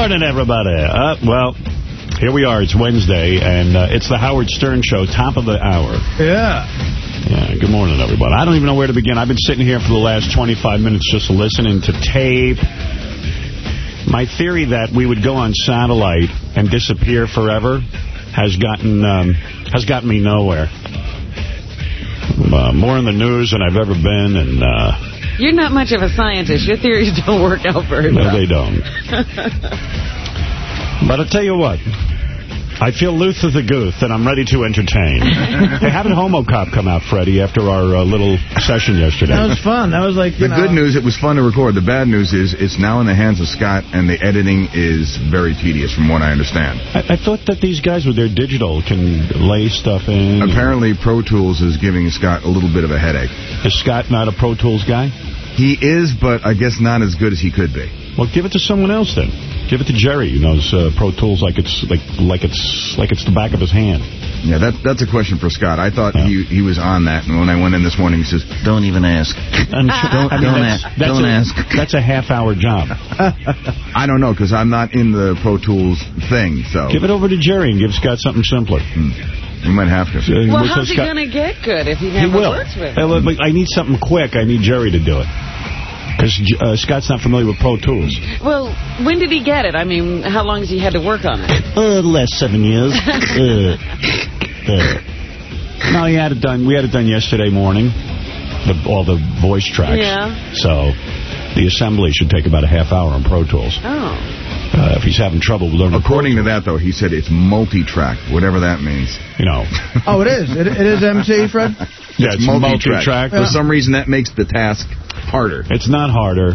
Good morning, everybody. Uh, well, here we are. It's Wednesday, and uh, it's the Howard Stern Show, top of the hour. Yeah. Yeah, good morning, everybody. I don't even know where to begin. I've been sitting here for the last 25 minutes just listening to tape. My theory that we would go on satellite and disappear forever has gotten um, has gotten me nowhere. Uh, more in the news than I've ever been, and uh, You're not much of a scientist. Your theories don't work out very no, well. they don't. But I'll tell you what. I feel loose as a goose, and I'm ready to entertain. hey, how did Homo Cop come out, Freddie, after our uh, little session yesterday? That was fun. That was like, you The know. good news, it was fun to record. The bad news is it's now in the hands of Scott, and the editing is very tedious, from what I understand. I, I thought that these guys with their digital can lay stuff in. Apparently, Pro Tools is giving Scott a little bit of a headache. Is Scott not a Pro Tools guy? He is, but I guess not as good as he could be. Well, give it to someone else then. Give it to Jerry, who knows uh, Pro Tools like it's like like it's like it's the back of his hand. Yeah, that, that's a question for Scott. I thought he he was on that, and when I went in this morning, he says, "Don't even ask." Don't- I mean, don't that's, ask. that's Don't a, ask. That's a half-hour job. I don't know because I'm not in the Pro Tools thing, so Give it over to Jerry and give Scott something simpler. We might have to. Well, how's he going to get good if he He never will. works with him? I need something quick. I need Jerry to do it. Because uh, Scott's not familiar with Pro Tools. Well, when did he get it? I mean, how long has he had to work on it? Uh, the last seven years. uh, uh. No, he had it done. We had it done yesterday morning. The, all the voice tracks. Yeah. So the assembly should take about a half hour on Pro Tools. Oh. Uh, if he's having trouble learning, According to that, though, he said it's multi-track, whatever that means. you know. Oh, it is. It, it is MC, Fred? Yeah, it's multi-track. For some reason, that makes the task harder. It's not harder.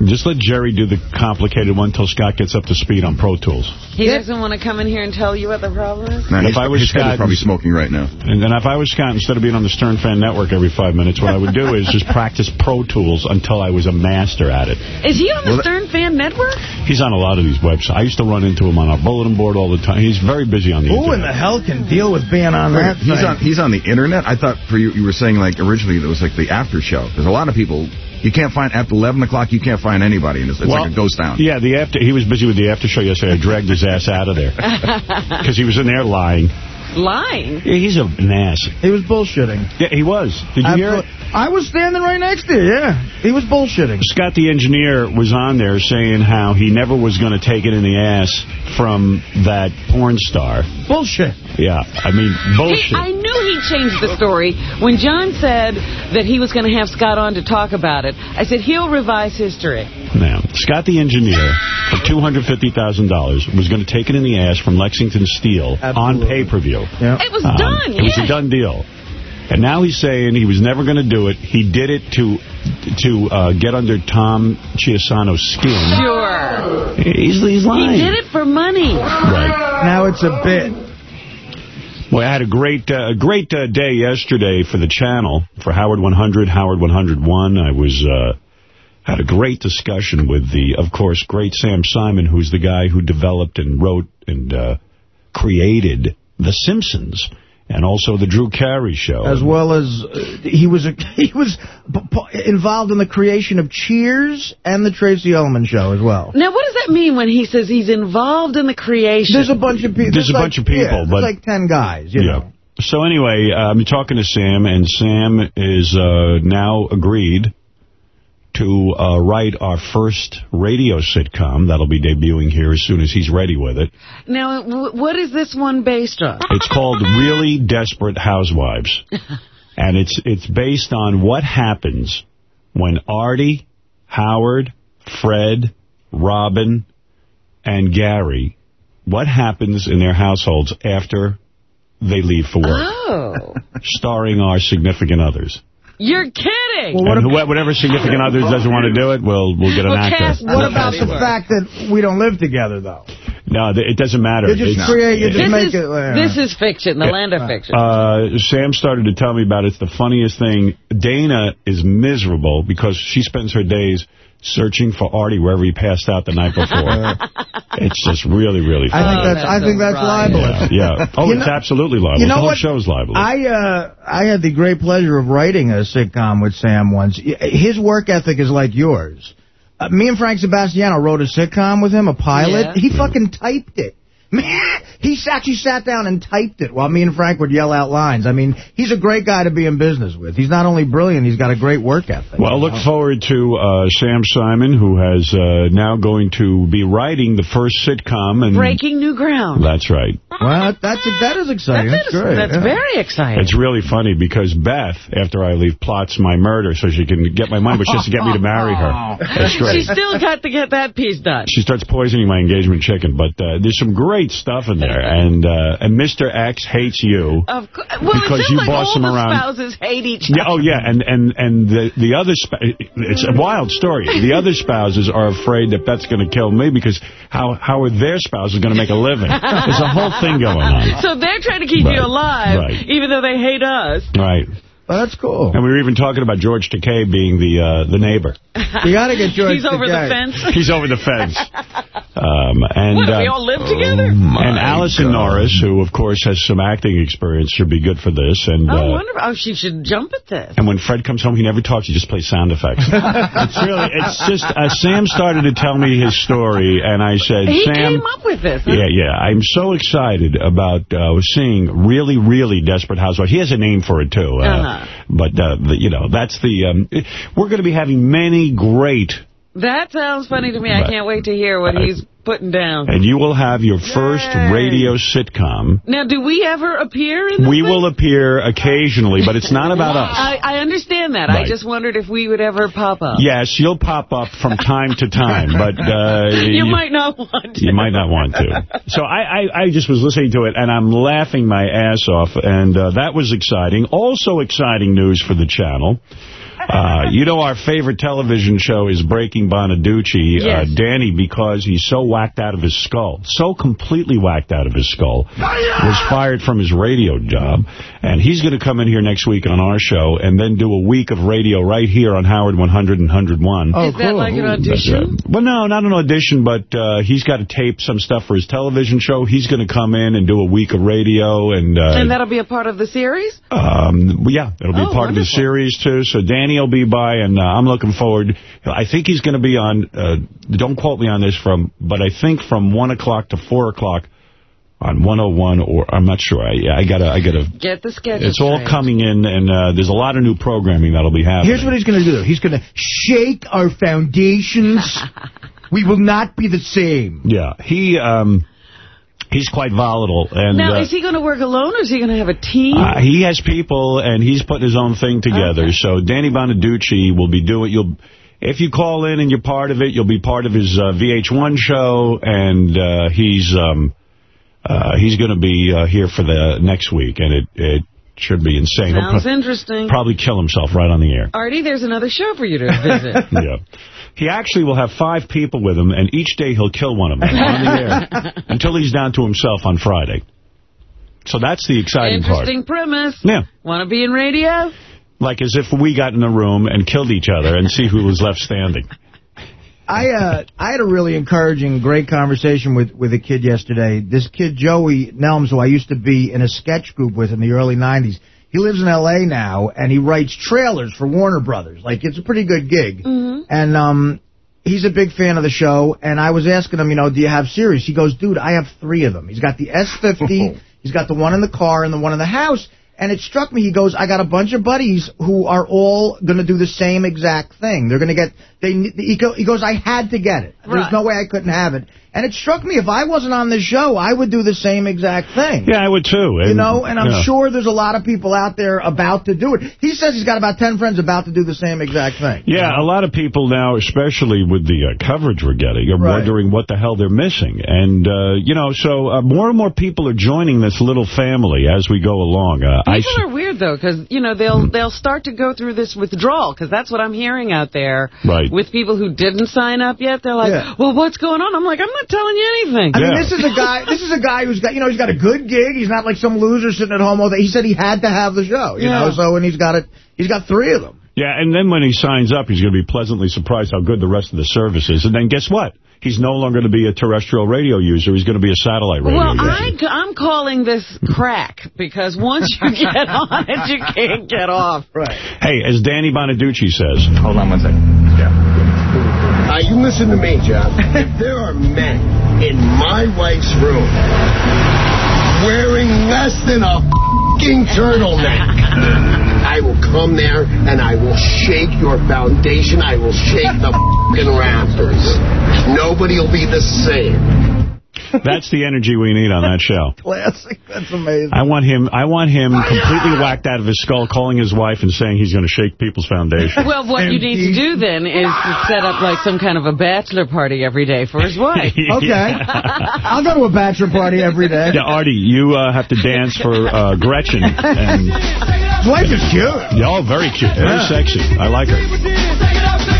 Just let Jerry do the complicated one until Scott gets up to speed on Pro Tools. He doesn't want to come in here and tell you what the problem is? Now, If I was his head Scott- is probably smoking right now. And then if I was Scott, instead of being on the Stern Fan Network every five minutes, what I would do is just practice Pro Tools until I was a master at it. Is he on the Well, Stern Fan Network? He's on a lot of these websites. I used to run into him on our bulletin board all the time. He's very busy on the Who in the hell can deal with being on that He's thing? on he's on the internet. I thought for you you were saying like originally it was like the after show because a lot of people you can't find after 11 o'clock you can't find anybody and it's, it's like a ghost town. Yeah, the after he was busy with the after show yesterday. I dragged his ass out of there because he was in there lying. Lying. Yeah, he's a, an ass. He was bullshitting. Yeah, he was. Did you hear it? I was standing right next to you, yeah. He was bullshitting. Scott the engineer was on there saying how he never was going to take it in the ass from that porn star. Bullshit. Yeah, I mean, He, bullshit. I knew he changed the story. When John said that he was going to have Scott on to talk about it, I said he'll revise history. Now, Scott the engineer, for $250,000, was going to take it in the ass from Lexington Steele on pay-per-view. Yeah. It was Um, done, It was yeah. a done deal. And now he's saying he was never going to do it. He did it to to uh, get under Tom Chiusano's skin. Sure. He's, he's He did it for money. Right. Now it's a bit. Well, I had a great uh, a great uh, day yesterday for the channel, for Howard 100, Howard 101. I was uh, had a great discussion with the, of course, great Sam Simon, who's the guy who developed and wrote and uh, created The Simpsons and also The Drew Carey Show. As well as uh, he was a, he was p- p- involved in the creation of Cheers and the Tracey Ullman Show as well. Now, what does that mean when he says he's involved in the creation? There's a bunch of people. There's a bunch of people, yeah, there's but- like ten guys. You yeah. know. So anyway, uh, I'm talking to Sam, and Sam is uh, now agreed to uh, write our first radio sitcom that'll be debuting here as soon as he's ready with it. Now, w- what is this one based on? It's called Really Desperate Housewives. And it's it's based on what happens when Artie, Howard, Fred, Robin, and Gary, what happens in their households after they leave for work, Oh. starring our significant others. You're kidding. Well, what and ab- whatever significant others doesn't want to do it, we'll, we'll get an Well, actor. cast What about the fact that we don't live together, though? No, it doesn't matter. You just It's- create, you just this, make is, it. uh, this is fiction, the land of fiction. Uh, Sam started to tell me about it. It's the funniest thing. Dana is miserable because she spends her days searching for Artie wherever he passed out the night before. it's just really, really funny. I think that's, I think that's libelous. yeah, yeah. Oh, You it's know- absolutely libelous. You know the whole what? show's libelous. I uh, I had the great pleasure of writing a sitcom with Sam once. His work ethic is like yours. Uh, me and Frank Sebastiano wrote a sitcom with him, a pilot. Yeah. He fucking typed it. he actually sat down and typed it while me and Frank would yell out lines. I mean, he's a great guy to be in business with. He's not only brilliant, he's got a great work ethic. Well, look forward to uh, Sam Simon, who has uh, now going to be writing the first sitcom. and Breaking new ground. That's right. Well, that's that is exciting. That That's, great. that's yeah. very exciting. It's really funny because Beth, after I leave, plots my murder so she can get my money, but she has to get me to marry her. That's She great. still got to get that piece done. She starts poisoning my engagement chicken, but uh, there's some great stuff in there. And uh, and Mr. X hates you. Of course. Well, Because you like boss him the around. spouses hate each Yeah, other. oh, yeah, and and and the the other it's a wild story. The other spouses are afraid that Beth's going to kill me because how how are their spouses going to make a living? There's a whole thing going on. So they're trying to keep Right, you alive, right. even though they hate us. Right. Well, that's cool. And we were even talking about George Takei being the uh, the neighbor. You got to get George. He's over the fence. He's over the fence. Um, and What, we uh, all live together? and Allison Norris, who of course has some acting experience, should be good for this. And Oh, uh, wonderful. Oh, she should jump at this. And when Fred comes home, he never talks. He just plays sound effects. it's really, it's just, uh, Sam started to tell me his story, and I said, He Sam. came up with this. huh? Yeah, yeah. I'm so excited about uh, seeing really, really Desperate Housewives. He has a name for it, too. Uh, But, uh, the, you know, that's the... Um, we're going to be having many great... That sounds funny to me. I can't wait to hear what he's putting down. And you will have your first Yay. radio sitcom. Now, do we ever appear in We thing? will appear occasionally, but it's not about us. I, I understand that. I just wondered if we would ever pop up. Yes, you'll pop up from time to time, but... Uh, You might not want to. You might not want to. So I, I, I just was listening to it, and I'm laughing my ass off, and uh, that was exciting. Also exciting news for the channel. Uh, you know our favorite television show is Breaking Bonaduce. Uh, Danny, because he's so whacked out of his skull, so completely whacked out of his skull, was fired from his radio job. And he's going to come in here next week on our show and then do a week of radio right here on Howard 100 and 101. Oh, Is that like an audition? right. Well, no, not an audition, but uh, he's got to tape some stuff for his television show. He's going to come in and do a week of radio. And, uh, And that'll be a part of the series? um, yeah, it'll be Oh, part of the series, too. So Danny will be by, and uh, I'm looking forward. I think he's going to be on, uh, don't quote me on this, from, but I think from 1 o'clock to 4 o'clock on 101, or I'm not sure. I, I got to, I got to, Get the schedule it's all coming in, and uh, there's a lot of new programming that'll be happening. Here's what he's going to do. He's going to shake our foundations. we will not be the same. Yeah, he, um, he's quite volatile. And, Now, uh, is he going to work alone, or is he going to have a team? Uh, he has people, and he's putting his own thing together. Okay. So Danny Bonaduce will be doing. You'll, if you call in and you're part of it, you'll be part of his uh, VH1 show, and uh, he's um, uh, he's going to be uh, here for the next week, and it it should be insane. Sounds interesting. probably kill himself right on the air. Artie, there's another show for you to visit. yeah. He actually will have five people with him, and each day he'll kill one of them on the air until he's down to himself on Friday. So that's the exciting part. Interesting premise. Yeah. Want to be in radio? Like as if we got in a room and killed each other and see who was left standing. I uh, I had a really encouraging, great conversation with, with a kid yesterday. This kid, Joey Nelms, who I used to be in a sketch group with in the early 90s, he lives in L.A. now, and he writes trailers for Warner Brothers. Like, it's a pretty good gig. And um, he's a big fan of the show, and I was asking him, you know, do you have series? He goes, dude, I have three of them. He's got the S50, he's got the one in the car, and the one in the house. And it struck me, he goes, I got a bunch of buddies who are all going to do the same exact thing. They're going to get, they. he, go, he goes, I had to get it. There's Right. no way I couldn't have it. And it struck me, if I wasn't on the show, I would do the same exact thing. Yeah, I would too. You know, and I'm yeah. sure there's a lot of people out there about to do it. He says he's got about 10 friends about to do the same exact thing. Yeah, a lot of people now, especially with the uh, coverage we're getting, are Right. wondering what the hell they're missing. And, uh, you know, so uh, more and more people are joining this little family as we go along. Uh, I People are weird though, because you know they'll they'll start to go through this withdrawal, because that's what I'm hearing out there. Right. With people who didn't sign up yet, they're like, Yeah. "Well, what's going on?" I'm like, "I'm not telling you anything." I mean, this is a guy. This is a guy who's got, you know, he's got a good gig. He's not like some loser sitting at home all day. He said he had to have the show, you Yeah. know. So, and he's got it. He's got three of them. Yeah, and then when he signs up, he's going to be pleasantly surprised how good the rest of the service is. And then guess what? He's no longer going to be a terrestrial radio user. He's going to be a satellite radio Well, user. I, I'm calling this crack because once you get on it, you can't get off. Right. Hey, as Danny Bonaduce says, Hold on one second. Yeah. I you listen to me, John. if there are men in my wife's room wearing less than a f***ing turtleneck, I will come there and I will shake your foundation. I will shake the f***ing rafters. Nobody will be the same. That's the energy we need on that show. Classic. That's amazing. I want him I want him completely whacked out of his skull, calling his wife and saying he's going to shake people's foundation. Well, what you need to do then is to set up like some kind of a bachelor party every day for his wife. okay. I'll go to a bachelor party every day. Yeah, Artie, you uh, have to dance for uh, Gretchen. And his wife is cute. Yeah, oh, very cute. Very Yeah. sexy. I like her.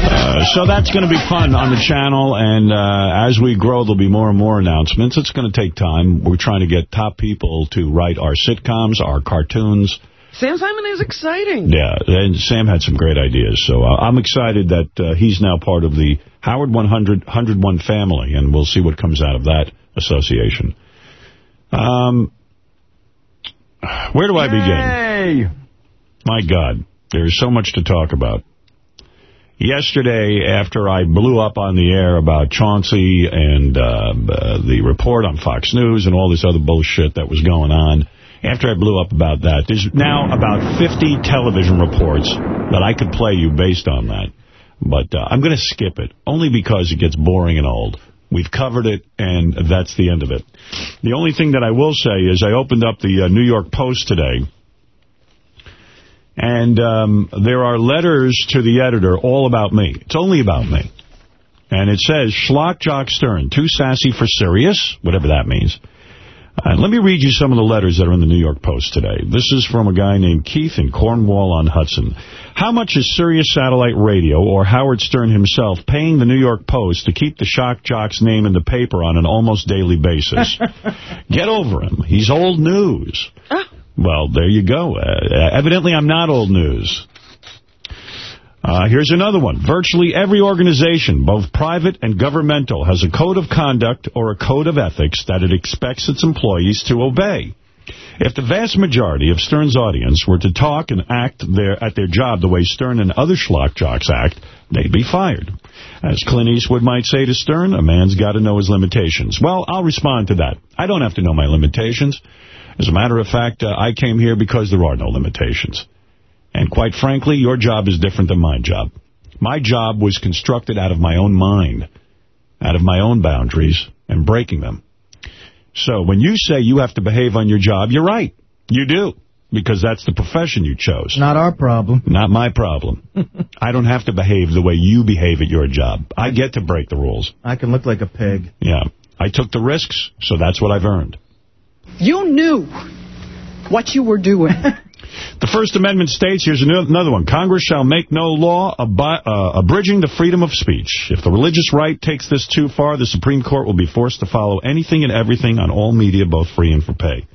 Uh, so that's going to be fun on the channel, and uh, as we grow, there'll be more and more announcements. It's going to take time. We're trying to get top people to write our sitcoms, our cartoons. Sam Simon is exciting. Yeah, and Sam had some great ideas, so uh, I'm excited that uh, he's now part of the Howard 100 101 family, and we'll see what comes out of that association. Um, where do I begin? My God, there's so much to talk about. Yesterday, after I blew up on the air about Chauncey and uh, uh, the report on Fox News and all this other bullshit that was going on, after I blew up about that, there's now about 50 television reports that I could play you based on that. But uh, I'm going to skip it, only because it gets boring and old. We've covered it, and that's the end of it. The only thing that I will say is I opened up the uh, New York Post today, and um, there are letters to the editor all about me. It's only about me. And it says, Schlock Jock Stern, too sassy for serious, whatever that means. Uh, let me read you some of the letters that are in the New York Post today. This is from a guy named Keith in Cornwall on Hudson. How much is Sirius Satellite Radio or Howard Stern himself paying the New York Post to keep the Shock Jock's name in the paper on an almost daily basis? Get over him. He's old news. Well, there you go. Uh, evidently, I'm not old news. Uh, here's another one. Virtually every organization, both private and governmental, has a code of conduct or a code of ethics that it expects its employees to obey. If the vast majority of Stern's audience were to talk and act their, at their job the way Stern and other schlock jocks act, they'd be fired. As Clint Eastwood might say to Stern, a man's got to know his limitations. Well, I'll respond to that. I don't have to know my limitations. As a matter of fact, uh, I came here because there are no limitations. And quite frankly, your job is different than my job. My job was constructed out of my own mind, out of my own boundaries, and breaking them. So when you say you have to behave on your job, you're right. You do. Because that's the profession you chose. Not our problem. Not my problem. I don't have to behave the way you behave at your job. I get to break the rules. I can look like a pig. Yeah. I took the risks, so that's what I've earned. You knew what you were doing. The First Amendment states, here's another one, Congress shall make no law uh, abridging the freedom of speech. If the religious right takes this too far, the Supreme Court will be forced to follow anything and everything on all media, both free and for pay.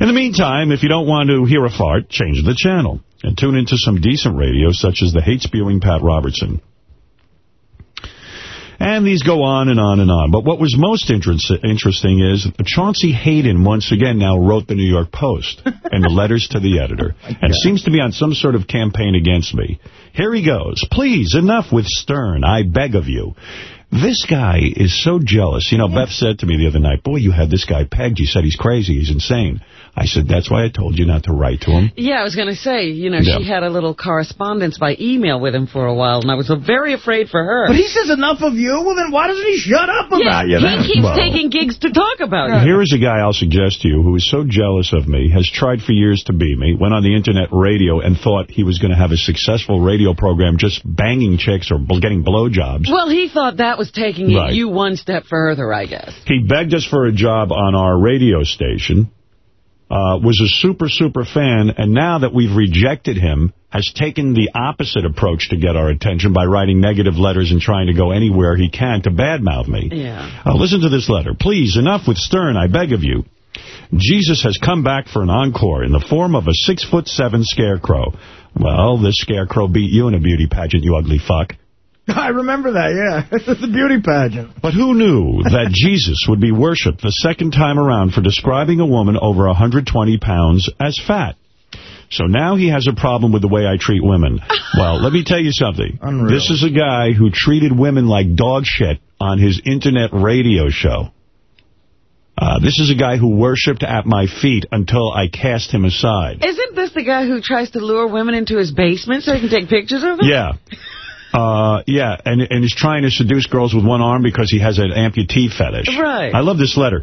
In the meantime, if you don't want to hear a fart, change the channel and tune into some decent radio, such as the hate-spewing Pat Robertson. And these go on and on and on. But what was most interest interesting is Chauncey Hayden once again now wrote the New York Post and the letters to the editor. And seems to be on some sort of campaign against me. Here he goes. Please, enough with Stern. I beg of you. This guy is so jealous. You know, Beth said to me the other night, boy, you had this guy pegged. You said he's crazy. He's insane. I said, that's why I told you not to write to him. Yeah, I was going to say, you know, Yeah. she had a little correspondence by email with him for a while, and I was very afraid for her. But he says enough of you. Well, then why doesn't he shut up yeah, about you? he keeps Well. taking gigs to talk about you. Here is a guy I'll suggest to you who is so jealous of me, has tried for years to be me, went on the internet radio and thought he was going to have a successful radio program just banging chicks or bl- getting blowjobs. Well, he thought that was taking Right. you one step further, I guess. He begged us for a job on our radio station, uh, was a super, super fan, and now that we've rejected him, has taken the opposite approach to get our attention by writing negative letters and trying to go anywhere he can to badmouth me. Yeah. Uh, listen to this letter. Please, enough with Stern, I beg of you. Jesus has come back for an encore in the form of a six-foot-seven scarecrow. Well, this scarecrow beat you in a beauty pageant, you ugly fuck. I remember that, yeah. It's the beauty pageant. But who knew that Jesus would be worshipped the second time around for describing a woman over 120 pounds as fat? So now he has a problem with the way I treat women. Well, let me tell you something. Unreal. This is a guy who treated women like dog shit on his internet radio show. Uh, this is a guy who worshipped at my feet until I cast him aside. Isn't this the guy who tries to lure women into his basement so he can take pictures of them? Yeah. Uh, yeah, and and he's trying to seduce girls with one arm because he has an amputee fetish. Right. I love this letter.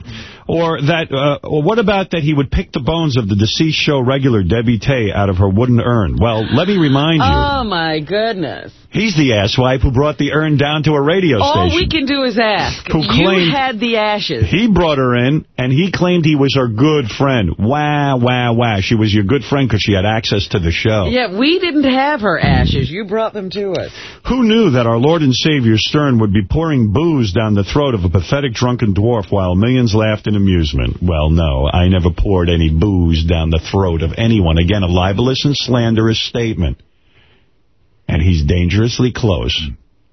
Or that. Uh, or what about that he would pick the bones of the deceased show regular Debbie Tay out of her wooden urn? Well, let me remind you, Oh, my goodness. he's the asswipe who brought the urn down to a radio All station. we can do is ask. Who you claimed- had the ashes. He brought her in, and he claimed he was her good friend. Wow, wow, wow. She was your good friend because she had access to the show. Yeah, we didn't have her ashes. You brought them to us. Who knew that our Lord and Savior Stern would be pouring booze down the throat of a pathetic drunken dwarf while millions laughed in amusement? Well, no, I never poured any booze down the throat of anyone. Again, a libelous and slanderous statement. And he's dangerously close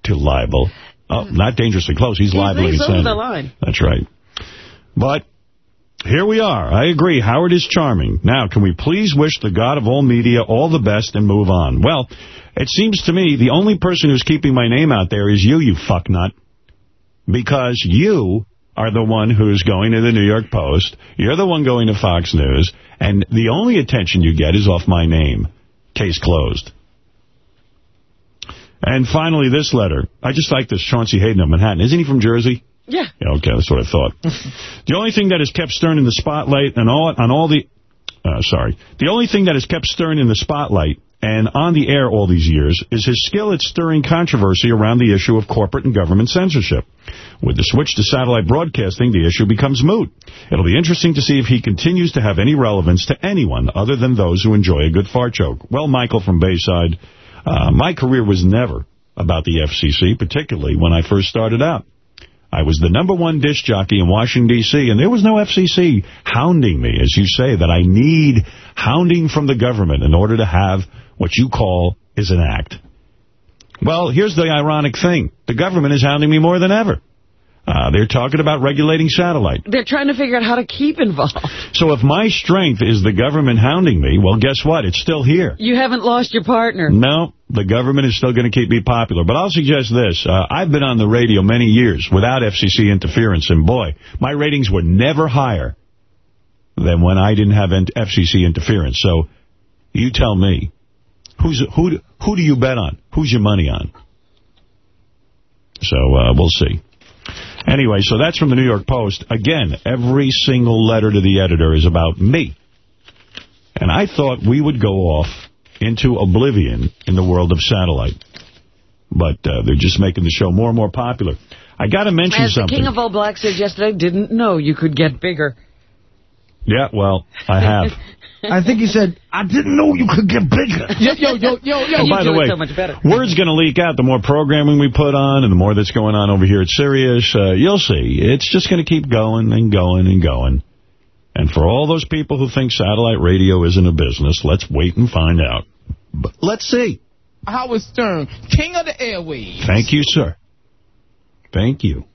to libel. Oh, not dangerously close. He's He's- libeling he's over the line. That's right. But here we are. I agree. Howard is charming. Now, can we please wish the God of all media all the best and move on? Well, it seems to me the only person who's keeping my name out there is you, you fucknut. Because you are the one who's going to the New York Post. You're the one going to Fox News. And the only attention you get is off my name. Case closed. And finally, this letter. I just like this Chauncey Hayden of Manhattan. Isn't he from Jersey? Yeah. Yeah, okay, that's what I thought. the only thing that has kept Stern in the spotlight and all on all the... Uh, sorry. The only thing that has kept Stern in the spotlight and on the air all these years is his skill at stirring controversy around the issue of corporate and government censorship. With the switch to satellite broadcasting, the issue becomes moot. It'll be interesting to see if he continues to have any relevance to anyone other than those who enjoy a good fart joke. Well, Michael from Bayside, uh, my career was never about the FCC, particularly when I first started out. I was the number one disc jockey in Washington, D.C., and there was no FCC hounding me, as you say, that I need hounding from the government in order to have what you call is an act. Well, here's the ironic thing. The government is hounding me more than ever. Uh, they're talking about regulating satellite. They're trying to figure out how to keep involved. So if my strength is the government hounding me, well, guess what? It's still here. You haven't lost your partner. No, the government is still going to keep me popular. But I'll suggest this. Uh, I've been on the radio many years without FCC interference, and boy, my ratings were never higher than when I didn't have FCC interference. So you tell me, who's who, who do you bet on? Who's your money on? So uh, we'll see. Anyway, so that's from the New York Post. Again, every single letter to the editor is about me. And I thought we would go off into oblivion in the world of satellite. But uh, they're just making the show more and more popular. I got to mention As the something. King of All Blacks said yesterday, didn't know you could get bigger. Yeah, well, I have. I think he said, I didn't know you could get bigger. Yo, yo, yo, yo, yo. And by the way, so much better. word's going to leak out the more programming we put on and the more that's going on over here at Sirius. Uh, you'll see. It's just going to keep going and going and going. And for all those people who think satellite radio isn't a business, let's wait and find out. But let's see. Howard Stern, king of the airwaves. Thank you, sir. Thank you.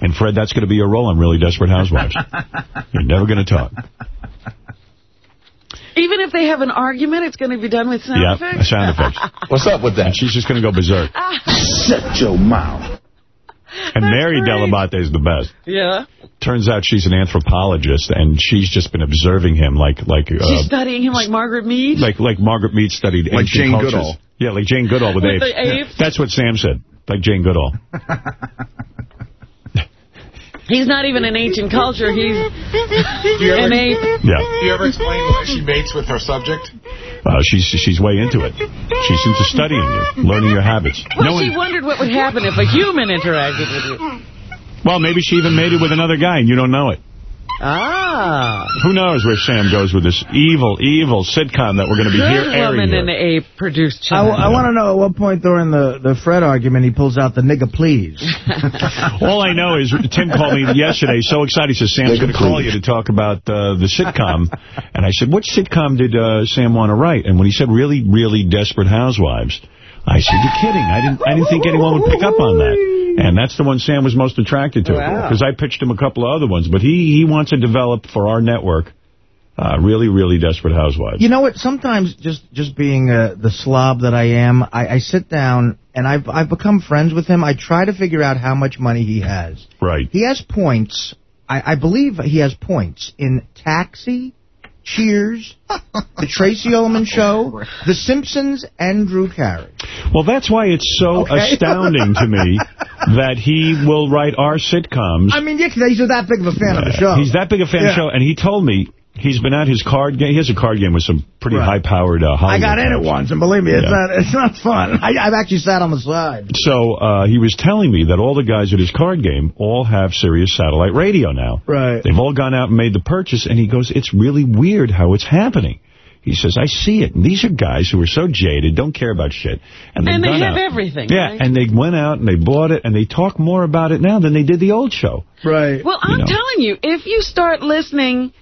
And, Fred, that's going to be your role on Really Desperate Housewives. You're never going to talk. Even if they have an argument, it's going to be done with sound Yeah, effects? sound effects. What's up with that? And she's just going to go berserk. Shut your mouth. And Mary great. Dell'Abate is the best. Yeah. Turns out she's an anthropologist, and she's just been observing him like like uh, She's studying him like Margaret Mead? like like Margaret Mead studied Like ancient Jane cultures. Goodall. Yeah, like Jane Goodall with, With apes. the apes? That's what Sam said. Like Jane Goodall. He's not even an ancient culture. He's you ever, an ape. Yeah. Do you ever explain why she mates with her subject? Uh, she's she's way into it. She's into studying you, learning your habits. Well, No she one- wondered what would happen if a human interacted with you. well, maybe she even made it with another guy, and you don't know it. Ah. Who knows where Sam goes with this evil, evil sitcom that we're going to be here Good airing woman here. and the ape produced I. I want to know at what point during the, the Fred argument he pulls out the nigga please. All I know is Tim called me yesterday, so excited. He says, Sam's going to call you to talk about uh, the sitcom. And I said, what sitcom did uh, Sam want to write? And when he said really, really Desperate Housewives, I said, you're kidding. I didn't, I didn't think anyone would pick up on that. And that's the one Sam was most attracted to. Wow. Because I pitched him a couple of other ones. But he, he wants to develop for our network Uh, really, really desperate housewives. You know what? Sometimes just just being uh, the slob that I am, I, I sit down and I've I've become friends with him. I try to figure out how much money he has. Right. He has points. I, I believe he has points in Taxi, Cheers, The Tracey Ullman Show, The Simpsons, and Drew Carey. Well, that's why it's so Okay. astounding to me that he will write our sitcoms. I mean, yeah, 'cause he's that big of a fan of the show. He's that big a fan of the show, and he told me he's been at his card game. He has a card game with some pretty Right. high-powered uh, I got in it once, and believe me, it's Yeah. not it's not fun. I, I've actually sat on the side. So uh, he was telling me that all the guys at his card game all have Sirius satellite radio now. Right. They've all gone out and made the purchase, and he goes, it's really weird how it's happening. He says, I see it. And these are guys who are so jaded, don't care about shit. they've And they gone have out- everything, Yeah, right? and they went out and they bought it, and they talk more about it now than they did the old show. Right. Well, I'm know. telling you, if you start listening,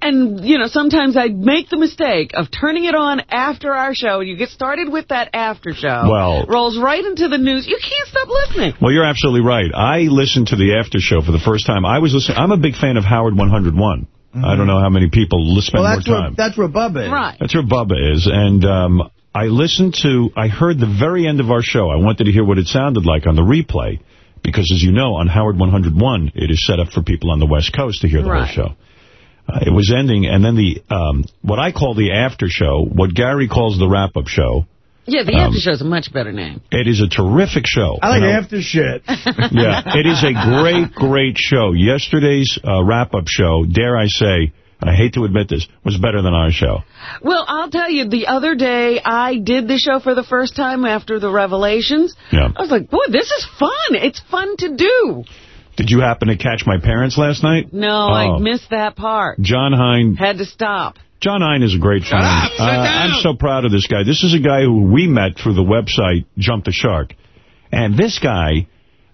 and, you know, sometimes I make the mistake of turning it on after our show, and you get started with that after show. Well- Rolls right into the news. You can't stop listening. Well, you're absolutely right. I listened to the after show for the first time. I was listening. I'm a big fan of Howard 101. I don't know how many people li- spend well, more that's where time. that's where Bubba is. Right. That's where Bubba is. And um, I listened to, I heard the very end of our show. I wanted to hear what it sounded like on the replay. Because, as you know, on Howard 101, it is set up for people on the West Coast to hear the Right. whole show. Uh, it was ending, and then the um, what I call the after show, what Gary calls the wrap-up show, Yeah, the Um, after is a much better name. it is a terrific show. I like You know, after shit. yeah, it is a great, great show. Yesterday's uh, wrap-up show, dare I say, and I hate to admit this, was better than our show. Well, I'll tell you, the other day I did the show for the first time after the revelations. Yeah. I was like, boy, this is fun. It's fun to do. Did you happen to catch my parents last night? No, Oh. I missed that part. John Hein. Had to stop. John Hein is a great friend. up, Uh. I'm so proud of this guy. This is a guy who we met through the website Jump the Shark. And this guy,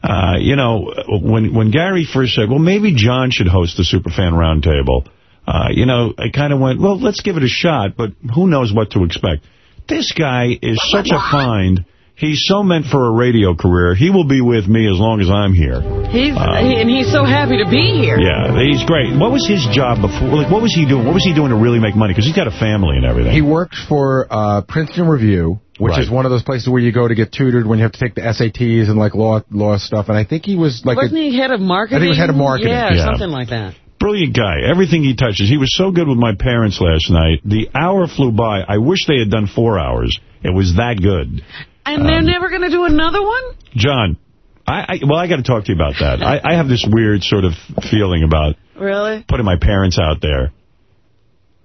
uh, you know, when when Gary first said, well, maybe John should host the Superfan Roundtable, uh, you know, I kind of went, well, let's give it a shot, but who knows what to expect. This guy is such a find. He's so meant for a radio career. He will be with me as long as I'm here. He's he, and he's so happy to be here. Yeah, he's great. What was his job before? Like, what was he doing? What was he doing to really make money? Because he's got a family and everything. He worked for uh, Princeton Review, which Right. is one of those places where you go to get tutored when you have to take the SATs and like law law stuff. And I think he was like Wasn't a, he head of marketing? I think he was head of marketing. Yeah, Yeah. something like that. Brilliant guy. Everything he touches. He was so good with my parents last night. The hour flew by. I wish they had done four hours. It was that good. And they're Um, never going to do another one? John, I, I well, I got to talk to you about that. I, I have this weird sort of feeling about Really? putting my parents out there.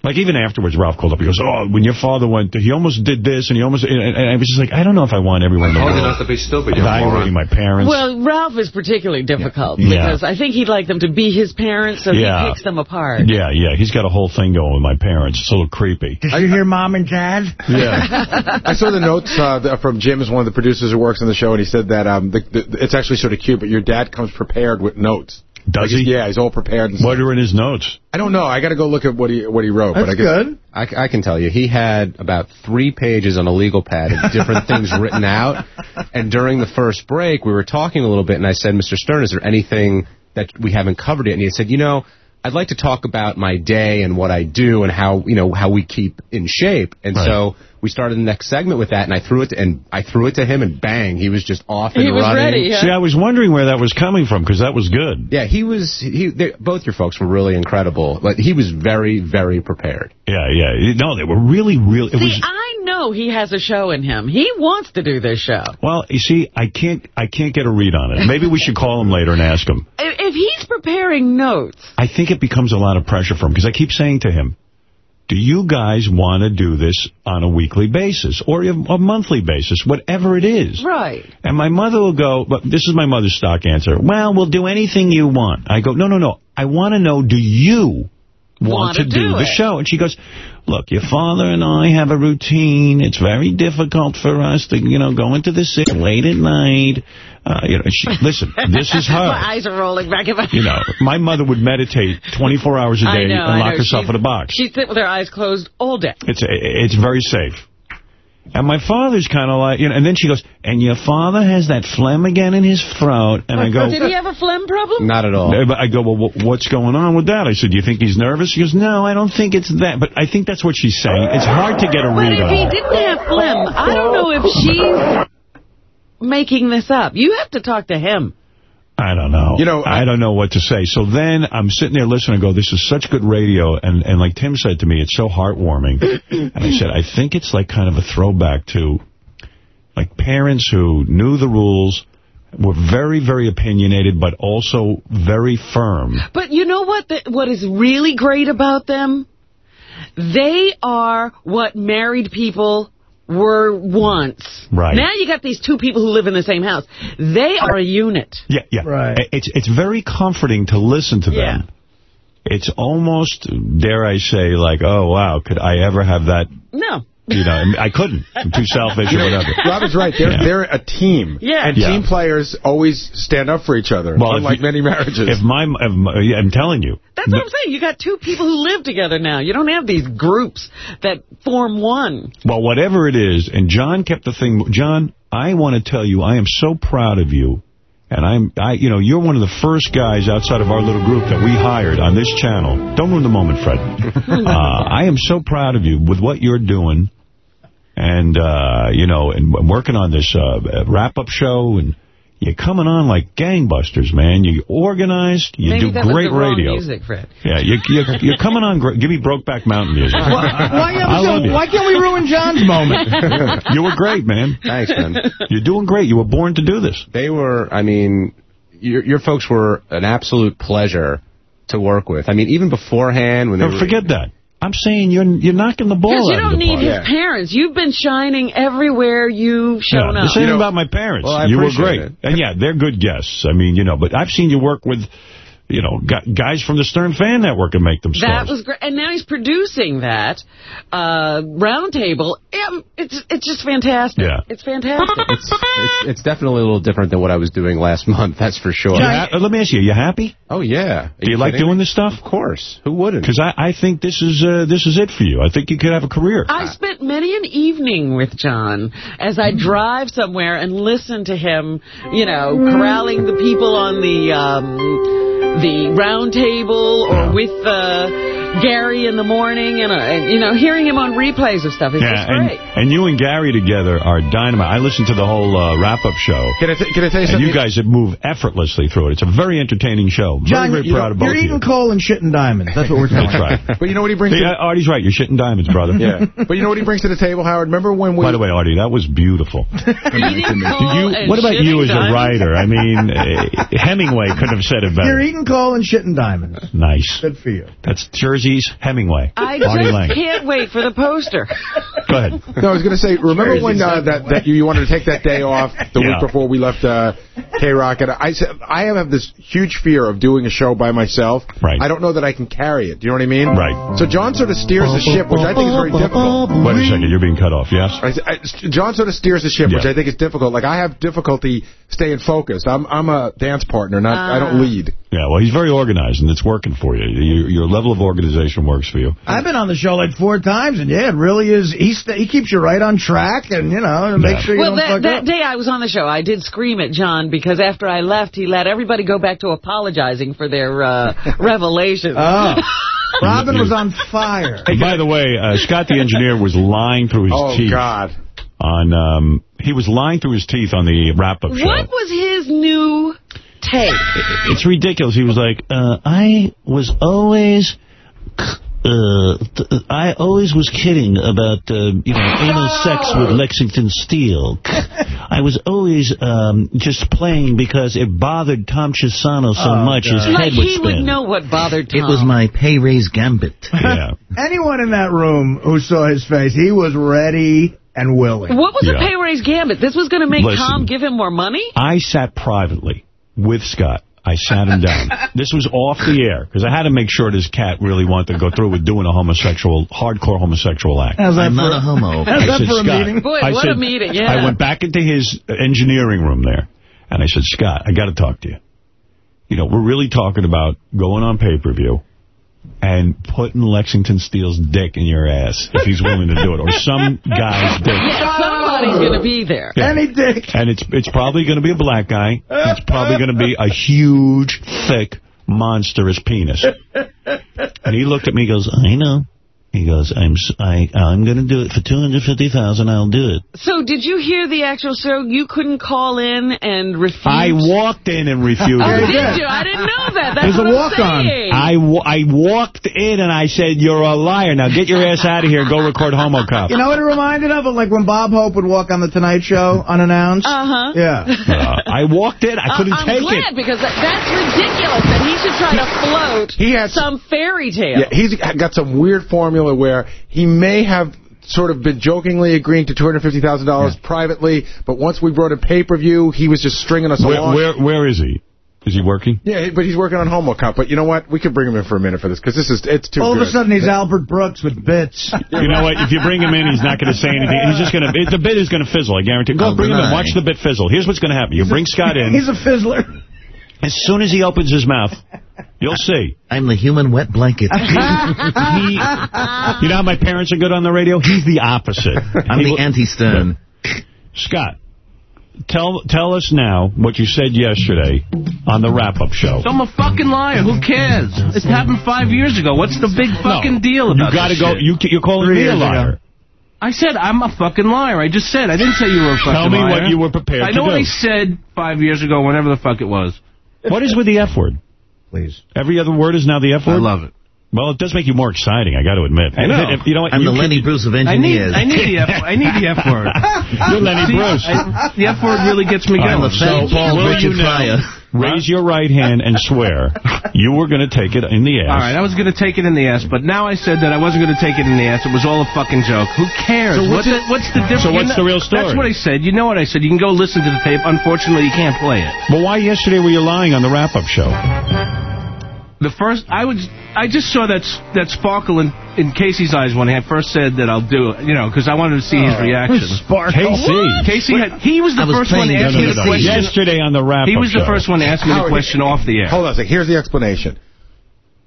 Like, even afterwards, Ralph called up. He goes, oh, when your father went, he almost did this, and he almost... And, and I was just like, I don't know if I want everyone in the world to be stupid, evaluating my parents. Well, Ralph is particularly difficult Yeah. because I think he'd like them to be his parents, so Yeah. he picks them apart. yeah, yeah, he's got a whole thing going with my parents. It's a little creepy. Did you hear mom and dad? Yeah. I saw the notes uh, from Jim, is one of the producers who works on the show, and he said that um, the, the, it's actually sort of cute, but your dad comes prepared with notes. Does Like, he? Yeah, he's all prepared. And What stuff. are in his notes? I don't know. I got to go look at what he what he wrote. That's but I guess, good. I, I can tell you, he had about three pages on a legal pad of different things written out. And during the first break, we were talking a little bit, and I said, Mr. Stern, is there anything that we haven't covered yet? And he said, you know, I'd like to talk about my day and what I do and how, you know, how we keep in shape. And Right. so we started the next segment with that, and I threw it to, and I threw it to him, and bang, he was just off and He was running. ready, huh? See, I was wondering where that was coming from, because that was good. Yeah, he was. He, they, both your folks were really incredible. Like he was very, very prepared. Yeah, yeah. No, they were really, really... It See, was. I know he has a show in him. He wants to do this show. Well, you see, I can't, I can't get a read on it. Maybe we should call him later and ask him. If if he's preparing notes, I think it becomes a lot of pressure for him, because I keep saying to him, do you guys want to do this on a weekly basis or a monthly basis, whatever it is? right? And my mother will go, but this is my mother's stock answer. Well, we'll do anything you want. I go, no, no, no. I want to know, do you want Want to to do do the show? And she goes, look, your father and I have a routine. It's very difficult for us to, you know, go into the city late at night. Uh, you know, she, listen, this is her. My eyes are rolling back in my You know, my mother would meditate 24 hours a day know, and lock herself She's- in a box. She'd sit with her eyes closed all day. It's it's very safe. And my father's kind of like, you know, and then she goes, and your father has that phlegm again in his throat. And I go, Did he have a phlegm problem? Not at all. I go, well, what's going on with that? I said, do you think he's nervous? She goes, no, I don't think it's that. But I think that's what she's saying. It's hard to get a read But read if on he didn't have phlegm, I don't know if she's making this up. You have to talk to him. I don't know. You know, I, don't know what to say. So then I'm sitting there listening and go, this is such good radio. And, and like Tim said to me, it's so heartwarming. and I said, I think it's like kind of a throwback to like parents who knew the rules, were very, very opinionated, but also very firm. But you know what? The, what is really great about them? They are what married people were once. Right. Now you got these two people who live in the same house. They are a unit. Yeah, yeah. Right. It's, it's very comforting to listen to them. Yeah. It's almost, dare I say, like, oh, wow, could I ever have that? No. You know, I couldn't. I'm too selfish or whatever. Robin's right. They're Yeah. they're a team. Yeah. And Yeah. team players always stand up for each other, Well, if unlike you- many marriages. If my, if my I'm telling you. That's what I'm saying. You got two people who live together now. You don't have these groups that form one. Well, whatever it is, and John kept the thing. John, I want to tell you, I am so proud of you. And I'm, I, you know, you're one of the first guys outside of our little group that we hired on this channel. Don't ruin the moment, Fred. uh, I am so proud of you with what you're doing. And, uh, you know, and working on this uh, wrap-up show. And you're coming on like gangbusters, man. You organized. You Maybe do that great was the wrong radio. music, Fred. Yeah, you, you, you're coming on. Give me Brokeback Mountain music. Why, I love you. why can't we ruin John's moment? you were great, man. Thanks, man. You're doing great. You were born to do this. They were, I mean, your, your folks were an absolute pleasure to work with. I mean, even beforehand when they No, were... forget that. I'm saying you're you're knocking the ball Because you don't need park. his parents. You've been shining everywhere you've shown yeah, up. This ain't You know- about my parents. Well, I you were appreciate great. it. And yeah, they're good guests. I mean, you know, but I've seen you work with, you know, guys from the Stern Fan Network and make them That stars. was great. And now he's producing that uh, roundtable. Um, It's it's just fantastic. Yeah. It's fantastic. It's, it's, it's definitely a little different than what I was doing last month, that's for sure. You ha- let me ask you, are you happy? Oh, yeah. Are Do you, like doing me? this stuff? Of course. Who wouldn't? Because I, I think this is uh, this is it for you. I think you could have a career. I spent many an evening with John as I drive somewhere and listen to him, you know, corralling the people on the um, the round table or with uh, Gary in the morning and, uh, and, you know, hearing him on replays of stuff. It's yeah, just and, great. and you and Gary together are dynamite. I listened to the whole uh, wrap-up show. Can I, t- can I tell you And something? you guys have moved effortlessly through it. It's a very entertaining show. John, very, very you proud of are both of eating you. coal and shitting diamonds. That's what we're talking That's right. But you know what he brings? Hey, to, uh, Artie's right. You're shitting diamonds, brother. yeah. But you know what he brings to the table, Howard? Remember when we? By the way, Artie, that was beautiful. Eating Do coal you, what about you shitting as a writer? I mean, uh, Hemingway could have said it better. You're eating coal and shitting diamonds. Nice. Good for you. That's Jersey's Hemingway. I Artie just Lange. can't wait for the poster. Go ahead. No, I was going to say, remember when uh, that, that you, you wanted to take that day off the Yeah. week before we left uh, K-Rock? And I said, I have this huge fear of doing a show by myself. Right. I don't know that I can carry it. Do you know what I mean? Right. So John sort of steers the ship, which I think is very difficult. Wait a second. You're being cut off, yes? I, I, John sort of steers the ship, which I think is difficult. Like I have difficulty staying focused. I'm I'm a dance partner, not I Ah. don't lead. Yeah, well, he's very organized, and it's working for you. Your, your level of organization works for you. I've been on the show like four times, and yeah, it really is. He st- he keeps you right on track, and you know, and make Yeah. sure you Well, don't that, fuck that up. day I was on the show, I did scream at John because after I left, he let everybody go back to apologizing for their uh, revelations. Oh, Robin was on fire. And by the way, uh, Scott the engineer was lying through his teeth. Oh. God. On um, he was lying through his teeth on the wrap-up show. What was his new take? It's ridiculous. He was like, uh, I was always, uh, I always was kidding about, uh, you know, anal sex with Lexington Steele. I was always um, just playing because it bothered Tom Chiusano so Oh, much his God. Like head would he spin. would know what bothered Tom. It was my pay raise gambit. Yeah. Anyone in that room who saw his face, he was ready and willing. What was Yeah. the pay raise gambit? This was going to make Listen. Tom give him more money? I sat privately with Scott. I sat him down. This was off the air because I had to make sure this cat really wanted to go through with doing a homosexual, hardcore homosexual act. How's that I'm for not a homo. How's I that said, for a Scott, meeting? Boy, I what said- a meeting, yeah. I went back into his engineering room there, and I said, Scott, I got to talk to you. You know, we're really talking about going on pay-per-view. and putting Lexington Steele's dick in your ass if he's willing to do it, or some guy's dick. Somebody's going to be there. Yeah. Any dick. And it's it's probably going to be a black guy. It's probably going to be a huge, thick, monstrous penis. And he looked at me and goes, I know. He goes, I'm s- I, I'm going to do it for 250,000. I'll do it. So did you hear the actual show? You couldn't call in and refuse? I walked in and refused Oh, it. did you? I didn't know that. That's There's a what I'm walk-on. I, I walked in and I said, you're a liar. Now get your ass out of here and go record Homo Cop. You know what it reminded of? Like when Bob Hope would walk on The Tonight Show unannounced. Uh-huh. Yeah. Uh, I walked in. I couldn't take it. I'm take glad it. because that, that's ridiculous that he should try to float He has- some fairy tale. Yeah, he's got some weird formula where he may have sort of been jokingly agreeing to $250,000 privately, but once we brought a pay-per-view, he was just stringing us Where, along. where, where is he? Is he working? Yeah, but he's working on Homo Cop. But you know what? We could bring him in for a minute for this, because this is, it's too All good. of a sudden, he's Albert Brooks with bits. You know what? If you bring him in, he's not going to say anything. He's just going to. The bit is going to fizzle. I guarantee. Go I'll bring him in. deny. Watch the bit fizzle. Here's what's going to happen. You bring Scott in. He's a fizzler. As soon as he opens his mouth, you'll see. I'm the human wet blanket. He, you know how my parents are good on the radio? He's the opposite. I'm He the anti-Stern. Scott, tell tell us now what you said yesterday on the wrap-up show. I'm a fucking liar. Who cares? It happened five years ago. What's the big fucking deal about You got to this go. shit? You, you're calling Three me a years ago. liar. I said I'm a fucking liar. I just said. I didn't say you were a fucking liar. Tell me liar. what you were prepared I to know what. I said five years ago, whenever the fuck it was. What is with the F word? Please. Every other word is now the F word? I love it. Well, it does make you more exciting, I got to admit. I know. If- if- you know what? I'm you the could- Lenny Bruce of I need, engineers. I need the F. I need the F word. You're Lenny See, Bruce. I- the F word really gets me I'm going. So, bald will Richard you now Pryor. Raise your right hand and swear you were going to take it in the ass. All right, I was going to take it in the ass, but now I said that I wasn't going to take it in the ass. It was all a fucking joke. Who cares? So what's the, what's the difference? so what's the real story? That's what I said. You know what I said. You can go listen to the tape. Unfortunately, you can't play it. But why yesterday were you lying on the wrap-up show? The first, I would, I just saw that that sparkle in, in Casey's eyes when I first said that I'll do it. You know, because I wanted to see his oh. reaction. Casey. Casey had, he was the was first one to playing ask me the question. Yesterday on the wrap-up He was the show. first one to ask me the question off the air. Hold on a second. Here's the explanation.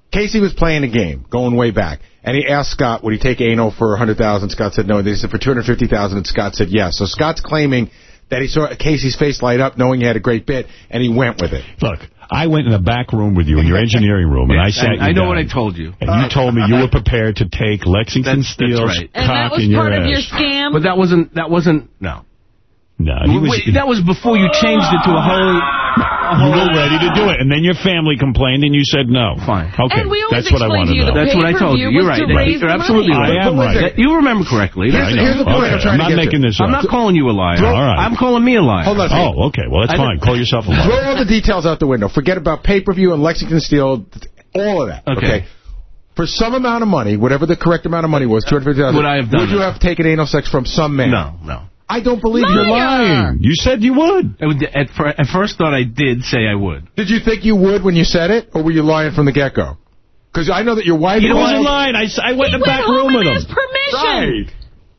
Casey was playing a game, going way back, and he asked Scott, would he take anal for a 100000 Scott said no. They said for 250000 and Scott said yes. So Scott's claiming that he saw Casey's face light up, knowing he had a great bit, and he went with it. Look, I went in the back room with you in your engineering room, and I Yes, sat I, you I know down, what I told you. And you told me you were prepared to take Lexington That's- that's Steele's right. And that cock was in your part of your ass. scam? But that wasn't, that wasn't, no. No, he was, Wait, that was before you changed it to a whole... A you were ready to do it, and then your family complained, and you said no. Fine. Okay, And we always that's what I explained want to you know. That's what I told you. You're was right. You're absolutely right. I am right. You remember correctly. Yeah, Here's the point I'm trying to not get to. making this I'm not calling you a liar. All right. I'm calling me a liar. Hold on. Oh, okay. Well, that's fine. Call yourself a liar. Throw all the details out the window. Forget about pay-per-view and Lexington Steele, all of that. Okay. For some amount of money, whatever the correct amount of money was, 250000 Would I have done Would you have taken anal sex from some man? No, no. I don't believe Liar. you're lying. You said you would. I At, at first thought I did say I would. Did you think you would when you said it, or were you lying from the get-go? Because I know that your wife... You was- wasn't lying. I went He in the back went room home with and him. asked permission.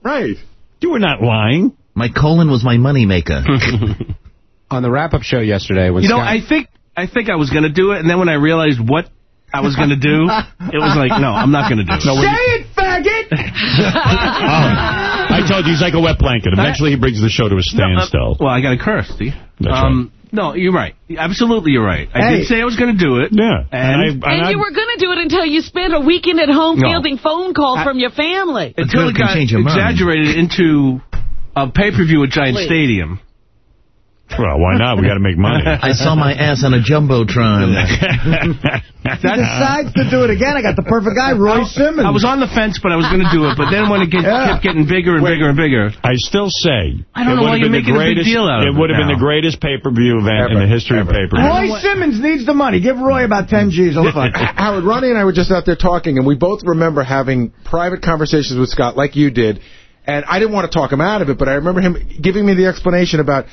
Right. Right. You were not lying. My colon was my moneymaker. On the wrap-up show yesterday, when You know, Scott- I think I think I was going to do it, and then when I realized what I was going to do, it was like, no, I'm not going to do it. No, when you- Say it, faggot! Oh, I told you he's like a wet blanket. Eventually, he brings the show to a No, uh, standstill. well, I got a curse, see? That's um, No, you're right. Absolutely, you're right. I Hey. did say I was going to do it. Yeah, And, I, And you were going to do it until you spent a weekend at home No. fielding phone calls I- from your family. until it got change exaggerated into a pay-per-view at Giant Please. Stadium. Well, why not? We got to make money. I saw my ass on a jumbotron. Decides to do it again. I got the perfect guy, Roy Simmons. I was on the fence, but I was going to do it. But then when it get, Yeah. kept getting bigger and bigger and bigger, I still say I don't it know would why have you're been the a big greatest- deal out of It it would have been the greatest pay-per-view event in the history ever. of pay-per-view. Roy Simmons needs the money. Give Roy about 10 G's. He'll fuck. Howard, Ronnie and I were just out there talking, and we both remember having private conversations with Scott, like you did. And I didn't want to talk him out of it, but I remember him giving me the explanation about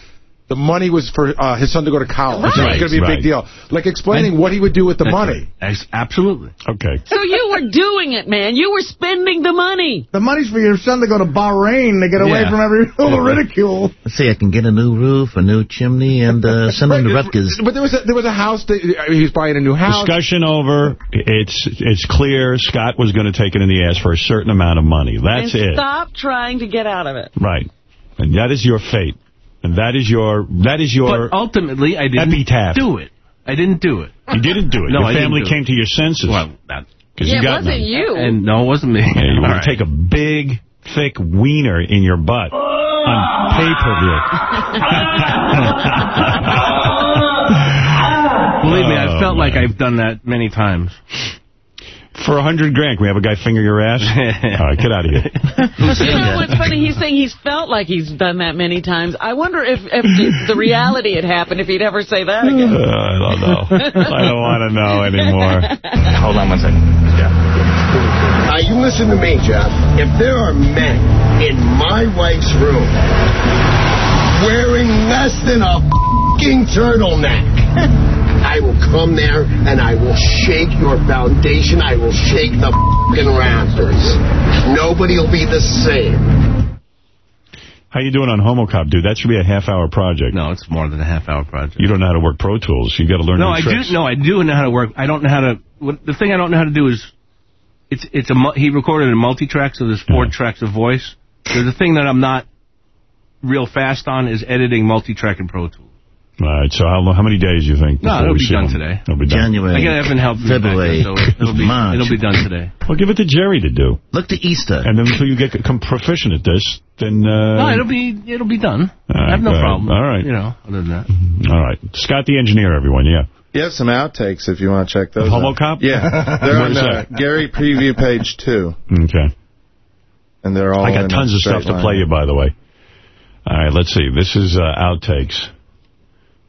the money was for uh, his son to go to college. Right. So it was going to be a Right. big deal. Like explaining what he would do with the money. Ex- Absolutely. Okay. So you were doing it, man. You were spending the money. The money's for your son to go to Bahrain to get away Yeah. from every little the ridicule. Let's see, I can get a new roof, a new chimney, and uh, send him to Rutgers. But there was a, there was a house that he was buying a new house. Discussion over. It's it's clear Scott was going to take it in the ass for a certain amount of money. That's and it. stop trying to get out of it. Right. And that is your fate. And that is your that is your But ultimately, I didn't epitaph. do it. I didn't do it. You didn't do it. No, your I didn't family do came it. to your senses. Well, that, 'Cause Yeah, you it got wasn't none. you. and no, it wasn't me. Yeah, you want right. to take a big, thick wiener in your butt on pay-per-view. Believe me, Oh, I felt like. Oh, I've done that many times. For a hundred grand, can we have a guy finger your ass? All right, get out of here. You know what's funny? He's saying he's felt like he's done that many times. I wonder if, if the, the reality had happened, if he'd ever say that Uh, again. I don't know. I don't want to know anymore. Hold on one second. Yeah. Now, you listen to me, Jeff. If there are men in my wife's room wearing less than a fing turtleneck, I will come there and I will shake your foundation. I will shake the fing rafters. Nobody will be the same. How you doing on HomoCop, dude? That should be a half-hour project. No, it's more than a half-hour project. You don't know how to work Pro Tools. You got to learn No, new I tricks. do. No, I do know how to work. I don't know how to. What, the thing I don't know how to do is, it's it's a he recorded a multi-track, so there's four Yeah. tracks of voice. So the thing that I'm not real fast on is editing multi-track in Pro Tools. All right, so how, how many days do you think? No, it'll be see done him? today. It'll be done. January, I got Evan help me February, there, so it'll be March. it'll be done today. Well, give it to Jerry to do. Look to Easter. And then until you get become proficient at this, then... Uh, No, it'll be it'll be done. All I have no problem. All right. You know, other than that. All right. Scott the engineer, everyone, yeah. You have some outtakes if you want to check those Homo out. Cop? Yeah. They're on is uh. Gary Preview page two. Okay. And they're all I got in a tons of stuff straight to play you, by the way. All right, let's see. This is uh, outtakes.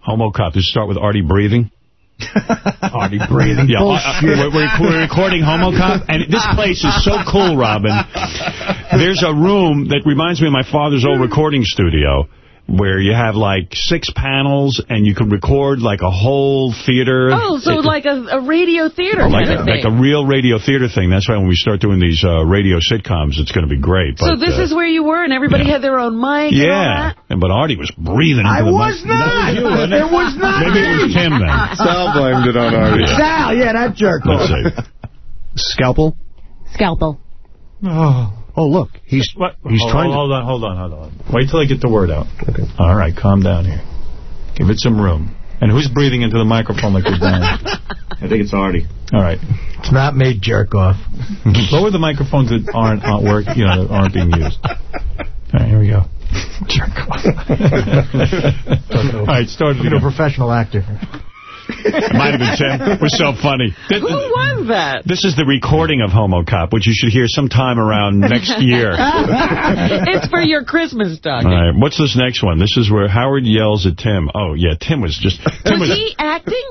Homo Cop. Just start with Artie breathing. Artie breathing. Yeah, we're, we're recording Homo Cop, and this place is so cool, Robin. There's a room that reminds me of my father's old recording studio, where you have like six panels, and you can record like a whole theater. Oh, so It- like a, a radio theater like kind a, of like a real radio theater thing. That's why when we start doing these uh, radio sitcoms, it's going to be great. so this uh, is where you were, and everybody yeah. had their own mic and all Yeah, that? and but Artie was breathing into I the was not. That was you, wasn't It was not Maybe it was me. Tim then. Sal blamed it on Artie. Sal, yeah, that jerk Let's see. Scalpel? Scalpel. Oh. Oh, look. He's What? he's hold, trying hold on, hold on, hold on. Wait till I get the word out. Okay. All right, calm down here. Give it some room. And who's breathing into the microphone like you're dying? I think it's Artie. All right. It's not me, jerk off. Lower the microphones that aren't, aren't work, you know, that aren't being used. All right, here we go. Jerk off. All right, start it I'm a professional actor. It might have been Tim. It was so funny. Who was that? This is the recording of Homo Cop, which you should hear sometime around next year. it's for your Christmas stocking. All right, what's this next one? This is where Howard yells at Tim. Oh, yeah, Tim was just... Tim was he acting?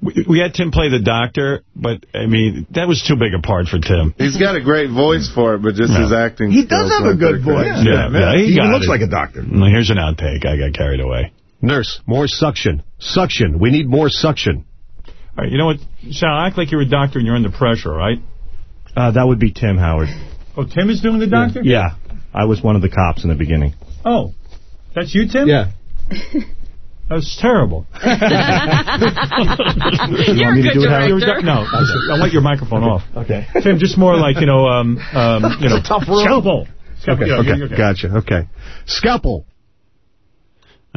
We, we had Tim play the doctor, but, I mean, that was too big a part for Tim. He's got a great voice for it, but just No. his acting He does have a good that great. voice. Yeah, yeah, he, He got looks it. like a doctor. Here's an outtake. I got carried away. Nurse, more suction. Suction. We need more suction. All right, you know what, Sal, act like you're a doctor and you're under pressure, right? Uh, that would be Tim Howard. Oh, Tim is doing the doctor? Yeah. I was one of the cops in the beginning. Oh, that's you, Tim? Yeah. That was terrible. You're a me to good do it, Howard? director. No, I'll let your microphone off. Okay. Tim, just more like, you know, um, um, you know, tough room. Scalpel. Scalpel, Okay, yeah, okay, okay. gotcha. Okay. Scalpel.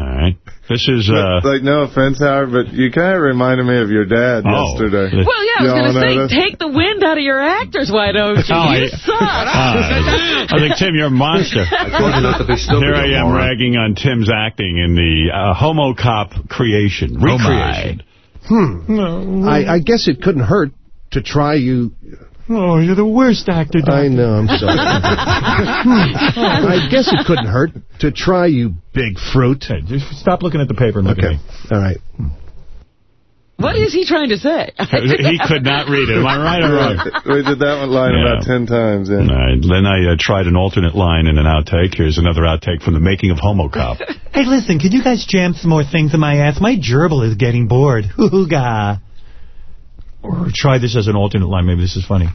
All right. This is, uh, Like, no offense, Howard, but you kind of reminded me of your dad Oh. yesterday. Well, yeah, I was going to say, notice? take the wind out of your actors, why don't you? Oh, you I- suck. uh, I think, Tim, you're a monster. told you not to be stupid, Here I am moron. ragging on Tim's acting in the uh, Homo Cop creation, recreation. Hmm. I, I guess it couldn't hurt to try you. Oh, you're the worst actor, I know, I'm sorry. I guess it couldn't hurt to try you, big fruit. Hey, just stop looking at the paper and look Okay, at me. all right. What is he trying to say? he could not read it. Am I right or wrong? We did that one line Yeah. about ten times. Yeah. All right. Then I uh, tried an alternate line in an outtake. Here's another outtake from the making of Homo Cop. Hey, listen, could you guys jam some more things in my ass? My gerbil is getting bored. Hoo-ga. Or try this as an alternate line. Maybe this is funny.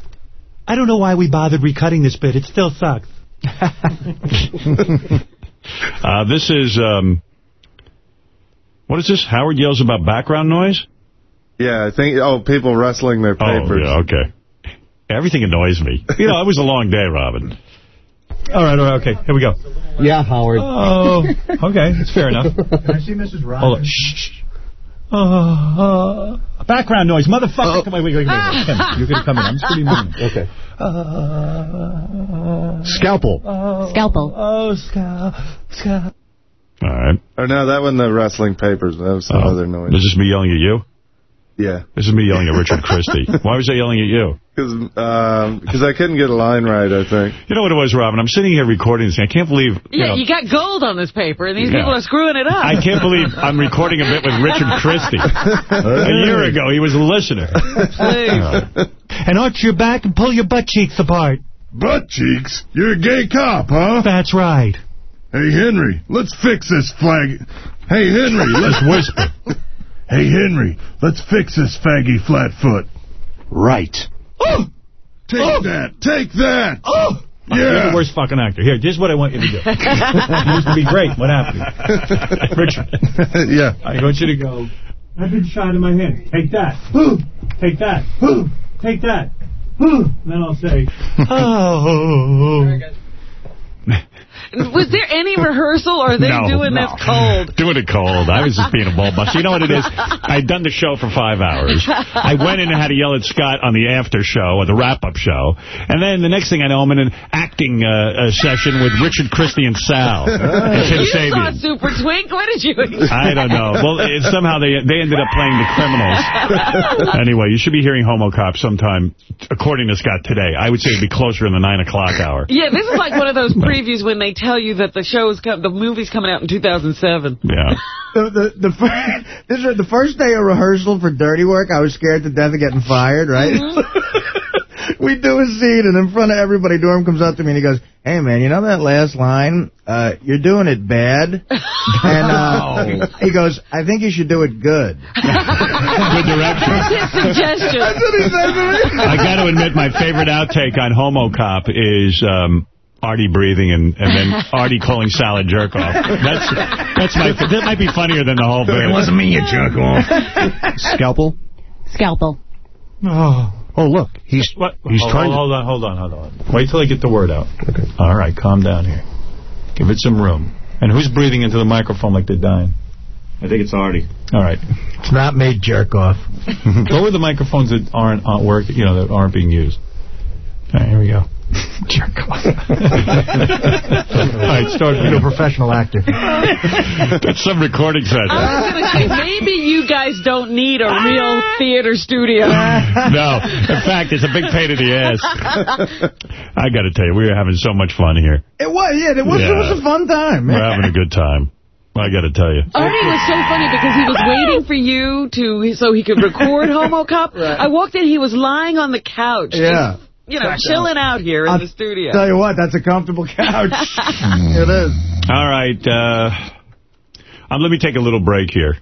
I don't know why we bothered recutting this bit. It still sucks. Uh, this is, um, what is this? Howard yells about background noise? Yeah, I think, oh, people rustling their papers. Oh, yeah, okay. Everything annoys me. You know, it was a long day, Robin. All right, all right, okay. Here we go. Yeah, Howard. Oh, okay. That's fair enough. Can I see Mrs. Rogers? Hold on. Shh. Shh. Uh, uh, background noise, motherfucker. Come on, wait, wait, wait. wait. Tim, you're going to come in. I'm just going to be moving. Okay. Uh, Scalpel. oh, Scalpel. Oh, scalpel. Scalpel. All right. Oh, no, that wasn't the rustling papers. That was some Oh, other noise. This is me yelling at you? Yeah. This is me yelling at Richard Christie. Why was I yelling at you? Because um, cause I couldn't get a line right, I think. You know what it was, Robin? I'm sitting here recording this. thing. I can't believe... You Yeah, know, you got gold on this paper, and these Yeah. people are screwing it up. I can't believe I'm recording a bit with Richard Christie. A year ago, he was a listener. And arch your back and pull your butt cheeks apart. Butt cheeks? You're a gay cop, huh? That's right. Hey, Henry, let's fix this flag. Hey, Henry, let's whisper. Hey, Henry, let's fix this faggy flatfoot. Right. Oh! Take oh! that. Take that. Oh! You're Yeah. the worst fucking actor. Here, this is what I want you to do. you used to be great. What happened? Richard. yeah. I want you to go... I've been shot in my hand. Take that. Take that. Take that. And then I'll say, oh. Was there any rehearsal, or are they No, doing no. this cold? Doing it cold. I was just being a ball buster. You know what it is? I'd done the show for five hours. I went in and had to yell at Scott on the after show, or the wrap-up show. And then the next thing I know, I'm in an acting uh, uh, session with Richard Christie and Sal. and Tim you saw Super Twink? What did you I don't know. Well, it, somehow they they ended up playing the criminals. anyway, you should be hearing Homo Cop sometime, according to Scott, today. I would say it'd be closer in the 9 o'clock hour. Yeah, this is like one of those previews when they tell you that the show is the movie's coming out in 2007. Yeah. The, the, the, fir- this is the first day of rehearsal for Dirty Work, I was scared to death of getting fired, right? we do a scene, and in front of everybody, Norm comes up to me and he goes, hey, man, you know that last line? Uh, you're doing it bad. and uh, he goes, I think you should do it good. Good direction. That's his suggestion. That's what he said to me. I got to admit, my favorite outtake on Homo Cop is um, Artie breathing and, and then Artie calling salad jerk off. That's that's my that might be funnier than the whole thing. It wasn't me, you jerk off. Scalpel. Scalpel. Oh. Oh, look. He's What? he's hold, trying hold on, hold on, hold on. Wait till I get the word out. Okay. All right, calm down here. Give it some room. And who's breathing into the microphone like they're dying? I think it's Artie. All right. It's not me, jerk off. Go with the microphones that aren't, aren't working, you know, that aren't being used. All right, here we go. Jerk off. All right, start. You're a professional actor. That's some recording session. I was going to say, maybe you guys don't need a real theater studio. no. In fact, it's a big pain in the ass. I got to tell you, we were having so much fun here. It was, yeah, it was, Yeah. it was a fun time. We're having a good time. I got to tell you. Artie was so funny because he was waiting for you to so he could record Homo Cop. Right. I walked in, he was lying on the couch. Yeah. Just, you know, chilling out here in I'll the studio. Tell you what, that's a comfortable couch. it is. All right. Uh, um, let me take a little break here,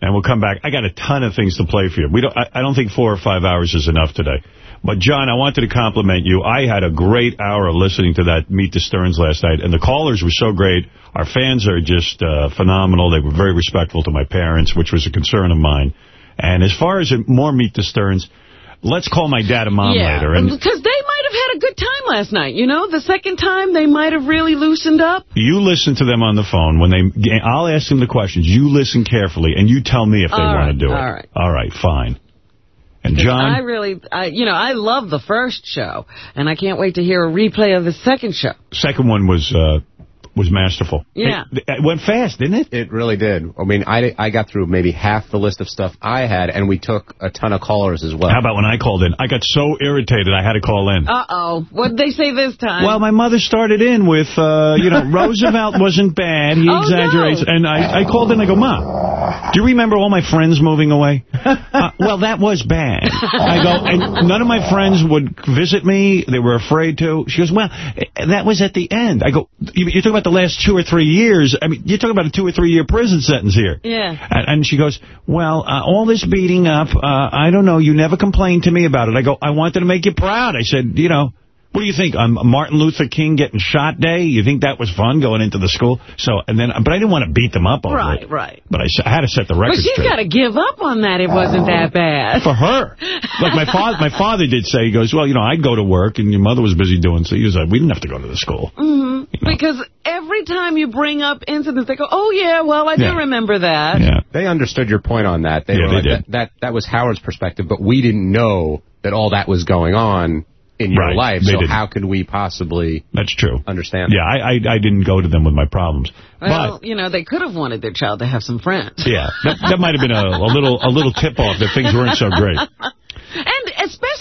and we'll come back. I got a ton of things to play for you. We don't. I, I don't think four or five hours is enough today. But, John, I wanted to compliment you. I had a great hour listening to that Meet the Sterns last night, and the callers were so great. Our fans are just uh, phenomenal. They were very respectful to my parents, which was a concern of mine. And as far as more Meet the Sterns, let's call my dad and mom yeah, later. And because they might have had a good time last night. You know, the second time they might have really loosened up. You listen to them on the phone when they. I'll ask them the questions. You listen carefully, and you tell me if they All want right, to do it. all right. All right, fine. And John? I really, I, you know, I love the first show, and I can't wait to hear a replay of the second show. second one was uh, was masterful. Yeah. It, it went fast, didn't it? It really did. I mean, I, I got through maybe half the list of stuff I had, and we took a ton of callers as well. How about when I called in? I got so irritated I had to call in. Uh-oh. What did they say this time? Well, my mother started in with, uh, you know, Roosevelt wasn't bad. He Oh, exaggerates. no. And I, I called in. I go, Mom, Do you remember all my friends moving away? Uh, well, that was bad. I go, and none of my friends would visit me. They were afraid to. She goes, well, that was at the end. I go, you- you're talking about the last two or three years. I mean, you're talking about a two or three year prison sentence here. Yeah. And, and she goes, well, uh, all this beating up, uh, I don't know, you never complained to me about it. I go, I wanted to make you proud. I said, you know, what do you think? Um, Martin Luther King getting shot day? You think that was fun going into the school? So, and then, but I didn't want to beat them up over Right, it. right. But I had to set the record But she's straight. got to give up on that. It wasn't that bad. For her. Like my father, my father did say, he goes, well, you know, I'd go to work and your mother was busy doing, so he was like, we didn't have to go to the school. Mm -hmm. Because every time you bring up incidents, they go, oh, yeah, well, I do Yeah. remember that. Yeah. They understood your point on that. They Yeah, were they like, did. That, that that was Howard's perspective, but we didn't know that all that was going on in your Right, life. they So didn't. how could we possibly That's true. understand? Yeah, I, I, I didn't go to them with my problems. Well, you know, they could have wanted their child to have some friends. Yeah, that, that might have been a, a little a little tip-off that things weren't so great.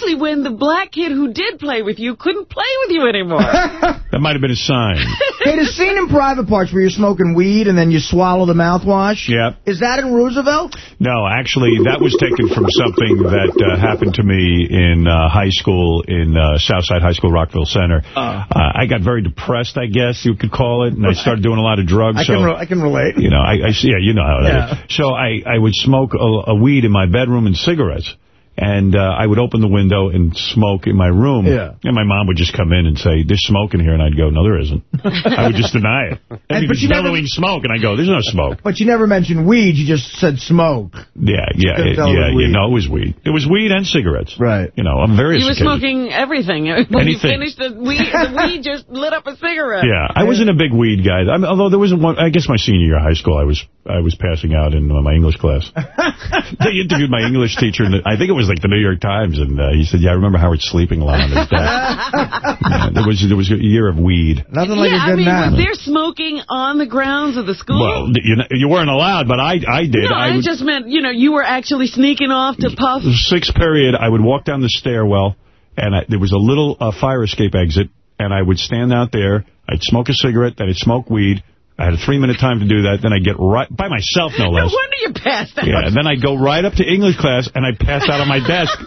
And especially when the black kid who did play with you couldn't play with you anymore. That might have been a sign. Hey, the scene in Private Parts where you're smoking weed and then you swallow the mouthwash, yep. is that in Roosevelt? No, actually, that was taken from something that uh, happened to me in uh, high school, in uh, Southside High School, Rockville Center. Uh, I got very depressed, I guess you could call it, and I started doing a lot of drugs. I so, can, re- I can relate. You know, I, I yeah, you know how that is. Yeah. So I, I would smoke a, a weed in my bedroom and cigarettes. And uh, I would open the window and smoke in my room. Yeah. And my mom would just come in and say, there's smoke in here. And I'd go, no, there isn't. I would just deny it. And, And- but because you never- billowing smoke. And I go, there's no smoke. But you never mentioned weed, you just said smoke. Yeah, yeah, it, yeah, you know, it was weed. It was weed and cigarettes. Right. You know, on various You were occasions. smoking everything. When you Anything. finished the weed, the weed just lit up a cigarette. Yeah, I wasn't a big weed guy. I mean, although there was one, I guess my senior year of high school, I was I was passing out in uh, my English class. they interviewed my English teacher, and I think it was like the New York Times, and uh, he said, "Yeah, I remember Howard sleeping a lot on his desk." Yeah, there was there was a year of weed. Nothing like yeah, I mean, was there smoking on the grounds of the school? Well, you you weren't allowed, but I I did. no, I, would, just meant, you know, you were actually sneaking off to puff. sixth period, I would walk down the stairwell, and I, there was a little uh, fire escape exit, and I would stand out there. I'd smoke a cigarette, then I'd smoke weed. I had a three-minute time to do that. Then I'd get right, by myself, no less. No less. wonder you passed out. Yeah, and then I'd go right up to English class, and I'd pass out on my desk.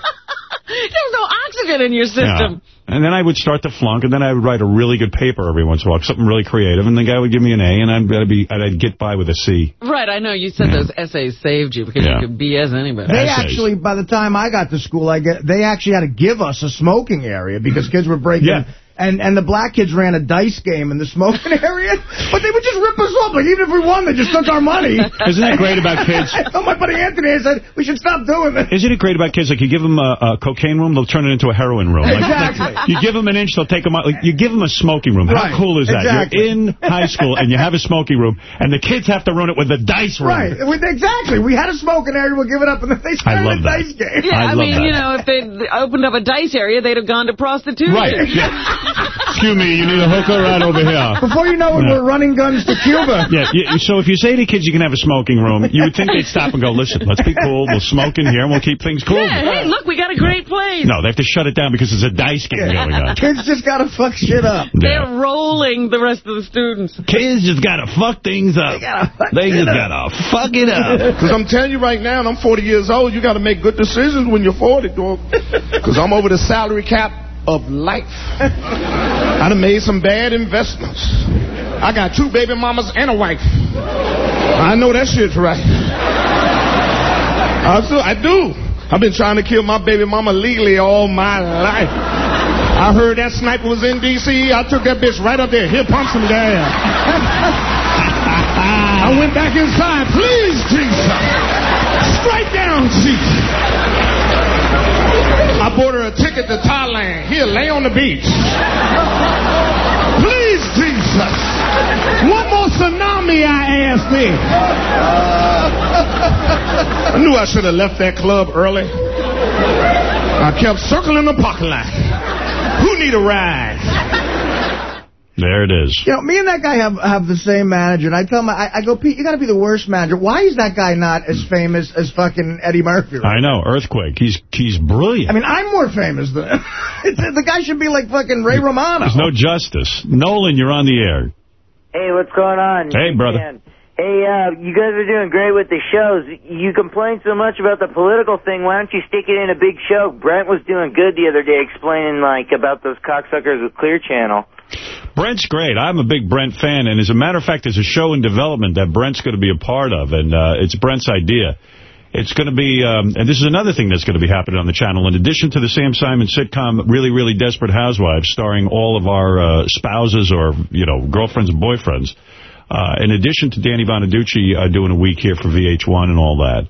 There's no oxygen in your system. Yeah. And then I would start to flunk, and then I would write a really good paper every once in a while, something really creative, and the guy would give me an A, and I'd, I'd be, I'd get by with a C. Right, I know. You said those essays saved you because Yeah. you could BS anybody. They actually, by the time I got to school, I get they actually had to give us a smoking area because kids were breaking. Yeah. And and the black kids ran a dice game in the smoking area, but they would just rip us off. Like even if we won, they just took our money. Isn't that great about kids? oh, my buddy Anthony said we should stop doing this. Isn't it great about kids? Like, you give them a, a cocaine room, they'll turn it into a heroin room. Like, Exactly. like, you give them an inch, they'll take them out. Like, you give them a smoking room. How Right. cool is that? Exactly. You're in high school, and you have a smoking room, and the kids have to run it with a dice room. Right, exactly. We had a smoking area, we'll give it up, and then they I started love a that. dice game. Yeah, I, I love mean, that. you know, if they opened up a dice area, they'd have gone to prostitution. Right. Yeah. Excuse me, you need a hooker right over here. Before you know it, Yeah. we're running guns to Cuba. Yeah, you, so if you say to kids you can have a smoking room, you would think they'd stop and go, listen, let's be cool, we'll smoke in here, and we'll keep things cool. Yeah, hey, look, we got a great place. No, they have to shut it down because there's a dice game going on. Kids just gotta fuck shit up. They're rolling the rest of the students. Kids just gotta fuck things up. They just gotta fuck it up. Because I'm telling you right now, and I'm 40 years old, you got to make good decisions when you're 40, dog. Because I'm over the salary cap of life. I done made some bad investments. I got two baby mamas and a wife. I know that shit's right. I do. I do. I've been trying to kill my baby mama legally all my life. I heard that sniper was in D.C. I took that bitch right up there. Here, pump some gas. I went back inside. Please, Jesus. Straight down, Jesus. I bought her a ticket to Thailand. Here, lay on the beach. Please, Jesus. One more tsunami, I asked me. I knew I should have left that club early. I kept circling the parking lot. Who need a ride? There it is. You know, me and that guy have have the same manager, and I tell him, I, I go, Pete, you got to be the worst manager. Why is that guy not as famous as fucking Eddie Murphy? right? I know, Earthquake. He's he's brilliant. I mean, I'm more famous than the guy. Should be like fucking Ray Romano. There's no justice. Nolan, you're on the air. Hey, what's going on? Hey, brother. Man. Hey, uh, you guys are doing great with the shows. You complain so much about the political thing. Why don't you stick it in a big show? Brent was doing good the other day explaining, like, about those cocksuckers with Clear Channel. Brent's great. I'm a big Brent fan, and as a matter of fact, there's a show in development that Brent's going to be a part of, and uh, it's Brent's idea. It's going to be, um, and this is another thing that's going to be happening on the channel. In addition to the Sam Simon sitcom, Really, Really Desperate Housewives, starring all of our uh, spouses or, you know, girlfriends and boyfriends, uh, in addition to Danny Bonaduce uh, doing a week here for VH1 and all that,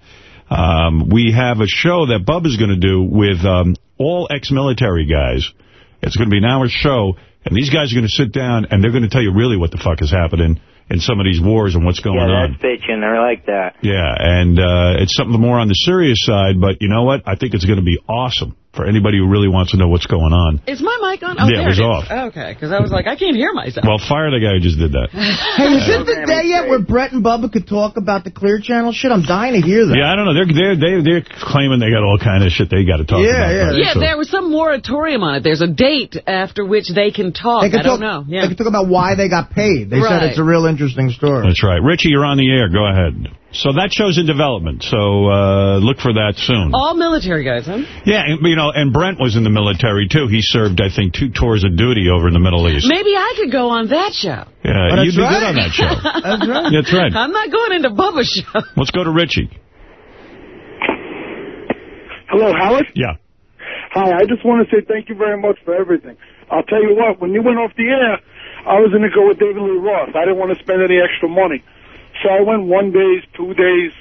um, we have a show that Bub is going to do with um, all ex-military guys. It's going to be an hour show, and these guys are going to sit down, and they're going to tell you really what the fuck is happening in some of these wars and what's going yeah, on. that's bitching. I like that. Yeah, and uh, it's something more on the serious side, but you know what? I think it's going to be awesome for anybody who really wants to know what's going on. Is my mic on? Oh, Yeah, it was is. off. Okay, because I was like, I can't hear myself. Well, fire the guy who just did that. Hey, is it the day yet where Brett and Bubba could talk about the Clear Channel shit? I'm dying to hear that. Yeah, I don't know. They're they're they're, they're claiming they got all kind of shit they got to talk Yeah, about. yeah. yeah, there was some moratorium on it. There's a date after which they can talk. They could I don't talk, know. Yeah. They could talk about why they got paid. They said it's a real interesting story. That's right. Richie, you're on the air. Go ahead. So that show's in development, so uh, look for that soon. All military guys, huh? Yeah, and, you know, and Brent was in the military, too. He served, I think, two tours of duty over in the Middle East. Maybe I could go on that show. Yeah, Oh, you'd be that's good on that show. That's right. That's right. I'm not going into Bubba's show. Let's go to Richie. Hello, Howard? Yeah. Hi, I just want to say thank you very much for everything. I'll tell you what, when you went off the air, I was going to go with David Lee Roth. I didn't want to spend any extra money. So I went one days, two days,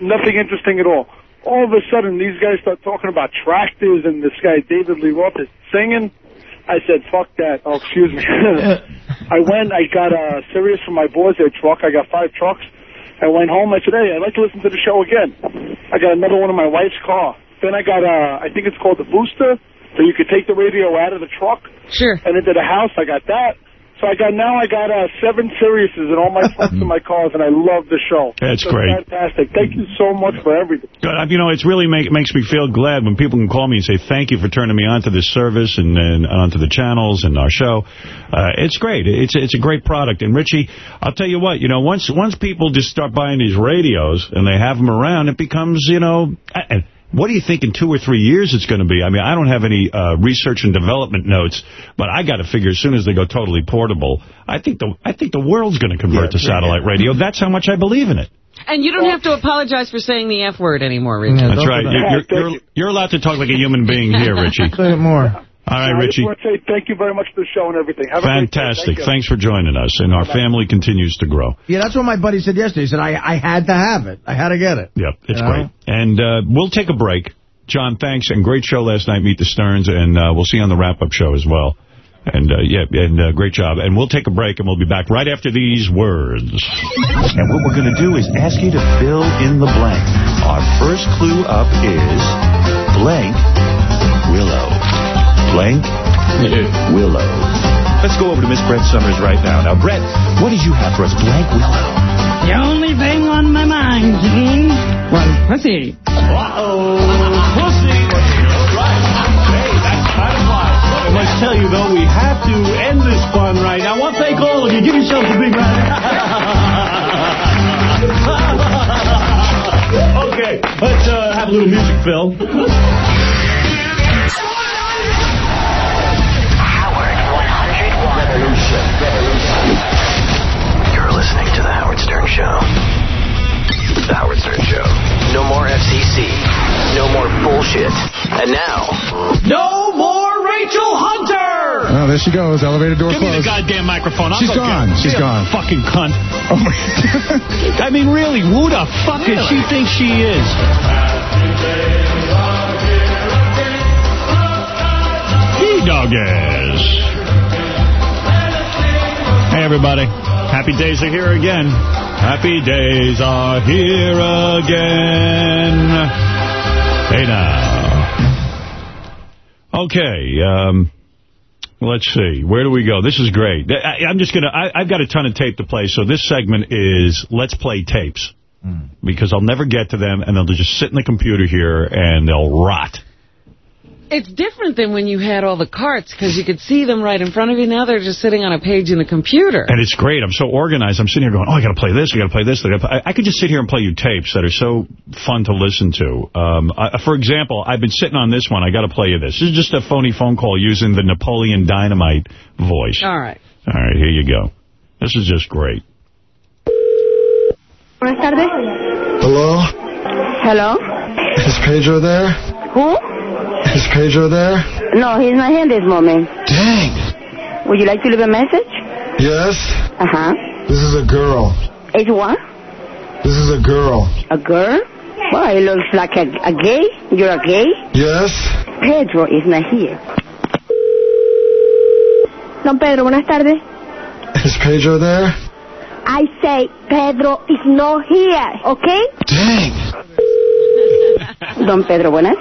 nothing interesting at all. All of a sudden, these guys start talking about tractors and this guy, David Lee Roth, is singing. I said, fuck that. Oh, excuse me. I went, I got uh, a Sirius for my boys, their truck. I got five trucks. I went home. I said, hey, I'd like to listen to the show again. I got another one in my wife's car. Then I got a, I think it's called the booster, so you could take the radio out of the truck. Sure. And into the house, I got that. So I got now I got uh, seven Siriuses in all my trucks and my cars, and I love the show. That's So great. Fantastic. Thank you so much for everything. You know, it's really make, makes me feel glad when people can call me and say thank you for turning me on to this service and, and onto the channels and our show. Uh, it's great. It's it's a great product. And Richie, I'll tell you what. You know, once once people just start buying these radios and they have them around, it becomes you know. I, what do you think in two or three years it's going to be? I mean, I don't have any uh, research and development notes, but I got to figure as soon as they go totally portable, I think the I think the world's going to convert to satellite radio. That's how much I believe in it. And you don't have to apologize for saying the F word anymore, Richie. That's right. You're, you're, you're, you're allowed to talk like a human being here, Richie. Say it more. All right, I Richie. just want to say thank you very much for the show and everything. Have a. Fantastic. Thank. Thanks for joining us. And our family continues to grow. Yeah, that's what my buddy said yesterday. He said, I, I had to have it. I had to get it. Yep, it's You know? great. And uh, we'll take a break. John, thanks. And great show last night, Meet the Sterns. And uh, we'll see you on the wrap-up show as well. And, uh, yeah, and uh, great job. And we'll take a break, and we'll be back right after these words. And what we're going to do is ask you to fill in the blank. Our first clue up is blank willow. Blank willow. Let's go over to Miss Brett Somers right now. Now, Brett, what did you have for us? Blank willow. The only thing on my mind, Gene, was pussy. Uh-oh. Pussy. All right. Hey, that's kind of life. I must tell you, though, we have to end this fun right now. I want to thank all of you. Give yourselves a big round. okay, let's uh, have a little music, Phil. The Howard Stern Show. The Howard Stern Show. No more FCC. No more bullshit. And now, No more Rachel Hunter! Oh, there she goes. Elevator door Give me the closed. goddamn microphone. I'll She's go gone. get her. She's Be a gone. Fucking cunt. Oh I mean, really, who the fuck does she think she is? He-Doggers. Hey, everybody. Happy days are here again. Happy days are here again. Hey, now. Okay, um... Let's see. Where do we go? This is great. I, I'm just going to... I've got a ton of tape to play, so this segment is Let's Play Tapes. Because I'll never get to them, and they'll just sit in the computer here, and they'll rot. It's different than when you had all the carts because you could see them right in front of you. Now they're just sitting on a page in the computer. And it's great. I'm so organized. I'm sitting here going, oh, I got to play this. I got to play this. I. I, I could just sit here and play you tapes that are so fun to listen to. Um, I, for example, I've been sitting on this one. I got to play you this. This is just a phony phone call using the Napoleon Dynamite voice. All right. All right, here you go. This is just great. Buenas tardes. Hello? Hello? Is Pedro there? Who? Is Pedro there? No, he's not here this moment. Dang. Would you like to leave a message? Yes? Uh-huh. This is a girl. It's what? This is a girl. A girl? Well, it looks like a, a gay. You're a gay? Yes? Pedro is not here. Don Pedro, buenas tardes. Is Pedro there? I say Pedro is not here, okay? Dang. Don Pedro, buenas.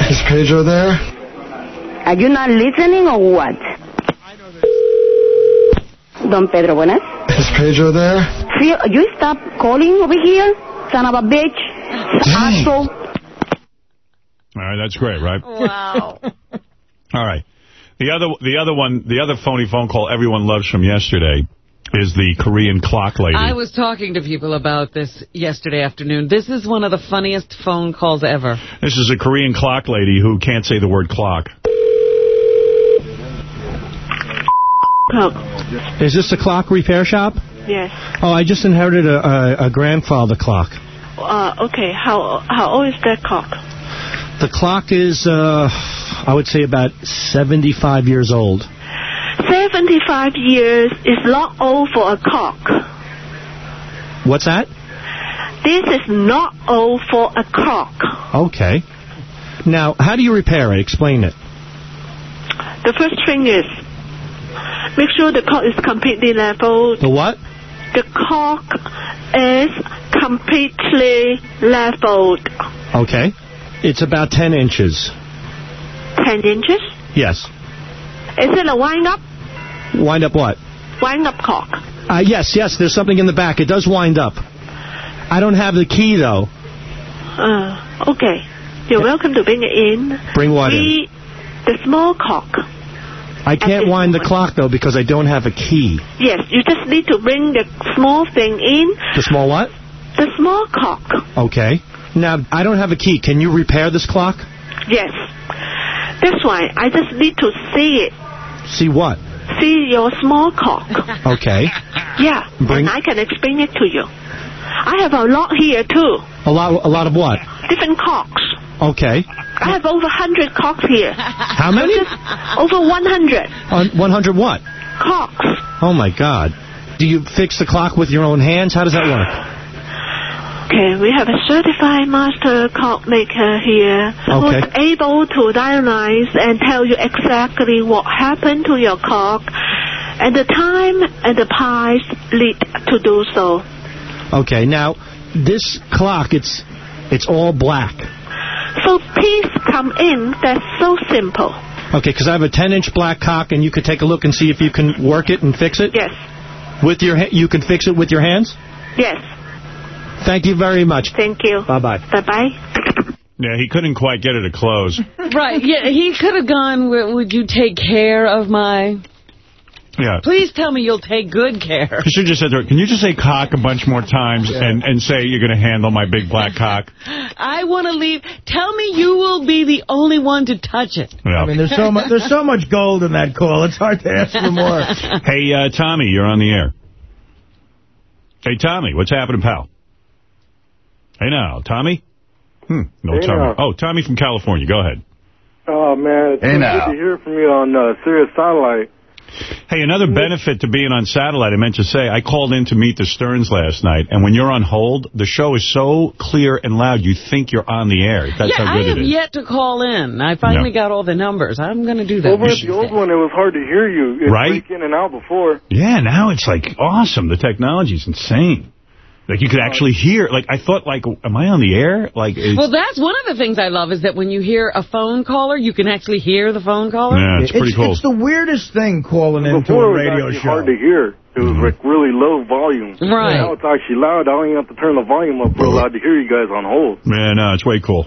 Is Pedro there? Are you not listening or what? Don Pedro, buenas. Is Pedro there? See, you stop calling over here, son of a bitch. Asshole. All right, that's great, right? Wow. All right. The other, the other one, the other phony phone call everyone loves from yesterday is the Korean clock lady. I was talking to people about this yesterday afternoon. This is one of the funniest phone calls ever. This is a Korean clock lady who can't say the word clock. Oh. Is this a clock repair shop? Yes. Oh, I just inherited a, a, a grandfather clock. Uh, okay. How how old is that clock? The clock is, uh, I would say, about 75 years old. 75 years is not old for a cock. What's that? This is not old for a cock. Okay. Now, how do you repair it? Explain it. The first thing is make sure the cock is completely leveled. The what? The cock is completely leveled. Okay. It's about 10 inches. 10 inches. Yes. Is it a wind up? Wind up what? Wind up clock. Uh, yes, yes, there's something in the back. It does wind up. I don't have the key, though. Uh, okay. You're welcome to bring it in. Bring what in? The small clock. I can't wind the clock, though, because I don't have a key. Yes, you just need to bring the small thing in. The small what? The small clock. Okay. Now, I don't have a key. Can you repair this clock? Yes. That's why I just need to see it. See what? See your small cock. Okay. Yeah, Bring- and I can explain it to you. I have a lot here, too. A lot, a lot of what? Different cocks. Okay. I have over 100 cocks here. How many? Over 100 On 100 what? Cocks. Oh, my God. Do you fix the clock with your own hands? How does that work? Okay, we have a certified master clock maker here Okay. who's able to diagnose and tell you exactly what happened to your clock and the time and the price lead to do so. Okay, now, this clock, it's it's all black. So please come in. That's so simple. Okay, because I have a 10-inch black cock, and you could take a look and see if you can work it and fix it? Yes. With your You can fix it with your hands? Yes. Thank you very much. Thank you. Bye-bye. Bye-bye. Yeah, he couldn't quite get it to close. Right, yeah, he could have gone, "W- would you take care of my... Yeah. Please tell me you'll take good care. You should just said to her, can you just say cock a bunch more times and, and say you're going to handle my big black cock? I want to leave. Tell me you will be the only one to touch it. Yeah. I mean, there's so much there's so much gold in that call. It's hard to ask for more. Hey, uh, Tommy, you're on the air. Hey, Tommy, what's happening, pal? Hey, now, Tommy? Hmm, no Hey, Tommy. now. Oh, Tommy from California. Go ahead. Oh, man, it's Hey, so now. good to hear from you on uh, Sirius Satellite. Hey, another benefit to being on satellite, I meant to say, I called in to meet the Sterns last night, and when you're on hold, the show is so clear and loud, you think you're on the air. That's yeah, how I good have it is. yet to call in. I finally got all the numbers. I'm going to do that. Over at the old one, it was hard to hear you. It Right? in and out before. Yeah, now it's like awesome. The technology's insane. Like you could actually hear. Like I thought, like, am I on the air? Like, it's, Well, that's one of the things I love is that when you hear a phone caller, you can actually hear the phone caller. Yeah, it's pretty cool. It's the weirdest thing calling into a radio actually show. hard to hear. It was Mm-hmm. like really low volume. Right. Now it's actually loud. I don't even have to turn the volume up real loud to hear you guys on hold. man, no, it's way cool.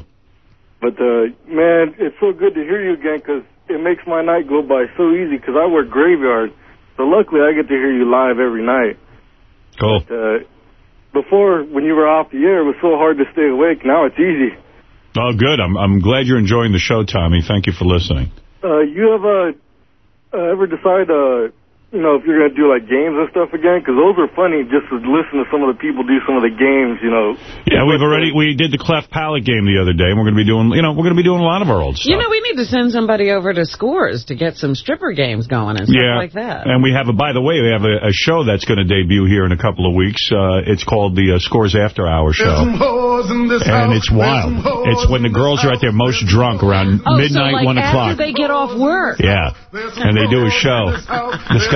But, uh, man, it's so good to hear you again 'cause it makes my night go by so easy 'cause I work graveyard. So luckily I get to hear you live every night. Cool. But, uh, before, when you were off the air, it was so hard to stay awake. Now it's easy. Oh, good. I'm I'm glad you're enjoying the show, Tommy. Thank you for listening. Uh, you ever, uh, ever decide, uh, you know, if you're going to do, like, games and stuff again, because those are funny just to listen to some of the people do some of the games, you know. Yeah, we've already we did the cleft palate game the other day, and we're going to be doing you know we're going to be doing a lot of our old stuff. You know, we need to send somebody over to Scores to get some stripper games going and stuff yeah, like that. and we have a. By the way, we have a, a show that's going to debut here in a couple of weeks. Uh, it's called the uh, Scores After Hour Show, and it's wild. It's when the girls are at their most drunk around oh, midnight, so like one o'clock. they get off work. Yeah, and they do a show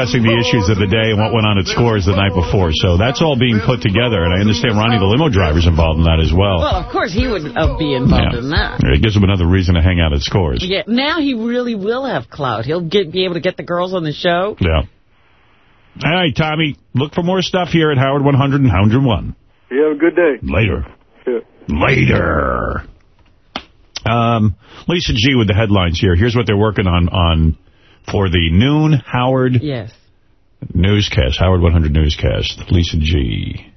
discussing the issues of the day and what went on at Scores the night before. So that's all being put together, and I understand Ronnie the limo driver is involved in that as well. Well, of course he would uh, be involved in that. It gives him another reason to hang out at Scores. Yeah, now he really will have clout. He'll get be able to get the girls on the show. Yeah. All right, Tommy, look for more stuff here at Howard 100 and Howard 1. You have a good day. Later. Yeah. Later. Um, Lisa G with the headlines here. Here's what they're working on on for the noon Howard Yes. newscast, Howard 100 newscast. Lisa G.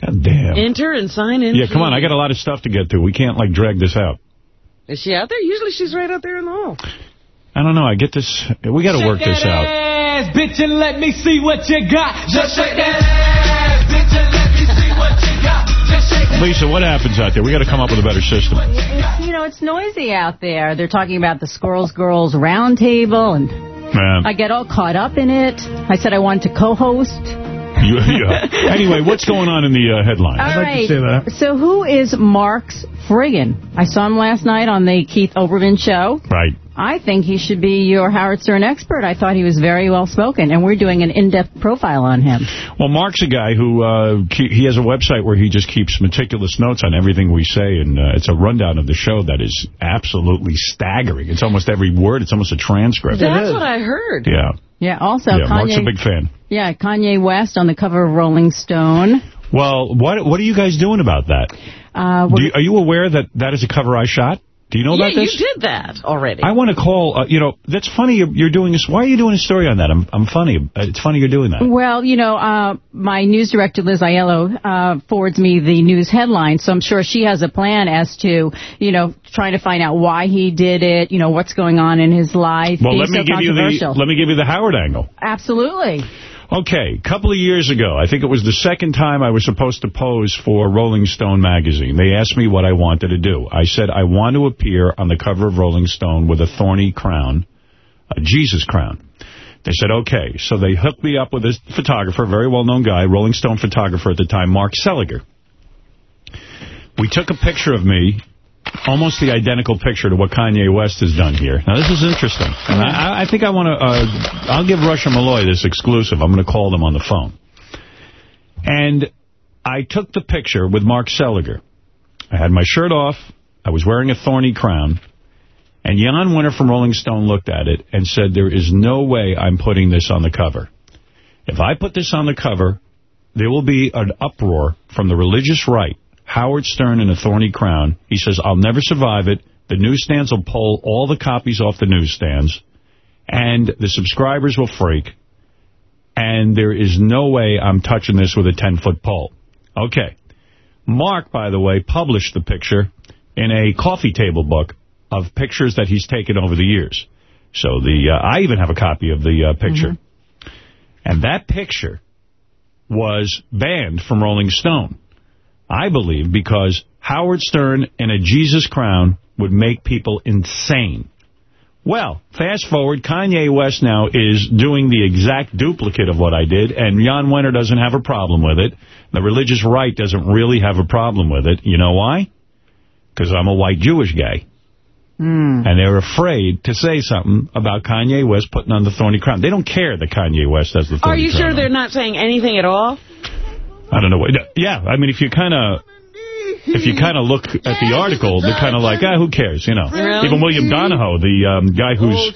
God damn. Enter and sign in. Yeah, come on. I got a lot of stuff to get to. We can't, like, drag this out. Is she out there? Usually she's right out there in the hall. I don't know. I get this. We got to work this out. ass, bitch, and let me see what you got. Just shake that Lisa, what happens out there? We got to come up with a better system. You know, it's noisy out there. They're talking about the Squirrels Girls Roundtable, and Man. I get all caught up in it. I said I wanted to co-host. You, yeah. Anyway, what's going on in the uh, headlines? All right. So who is Marks Friggin? I saw him last night on the Keith Olbermann show. Right. I think he should be your Howard Stern expert. I thought he was very well spoken, and we're doing an in-depth profile on him. Well, Mark's a guy who, uh, he has a website where he just keeps meticulous notes on everything we say, and uh, it's a rundown of the show that is absolutely staggering. It's almost every word. It's almost a transcript. That's what I heard. Yeah. Yeah. Also, yeah, Mark's a Kanye. big fan. Yeah, Kanye West on the cover of Rolling Stone. Well, what what are you guys doing about that? Uh, you, are you aware that that is a cover I shot? Do you know yeah, about this? you did that already. I want to call, uh, you know, that's funny you're, you're doing this. Why are you doing a story on that? I'm I'm funny. Uh, It's funny you're doing that. Well, you know, uh, my news director, Liz Aiello, uh, forwards me the news headlines, so I'm sure she has a plan as to, you know, trying to find out why he did it, you know, what's going on in his life, Well, being let me so give you the let me give you the Howard angle. Absolutely. Okay, a couple of years ago, I think it was the second time I was supposed to pose for Rolling Stone magazine. They asked me what I wanted to do. I said I want to appear on the cover of Rolling Stone with a thorny crown, a Jesus crown. They said, okay. So they hooked me up with a photographer, a very well-known guy, Rolling Stone photographer at the time, Mark Seliger. We took a picture of me, almost the identical picture to what Kanye West has done here. Now, this is interesting. And I, I think I want to, uh, I'll give Rush and Malloy this exclusive. I'm going to call them on the phone. And I took the picture with Mark Seliger. I had my shirt off. I was wearing a thorny crown. And Jan Wenner from Rolling Stone looked at it and said, there is no way I'm putting this on the cover. If I put this on the cover, there will be an uproar from the religious right. Howard Stern in a thorny crown. He says, I'll never survive it. The newsstands will pull all the copies off the newsstands. And the subscribers will freak. And there is no way I'm touching this with a 10-foot pole. Okay. Mark, by the way, published the picture in a coffee table book of pictures that he's taken over the years. So the uh, I even have a copy of the uh, picture. And that picture was banned from Rolling Stone. I believe because Howard Stern in a Jesus crown would make people insane. Well, fast forward, Kanye West now is doing the exact duplicate of what I did, and Jan Wenner doesn't have a problem with it. The religious right doesn't really have a problem with it. You know why? Because I'm a white Jewish guy. Hmm. And they're afraid to say something about Kanye West putting on the thorny crown. They don't care that Kanye West has the thorny Are you crown sure on. they're not saying anything at all? I don't know. what. Yeah, I mean, if you kind of... if you kind of look at the article, they're kind of like, ah, who cares, you know. Really? Even William Donohue, the um, guy who's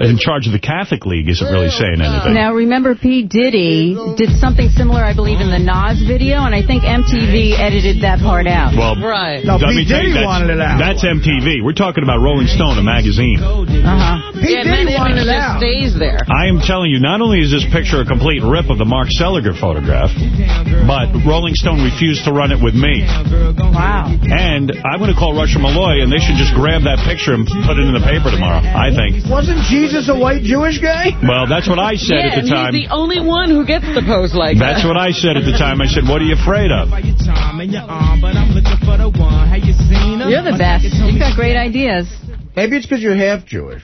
in charge of the Catholic League, isn't really saying anything. Now, remember, P. Diddy did something similar, I believe, in the Nas video, and I think MTV edited that part out. Well, right. No, P. me you, Diddy that's, wanted it out. That's MTV. We're talking about Rolling Stone, a magazine. Uh-huh. P. Yeah, and Diddy it wanted it just out. stays there. I am telling you, not only is this picture a complete rip of the Mark Seliger photograph, but Rolling Stone refused to run it with me. Wow. And I'm going to call Rush and Malloy, and they should just grab that picture and put it in the paper tomorrow, I think. Wasn't Jesus a white Jewish guy? Well, that's what I said yeah, at the and time. he's the only one who gets to pose like That's that. what I said at the time. I said, what are you afraid of? You're the best. You've got great ideas. Maybe it's because you're half Jewish.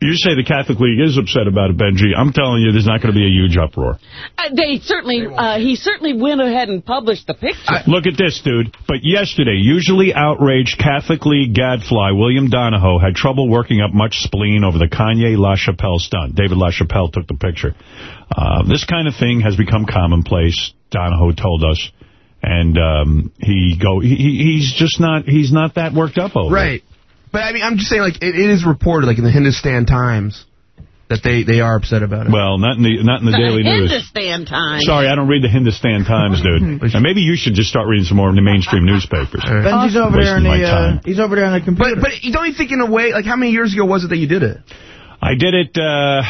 You say the Catholic League is upset about it, Benji. I'm telling you, there's not going to be a huge uproar. Uh, they certainly, uh, he certainly went ahead and published the picture. Look at this, dude. But yesterday, usually outraged Catholic League gadfly William Donohue had trouble working up much spleen over the Kanye LaChapelle stunt. David LaChapelle took the picture. Uh, this kind of thing has become commonplace, Donohue told us. And um, he go he, he's just not he's not that worked up over it. Right. But I mean, I'm just saying, like, it, it is reported, like in the Hindustan Times, that they, they are upset about it. Well, not in the not in the Daily News. Hindustan time. Sorry, I don't read the Hindustan Times, dude. and maybe you should just start reading some more of the mainstream newspapers. Benji's over there Wasting in my the, uh, he's over there on the computer. But, but you don't you think in a way, like, how many years ago was it that you did it? I did it, uh,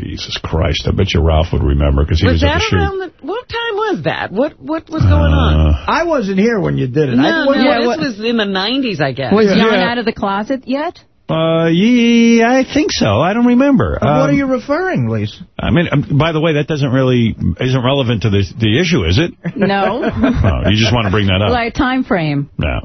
Jesus Christ, I bet you Ralph would remember because he was, was at that the shoot. around the, what time was that? What what was going on? Uh, I wasn't here when you did it. No, I, no, what- this what- was in the 90s, I guess. Was Yeah. Jan Yeah. out of the closet yet? Uh, yeah, I think so. I don't remember. what Um, are you referring, Lisa? I mean, um, by the way, that doesn't really isn't relevant to the the issue, is it? No. Oh, you just want to bring that up? like time frame. No.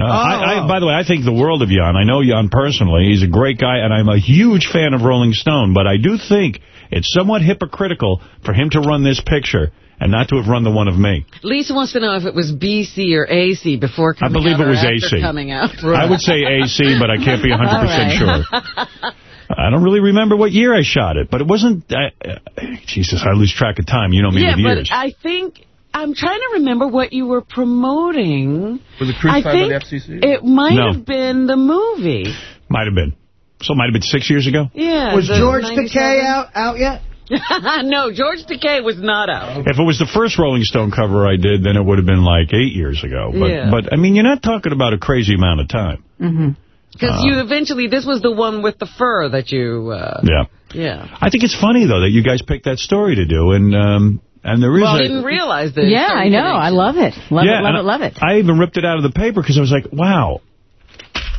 Uh, I, I, by the way, I think the world of Jan. I know Jan personally. He's a great guy, and I'm a huge fan of Rolling Stone. But I do think it's somewhat hypocritical for him to run this picture and not to have run the one of me. Lisa wants to know if it was BC or AC before coming out I believe out it was AC. coming out. I would say AC, but I can't be 100% All right. sure. I don't really remember what year I shot it, but it wasn't... Uh, uh, Jesus, I lose track of time. You know me yeah, with but. I think... I'm trying to remember what you were promoting. Was it I Crucified by think the FCC? it might No. have been the movie. Might have been. So it might have been six years ago? Yeah. Was George 97? Takei out, out yet? no, George Takei was not out. If it was the first Rolling Stone cover I did, then it would have been like eight years ago. But, Yeah. but I mean, you're not talking about a crazy amount of time. Mm-hmm. Because Uh. you eventually, this was the one with the fur that you, uh, Yeah. yeah. I think it's funny, though, that you guys picked that story to do. And um, and there is Well, a... I didn't realize that. Yeah, I know. I love it. Love yeah, it, love it, love it. I even ripped it out of the paper because I was like, wow,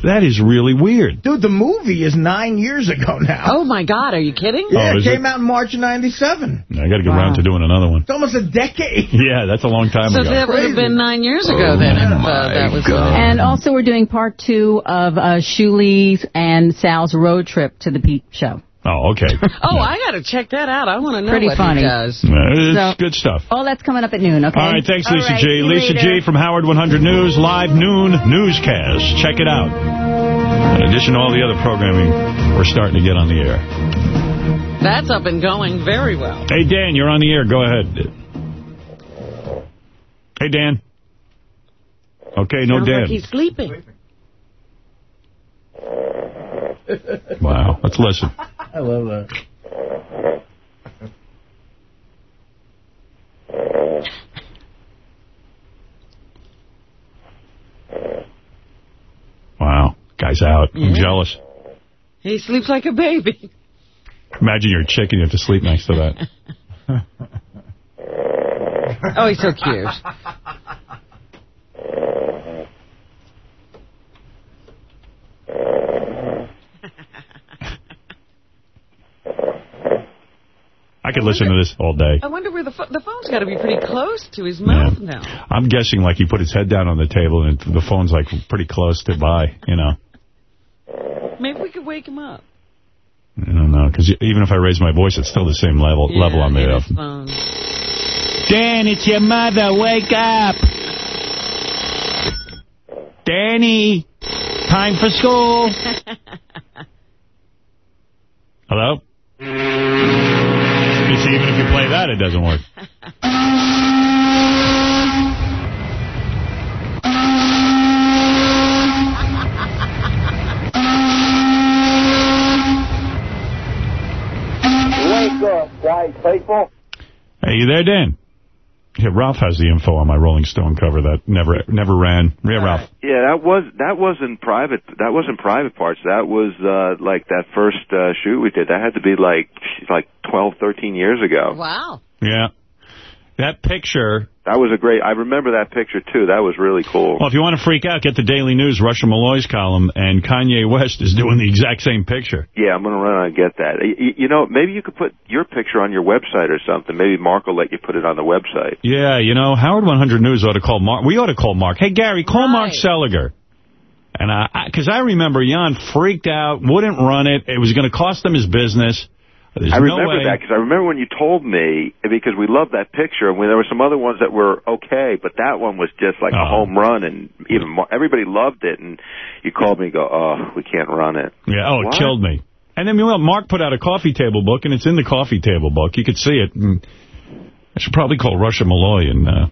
that is really weird. Dude, the movie is nine years ago now. Oh, my God. Are you kidding? Yeah, Oh, it is came it? out in March of 97. I got to get around to doing another one. It's almost a decade. Yeah, that's a long time So ago. So that would have been nine years ago then. if, uh, that was And also, we're doing part two of uh, Shuli's and Sal's road trip to the Peep Show. Oh, okay. Oh, I got to check that out. I want to know Pretty what funny. he does. Uh, it's So- good stuff. All that's coming up at noon, okay? All right, thanks, Lisa right, G. Lisa later. G from Howard 100 News, live noon newscast. Check it out. In addition to all the other programming, we're starting to get on the air. That's up and going very well. Hey, Dan, you're on the air. Go ahead. Hey, Dan. Okay, no Sounds Dan. like he's sleeping. Wow, let's listen. I love that. Wow, guy's out. I'm jealous. He sleeps like a baby. Imagine you're a chick and you have to sleep next to that. Oh, he's so cute. I could listen to this all day. I wonder where the pho- the phone's got to be pretty close to his mouth now. I'm guessing like he put his head down on the table and the phone's like pretty close to by, you know. Maybe we could wake him up. I don't know, because even if I raise my voice, it's still the same level Yeah, level I'm in at. phone. Dan, it's your mother. Wake up. Danny, time for school. Hello? you see, even if you play that, it doesn't work. Wake up, guys, people. Are you there, Dan? Yeah, Ralph has the info on my Rolling Stone cover that never never ran. Yeah, Ralph. Yeah, that was that wasn't private. That wasn't private parts. That was uh like that first uh, shoot we did. That had to be like like twelve, thirteen years ago. Wow. Yeah. That picture. That was a great. I remember that picture too. That was really cool. Well, if you want to freak out, get the Daily News, Rush and Malloy's column, and Kanye West is doing the exact same picture. Yeah, I'm gonna run out and get that. You, you know, maybe you could put your picture on your website or something. Maybe Mark will let you put it on the website. Yeah, you know, Howard 100 News ought to call Mark. We ought to call Mark. Hey, Gary, call Mark Seliger. And I, because I, remember Jan freaked out, wouldn't run it. It was going to cost him his business. There's I remember way. that because I remember when you told me because we loved that picture and we, there were some other ones that were okay, but that one was just like a Uh-huh. home run and even more, everybody loved it. And you called me and go, oh, we can't run it. Yeah, oh, What? it killed me. And then, meanwhile, Mark put out a coffee table book, and it's in the coffee table book. You could see it. And I should probably call Rush and Malloy and... Uh,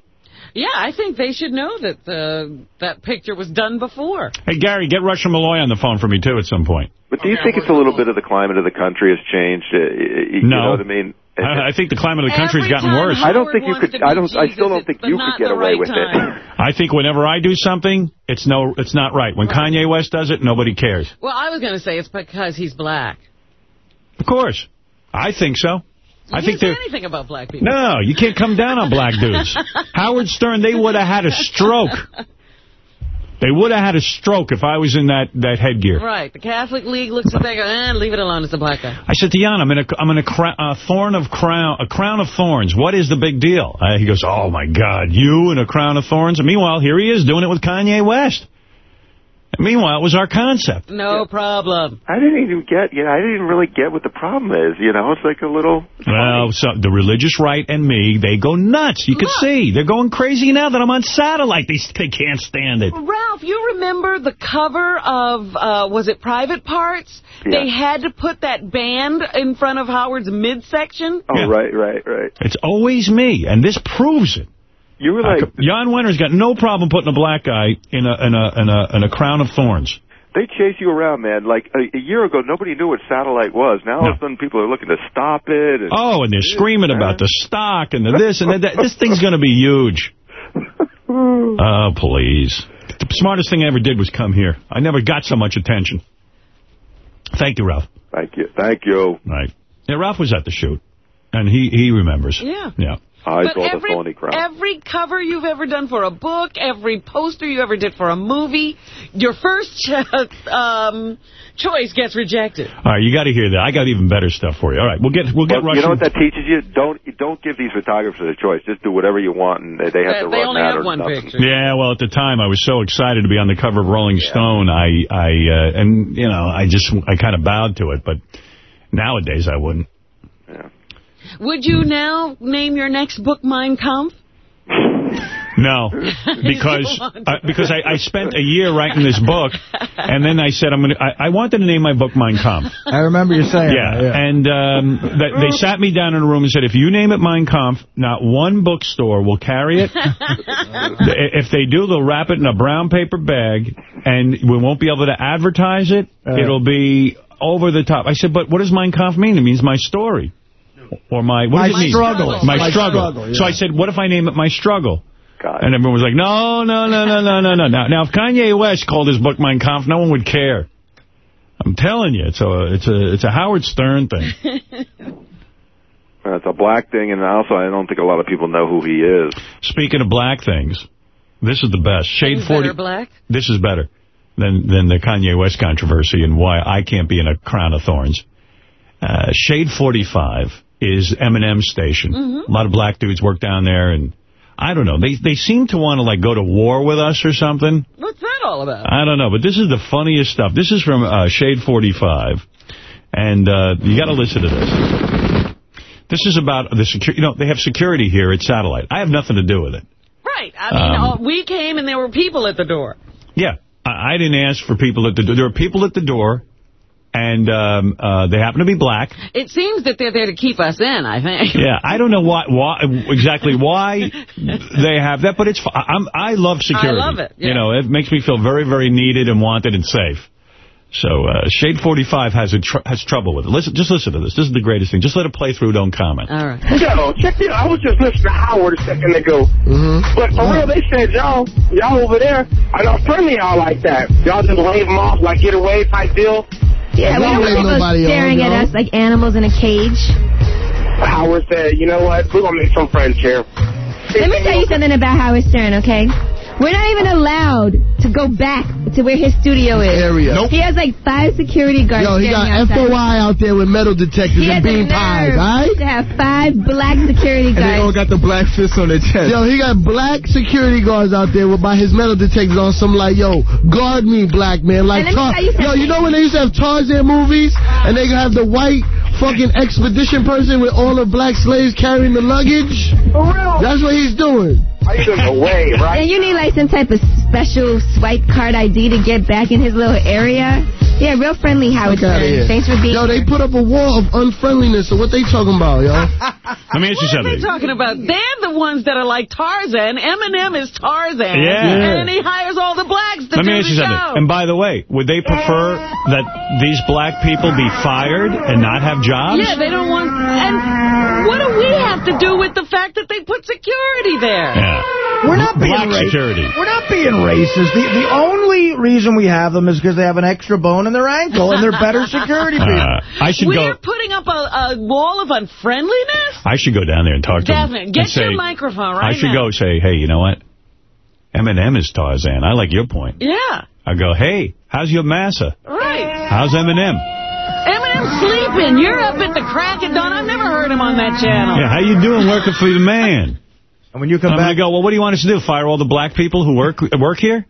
Yeah, I think they should know that the that picture was done before. hey, Gary, get Rush and Malloy on the phone for me, too, at some point. But do you think it's a little bit of the climate of the country has changed? Uh, you No. know what I mean? I, I think the climate of the country's Every gotten time worse. I don't think you could. I don't. I still don't think you could get away with it. I think whenever I do something, it's no, it's not right. When Kanye West does it, nobody cares. Well, I was going to say it's because he's black. Of course. I think so. You I think say anything about black people. No, you can't come down on black dudes. Howard Stern, they would have had a stroke. They would have had a stroke if I was in that, that headgear. Right. The Catholic League looks at that and goes, eh, leave it alone. It's a black guy. I said to Jan, I'm in a, I'm in a, a thorn of crown, a crown of thorns. What is the big deal? Uh, he goes, oh, my God, you in a crown of thorns? And meanwhile, here he is doing it with Kanye West. And meanwhile, it was our concept. No problem. I didn't even get. You know, I didn't really get what the problem is. You know, it's like a little. Well, so the religious right and me, they go nuts. You can see. They're going crazy now that I'm on satellite. They, they can't stand it. Ralph, you remember the cover of, uh, was it Private Parts? Yeah. They had to put that band in front of Howard's midsection. Oh, right, right, right. It's always me, and this proves it. You were like Jan Wenner's got no problem putting a black guy in a in a in a in a crown of thorns. They chase you around, man. Like a, a year ago, nobody knew what satellite was. Now all of a sudden, people are looking to stop it. And, Oh, and they're screaming about the stock and the this and the that. This thing's going to be huge. Oh, please. The smartest thing I ever did was come here. I never got so much attention. Thank you, Ralph. Thank you. Thank you. Right. Yeah, Ralph was at the shoot, and he, he remembers. Yeah. Yeah. I but every, every cover you've ever done for a book, every poster you ever did for a movie, your first um, choice gets rejected. All right, you got to hear that. I got even better stuff for you. All right, we'll get we'll get Well, Russian. you know what that teaches you? Don't don't give these photographers a choice. Just do whatever you want, and they, they have to They run only that have or one nothing. picture. Yeah, well, at the time, I was so excited to be on the cover of Rolling Stone. I, I, uh, and, you know, I just, I kind of bowed to it, but nowadays I wouldn't. Would you now name your next book Mein Kampf? No, because uh, because I, I spent a year writing this book, and then I said I'm gonna. I, I wanted to name my book Mein Kampf. I remember you saying Yeah, that, yeah. and um, th they sat me down in a room and said, if you name it Mein Kampf, not one bookstore will carry it. if they do, they'll wrap it in a brown paper bag, and we won't be able to advertise it. Uh. It'll be over the top. I said, but what does Mein Kampf mean? It means my story. Or my, what My does it mean? struggle. My, My struggle. struggle, yeah. So I said, what if I name it My Struggle? And everyone was like, no, no, no, no, no, no, no. Now, now, if Kanye West called his book Mein Kampf, no one would care. I'm telling you, it's a, it's a, it's a Howard Stern thing. It's a black thing, and also I don't think a lot of people know who he is. Speaking of black things, this is the best. Shade Things 40. black? This is better than than the Kanye West controversy and why I can't be in a crown of thorns. Uh, Shade 45 is Eminem's station. Mhm. A lot of black dudes work down there, and I don't know. They they seem to want to like go to war with us or something. What's that all about? I don't know, but this is the funniest stuff. This is from uh, Shade 45, and uh, you got to listen to this. This is about the security. You know, they have security here at Satellite. I have nothing to do with it. Right. I mean, Um, uh, we came and there were people at the door. Yeah, I, I didn't ask for people at the door. There were people at the door, and um, uh, they happen to be black. It seems that they're there to keep us in, I think. Yeah, I don't know why, why exactly why they have that, but it's. I'm, I love security. I love it, yeah. You know, it makes me feel very, very needed and wanted and safe. So uh, Shade 45 has a tr has trouble with it. Listen, just listen to this. This is the greatest thing. Just let it play through. Don't comment. All right. Yo, check it out. I was just listening to Howard a second ago. Mm-hmm. But for real, they said y'all, y'all over there I are not friendly y'all like that. Y'all just wave them off like get away type deal. Yeah, we don't want people staring at us like animals in a cage. Howard said, you know what? We're gonna make some friends here. Let me tell you something about Howard Stern, okay? We're not even allowed to go back to where his studio is. Area. Nope. He has like five security guards Yo, he got outside. FOI out there with metal detectors He and bean pies, nerve all right? to have five black security And they all got the black fists on their chest. Yo, he got black security guards out there with by his metal detectors on some like, yo, guard me, black man. Like, And let me Tar- tell you yo, you know when they used to have Tarzan movies and they have the white fucking expedition person with all the black slaves carrying the luggage? For real? That's what he's doing. I away, right? And you need like some type of special swipe card ID to get back in his little area. Yeah, real friendly Howard Fuck outta Stern. here. Thanks for being Yo, they put up a wall of unfriendliness. So what they talking about, yo? Let me ask you something. What are they talking about? They're the ones that are like Tarzan. Eminem is Tarzan. Yeah. And he hires all the blacks to Let do me ask the you something. And by the way, would they prefer that these black people be fired and not have jobs? Yeah, they don't want... And what do we have to do with the fact that they put security there? Yeah. We're not being racist. We're not being racist. The, the only reason we have them is because they have an extra bone in their ankle and they're better security people. Uh, I should We're go. putting up a, a wall of unfriendliness? I should go down there and talk to Devin, them. get and say, your microphone right I should now. go say, hey, you know what? Eminem is Tarzan. I like your point. Yeah, I go, hey, how's your massa? right. How's Eminem? Eminem's sleeping. You're up at the crack of dawn. I've never heard him on that channel. Yeah, how you doing working for the man? And when you come I'm back, going to go, well, what do you want us to do? Fire all the black people who work work here?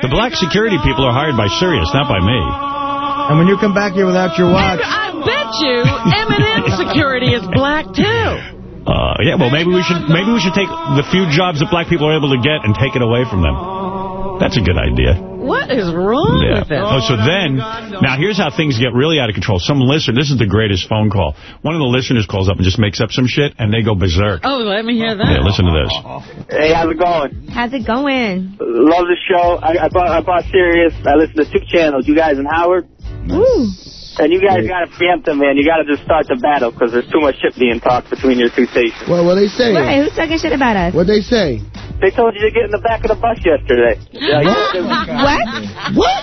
The black security people are hired by Sirius, not by me. and when you come back here without your watch, I bet you Eminem's security is black, too. Uh, yeah, well, maybe we should maybe we should take the few jobs that black people are able to get and take it away from them. That's a good idea. What is wrong Yeah. with it? Oh, so then, oh, now here's how things get really out of control. Some listener, this is the greatest phone call. One of the listeners calls up and just makes up some shit, and they go berserk. Oh, let me hear that. Yeah, listen to this. Hey, how's it going? How's it going? Love the show. I, I bought I bought Sirius. I listen to two channels. You guys and Howard. Woo. And you guys got to preempt them, man. You got to just start the battle because there's too much shit being talked between your two stations. Well, what they say? Why? Who's talking shit about us? What they say? They told you to get in the back of the bus yesterday. Yeah, What? What?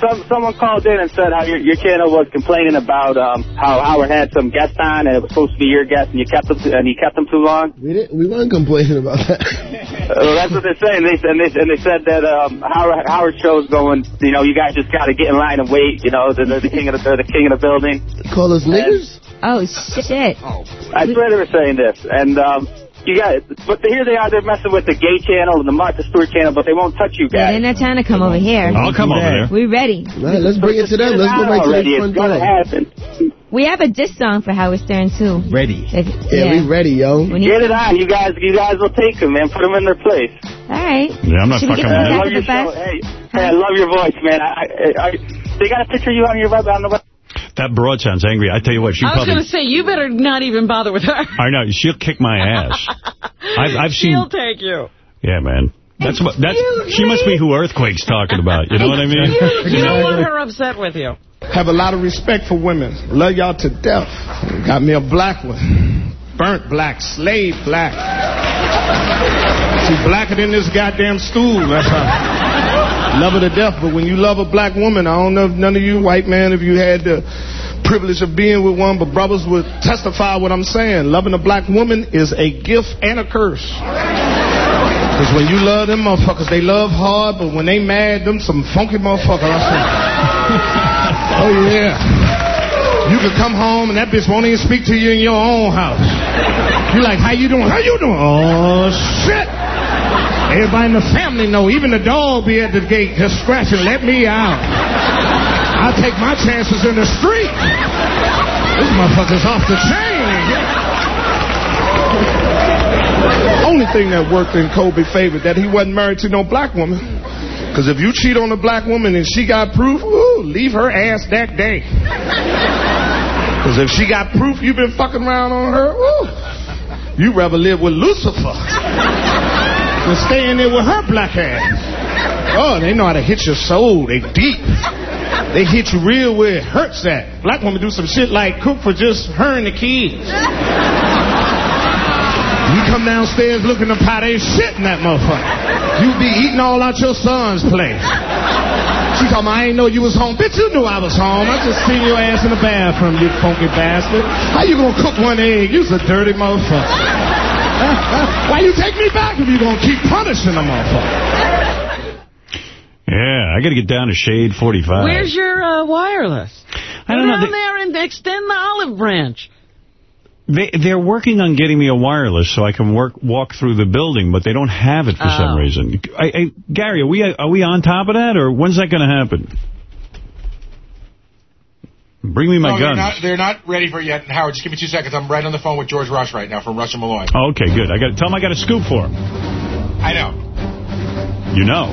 Some someone called in and said how your your channel was complaining about um how Howard had some guest on and it was supposed to be your guest and you kept them and he kept them too long. We didn't. We weren't complaining about that. Uh, well, that's what they're saying. They and they and they said that um Howard Howard show's going. You know, you guys just got to get in line and wait. You know, they're, they're the king of the they're the king of the building. Call us niggas? Oh, shit. I swear they were saying this, and um, you got, but here they are. They're messing with the gay channel and the Martha Stewart channel, but they won't touch you Yeah, guys. they're not trying to come over here. I'll come over there. We're ready. All right, let's bring it to them. Let's go right to already. the front gonna door. happen. We have a diss song for Howard Stern, too. ready. If, Yeah, we ready, yo. We Get it on, you guys. You guys will take them, man. Put them in their place. All right. Yeah, I'm not Should fucking with I them that. back love your show. bus? Hey, hey, I love your voice, man. I, I, I, they got a picture of you on your web on the web. That broad sounds angry. I tell you what, she I was going to say, you better not even bother with her. I know, she'll kick my ass. I've, I've seen... She'll take you. Yeah, man. That's what. That's. She must be who Earthquake's talking about. You know what I mean? You don't want her upset with you. Have a lot of respect for women. Love y'all to death. Got me a black one. Burnt black, slave black. She blacker than this goddamn stool. That's how. Love her to death. But when you love a black woman, I don't know if none of you white man, if you had the privilege of being with one, but brothers would testify what I'm saying. Loving a black woman is a gift and a curse. Because when you love them motherfuckers, they love hard, but when they mad, them some funky motherfuckers. I say, oh yeah. You could come home and that bitch won't even speak to you in your own house. You're like, how you doing? How you doing? Oh shit. Everybody in the family know. Even the dog be at the gate just scratching. Let me out. I'll take my chances in the street. This motherfucker's off the chain. Only thing that worked in Kobe favor that he wasn't married to no black woman. Because if you cheat on a black woman and she got proof, ooh, leave her ass that day. Because if she got proof you've been fucking around on her, ooh, you rather live with Lucifer than stay in there with her black ass. Oh, they know how to hit your soul. They deep. They hit you real where it hurts at. Black woman do some shit like cook for just her and the kids. You come downstairs looking to pot, ain't shit in that motherfucker. You be eating all out your son's place. She told me, I ain't know you was home. Bitch, you knew I was home. I just seen your ass in the bathroom, you funky bastard. How you gonna cook one egg? You's a dirty motherfucker. Why you take me back if you gonna keep punishing the motherfucker? Yeah, I got to get down to Shade 45. Where's your uh, wireless? I don't Go know. down They- there and extend the olive branch. They, they're working on getting me a wireless so I can work walk through the building, but they don't have it for some Oh. reason. I, I, Gary, are we are we on top of that, or when's that going to happen? Bring me my no, they're guns. not, they're not ready for it yet. Howard, just give me two seconds. I'm right on the phone with George Rush right now from Rush and Malloy. Oh, okay, good. I got to tell him I got a scoop for him. I know. You know.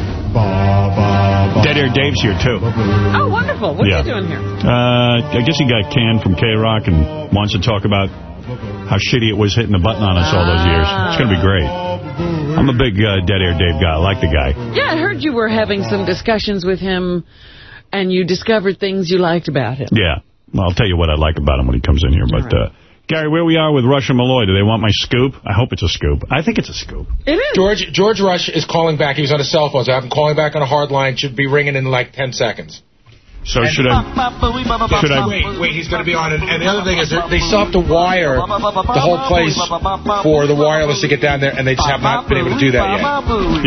Dead Air Dave's here too. Oh, wonderful. What Yeah. are you doing here? Uh, I guess he got canned from K-Rock and wants to talk about how shitty it was hitting the button on us all those years. It's going to be great. I'm a big uh, Dead Air Dave guy. I like the guy. Yeah, I heard you were having some discussions with him, and you discovered things you liked about him. Yeah. Well, I'll tell you what I like about him when he comes in here. But, uh, Gary, where we are with Rush and Malloy, do they want my scoop? I hope it's a scoop. I think it's a scoop. It is. George George Rush is calling back. He was on his cell phone, so I have him calling back on a hard line. Should be ringing in like 10 seconds. So should I... Should I- Wait, wait, he's going to be on. And, and the other thing is, they're- they still have to wire the whole place for the wireless to get down there, and they just have not been able to do that yet.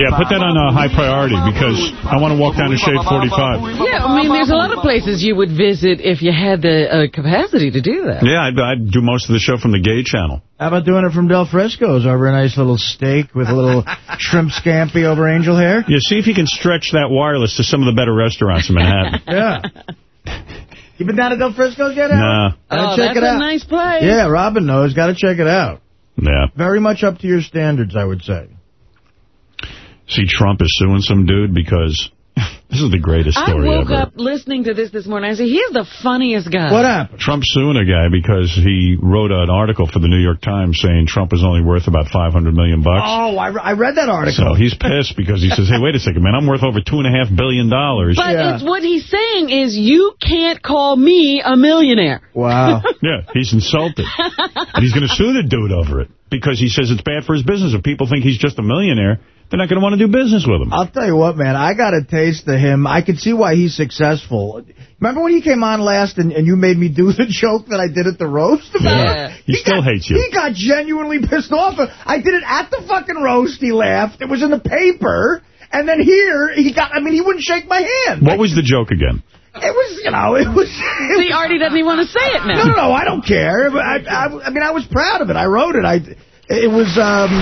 Yeah, put that on a high priority because I want to walk down to Shade 45. Yeah, I mean, there's a lot of places you would visit if you had the uh, capacity to do that. Yeah, I'd, I'd do most of the show from the gay channel. How about doing it from Del Frisco's over a nice little steak with a little shrimp scampi over angel hair? Yeah, see if you can stretch that wireless to some of the better restaurants in Manhattan. Yeah. You been down to Del Frisco's yet? Al? Nah. Gotta Oh, check that's it out. a nice place. Yeah, Robin knows. Got to check it out. Yeah. Very much up to your standards, I would say. See, Trump is suing some dude because this is the greatest story I story woke ever. up listening to this this morning. I said, he's the funniest guy. What happened? Trump's suing a guy because he wrote an article for the New York Times saying Trump is only worth about 500 million bucks. Oh, I, I read that article. So he's pissed because he says, hey, wait a second, man, I'm worth over two and a half billion dollars. But it's what he's saying is, you can't call me a millionaire. Wow. Yeah, he's insulted. and he's going to sue the dude over it because he says it's bad for his business. If people think he's just a millionaire, they're not going to want to do business with him. I'll tell you what, man. I got a taste of him. I can see why he's successful. Remember when he came on last and, and you made me do the joke that I did at the roast? Yeah. He still hates you. He got genuinely pissed off. I did it at the fucking roast. He laughed. It was in the paper. And then here, he got, I mean, he wouldn't shake my hand. What was the joke again? It was, you know, it was... It See, Artie doesn't even want to say it now. No, no, no, I don't care. I, I, I mean, I was proud of it. I wrote it. I, it was, um,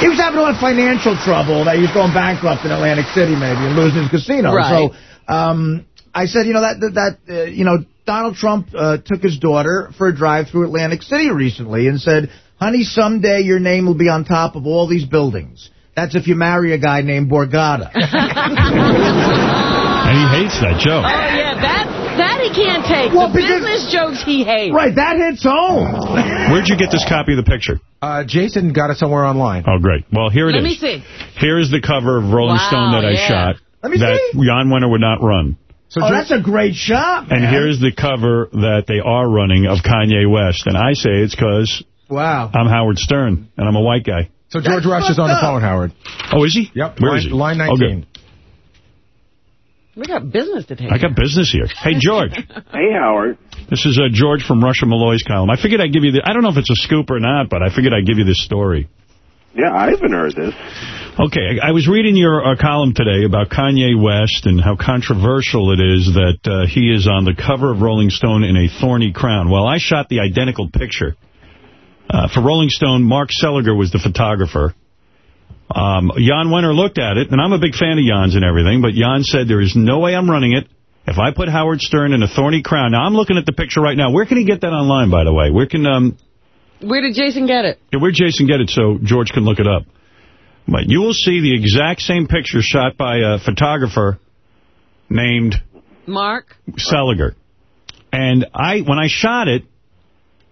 he was having a lot of financial trouble. That he was going bankrupt in Atlantic City, maybe, and losing his casino. Right. So, um, I said, you know, that, that, that uh, you know, Donald Trump uh, took his daughter for a drive through Atlantic City recently and said, honey, someday your name will be on top of all these buildings. That's if you marry a guy named Borgata. And he hates that joke. Oh, yeah, that, that he can't take. Well, the because- business jokes he hates. right, that hits home. Where'd you get this copy of the picture? Uh, Jason got it somewhere online. Oh, great. Well, here it is. Let me see. Here is the cover of Rolling Wow, Stone that I shot. Let me that see. Jan Wenner would not run. oh, that's a great shot, man. And here's the cover that they are running of Kanye West. And I say it's because Wow. I'm Howard Stern, and I'm a white guy. So George Rush is on the phone, Howard. Oh, is he? Yep. Where line, is he? Line Oh, 19. good. We got business to take. I got business here. Hey, George. Hey, Howard. This is uh, George from Rush and Malloy's column. I figured I'd give you the... I don't know if it's a scoop or not, but I figured I'd give you this story. Yeah, I haven't heard this. Okay, I I was reading your uh, column today about Kanye West and how controversial it is that uh, he is on the cover of Rolling Stone in a thorny crown. Well, I shot the identical picture. Uh, for Rolling Stone, Mark Seliger was the photographer. Um, Jan Wenner looked at it, and I'm a big fan of Jan's and everything, but Jan said there is no way I'm running it if I put Howard Stern in a thorny crown. Now, I'm looking at the picture right now. Where can he get that online, by the way? Where can... um? Where did Jason get it? Yeah, where'd Jason get it so George can look it up? But you will see the exact same picture shot by a photographer named Mark? Seliger. And I, when I shot it,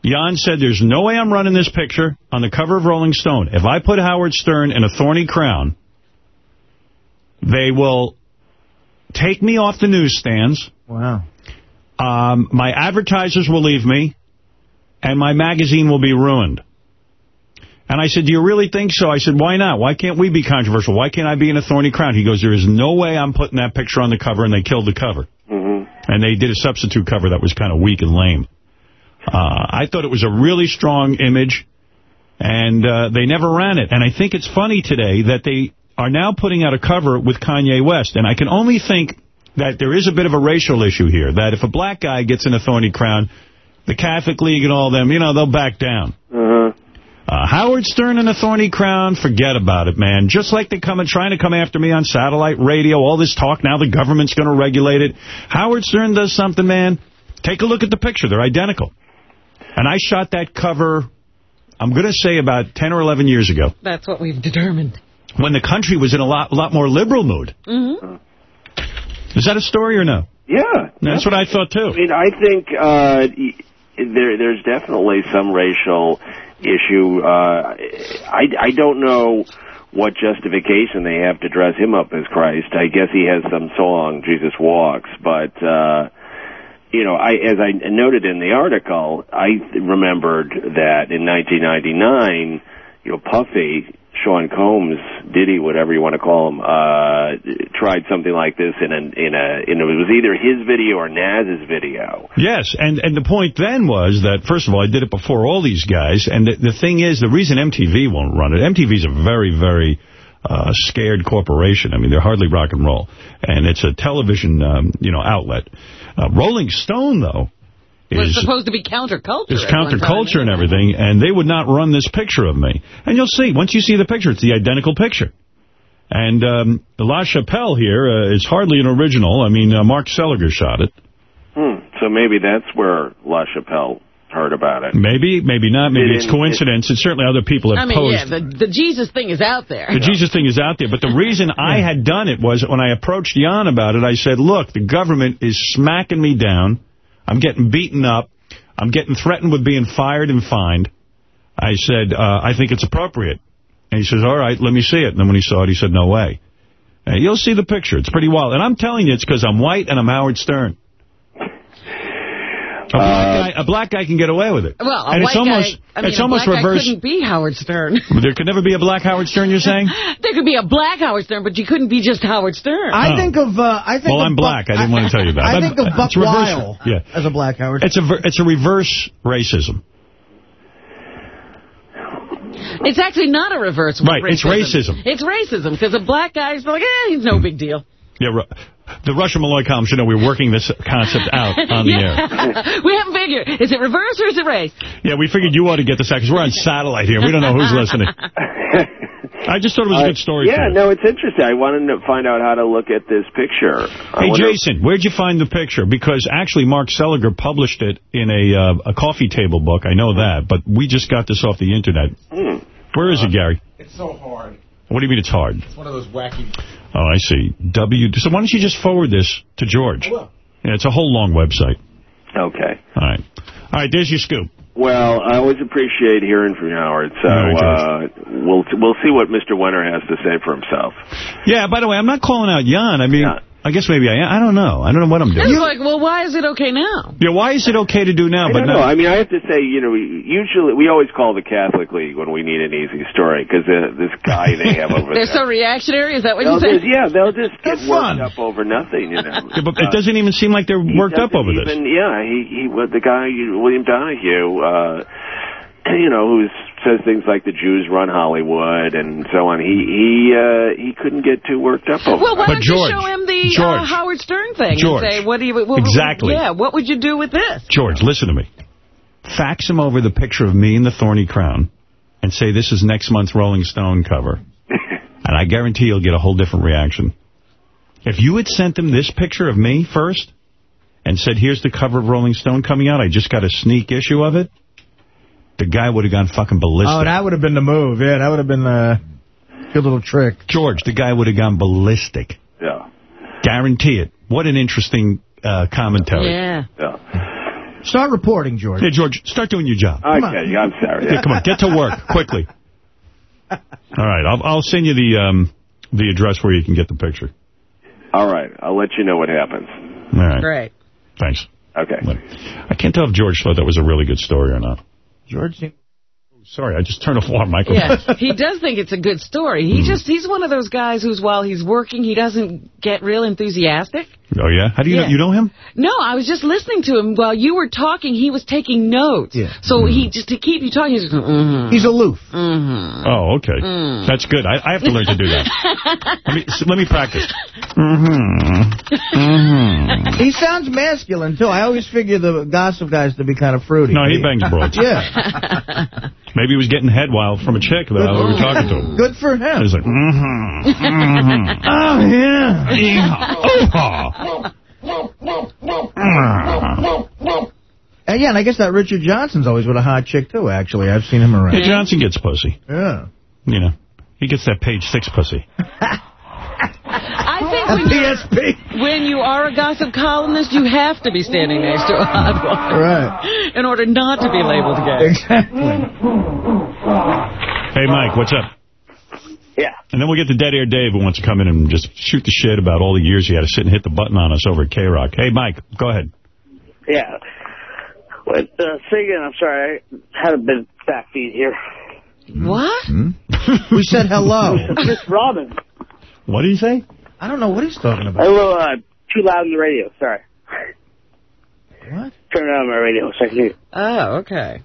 Jan said, there's no way I'm running this picture on the cover of Rolling Stone. If I put Howard Stern in a thorny crown, they will take me off the newsstands. Wow. Um, my advertisers will leave me, and my magazine will be ruined. And I said, do you really think so? I said, why not? Why can't we be controversial? Why can't I be in a thorny crown? He goes, there is no way I'm putting that picture on the cover, and they killed the cover. And they did a substitute cover that was kind of weak and lame. Uh, I thought it was a really strong image, and uh, they never ran it. And I think it's funny today that they are now putting out a cover with Kanye West. And I can only think that there is a bit of a racial issue here, that if a black guy gets in a thorny crown, the Catholic League and all them, you know, they'll back down. Uh, Howard Stern in a thorny crown, forget about it, man. Just like they come and trying to come after me on satellite radio, all this talk, now the government's going to regulate it. Howard Stern does something, man. Take a look at the picture. They're identical. And I shot that cover, I'm going to say about 10 or 11 years ago, That's what we've determined. when the country was in a lot, a lot more liberal mood. Mm-hmm. Is that a story or no? Yeah. That's what I thought, too. I mean, I think uh, there, there's definitely some racial issue. Uh, I, I don't know what justification they have to dress him up as Christ. I guess he has some song, Jesus Walks, but, uh, you know, I, as I noted in the article, I remembered that in 1999, you know, Puffy, Sean Combs, Diddy, whatever you want to call him, uh, tried something like this in a, in a, in a, it was either his video or Nas's video. Yes, and, and the point then was that, first of all, I did it before all these guys, and the, the thing is, the reason MTV won't run it, MTV's a very, very uh, scared corporation. I mean, they're hardly rock and roll, and it's a television, um, you know, outlet. Uh, Rolling Stone, though, was is supposed to be counterculture. is at time. counterculture and everything, and they would not run this picture of me. And you'll see, once you see the picture, it's the identical picture. And um, La Chapelle here uh, is hardly an original. I mean, uh, Mark Seliger shot it. Hmm. So maybe that's where La Chapelle heard about it. Maybe, maybe not. Maybe It it's didn't- coincidence. And certainly other people have I have mean, posed. yeah, the, the Jesus thing is out there. The Jesus thing is out there. But the reason I had done it was when I approached Jan about it, I said, look, the government is smacking me down. I'm getting beaten up. I'm getting threatened with being fired and fined. I said, uh, I think it's appropriate. And he says, all right, let me see it. And then when he saw it, he said, no way. Uh, you'll see the picture. It's pretty wild. And I'm telling you, it's because I'm white and I'm Howard Stern. A black, guy, a black guy can get away with it. Well, a and white it's almost, guy, I mean, it's a almost black guy reverse. couldn't be Howard Stern. There could never be a black Howard Stern, you're saying? there could be a black Howard Stern, but you couldn't be just Howard Stern. I think of uh, I think Well, of I'm Buck- black. I didn't want to tell you about I it. think of Buck reverse- Weil Yeah. as a black Howard. It's a it's a reverse racism. It's actually not a reverse Right, it's racism. It's racism, because a black guy's like, eh, he's no big deal. Yeah, the Rush and Malloy column should know we're working this concept out on the air. we haven't figured. Is it reverse or is it race? Yeah, we figured you ought to get this out because we're on satellite here. We don't know who's listening. I just thought it was a good story Uh, Yeah, no, it's interesting. I wanted to find out how to look at this picture. I Hey, Jason, where'd you find the picture? Because actually Mark Seliger published it in a uh, a coffee table book. I know that, but we just got this off the Internet. Hmm. Where is it, Gary? It's so hard. What do you mean it's hard? It's one of those wacky... Oh, I see. W. So why don't you just forward this to George? Yeah, it's a whole long website. Okay. All right. All right, there's your scoop. Well, I always appreciate hearing from you, Howard. So All uh, we'll we'll see what Mr. Wenner has to say for himself. Yeah, by the way, I'm not calling out Jan. I mean, I guess maybe I am. I don't know. I don't know what I'm doing. It's doing. like, well, why is it okay now? Yeah, why is it okay to do now, I but don't know. not? I mean, I have to say, you know, we usually we always call the Catholic League when we need an easy story because uh, this guy they have over They're there. so reactionary? Is that what They'll you just, say? yeah, they'll just get Have fun. worked up over nothing, you know. Yeah, but it doesn't even seem like they're worked up doesn't over this. even, Yeah, he, he, well, the guy, William Donohue, uh, you know, who says things like the Jews run Hollywood and so on. He he uh, he couldn't get too worked up over. Well, why don't you show him the uh, Howard Stern thing George. and say, what do you... What, Exactly. Yeah, what would you do with this? George, listen to me. Fax him over the picture of me in the thorny crown and say this is next month's Rolling Stone cover. and I guarantee you'll get a whole different reaction. If you had sent him this picture of me first and said, here's the cover of Rolling Stone coming out, I just got a sneak issue of it, the guy would have gone fucking ballistic. Oh, that would have been the move. Yeah, that would have been the good little trick. George, the guy would have gone ballistic. Yeah. Guarantee it. What an interesting uh, commentary. Yeah. Yeah. Start reporting, George. Hey, George, start doing your job. Okay, I'm sorry. Yeah, come on, get to work quickly. All right, I'll, I'll send you the um, the address where you can get the picture. All right. I'll let you know what happens. All right. Great. Thanks. Okay. I can't tell if George thought that was a really good story or not. George seemed... Oh, sorry, I just turned off our microphone. Yeah, he does think it's a good story. He hmm. just, he's one of those guys who's, while he's working, he doesn't get real enthusiastic. Oh, yeah? How do you Yeah. know? You know him? No, I was just listening to him while you were talking. He was taking notes. Yeah. So he, just to keep you talking, he's just mm-hmm. He's aloof. Mm-hmm. Oh, okay. Mm. That's good. I, I have to learn to do that. let me so let me practice. Mm-hmm. Mm-hmm. He sounds masculine, too. I always figure the gossip guys to be kind of fruity. No, he bangs broads. Yeah. Maybe he was getting head while from a chick that we were talking to him. Good for him. He's like, mm-hmm. mm-hmm. Oh, yeah. Yeehaw. Mm. And yeah, and I guess that Richard Johnson's always with a hot chick, too, actually. I've seen him around. Hey, Johnson gets pussy. Yeah. You know, he gets that page six pussy. I think when, you're- PSP. when you are a gossip columnist, you have to be standing next to a hot one. Right. In order not to be labeled gay. Exactly. Hey, Mike, what's up? Yeah. And then we'll get to Dead Air Dave who wants to come in and just shoot the shit about all the years he had to sit and hit the button on us over at K-Rock. Hey, Mike, go ahead. Yeah. With uh, singing, I'm sorry, I had a bit of backbeat here. What? We said hello. Chris Robin. What did he say? I don't know what he's talking A about. little uh, too loud on the radio. Sorry. What? Turn it on my radio so I can hear. Oh, okay.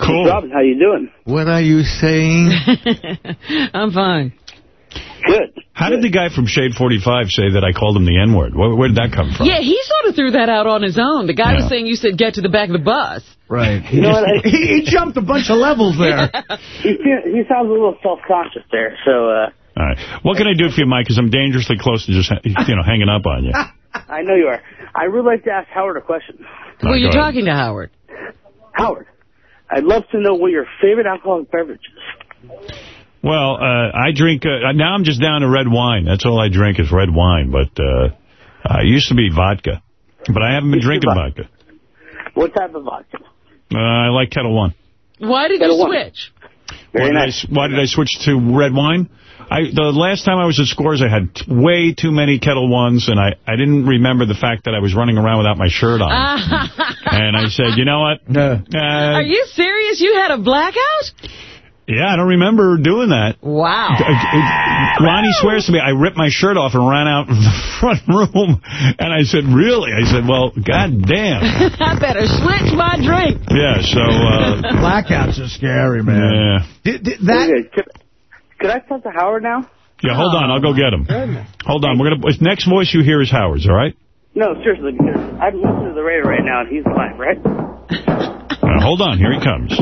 Cool. Chris Robin, how you doing? What are you saying? I'm fine. Good. How did the guy from Shade 45 say that I called him the N-word? Where, where did that come from? Yeah, he sort of threw that out on his own. The guy Yeah. was saying you said get to the back of the bus. Right. You know what? I, He, he jumped a bunch of levels there. he, he sounds a little self-conscious there. So uh, All right. What can I do for you, Mike? Because I'm dangerously close to just, you know, hanging up on you. I know you are. I would like to ask Howard a question. All Well, right, you're ahead. talking to Howard. Howard, I'd love to know what your favorite alcoholic beverage is. Well, uh, I drink, uh, now I'm just down to red wine. That's all I drink is red wine. But uh, I used to be vodka. But I haven't been Used drinking vodka. vodka. What type of vodka? Uh, I like Ketel One. Why did Gotta you want- switch? Why Very did, I, nice. why did I switch to red wine? I The last time I was at Scores, I had t- way too many Ketel Ones, and I, I didn't remember the fact that I was running around without my shirt on. and I said, you know what? Uh, Are you serious? You had a blackout? yeah, I don't remember doing that. Wow. Ronnie swears to me, I ripped my shirt off and ran out of the front room. And I said, really? I said, well, goddamn. I better switch my drink. Yeah, so, uh, Blackouts are scary, man. yeah. Did- did- that Okay, could, could I talk to Howard now? Yeah, hold on. I'll go get him. Hold on. We're gonna. Next voice you hear is Howard's, all right? No, seriously, I'm listening to the radio right now, and he's live, right? Uh, hold on. Here he comes.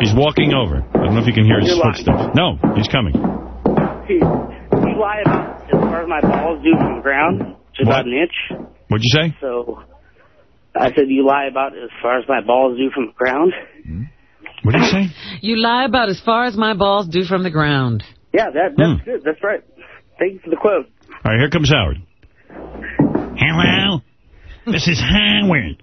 He's walking over. I don't know if you can hear his You're lying. footsteps. No, he's coming. He, you lie about as far as my balls do from the ground, which is What? about an inch. What'd you say? So I said you lie about as far as my balls do from the ground. What did you say? You lie about as far as my balls do from the ground. Yeah, that that's Hmm. good. That's right. Thank you for the quote. All right, here comes Howard. Hello? This is Howard.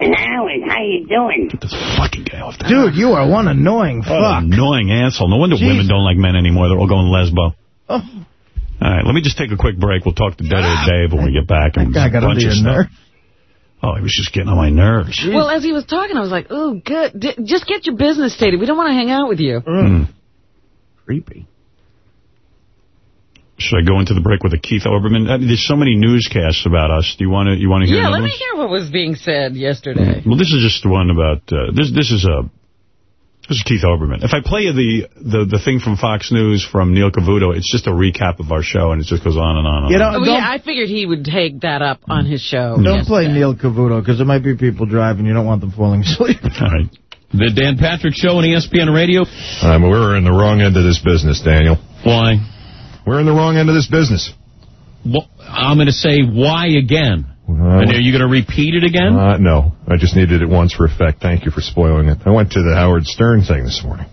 Howard, how are you doing? Get this fucking guy off the Dude, you are one annoying What an fuck. annoying asshole. No wonder Jeez. women don't like men anymore. They're all going lesbo. Oh, All right, let me just take a quick break. We'll talk to Dead Air Dave when we get back. that and guy got under your stuff. nerve. Oh, he was just getting on my nerves. Well, as he was talking, I was like, oh, good. D- just get your business stated. We don't want to hang out with you. Hmm. Creepy. Should I go into the break with a Keith Olbermann? Uh, there's so many newscasts about us. Do you want to you want to hear Yeah, let me one? hear what was being said yesterday. Well, this is just the one about uh, this. This is a this is Keith Olbermann. If I play you the, the the thing from Fox News from Neil Cavuto, it's just a recap of our show, and it just goes on and on. And You on. know, Oh, yeah, I figured he would take that up on his show. don't play. Neil Cavuto, because there might be people driving. You don't want them falling asleep. All right. The Dan Patrick Show on ESPN Radio. Um, we're in the wrong end of this business, Daniel. Why? We're in the wrong end of this business. Wh- I'm going to say why again. And are you going to repeat it again? Uh, no, I just needed it once for effect. Thank you for spoiling it. I went to the Howard Stern thing this morning.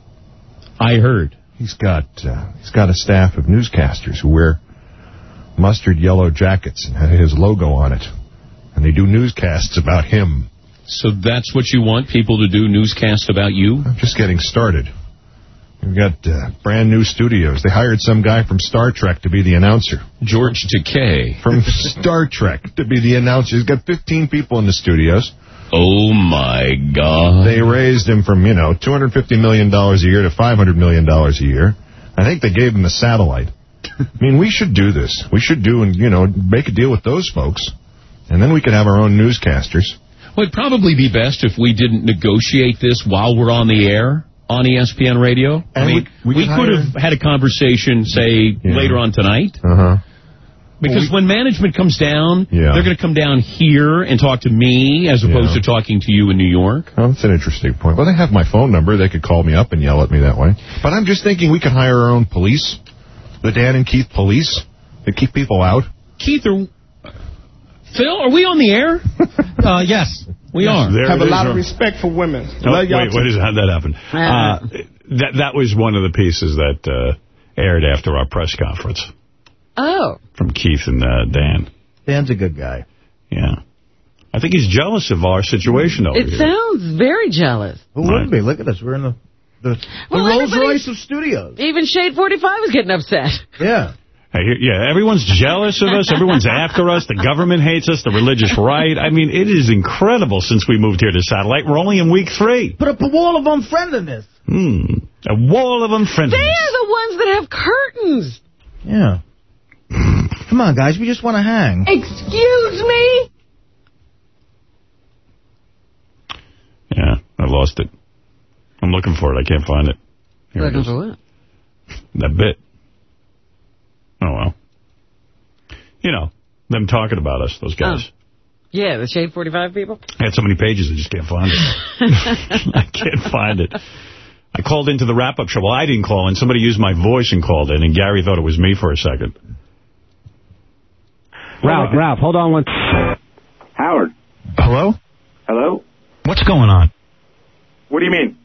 I heard. He's got uh, he's got a staff of newscasters who wear mustard yellow jackets and have his logo on it, and they do newscasts about him. So that's what you want people to do, newscast about you? I'm just getting started. We've got uh, brand new studios. They hired some guy from Star Trek to be the announcer. George Takei. From Star Trek to be the announcer. He's got 15 people in the studios. Oh, my God. They raised him from, you know, $250 million a year to $500 million a year. I think they gave him a satellite. I mean, we should do this. We should do, and you know, make a deal with those folks. And then we could have our own newscasters. Well, it'd probably be best if we didn't negotiate this while we're on the air on ESPN Radio. I mean, we- we we, could have had a conversation, say, later on tonight. Uh-huh. Because when management comes down, Yeah. they're going to come down here and talk to me as opposed Yeah. to talking to you in New York. Oh, that's an interesting point. Well, they have my phone number. They could call me up and yell at me that way. But I'm just thinking we could hire our own police. The Dan and Keith police. They keep people out. Keith, are, Phil, are we on the air? uh, yes. We are. There Have a is. lot of respect for women. Oh, wait, too. what is how'd that happen? Uh, that that was one of the pieces that uh, aired after our press conference Oh. from Keith and uh, Dan. Dan's a good guy. Yeah. I think he's jealous of our situation over It here. sounds very jealous. Who wouldn't be? Look at us. We're in the, the, the Well, Rolls Royce of studios. Even Shade 45 is getting upset. Yeah. Hey, here- yeah, everyone's jealous of us. Everyone's after us. The government hates us. The religious right. I mean, it is incredible since we moved here to satellite. We're only in week three. Put up a wall of unfriendliness. Hmm. A wall of unfriendliness. They unfriendliness. are the ones that have curtains. Yeah. Come on, guys. We just want to hang. Excuse me? Yeah, I lost it. I'm looking for it. I can't find it. Here it Looking is. for what? That bit. Oh, well. You know, them talking about us, those guys. Oh. Yeah, the Shade 45 people. I had so many pages, I just can't find it. I can't find it. I called into the wrap-up show. Well, I didn't call in. Somebody used my voice and called in, and Gary thought it was me for a second. Ralph, Ralph, hold on one. Howard. Hello? Hello? What's going on? What do you mean?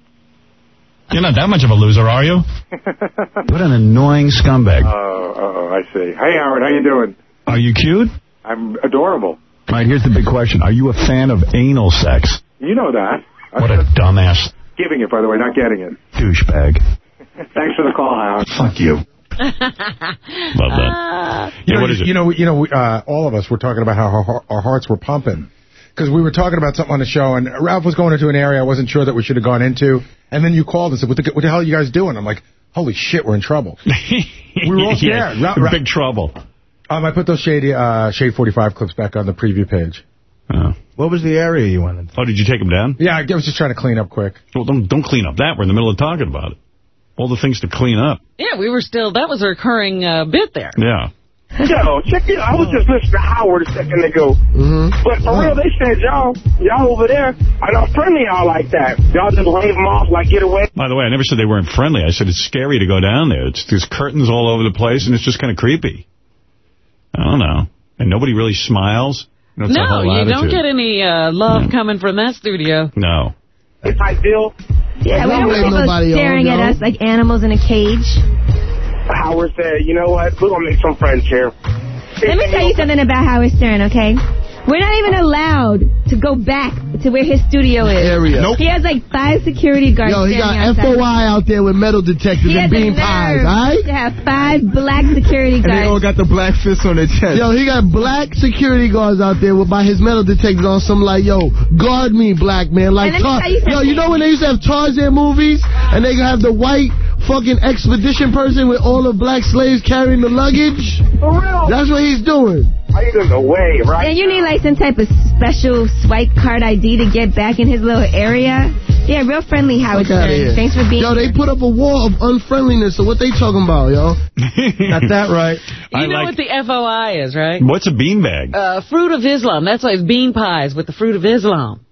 You're not that much of a loser, are you? what an annoying scumbag. Oh, oh, I see. Hey, Howard, how you doing? Are you cute? I'm adorable. All right, here's the big question. Are you a fan of anal sex? You know that. What a dumbass Giving it, by the way, not getting it. douchebag. Thanks for the call, Howard. Fuck you. Love that. You Yeah, know, what is it? You know, you know, uh, all of us were talking about how our, our hearts were pumping because we were talking about something on the show, and Ralph was going into an area I wasn't sure that we should have gone into, and then you called and said, "What the, what the hell are you guys doing?" I'm like, "Holy shit, we're in trouble." we were all Yeah, scared. Ra- we're Ra- big trouble. Um, I put those shady uh, shade 45 clips back on the preview page. Oh. What was the area you went in? Oh, did you take them down? Yeah, I was just trying to clean up quick. Well, don't, don't clean up that. We're in the middle of talking about it. All the things to clean up. Yeah, we were still, that was a recurring uh, bit there. Yeah. Yo, check it out. I was just listening to Howard a second ago. Mm-hmm. But for real, they said y'all, y'all over there are not friendly y'all like that. Y'all just wave them off like get away. By the way, I never said they weren't friendly. I said it's scary to go down there. It's There's curtains all over the place, and it's just kind of creepy. I don't know. And nobody really smiles. You know, it's a no, whole you don't get any uh, love coming from that studio. No. Type deal. Yeah, we don't want people staring at us like animals in a cage. Howard said, you know what? We're going to make some friends here. Let me tell you something about Howard Stern, okay? We're not even allowed to go back to where his studio is. Area. Nope. He has like five security guards Yo, he got. FOI out there with metal detectors He and has the bean pies, nerve all right? to have five black security And they all got the black fists on their chest. Yo, he got black security guards out there with by his metal detectors on some like, yo, guard me, black man. Like, And let me Tar- tell you yo, you know when they used to have Tarzan movies and they have the white fucking expedition person with all the black slaves carrying the luggage? For real? That's what he's doing. Are you in the way, right? And you need like some type of special swipe card ID to get back in his little area. Yeah, real friendly Howard Fuck outta Stern. Thanks for being Yo, they put up a wall of unfriendliness, so what they talking about, yo? Got that right. You know what the FOI is, right? What's a beanbag? Uh, fruit of Islam. That's why it's bean pies with the fruit of Islam.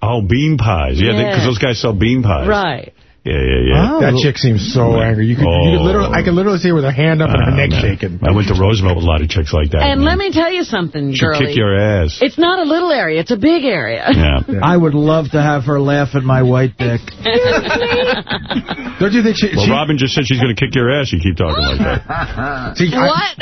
Oh, bean pies. Yeah, Yeah. because those guys sell bean pies. Right. Yeah, yeah, yeah. Oh. That chick seems so angry. You could, you could literally, I could oh. literally see her with her hand up and her Oh, neck man. shaking. I went to Roosevelt with a lot of chicks like that. And let me tell you something, She'll girlie. kick your ass. It's not a little area. It's a big area. Yeah. I would love to have her laugh at my white dick. Don't you think she... Well, she Robin just said she's going to kick your ass. You keep talking like that. see, what?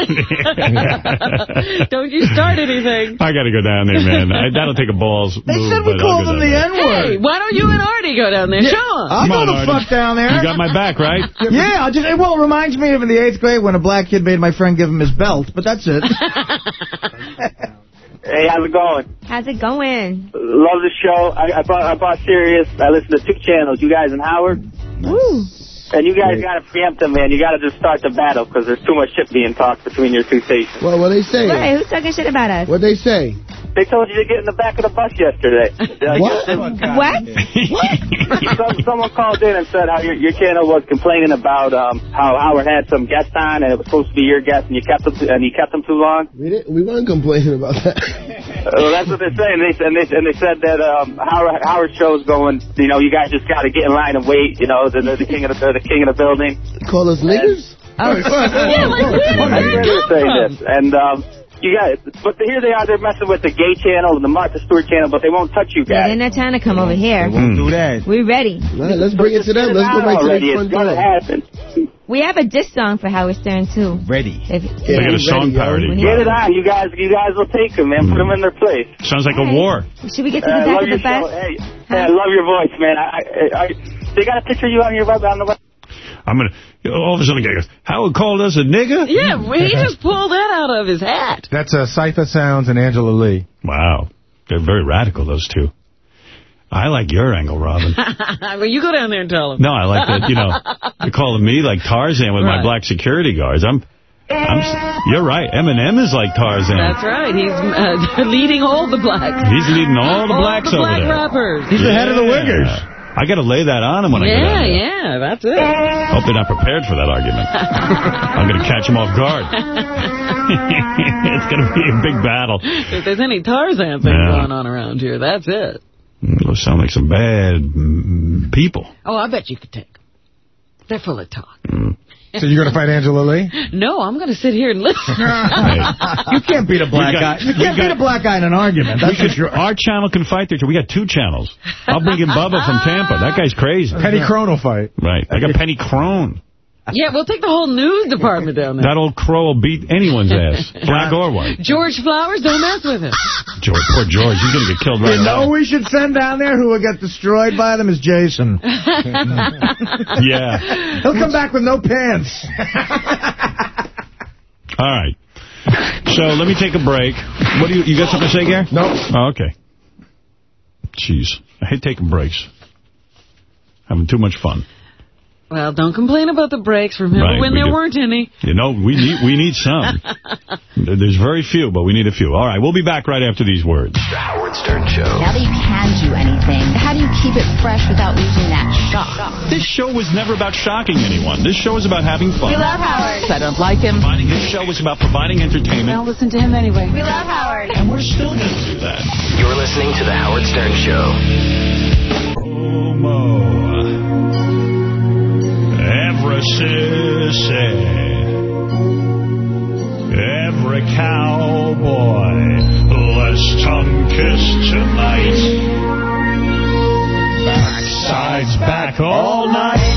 Don't you start anything. I got to go down there, man. I, that'll take a balls They move. said we called go him down the there. N-word. Hey, why don't you and Artie go down there? Yeah. Sure. I'll Come go on, to fuck down there. You got my back, right? Yeah, I just, well, it reminds me of in the eighth grade when a black kid made my friend give him his belt, but that's it. Hey, how's it going? How's it going? Love the show. I, I bought I bought Sirius. I listen to two channels. You guys and Howard. Woo. And you guys got to preempt them, man. You got to just start the battle because there's too much shit being talked between your two stations. Well, what they say? Hey, who's talking shit about us? What they say? They told you to get in the back of the bus yesterday. What? What? Some, someone called in and said how your, your channel was complaining about um, how Howard had some guest on and it was supposed to be your guest and you kept them and you kept them too long. We didn't. We weren't complaining about that. Well, that's what they're saying. They and they and they said that um, Howard Howard show's going. You know, you guys just got to get in line and wait. You know, they're, they're the king of the they're the king of the building. Call us niggers. Oh, yeah, like, where did I that heard come from? this, and um, you guys, but here they are. They're messing with the gay channel and the Martha Stewart channel, but they won't touch you Yeah, guys. they're not trying to come over here. won't do that. We're ready. Right, let's bring it to them. Let's go right to Already, the it's front gonna door. happen. We have a diss song for Howard Stern, too. Ready. If, They got a song parody. Get it on, you guys. You guys will take them, man. Put them in their place. Sounds like a war. Should we get to Uh, the back love of your the bus? show. Hey, hey, I love your voice, man. I, I, I, they got a picture of you on your web on the web. I'm gonna. All of a sudden, the guy goes, "Howard called us a nigger." Yeah, well, he just pulled that out of his hat. That's uh, Cipha Sounds and Angela Yee. Wow, they're very radical. Those two. I like your angle, Robin. well, you go down there and tell them. No, I like that. You know, you're calling me like Tarzan with my black security guards. I'm. I'm. You're right. Eminem is like Tarzan. That's right. He's uh, leading all the blacks. He's leading all the blacks the black over black there. rappers. Yeah. I got to lay that on him when I get Yeah, out there. yeah, that's it. Hope they're not prepared for that argument. I'm going to catch them off guard. it's going to be a big battle. If there's any Tarzan thing Yeah. going on around here, that's it. Those sound like some bad mm, people. Oh, I bet you could take them. They're full of talk. So you're going to fight Angela Yee? No, I'm going to sit here and listen. You can't beat a black got- guy. You can't beat a black guy in an argument. We That's for could, sure. our channel can fight there, too. We got two channels. I'll bring in Bubba from Tampa. That guy's crazy. Penny Crone will fight. Right. I got Penny Crone. Yeah, we'll take the whole news department down there. That old crow will beat anyone's ass, black or white. George Flowers, don't mess with him. George, poor George. He's going to get killed right You know now. who we should send down there who will get destroyed by them is Jason. Yeah. He'll come back with no pants. All right. So let me take a break. What do you you got something to say, Gary? No. Oh, okay. Jeez, I hate taking breaks. Having too much fun. Well, don't complain about the breaks. Remember Right, when we there do. weren't any. You know, we need we need some. There's very few, but we need a few. All right, we'll be back right after these words. The Howard Stern Show. Now that you can do anything, how do you keep it fresh without losing that shock? This show was never about shocking anyone. This show is about having fun. We love Howard. I don't like him. Providing- This show was about providing entertainment, I'll listen to him anyway. We love Howard. and we're still going to do that. You're listening to The Howard Stern Show. Every sissy, every cowboy, let's tongue kiss tonight. Backsides back all night.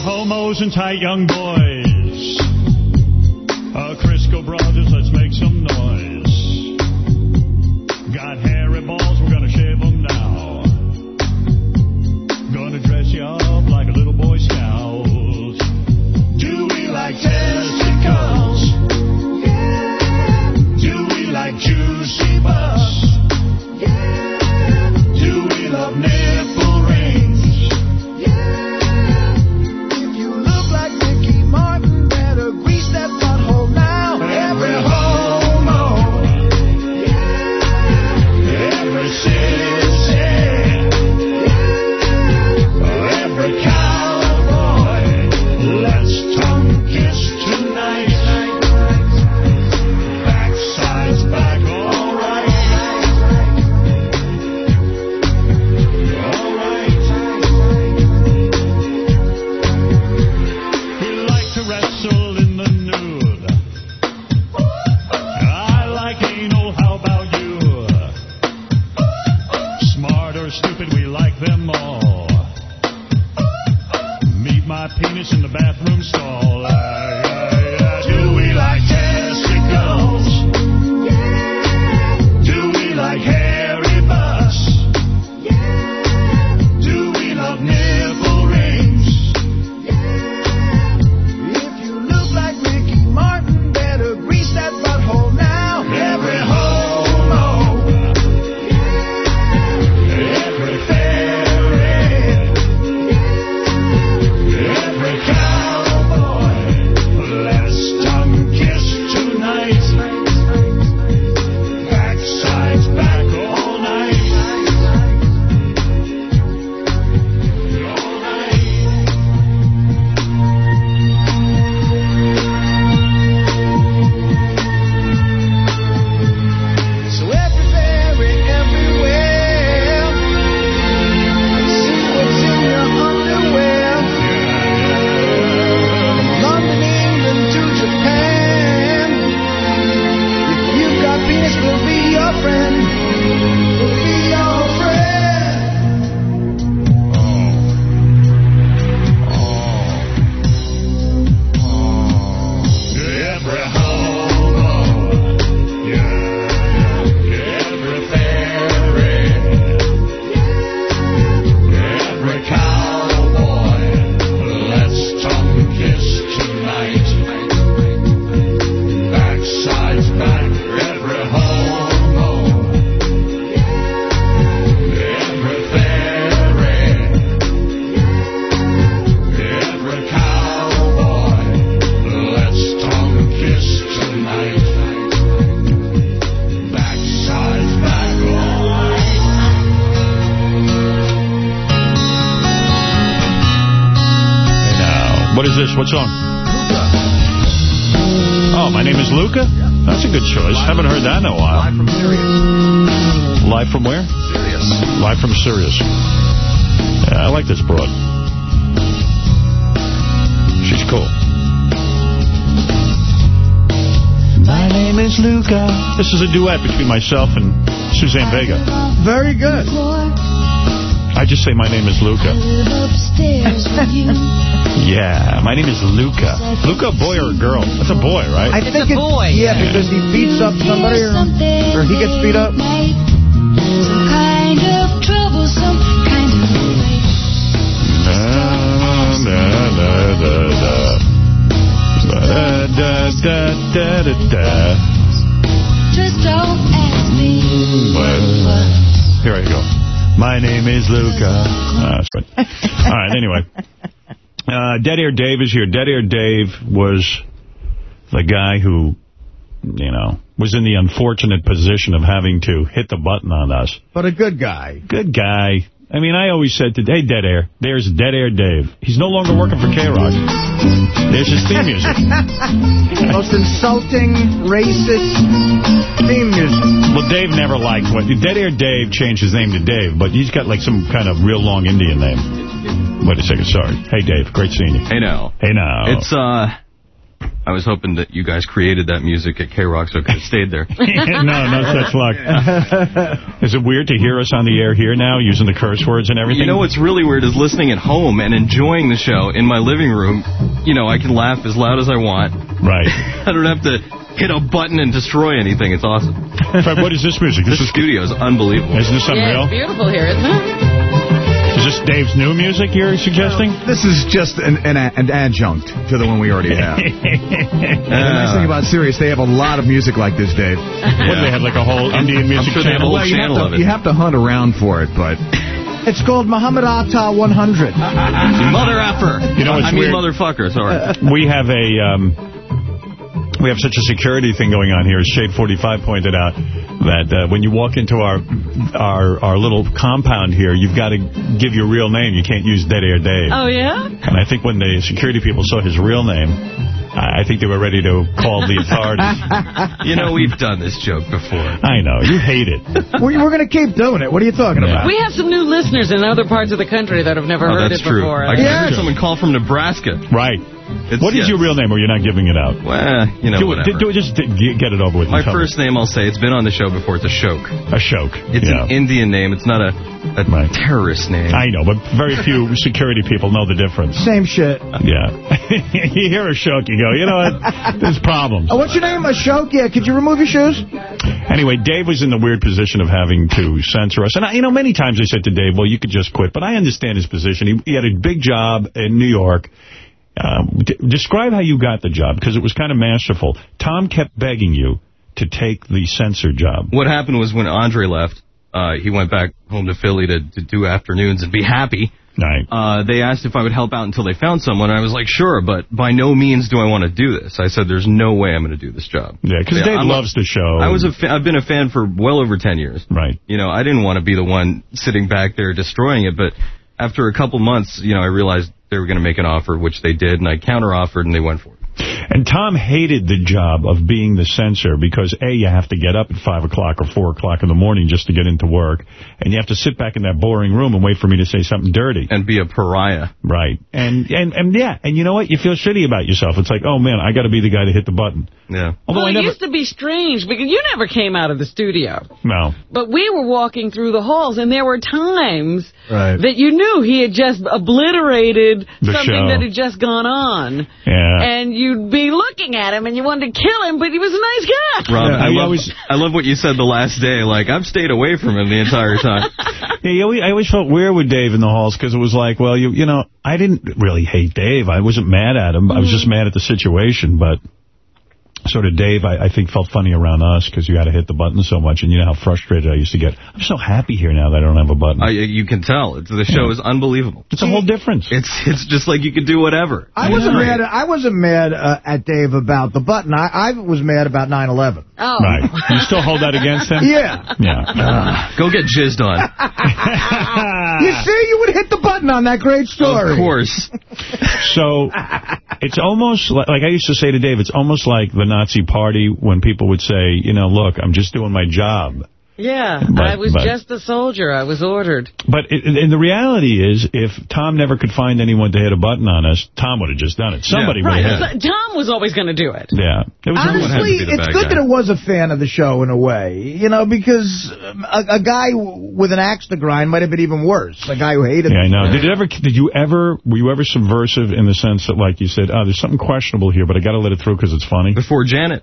Homos and tight young boys. Is a duet between myself and Suzanne Vega. Very good. I just say my name is Luka. Yeah, my name is Luka. Luka, boy or girl? That's a boy, right? I think it's, boy. Yeah, because he beats up somebody or, or he gets beat up. kind of troublesome kind of Da, da, da, Just don't ask me. Well, Here I go. My name is Luka. That's good. All right, anyway. Uh, Dead Air Dave is here. Dead Air Dave was the guy who, you know, was in the unfortunate position of having to hit the button on us. But a good guy. Good guy. I mean, I always said to, hey, Dead Air, there's Dead Air Dave. He's no longer working for K-Rock. There's his theme music. Most insulting, racist theme music. Well, Dave never liked what... Dead Air Dave changed his name to Dave, but he's got like some kind of real long Indian name. Wait a second, sorry. Hey, Dave, great seeing you. Hey now. Hey now. It's, uh... I was hoping that you guys created that music at K-Rock so it could have stayed there. no, no such luck. Is it weird to hear us on the air here now, using the curse words and everything? You know what's really weird is listening at home and enjoying the show in my living room. You know, I can laugh as loud as I want. Right. I don't have to hit a button and destroy anything. It's awesome. Fred, what is this music? This is studio is unbelievable. Isn't this unreal? Yeah, it's beautiful here, isn't it? Is this Dave's new music you're suggesting? This is just an, an, an adjunct to the one we already have. And the nice thing about Sirius, they have a lot of music like this, Dave. What, do they have like a whole Indian music channel? Well, you have to- You have to hunt around for it, but... It's called Muhammad Atta 100. Mother effer. You know, it's I mean weird. motherfucker, sorry. we have a um, we have such a security thing going on here. As Shade 45 pointed out, that uh, when you walk into our our our little compound here, you've got to give your real name. You can't use Dead Air Dave. Oh, yeah? And I think when the security people saw his real name, I I think they were ready to call the authorities. You know, we've done this joke before. I know. You hate it. we, we're going to keep doing it. What are you talking about? We have some new listeners in other parts of the country that have never Oh, heard that's it true. before. I heard someone call from Nebraska. Right. It's, what is yes. your real name, or you're not giving it out? Well, you know, do it, do it, just d- get it over with. My and me. first name, I'll say, it's been on the show before. It's Ashok. Ashok. It's yeah. an Indian name. It's not a, a terrorist name. I know, but very few security people know the difference. Same shit. Yeah. you hear Ashok, you go, you know what? There's problems. Oh, what's your name? Ashok? Yeah, could you remove your shoes? Anyway, Dave was in the weird position of having to censor us. And, I, you know, many times I said to Dave, well, you could just quit. But I understand his position. He, he had a big job in New York. Um, d- describe how you got the job, because it was kind of masterful. Tom kept begging you to take the censor job. What happened was when Andre left, uh, he went back home to Philly to, to do afternoons and be happy. Right. Uh, they asked if I would help out until they found someone, and I was like, sure, but by no means do I want to do this. I said, there's no way I'm going to do this job. Yeah, because Dave I'm a- loves the show. I was a fa- I've been a fan for well over 10 years. Right. You know, I didn't want to be the one sitting back there destroying it, but after a couple months, you know, I realized they were going to make an offer, which they did, and I counter-offered, and they went for it. And Tom hated the job of being the censor because, A, you have to get up at 5 o'clock or 4 o'clock in the morning just to get into work. And you have to sit back in that boring room and wait for me to say something dirty. And be a pariah. Right. And, and, and yeah, and you know what? You feel shitty about yourself. It's like, oh, man, I got to be the guy to hit the button. Yeah. Although well, it never... used to be strange because you never came out of the studio. No. But we were walking through the halls, and there were times Right. that you knew he had just obliterated The something show. that had just gone on. Yeah. And you'd be looking at him, and you wanted to kill him, but he was a nice guy. Rob, Yeah, I, I love, always- I love what you said the last day. Like, I've stayed away from him the entire time. Yeah, you always- I always felt weird with Dave in the halls because it was like, well, you you know, I didn't really hate Dave. I wasn't mad at him. I was mm-hmm. just mad at the situation. But sort of Dave, I, I think, felt funny around us because you had to hit the button so much. And you know how frustrated I used to get. I'm so happy here now that I don't have a button. I, you can tell. It's, the show is unbelievable. It's a whole difference. It's it's just like you could do whatever. I wasn't mad. At, I wasn't mad uh, at Dave about the button. I, I was mad about 9/11. Oh. Right. You still hold that against him? Yeah. Yeah. Go get jizzed on. you ah. see, you would hit the button on that great story. Of course. So it's almost like, like I used to say to Dave, it's almost like the Nazi party when people would say, you know, look, I'm just doing my job. Yeah, But- I was but- just a soldier. I was ordered. But it, and the reality is, if Tom never could find anyone to hit a button on us, Tom would have just done it. Somebody would Right. have. so Tom was always going to do it. Yeah. It was Honestly, it's good that it was a fan of the show in a way, you know, because um, a, a guy with an axe to grind might have been even worse. A guy who hated Yeah, I know. Did it ever? Did you ever? Were you ever subversive in the sense that, like, you said, "Oh, there's something questionable here, but I got to let it through because it's funny." Before Janet.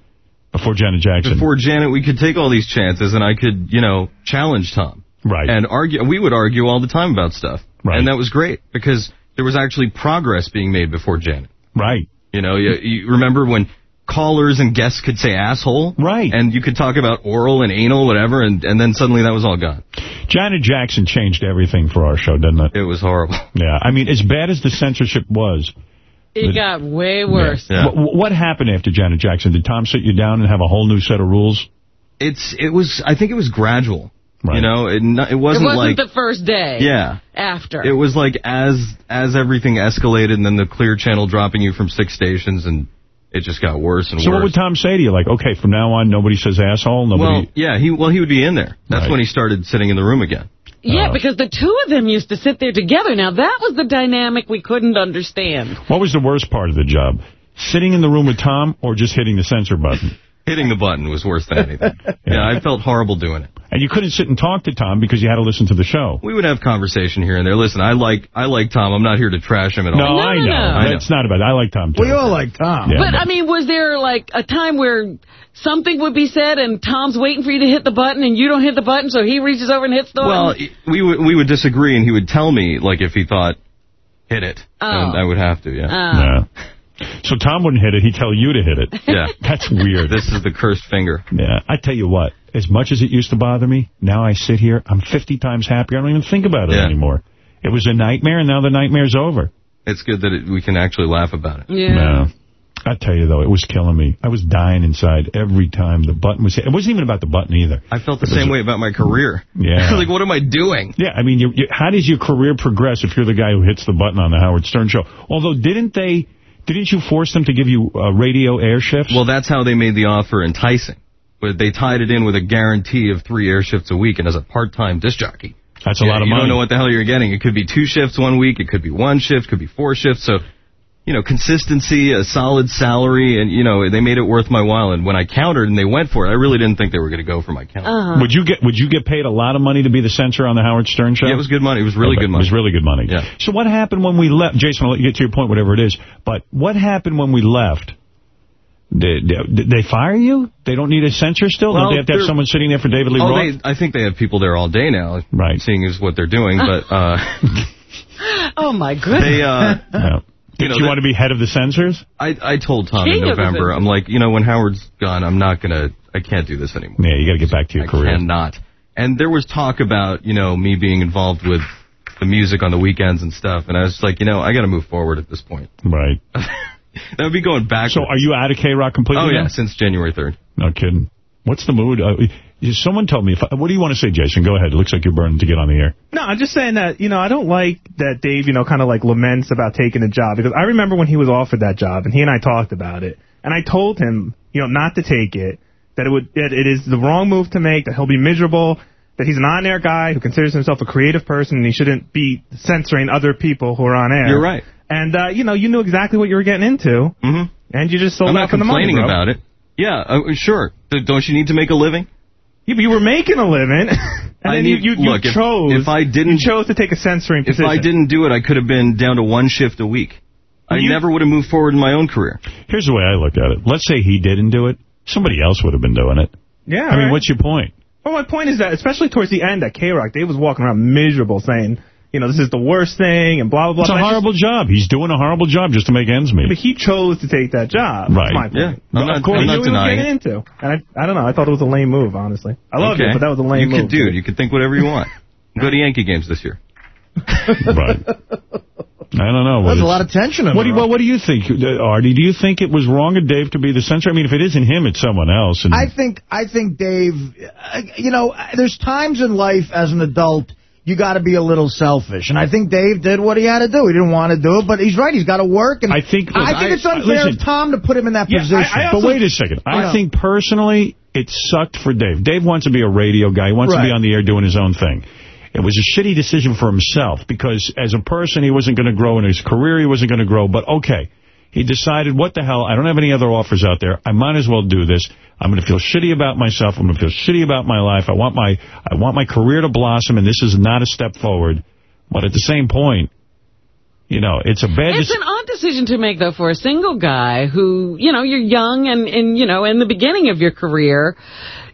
Before Janet Jackson. Before Janet, we could take all these chances, and I could, you know, challenge Tom. Right. And argue. We would argue all the time about stuff. Right. And that was great because there was actually progress being made before Janet. Right. You know, you, you remember when callers and guests could say asshole? Right. And you could talk about oral and anal, whatever, and, and then suddenly that was all gone. Janet Jackson changed everything for our show, didn't it? It was horrible. Yeah. I mean, as bad as the censorship was, It got way worse. What, what happened after Janet Jackson? Did Tom sit you down and have a whole new set of rules? It's it was I think it was gradual. Right. You know, it it It wasn't, wasn't like the first day. yeah. After. It was like as as everything escalated, and then the Clear Channel dropping you from six stations, and it just got worse and worse. So what would Tom say to you? Like, okay, from now on, nobody says asshole. Nobody. well, yeah, he well he would be in there. That's Right. when he started sitting in the room again. Yeah, oh. because the two of them used to sit there together. Now, that was the dynamic we couldn't understand. What was the worst part of the job? Sitting in the room with Tom or just hitting the censor button? Hitting the button was worse than anything. yeah, I felt horrible doing it. And you couldn't sit and talk to Tom because you had to listen to the show. We would have conversation here and there. Listen, I like I like Tom. I'm not here to trash him at No, all. I know. I know. That's not about it. I like Tom, too. We all like Tom. Yeah, but, I mean, was there, like, a time where something would be said and Tom's waiting for you to hit the button and you don't hit the button, so he reaches over and hits the Well, button? we would we would disagree, and he would tell me like if he thought hit it, Oh. and I would have to. Yeah. Oh. Yeah. So Tom wouldn't hit it. He'd tell you to hit it. Yeah. That's weird. This is the cursed finger. Yeah. I tell you what, as much as it used to bother me, now I sit here, I'm 50 times happier. I don't even think about it Yeah. anymore. It was a nightmare, and now the nightmare's over. It's good that it, we can actually laugh about it. Yeah. No. I tell you, though, it was killing me. I was dying inside every time the button was hit. It wasn't even about the button either. I felt the It was- same way about my career. Yeah. like, what am I doing? Yeah, I mean, you, you, how does your career progress if you're the guy who hits the button on the Howard Stern show? Although, didn't they, didn't you force them to give you uh, radio air shifts? Well, that's how they made the offer enticing. But they tied it in with a guarantee of three air shifts a week, and as a part-time disc jockey. That's a Yeah, lot of you money. don't know what the hell you're getting. It could be two shifts one week. It could be one shift. Could be four shifts. So, you know, consistency, a solid salary, and, you know, they made it worth my while. And when I countered and they went for it, I really didn't think they were going to go for my counter. Uh-huh. Would you get Would you get paid a lot of money to be the censor on the Howard Stern show? Yeah, it was good money. It was really Okay, good money. It was really good money. Yeah. So what happened when we left? Jason, I'll let you get to your point, whatever it is. But what happened when we left? Did, did they fire you? They don't need a censor still? Well, don't they have to have someone sitting there for David Lee Oh, Roth? they, I think they have people there all day now, right. seeing as what they're doing. But uh, Oh, my goodness. they, uh, No. Did You know, you that- want to be head of the censors? I, I told Tom King in November. I'm like, you know, when Howard's gone, I'm not gonna, I can't do this anymore. Yeah, you got to get back to your I career. cannot. And there was talk about, you know, me being involved with the music on the weekends and stuff, and I was like, you know, I got to move forward at this point. Right. that would be going back. So are you out of K-Rock completely Oh yeah, now? since January 3rd. No kidding. What's the mood? Uh, someone told me, if I, what do you want to say, Jason? Go ahead. It looks like you're burning to get on the air. No, I'm just saying that, you know, I don't like that Dave, you know, kind of like laments about taking a job because I remember when he was offered that job and he and I talked about it and I told him, you know, not to take it, that it would, that it is the wrong move to make, that he'll be miserable, that he's an on-air guy who considers himself a creative person and he shouldn't be censoring other people who are on air. You're right. And, uh, you know, you knew exactly what you were getting into Mm-hmm. and you just sold I'm out not for the money, complaining about it. Yeah, uh, sure. Don't you need to make a living? Yeah, but you were making a living, and I then need- you, you, you look, if- chose. if I didn't- you chose to take a censoring If position. I didn't do it, I could have been down to one shift a week. I You- never would have moved forward in my own career. Here's the way I look at it. Let's say he didn't do it. Somebody else would have been doing it. Yeah. I mean, what's your point? Well, my point is that, especially towards the end at K-Rock, Dave was walking around miserable, saying, you know, this is the worst thing, and blah blah blah. It's a But I just- horrible job. He's doing a horrible job just to make ends meet. But he chose to take that job. Right. That's my point. Yeah. I'm not- of course, I'm he not knew what he was denying getting into. And I, I don't know. I thought it was a lame move, honestly. I love okay. it, but that was a lame you move. could do it. You could think whatever you want. Go to Yankee games this year. right. I don't know. There's What a lot of tension in What do, you, well, what do you think, Artie? Do you think it was wrong of Dave to be the censor? I mean, if it isn't him, it's someone else. And I think I think Dave, uh, you know, there's times in life as an adult you got to be a little selfish. And I think Dave did what he had to do. He didn't want to do it, but he's right. He's got to work. And I think I think I- it's unfair listen. of Tom to put him in that Yeah, position. I- I but wait a second. I know. think personally, it sucked for Dave. Dave wants to be a radio guy. He wants to be on the air doing his own thing. It was a shitty decision for himself because as a person, he wasn't going to grow in his career. He wasn't going to grow. But okay, he decided, what the hell? I don't have any other offers out there. I might as well do this. I'm going to feel shitty about myself. I'm going to feel shitty about my life. I want my I want my career to blossom, and this is not a step forward. But at the same point, you know, it's a bad It's an odd decision to make, though, for a single guy who, you know, you're young and, and you know, in the beginning of your career.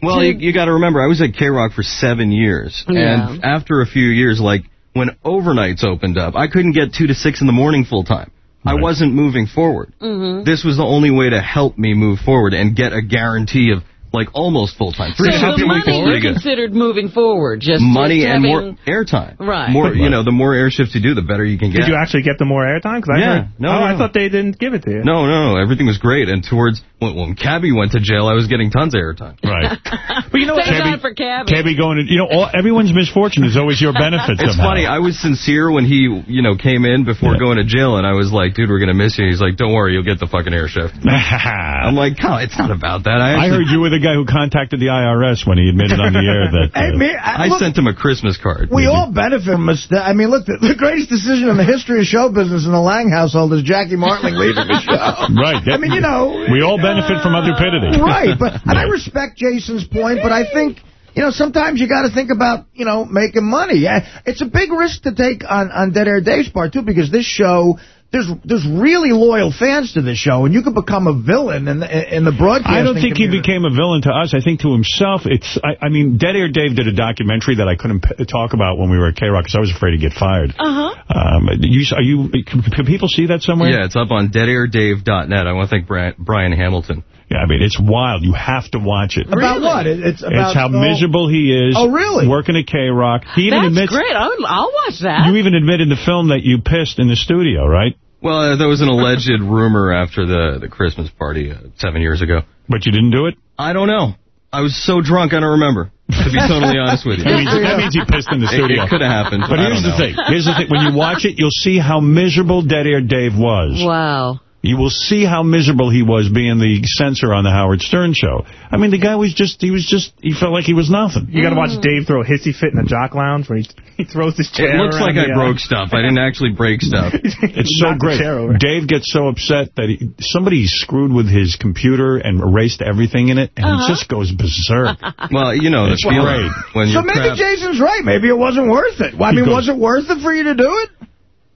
Well, to- you, you got to remember, I was at K-Rock for seven years. Yeah. And after a few years, like, when overnights opened up, I couldn't get 2 to 6 in the morning full time. I wasn't moving forward. Mhm. This was the only way to help me move forward and get a guarantee of, like, almost full time. So the money you considered moving forward, just Money just and having, more airtime. Right. More, you know, the more air shifts you do, the better you can get. Did you actually get the more airtime? Because I Yeah. heard, No, oh, I no. thought they didn't give it to you. No, no, no. Everything was great. And towards when, when Cabby went to jail, I was getting tons of airtime. Right. But you know Thank God for Cabby. Cabby going to, you know, all, everyone's misfortune is always your benefit It's somehow. funny. I was sincere when he, you know, came in before going to jail, and I was like, "Dude, we're gonna miss you." He's like, "Don't worry, you'll get the fucking air shift." I'm like, "No, it's not about that." I, I heard you were the guy who contacted the IRS when he admitted on the air that... Uh, man, I- I look- sent him a Christmas card. We all benefit from mistake. I mean, look, the, the greatest decision in the history of show business in the Lange household is Jackie Martling leaving the show. Right. I mean, you know. We all benefit from stupidity. Right, but and I respect Jason's point, but I think you know sometimes you got to think about you know making money. It's a big risk to take on on Dead Air Dave's part too, because this show. There's there's really loyal fans to this show, and you could become a villain in the, in the broadcasting I don't think he became a villain to us. I think to himself, it's. I, I mean, Dead Air Dave did a documentary that I couldn't p talk about when we were at K-Rock because I was afraid to get fired. Uh-huh. Um, you, are you? Can, can people see that somewhere? Yeah, it's up on deadair.dave.net. I want to thank Brian, Brian Hamilton. Yeah, I mean, it's wild. You have to watch it. About what? It's about it's how oh, miserable he is. Oh, really? Working at K-Rock. He even That's admits. great. I would, I'll watch that. You even admit in the film that you pissed in the studio, right? Well, uh, there was an alleged rumor after the, the Christmas party uh, seven years ago. But you didn't do it? I don't know. I was so drunk, I don't remember. To be totally honest with you. That means, that means you pissed in the studio. It, could have happened. But I here's don't the thing. Here's the thing. When you watch it, you'll see how miserable Dead Air Dave was. Wow. You will see how miserable he was being the censor on the Howard Stern show. I mean, the guy was just, he was just, he felt like he was nothing. You got to watch Dave throw a hissy fit in a jock lounge where he, he throws his chair It looks like I the, uh, broke stuff. I didn't actually break stuff. It's so great. Dave gets so upset that he, somebody screwed with his computer and erased everything in it, and Uh-huh. he just goes berserk. Well, you know, the It's feeling great. when So maybe trapped- Jason's right. Maybe it wasn't worth it. Well, I mean, goes- was it worth it for you to do it?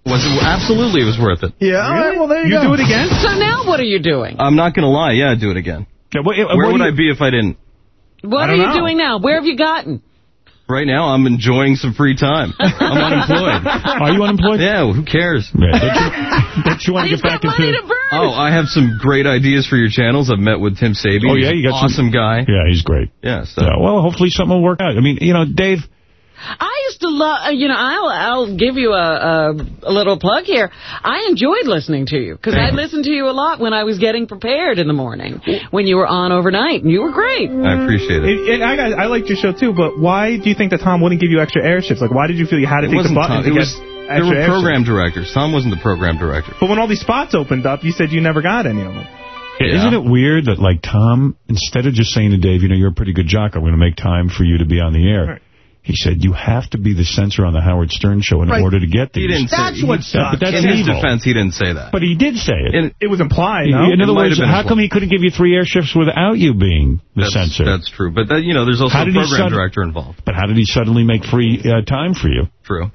Was it, absolutely, it was worth it. Yeah. All right. Well, there you, You go. do it again? So now what are you doing? I'm not going to lie. Yeah, I'd do it again. Yeah, what- Where what would you- I be if I didn't? What I are you know. doing now? Where have you gotten? Right now, I'm enjoying some free time. I'm unemployed. Are you unemployed? Yeah, who cares? Yeah, don't you, don't you want to get back into... money to burn. Oh, I have some great ideas for your channels. I've met with Tim Sabi. Oh, yeah, He's you an got some- awesome guy. Yeah, he's great. Yeah, so. Yeah, well, hopefully something will work out. I mean, you know, Dave... I used to love, uh, you know, I'll I'll give you a, a, a little plug here. I enjoyed listening to you because I listened to you a lot when I was getting prepared in the morning when you were on overnight, and you were great. I appreciate it. It, it, I, got, I liked your show, too, but why do you think that Tom wouldn't give you extra air shifts? Like, why did you feel you had to It take the wasn't button Tom. to It get was, there were program shifts? directors. Tom wasn't the program director. But when all these spots opened up, you said you never got any of them. Yeah. Isn't it weird that, like, Tom, instead of just saying to Dave, you know, you're a pretty good jock, I'm going to make time for you to be on the air, Right. He said, you have to be the censor on the Howard Stern show in Right. order to get these. He didn't That's say what he- sucks. But that's In his evil. defense, he didn't say that. But he did say it. In- It was implied, no? In other It might words, how come he couldn't give you three air shifts without you being the that's, censor? That's true. But, that, you know, there's also How a did he program director involved. But how did he suddenly make free uh, time for you? True.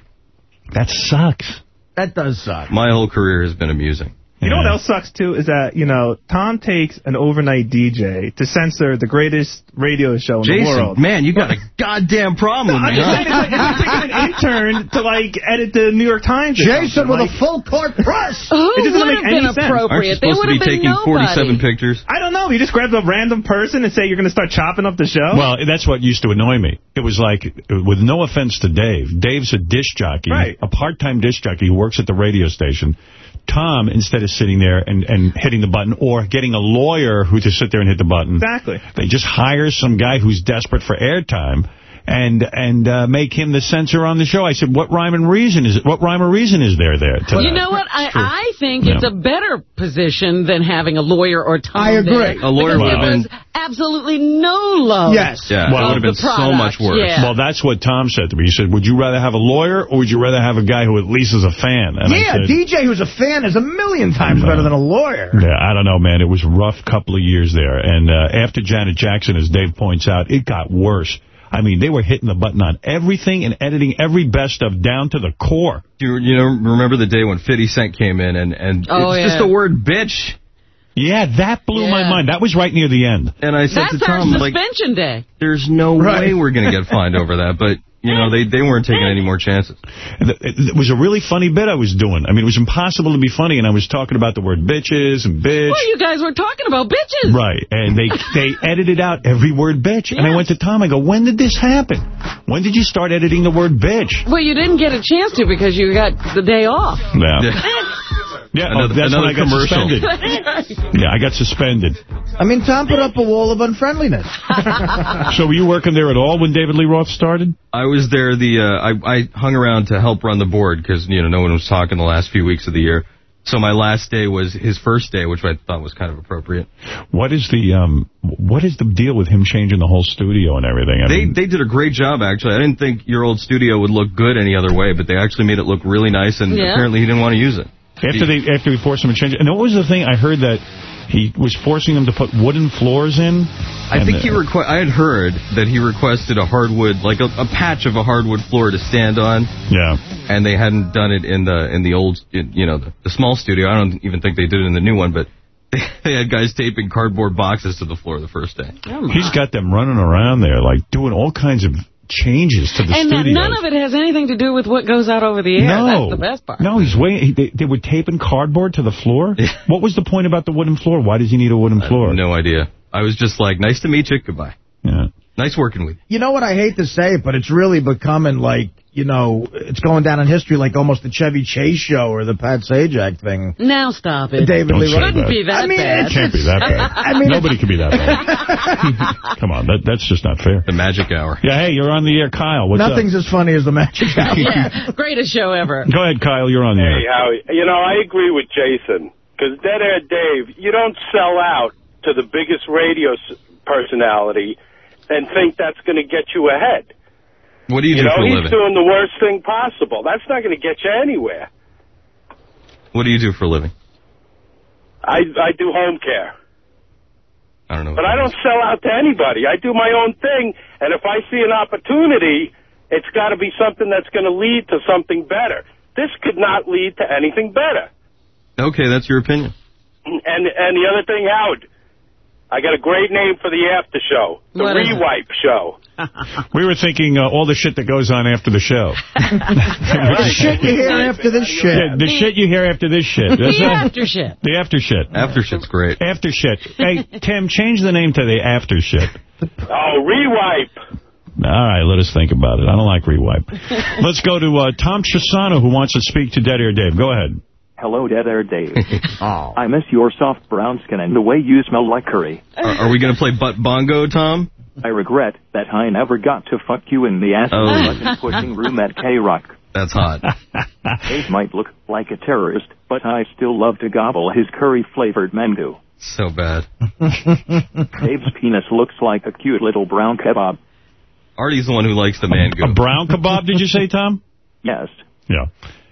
That sucks. That does suck. My whole career has been amusing. You know what else sucks, too, is that, you know, Tom takes an overnight DJ to censor the greatest radio show in the Jason, world. man, you got a goddamn problem with I'm just saying, it's like, it's like an intern to, like, edit the New York Times. Jason with Like, a full court press. Who It doesn't would make have been any sense. Aren't you appropriate? There supposed would to be have been taking nobody. 47 pictures? I don't know. You just grab a random person and say you're going to start chopping up the show? Well, that's what used to annoy me. It was like, with no offense to Dave, Dave's a disc jockey, Right. a part-time disc jockey who works at the radio station. Tom, instead of sitting there and, and hitting the button or getting a lawyer who to sit there and hit the button, exactly. they just hire some guy who's desperate for airtime. And and uh, make him the censor on the show. I said, what rhyme and reason is it? What rhyme or reason is there there? To you know what? I, True. I think Yeah. it's a better position than having a lawyer or Tom I agree. there, A lawyer would have been- absolutely no love. Yes. Yeah, of the product. Yeah. Well, that's what Tom said to me. He said, would you rather have a lawyer or would you rather have a guy who at least is a fan? And yeah, said, DJ who's a fan is a million times better than a lawyer. Yeah, I don't know, man. It was a rough couple of years there. And uh, after Janet Jackson, as Dave points out, it got worse. I mean, they were hitting the button on everything and editing every best of down to the core. Do you, you know, remember the day when 50 Cent came in and, and Oh, it's just the word bitch. Yeah, that blew my mind. That was right near the end. And I said That's to our Tom, like, suspension day. there's no Right. way we're going to get fined over that. But, you know, they, they weren't taking any more chances. It it was a really funny bit I was doing. I mean, it was impossible to be funny, and I was talking about the word bitches and bitch. Well, you guys were talking about bitches. Right, and they they edited out every word bitch. And I went to Tom, I go, when did this happen? When did you start editing the word bitch? Well, you didn't get a chance to because you got the day off. Yeah. Yeah, oh, Another- that's when I another got commercial. suspended. Yeah, I got suspended. I mean, Tom put up a wall of unfriendliness. So were you working there at all when David Lee Roth started? I was there the uh, I I hung around to help run the board because you know no one was talking the last few weeks of the year. So my last day was his first day, which I thought was kind of appropriate. What is the um what is the deal with him changing the whole studio and everything? I They mean, they did a great job actually. I didn't think your old studio would look good any other way, but they actually made it look really nice, and Yeah. apparently he didn't want to use it. After they after we forced him to change it. And what was the thing I heard that he was forcing them to put wooden floors in? I think the- he requ- I had heard that he requested a hardwood, like a, a patch of a hardwood floor to stand on. Yeah. And they hadn't done it in the in the old, in, you know, the, the small studio. I don't even think they did it in the new one, but they, they had guys taping cardboard boxes to the floor the first day. Oh, He's got them running around there, like doing all kinds of changes to the and that studio. none of it has anything to do with what goes out over the air. No. That's the best part. No, he's way. He, they, they were taping cardboard to the floor. what was the point about the wooden floor? Why does he need a wooden floor? No idea. I was just like, nice to meet you. Goodbye. Yeah. Nice working with you. You know what? I hate to say it, but it's really becoming like, you know, it's going down in history like almost the Chevy Chase show or the Pat Sajak thing. Now stop it. David Lee Roth. Shouldn't be that I mean, bad. it's- Can't be that bad. I mean, Nobody can be that bad. Come on, that, that's just not fair. The magic hour. Yeah, hey, you're on the air, Kyle. What's Nothing's up? as funny as the magic hour. yeah, greatest show ever. Go ahead, Kyle. You're on the Hey, air. Howie. You know, I agree with Jason. Because Dead Air Dave, you don't sell out to the biggest radio personality and think that's going to get you ahead. What do you, You do know, for a he's doing the worst thing possible. That's not going to get you anywhere. What do you do for a living? I I do home care. I don't know. But I don't sell out to anybody. I do my own thing, and if I see an opportunity, it's got to be something that's going to lead to something better. This could not lead to anything better. Okay, that's your opinion. And and the other thing, Howard, I got a great name for the after show, the What is it? Rewipe Show. We were thinking uh, all the shit that goes on after the show. The shit you hear after this shit. Yeah, the shit you hear after this shit. That's the all- after shit. The after shit. After shit's great. After shit. Hey, Tim, change the name to the after shit. Oh, Rewipe. All right, let us think about it. I don't like rewipe. Let's go to uh, Tom Chiusano, who wants to speak to Dead Air Dave. Go ahead. Hello, Dead Air Dave. oh. I miss your soft brown skin and the way you smell like curry. Are, are we going to play butt bongo, Tom? I regret that I never got to fuck you in the ass Oh. button pushing room at K-Rock. That's hot. Dave might look like a terrorist, but I still love to gobble his curry-flavored mango. So bad. Dave's penis looks like a cute little brown kebab. Artie's the one who likes the mango. A brown kebab, did you say, Tom? Yes. Yeah.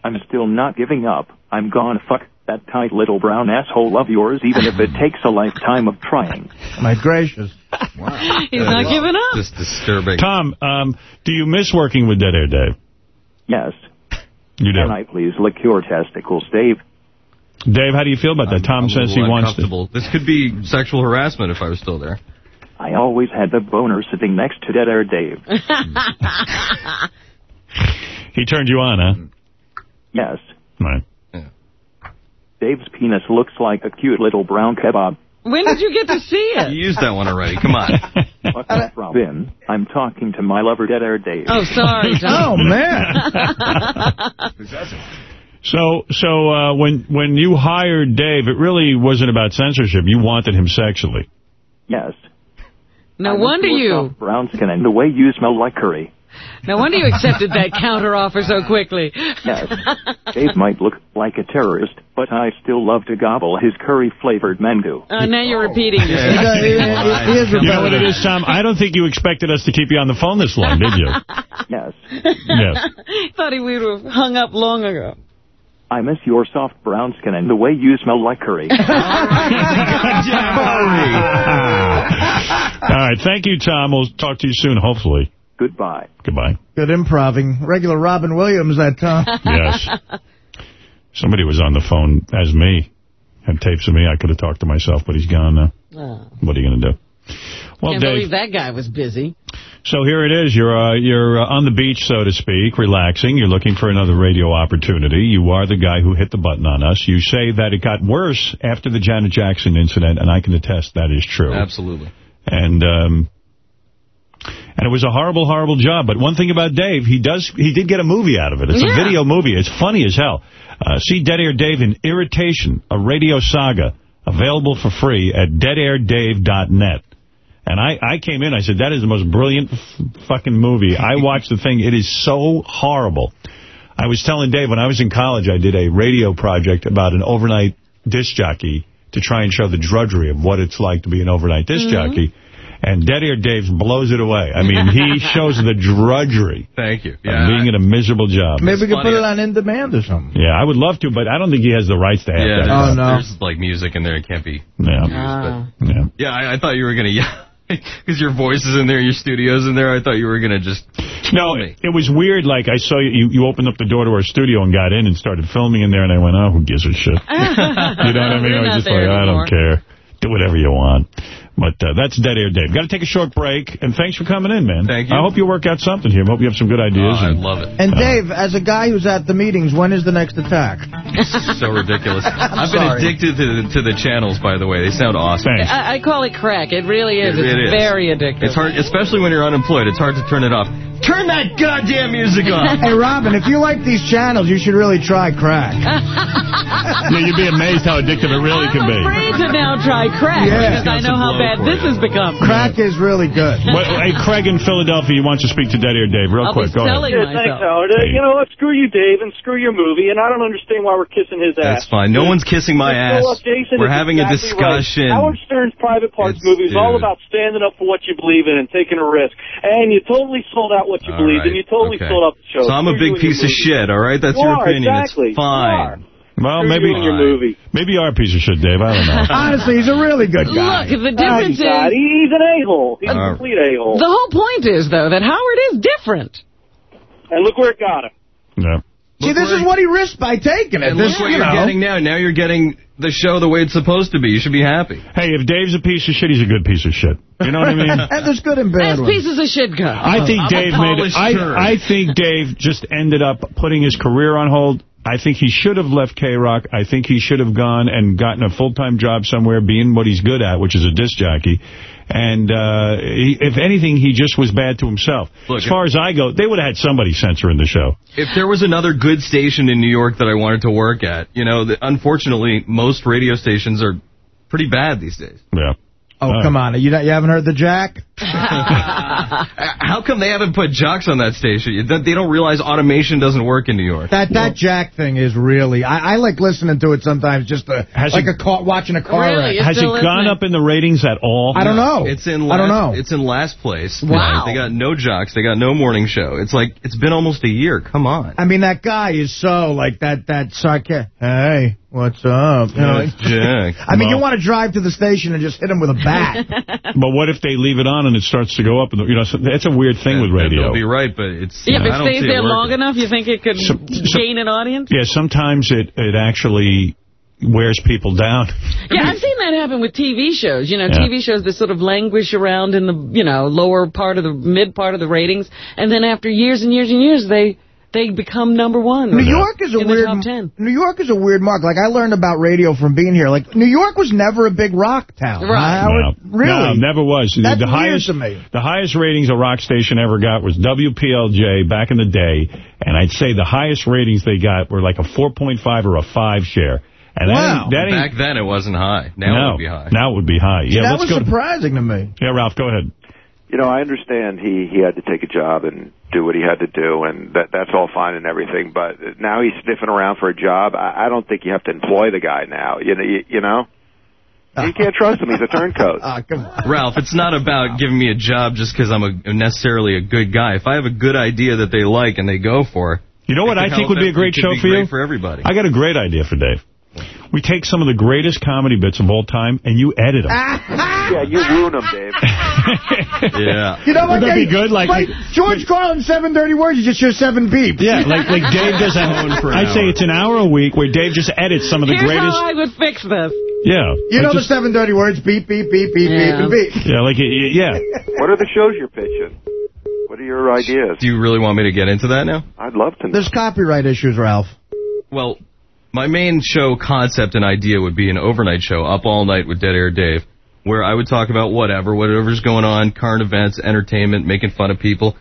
I'm still not giving up. I'm gonna fuck that tight little brown asshole of yours, even if it takes a lifetime of trying. My gracious. He's not giving up. Just disturbing. Tom, um, do you miss working with Dead Air Dave? Yes. You do. Can I please lick your testicles, Dave? Dave, how do you feel about that? Tom I'm says he wants to. This could be sexual harassment if I was still there. I always had the boner sitting next to Dead Air Dave. He turned you on, huh? Yes. Right. Dave's penis looks like a cute little brown kebab. When did you get to see it? You used that one already. Come on. What's up, Robin? I'm talking to my lover, Dead Air Dave. Oh, sorry, Tom. Oh, man. So, so uh, when when you hired Dave, it really wasn't about censorship. You wanted him sexually. Yes. No I miss wonder you. brown skin and the way you smell like curry. No wonder you accepted that counter offer so quickly. Yes. Dave might look like a terrorist, but I still love to gobble his curry-flavored mango. Uh, now you're repeating yourself. You know what it is, Tom? I don't think you expected us to keep you on the phone this long, did you? Yes. Yes. Thought he would have hung up long ago. I miss your soft brown skin and the way you smell like curry. All right. Thank you, Tom. We'll talk to you soon, hopefully. Goodbye. Goodbye. Good improving. Regular Robin Williams that time. Yes. Somebody was on the phone as me. Had tapes of me. I could have talked to myself, but he's gone now. Oh, What are you going to do? Well, can't Dave, believe that guy was busy. so here it is. You're uh, you're uh, on the beach, so to speak, relaxing. You're looking for another radio opportunity. You are the guy who hit the button on us. You say that it got worse after the Janet Jackson incident, and I can attest that is true. Absolutely. And um, and it was a horrible, horrible job. But one thing about Dave, he does he did get a movie out of it. It's Yeah. a video movie. It's funny as hell. Uh, see Dead Air Dave in Irritation, a radio saga, available for free at deadair.dave.net. And I, I came in, I said, that is the most brilliant f- fucking movie. I watched the thing. It is so horrible. I was telling Dave, when I was in college, I did a radio project about an overnight disc jockey to try and show the drudgery of what it's like to be an overnight disc Mm-hmm. jockey. And Dead Air Dave blows it away. I mean, he shows the drudgery Thank you. of Yeah. being in a miserable job. Maybe we could put it on In Demand or something. Yeah, I would love to, but I don't think he has the rights to have Yeah, that. there's, Oh, no. there's like music in there. It can't be. Yeah. Ah. Yeah. Yeah, I, I thought you were going to yell. Because your voice is in there, your studio's in there. I thought you were going to just... No, it, it was weird. Like, I saw you, you, you opened up the door to our studio and got in and started filming in there, and I went, oh, who gives a shit? you know what I mean? I was just like, there I don't care. Do whatever you want. But uh, that's Dead Air Dave. Got to take a short break, and thanks for coming in, man. Thank you. I hope you work out something here. I hope you have some good ideas. Oh, I and- love it. And Dave, as a guy who's at the meetings, when is the next attack? so ridiculous. I've been addicted to the, to the channels, by the way. They sound awesome. Thanks. I, I call it crack. It really is. It- it's it is. very addictive. It's hard, especially when you're unemployed. It's hard to turn it off. Turn that goddamn music off. Hey, Robin, if you like these channels, you should really try crack. Yeah, you'd be amazed how addictive it really can be. I'm afraid to now try crack Yeah. because I know how bad this has become. Crack is really good. But, hey, Craig in Philadelphia, he wants to speak to Dead Air Dave. Real I'll quick, go ahead. selling Yeah, thanks, myself. Howard. Uh, you know what? Screw you, Dave, and screw your movie. And I don't understand why we're kissing his ass. That's fine. No one's kissing my Just ass. up, Jason We're is having a exactly right. discussion. Howard Stern's Private Parts It's- movie is all about standing up for what you believe in and taking a risk. And you totally sold out what you All believed right. in. You totally Okay. sold out the show. So I'm a Screw you big piece of shit, all right? That's You your are, opinion. exactly. It's fine. Well, Screw maybe you and your movie. maybe you are a piece of shit, Dave. I don't know. Honestly, he's a really good guy. Look, the difference He's is... He's an a-hole. He's Uh, a complete a-hole. The whole point is, though, that Howard is different. And look where it got him. Yeah. See, this is what he risked by taking it. And This, look what you you're know. getting now. Now you're getting the show the way it's supposed to be. You should be happy. Hey, if Dave's a piece of shit, he's a good piece of shit. You know what I mean? And there's good and bad As ones. pieces of shit go. I think I'm a Dave made it. I, I think Dave just ended up putting his career on hold. I think he should have left K-Rock. I think he should have gone and gotten a full-time job somewhere, being what he's good at, which is a disc jockey. And uh, he, if anything, he just was bad to himself. Look, as far as I go, they would have had somebody censoring the show. If there was another good station in New York that I wanted to work at, you know, the, unfortunately, most radio stations are pretty bad these days. Yeah. Oh, Uh, come on. You, you haven't heard the Jack? How come they haven't put jocks on that station? They don't realize automation doesn't work in New York. That that Jack thing is really... I, I like listening to it sometimes just to, Has like it- a car, watching a car Really? wreck. Has it still gone up in the ratings at all? I don't know. It's in last, I don't know. It's in last place. Wow. They got no jocks. They got no morning show. It's like, it's been almost a year. Come on. I mean, that guy is so, like, that, that sarcastic. Hey, what's up? You know, Jack. I mean, Well- you want to drive to the station and just hit him with a bat. But what if they leave it on and it starts to go up? And, you know, so that's a weird thing with radio. They'll be right, but it's. Yeah, if I it stays there working. long enough, you think it could So- so- gain an audience? Yeah, sometimes it, it actually wears people down. Yeah, I've seen that happen with TV shows. You know, Yeah. TV shows that sort of languish around in the, you know, lower part of the, mid part of the ratings, and then after years and years and years, they they become number one. New York is a weird. the top ten. New York is a weird mark. Like I learned about radio from being here. Like New York was never a big rock town. Right. Howard. No. Really? No, never was. That's the weird highest, to me. The highest ratings a rock station ever got was WPLJ back in the day, and I'd say the highest ratings they got were like a 4.5 or a 5 share. And Wow. that that Back then, it wasn't high. Now no, it would be high. Now it would be high. See, Yeah, that was go. To, surprising to me. yeah, Ralph, go ahead. You know, I understand he he had to take a job and do what he had to do, and that that's all fine and everything. But now he's sniffing around for a job. I, I don't think you have to employ the guy now. You know, you, you know. You can't trust him. He's a turncoat. Ah. Ralph, it's not about giving me a job just because I'm a, necessarily a good guy. If I have a good idea that they like and they go for, You know what I think would be a great show be for great you? for everybody. I got a great idea for Dave. We take some of the greatest comedy bits of all time, and you edit them. yeah, you ruin them, Dave. yeah. You know what? Would that be good? Like- George Carlin, seven dirty words. You just hear seven beeps. Yeah, like like Dave does a, for an I'd say it's an hour a week where Dave just edits some of the Here's greatest. how I would fix this. Yeah. You know Like the just- seven dirty words. Beep, beep, beep, beep, beep, and beep. Yeah, like y- y- yeah. What are the shows you're pitching? What are your ideas? Do you really want me to get into that now? I'd love to know. There's copyright issues, Ralph. Well, my main show concept and idea would be an overnight show, up all night with Dead Air Dave, where I would talk about whatever, whatever's going on, current events, entertainment, making fun of people,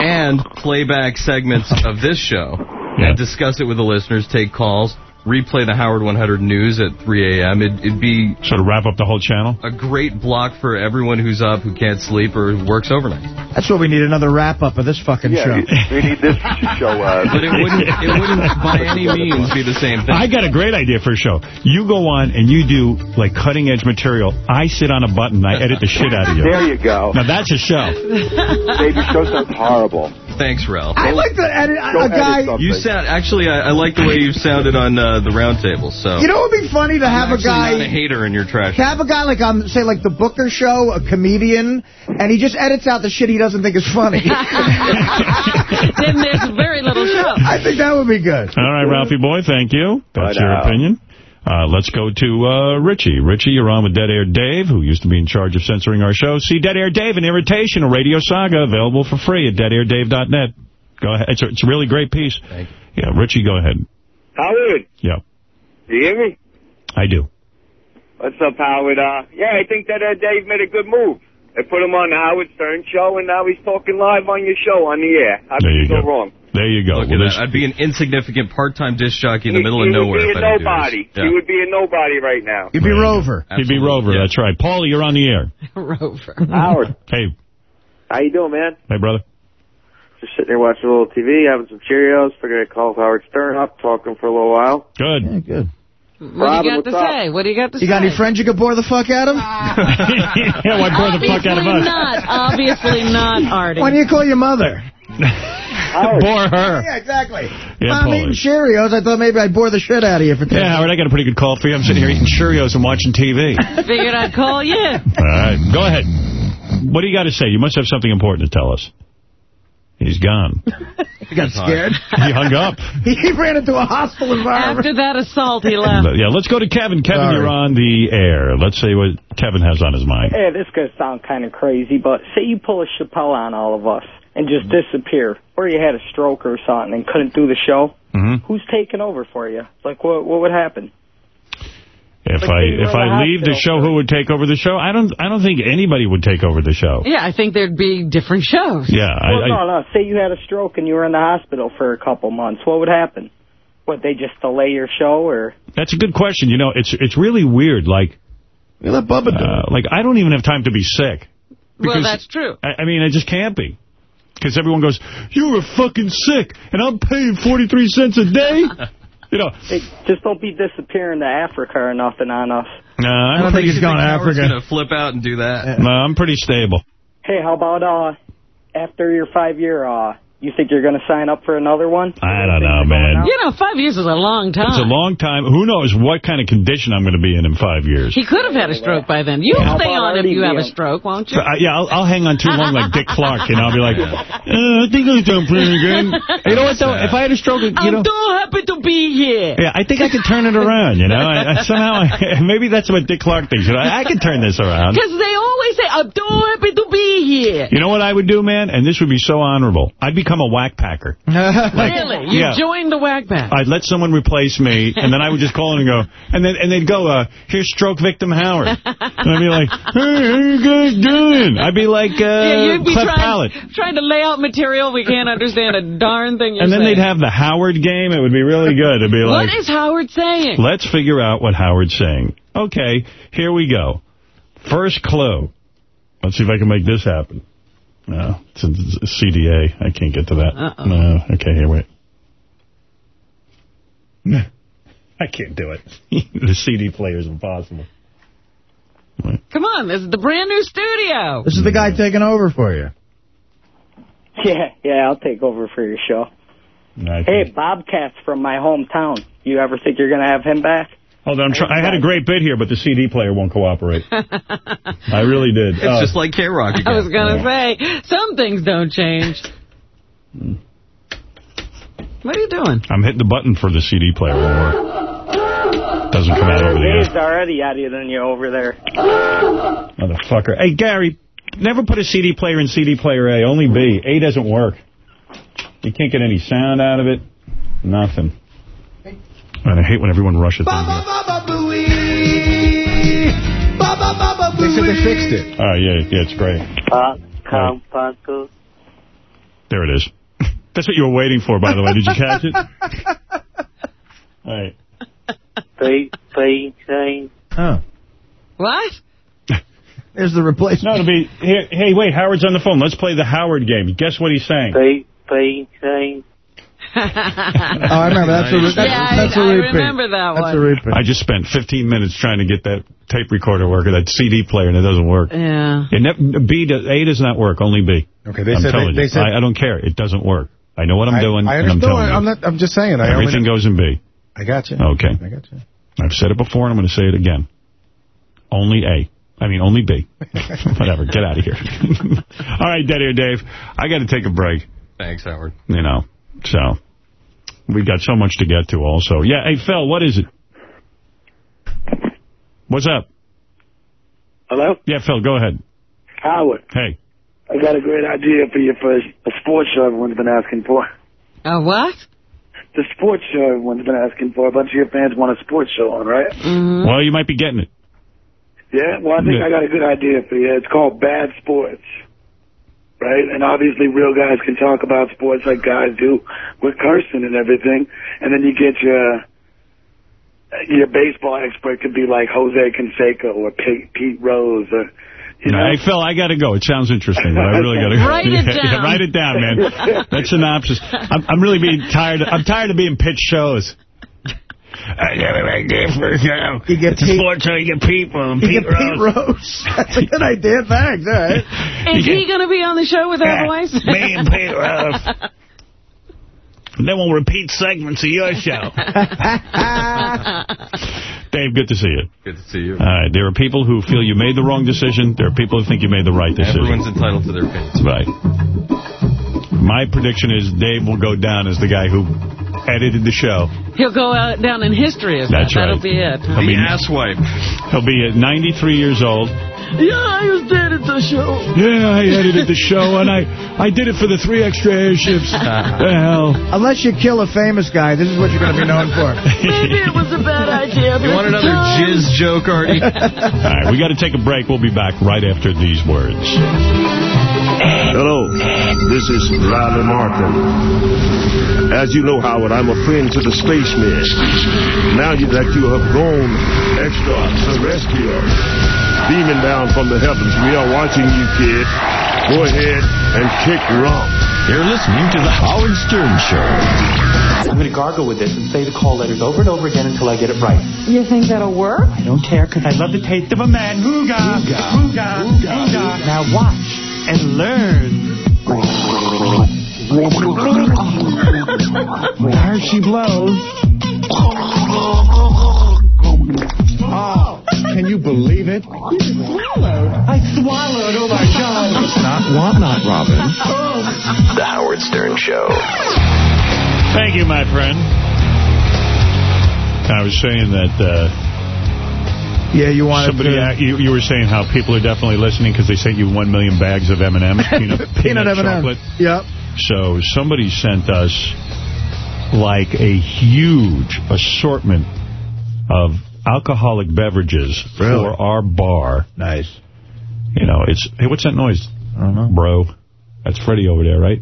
and playback segments of this show, Yeah. and discuss it with the listeners, take calls, replay the Howard 100 News at 3 a.m. It, it'd be Sort of wrap up the whole channel. a great block for everyone who's up, who can't sleep, or who works overnight. That's what we need, another wrap-up of this fucking yeah, show. we need this show. Uh, But it wouldn't, it wouldn't by any means be the same thing. I got a great idea for a show. You go on and you do like cutting edge material. I sit on a button and I edit the shit out of you. There you go. Now that's a show. Dave, your show sounds horrible. Thanks, Ralph. I like to edit a guy. something. You sound actually. I, I like the way you sounded on uh, the roundtable. So You know it'd be funny to have I'm a guy... not a hater in your trash. To have a guy like, um, say, like the Booker Show, a comedian, and he just edits out the shit he doesn't think is funny. then there's very little show. I think that would be good. All right, Ralphie boy, thank you. That's Bye your now. opinion. Uh, let's go to uh, Richie. Richie, you're on with Dead Air Dave, who used to be in charge of censoring our show. See Dead Air Dave, an irritation, a radio saga, available for free at deadair.dave.net. Go ahead. It's a, it's a really great piece. Thank Yeah, Richie, go ahead. Howard, Yeah, do you hear me? I do. What's up, Howard? Uh, yeah, I think that uh, Dave made a good move. They put him on the Howard Stern show, and now he's talking live on your show on the air. How There could you you go go. wrong? There you go. Look Well, at that. I'd be an insignificant part-time disc jockey in the He- middle he of nowhere He would be I a nobody. this. He would be a nobody right now. You'd be Rover. He'd be Rover. yeah. That's right. Paulie, you're on the air. Rover. Howard, Hey, how you doing, man? hey, brother. Just sitting here watching a little TV, having some Cheerios. Figured I'd call Howard Stern up, talking for a little while. Good. Yeah, good. What do you got to up? say? What do you got to You say? You got any friends you could bore the fuck out of? yeah, why bore the fuck out of Obviously us? not. Obviously not, Artie. Why do you call your mother? Bore her. Yeah, exactly. Yeah, I'm eating Paulie. Cheerios. I thought maybe I'd bore the shit out of you for 10 Yeah, Howard, I got a pretty good call for you. I'm sitting here eating Cheerios and watching TV. Figured I'd call you. All right, go ahead. What do you got to say? You must have something important to tell us. He's gone. You got scared? He hung up. he ran into a hostile environment. After that assault, he left. Yeah, let's go to Kevin. Kevin, Sorry. you're on the air. Let's see what Kevin has on his mind. Hey, this could sound kind of crazy, but say you pull a Chappelle on all of us and just disappear, or you had a stroke or something and couldn't do the show. Mhm. Who's taking over for you? Like, what what would happen? If Like I if I leave the show, who would take over the show? I don't I don't think anybody would take over the show. Yeah, I think there'd be different shows. Yeah, well, I, no, no. Say you had a stroke and you were in the hospital for a couple months. What would happen? Would they just delay your show, or that's a good question. You know, it's it's really weird. Like, You let Bubba do uh, like I don't even have time to be sick. Well, Because- that's true. I, I mean, I just can't be. Because everyone goes, you were fucking sick, and I'm paying 43 cents a day? you know, Hey, just don't be disappearing to Africa or nothing on us. no, I don't I'm, think he's going to Howard's Africa. gonna flip out and do that. no, I'm pretty stable. Hey, how about uh, after your five year, uh, you think you're going to sign up for another one? I don't know, man. You know, five years is a long time. It's a long time. Who knows what kind of condition I'm going to be in in five years. He could have had a stroke by then. You'll How stay on if you have a stroke, won't you? So, uh, yeah, I'll, I'll hang on too long like Dick Clark, and I'll be like, uh, I think I'm done playing again. You know what, though? If I had a stroke, you I'm know... so happy to be here. Yeah, I think I could turn it around, you know? I, I somehow, maybe that's what Dick Clark thinks. You know, I, I can turn this around. Because they always say, I'm so happy to be here. You know what I would do, man? And this would be so honorable. I'd become a whack packer. really? You yeah. joined the whack pack? I'd let someone replace me, and then I would just call in and go, and then and they'd go, uh, here's stroke victim Howard. And I'd be like, hey, how you guys doing? I'd be like, uh, yeah, you'd be trying, trying to lay out material. We can't understand a darn thing you're And then saying. they'd have the Howard game. It would be really good. It'd be like, What is Howard saying? let's figure out what Howard's saying. Okay, here we go. First clue. Let's see if I can make this happen. No, it's a, CDA. I can't get to that. Uh-oh. No. Okay, here, wait. I can't do it. the CD player is impossible. Come on, this is the brand new studio. This is the guy taking over for you. Yeah, yeah, I'll take over for your show. Hey, Bobcat's from my hometown. You ever think you're going to have him back? Hold on, I'm try- I had a great bit here, but the CD player won't cooperate. I really did. It's Uh, just like K-Rock I was going to say, some things don't change. What are you doing? I'm hitting the button for the CD player. Won't. Doesn't come out over the Dave's already added than you over there. Motherfucker. Hey, Gary, never put a CD player in CD player A. Only B. A doesn't work. You can't get any sound out of it. Nothing. And I hate when everyone rushes down here. They said they fixed it. Oh, yeah, yeah, it's great. Uh, come, Panto. There it is. That's what you were waiting for, by the way. Did you catch it? All right. Pay, pay, pay. Huh. What? There's the replacement. No, it'll be... Here, hey, wait, Howard's on the phone. Let's play the Howard game. Guess what he's saying? Pay, pay, pay. Oh, I remember. That's a, that's, Yeah, I- that's a I repeat. remember that one. That's a repeat. I just spent 15 minutes trying to get that tape recorder working, that CD player, and it doesn't work. Yeah. It ne- B does, A does not work, only B. Okay, they I'm said telling they, you. said I, I don't care. It doesn't work. I know what I'm I- doing, I and I'm understood. telling you. I'm not. I'm just saying. I Everything only, goes in B. I got you. Okay. I got you. I've said it before, and I'm going to say it again. Only A. I mean, only B. Whatever. Get out of here. All right, Dead Air Dave. I got to take a break. Thanks, Howard. You know, so we got so much to get to also. Yeah, hey, Phil, what is it? What's up? Hello? Yeah, Phil, go ahead. Howard, Hey. I got a great idea for you for a sports show everyone's been asking for. A what? The sports show everyone's been asking for. A bunch of your fans want a sports show on, right? Mm-hmm. Well, you might be getting it. Yeah? Well, I think Yeah. I got a good idea for you. It's called Bad Sports. Right? And obviously real guys can talk about sports like guys do with Carson and everything. And then you get your your baseball expert could be like Jose Canseco or Pete, Pete Rose or you know. Hey, Phil, I got to go. It sounds interesting, but I really got to go. Write it Yeah, down. write it down, man. That synopsis. I'm, I'm really being tired. I'm tired of being pitched shows. I got an idea for a show. You get it's a sports show. You get people and You Pete get Pete Rose. Rose. That's a good idea. Thanks. All right. Is he going to be on the show with our voice? Me and Pete Rose. And then we'll repeat segments of your show. Dave, good to see you. Good to see you. All right, there are people who feel you made the wrong decision. There are people who think you made the right decision. Everyone's entitled to their opinions. Right. My prediction is Dave will go down as the guy who edited the show. He'll go out down in history as That's that. That'll be it. He'll be asswipe. He'll be at 93 years old. Yeah, I was dead at the show. Yeah, I edited the show, and I, I did it for the three extra airships. the hell? Unless you kill a famous guy, this is what you're going to be known for. Maybe it was a bad idea. You want another jizz joke, Artie? All right, we got to take a break. We'll be back right after these words. Hello, this is Riley Martin. As you know, Howard, I'm a friend to the spacemen. Now you- that you have grown extraterrestrial, beaming down from the heavens, we are watching you, kid. Go ahead and kick rock. You're listening to The Howard Stern Show. I'm going to gargle with this and say the call letters over and over again until I get it right. You think that'll work? I don't care because I love the taste of a man. Hooga! Hooga! Hooga! Now watch and learn. There she blows. Oh, can you believe it? You swallowed. I swallowed. Oh my God. It's not what not, Robin. The Howard Stern Show. Thank you, my friend. I was saying that uh, Yeah, you wanted somebody to... ac- you, you were saying how people are definitely listening because they sent you one million bags of M&M's, peanut, Peanut M&Ms. chocolate. Yep. So somebody sent us like a huge assortment of alcoholic beverages for our bar. Nice. You know, it's hey, what's that noise? I don't know, bro. That's Freddie over there, right?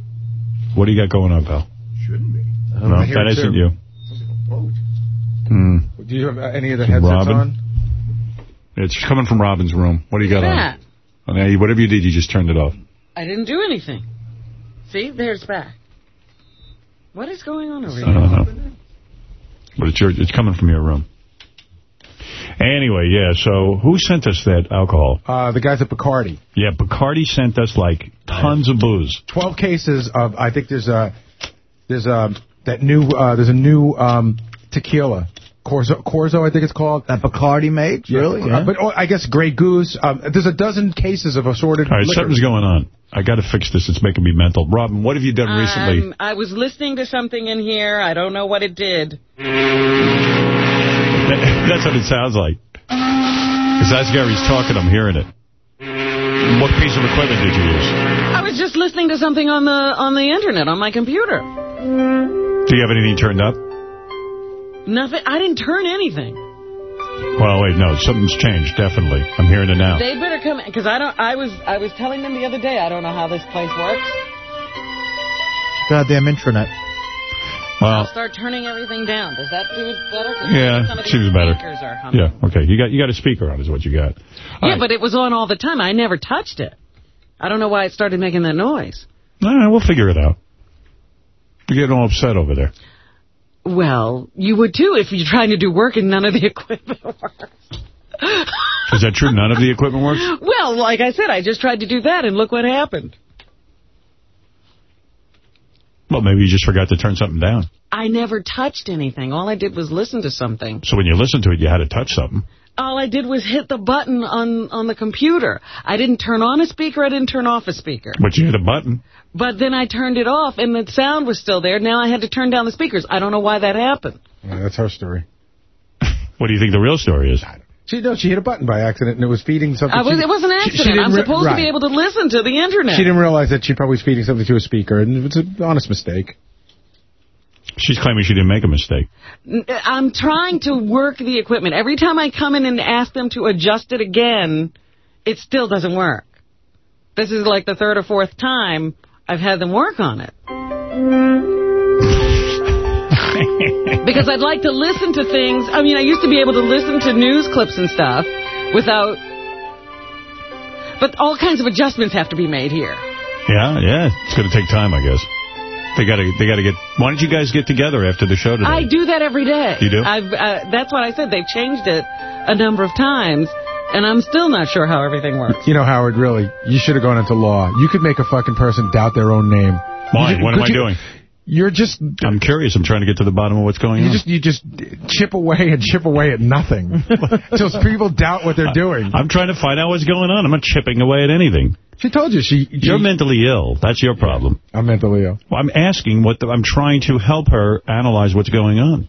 What do you got going on, pal? Shouldn't be. No, I hear that it, isn't too. you. Hmm. Do you have any of the headsets Robin? on? It's coming from Robin's room. What do you got That. on? Okay, whatever you did, you just turned it off. I didn't do anything. See, there's back. What is going on over here? I don't know. But it's, your, it's coming from your room. Anyway, yeah, so who sent us that alcohol? Uh, the guys at Bacardi. Yeah, Bacardi sent us, like, tons of booze. 12 cases of, I think there's a, there's a, that new, uh, there's a new um, tequila. Corzo, Corzo, I think it's called. That Bacardi made? Really? Uh, but oh, I guess Grey Goose. Um, there's a dozen cases of assorted All right, liquors. something's going on. I got to fix this. It's making me mental. Robin, what have you done recently? Um, I was listening to something in here. I don't know what it did. That's what it sounds like. Because as Gary's talking, I'm hearing it. What piece of equipment did you use? I was just listening to something on the on the internet on my computer. Do you have anything turned up? Nothing. I didn't turn anything. Well, wait, no, something's changed, definitely. I'm hearing it now. They better come because I don't. I was I was telling them the other day. I don't know how this place works. Goddamn intranet. I'll start turning everything down. Does that do it better? yeah, seems better. Yeah, okay. You got you got a speaker on is what you got. All Yeah, right. but it was on all the time. I never touched it. I don't know why it started making that noise. All right, we'll figure it out. You're getting all upset over there. Well, you would too if you're trying to do work and none of the equipment works. Is that true? None of the equipment works? Well, like I said, I just tried to do that and look what happened. Well, maybe you just forgot to turn something down. I never touched anything. All I did was listen to something. So when you listened to it, you had to touch something. All I did was hit the button on, on the computer. I didn't turn on a speaker. I didn't turn off a speaker. But you hit a button. But then I turned it off, and the sound was still there. Now I had to turn down the speakers. I don't know why that happened. Yeah, that's her story. What do you think the real story is? She no, she hit a button by accident, and it was feeding something. I was, she- it was an she- she accident. I'm re- supposed to be able to listen to the Internet. She didn't realize that she probably was feeding something to a speaker, and it's an honest mistake. She's claiming she didn't make a mistake. I'm trying to work the equipment. Every time I come in and ask them to adjust it again, it still doesn't work. This is like the third or fourth time I've had them work on it. because I'd like to listen to things. I mean, I used to be able to listen to news clips and stuff without... But all kinds of adjustments have to be made here. Yeah, yeah. It's going to take time, I guess. They got to they got to get... Why don't you guys get together after the show today? I do that every day. You do? I've, uh, that's what I said. They've changed it a number of times, and I'm still not sure how everything works. You know, Howard, really, you should have gone into law. You could make a fucking person doubt their own name. Why? What am I you- doing? You're just I'm curious. I'm trying to get to the bottom of what's going on. you on. just you just chip away and chip away at nothing until people doubt what they're doing. I'm trying to find out what's going on. I'm not chipping away at anything. She told you she. You're mentally ill. That's your problem. I'm mentally ill. Well, I'm asking what the, I'm trying to help her analyze what's going on.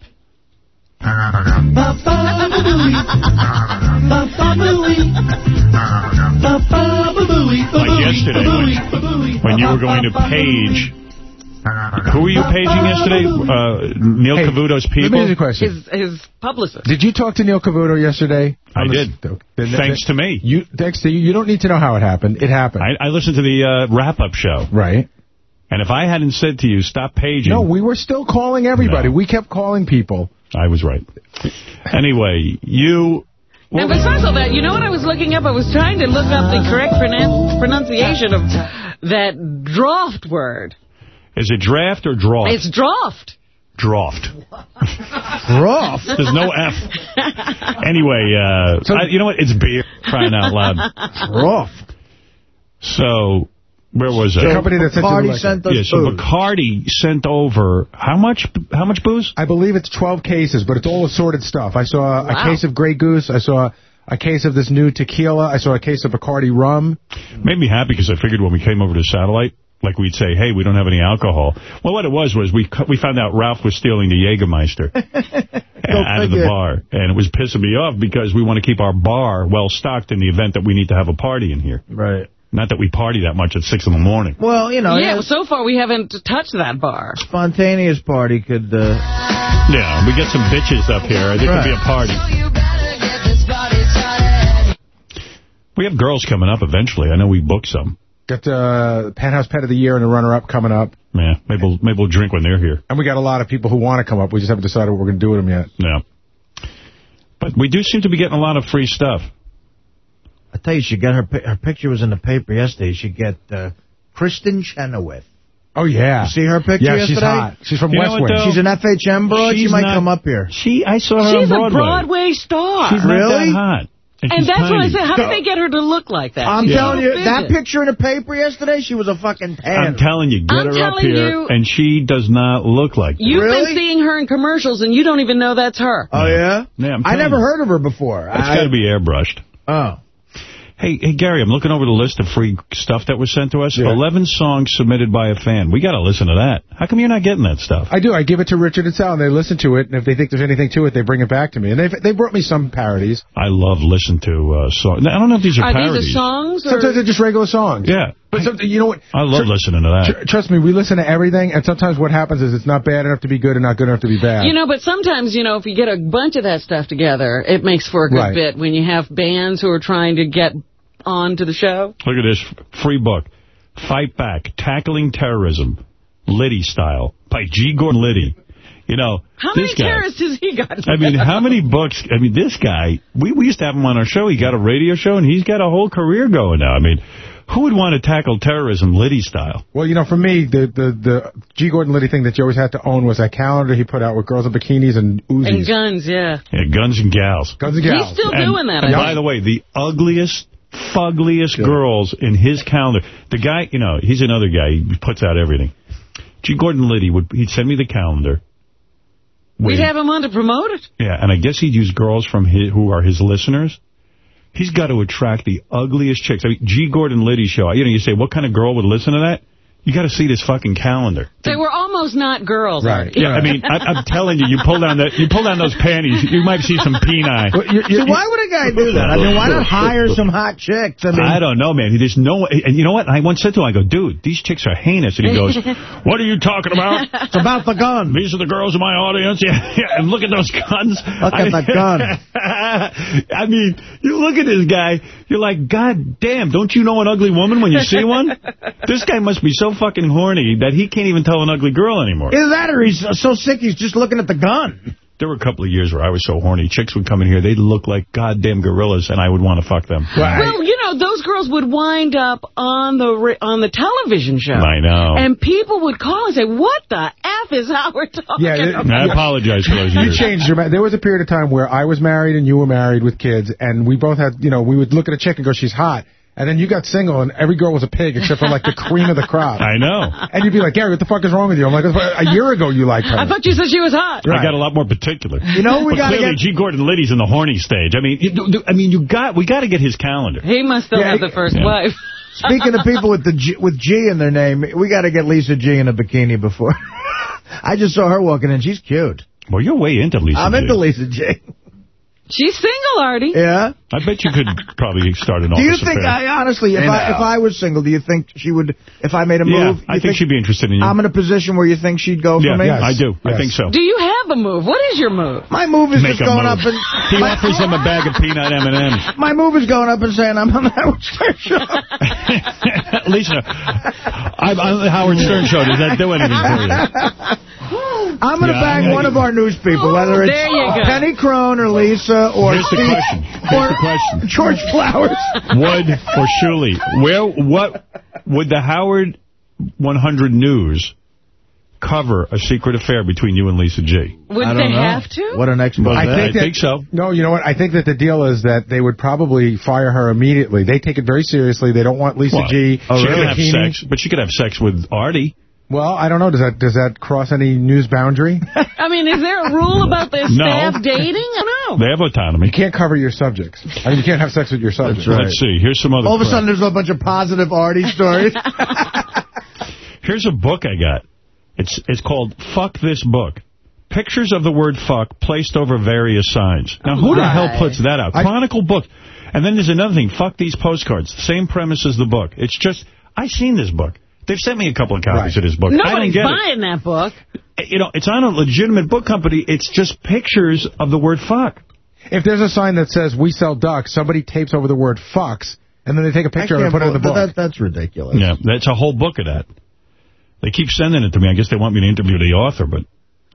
Like yesterday when, when you were going to page. Who were you paging yesterday? Uh, Neil Hey, Cavuto's Let me people? ask you a question. His, his publicist. Did you talk to Neil Cavuto yesterday? I On the- did. Then- Thanks to me. You thanks to you. You don't need to know how it happened. It happened. I, I listened to the uh, wrap-up show. Right. And if I hadn't said to you, stop paging. No, we were still calling everybody. We kept calling people. I was right. Anyway, you... And besides all that, you know what I was looking up? I was trying to look up the correct pronun- pronunciation of that draft word. Is it draft or draft? It's draft. Draft. Draft? There's no F. Anyway, uh, I, you know what? It's beer, crying out loud. Draft. So, where was I? The company that sent you the Bacardi sent us Yeah, so booze. Bacardi sent over, how much How much booze? I believe it's 12 cases, but it's all assorted stuff. I saw a case of Grey Goose. I saw a case of this new tequila. I saw a case of Bacardi rum. Made me happy because I figured when we came over to Satellite, like we'd say, hey, we don't have any alcohol. Well, what it was was we we found out Ralph was stealing the Jägermeister out of the figure. bar. And it was pissing me off because we want to keep our bar well stocked in the event that we need to have a party in here. Right. Not that we party that much at 6 in the morning. Well, you know, yeah, yeah, so far we haven't touched that bar. spontaneous party could... Uh, Yeah, we get some bitches up here. There could be a party. We have girls coming up eventually. I know we booked some. Got the Penthouse Pet of the Year and a runner-up coming up. Yeah, maybe we'll, maybe we'll drink when they're here. And we got a lot of people who want to come up. We just haven't decided what we're going to do with them yet. Yeah. But we do seem to be getting a lot of free stuff. I tell you, she got her her picture was in the paper yesterday. She get uh, Kristin Chenoweth. Oh, yeah. You see her picture Yeah, yesterday? she's hot. She's from You know West what, Wing. She's an FHM broad. She might not- come up here. She, I saw her She's on a Broadway. Broadway star. She's not Really? that hot. And, and she's that's what I said. How did they get her to look like that? I'm She's telling so you, that fidget. picture in the paper yesterday, she was a fucking pan. I'm telling you, get I'm her up here, you- and she does not look like that. You've Really? been seeing her in commercials, and you don't even know that's her. Oh, yeah? Yeah, I'm I telling never you. heard of her before. It's got to be airbrushed. Oh. Hey, hey, Gary, I'm looking over the list of free stuff that was sent to us. Yeah. 11 songs submitted by a fan. We got to listen to that. How come you're not getting that stuff? I do. I give it to Richard and Sal, and they listen to it, and if they think there's anything to it, they bring it back to me. And they've, they brought me some parodies. I love listening to uh, songs. I don't know if these are, Are parodies. these the songs? Or? Sometimes they're just regular songs. Yeah. But some, you know what? I love Tr- listening to that. tr- trust me, we listen to everything, and sometimes what happens is it's not bad enough to be good and not good enough to be bad. You know, but sometimes, you know, if you get a bunch of that stuff together, it makes for a good Right. bit when you have bands who are trying to get on to the show. Look at this free book. Fight Back, Tackling Terrorism, Liddy Style, by G. Gordon Liddy. You know, How this many guy, terrorists has he got? I mean, how many books? I mean, this guy, we, we used to have him on our show. He got a radio show, and he's got a whole career going now. I mean, who would want to tackle terrorism Liddy style? Well, you know, for me, the, the, the G. Gordon Liddy thing that you always had to own was that calendar he put out with girls in bikinis and Uzis. And guns, yeah. Yeah, guns and gals. Guns and gals. He's still And- doing that, And I by think. the way, the ugliest, fuggliest girls in his calendar. The guy, you know, he's another guy. He puts out everything. G. Gordon Liddy would he'd send me the calendar. We'd have him on to promote it. Yeah, and I guess he'd use girls from his, who are his listeners. He's got to attract the ugliest chicks. I mean, G. Gordon Liddy show. You know, you say, what kind of girl would listen to that? You got to see this fucking calendar. They were almost not girls. Right. Artie. Yeah, I mean, I, I'm telling you, you pull down that, you pull down those panties, you might see some peni. Well, you- you- So why would a guy do that? I mean, why not hire some hot chicks? I mean, I don't know, man. There's no, and you know what? I once said to him, I go, dude, these chicks are heinous. And he goes, what are you talking about? it's about the gun. These are the girls in my audience. Yeah, yeah. And look at those guns. Look at the gun. I mean, you look at this guy, you're like, God damn, don't you know an ugly woman when you see one? this guy must be so fucking horny that he can't even tell an ugly girl anymore. Either that or he's so sick he's just looking at the gun. There were a couple of years where I was so horny. Chicks would come in here, they'd look like goddamn gorillas, and I would want to fuck them. Well, you know, those girls would wind up on the on the television show. I know. And people would call and say, what the F is Howard talking Yeah, it- about? I apologize for those years. You changed your. ma- There was a period of time where I was married and you were married with kids, and we both had, you know, we would look at a chick and go, "She's hot," and then you got single, and every girl was a pig except for like the cream of the crop. I know. And you'd be like, "Gary, what the fuck is wrong with you?" I'm like, "A year ago you liked her." I thought you said she was hot. I got a lot more particular. You know, we gotta clearly, get- G. Gordon Liddy's in the horny stage. I mean, you, I mean, you got we got to get his calendar. He must still Yeah, have the first yeah. wife. Speaking of people with the G, with G in their name, we got to get Lisa G in a bikini before. I just saw her walking in. She's cute. Well, you're way into Lisa. I'm G. into Lisa G. She's single, Artie. Yeah. I bet you could probably start an office Do you office think affair. I honestly, if Hey, I if. Uh, I was single, do you think she would? If I made a move? yeah, move, I you think, she'd be interested in you. I'm in a position where you think she'd go yeah, for me. yeah, I do. I think so. Do you have a move? What is your move? My move is Make just going move. up and He my, offers them a bag of peanut M&Ms. my move is going up and saying I'm on the Howard Stern show. Lisa, I'm on the Howard Stern show. Does that do anything for you? I'm going to Yeah, bang I- one of our news people, oh, whether it's There you go. Penny Crone or Lisa or Here's the Steve question. Here's or the question. George Flowers. Would or Shuli, where, what would the Howard 100 News cover a secret affair between you and Lisa G? Would they know. have to? What an expose. I I think, that, think so. No, you know what? I think that the deal is that they would probably fire her immediately. They take it very seriously. They don't want Lisa What? G. she in could have sex, but she could have sex with Artie. Well, I don't know. Does that does that cross any news boundary? I mean, is there a rule about this No. staff dating? I don't know. They have autonomy. You can't cover your subjects. I mean, you can't have sex with your subjects. right. Let's see. Here's some other. All of a sudden, there's a bunch of positive Artie stories. Here's a book I got. It's it's called Fuck This Book. Pictures of the word fuck placed over various signs. Now, who the hell puts that out? I- Chronicle book. And then there's another thing. Fuck these postcards. Same premise as the book. It's just, I've seen this book. They've sent me a couple of copies Right. of this book. I don't Nobody's get it. buying that book. Eh, you know, it's on a legitimate book company. It's just pictures of the word fuck. If there's a sign that says "We sell ducks," somebody tapes over the word "fucks," and then they take a picture of it and put it in the book. That, that's ridiculous. Yeah, that's a whole book of that. They keep sending it to me. I guess they want me to interview the author, but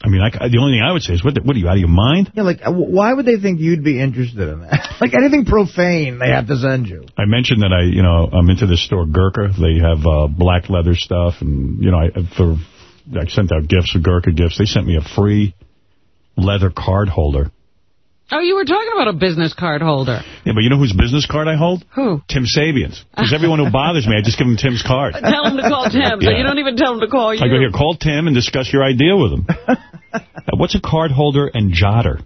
I mean, I, the only thing I would say is, what, the, what are you, out of your mind? Yeah, like, uh, why would they think you'd be interested in that? like, anything profane, they have to send you. I mentioned that I, you know, I'm into this store, Gurkha. They have uh, black leather stuff, and, you know, I, for, I sent out gifts of Gurkha gifts. They sent me a free leather card holder. Oh, you were talking about a business card holder. Yeah, but you know whose business card I hold? Who? Tim Sabean's. Because everyone who bothers me, I just give him Tim's card. Tell him to call Tim, so Yeah. you don't even tell him to call you. I go here, call Tim and discuss your idea with him. Uh, what's a card holder and jotter?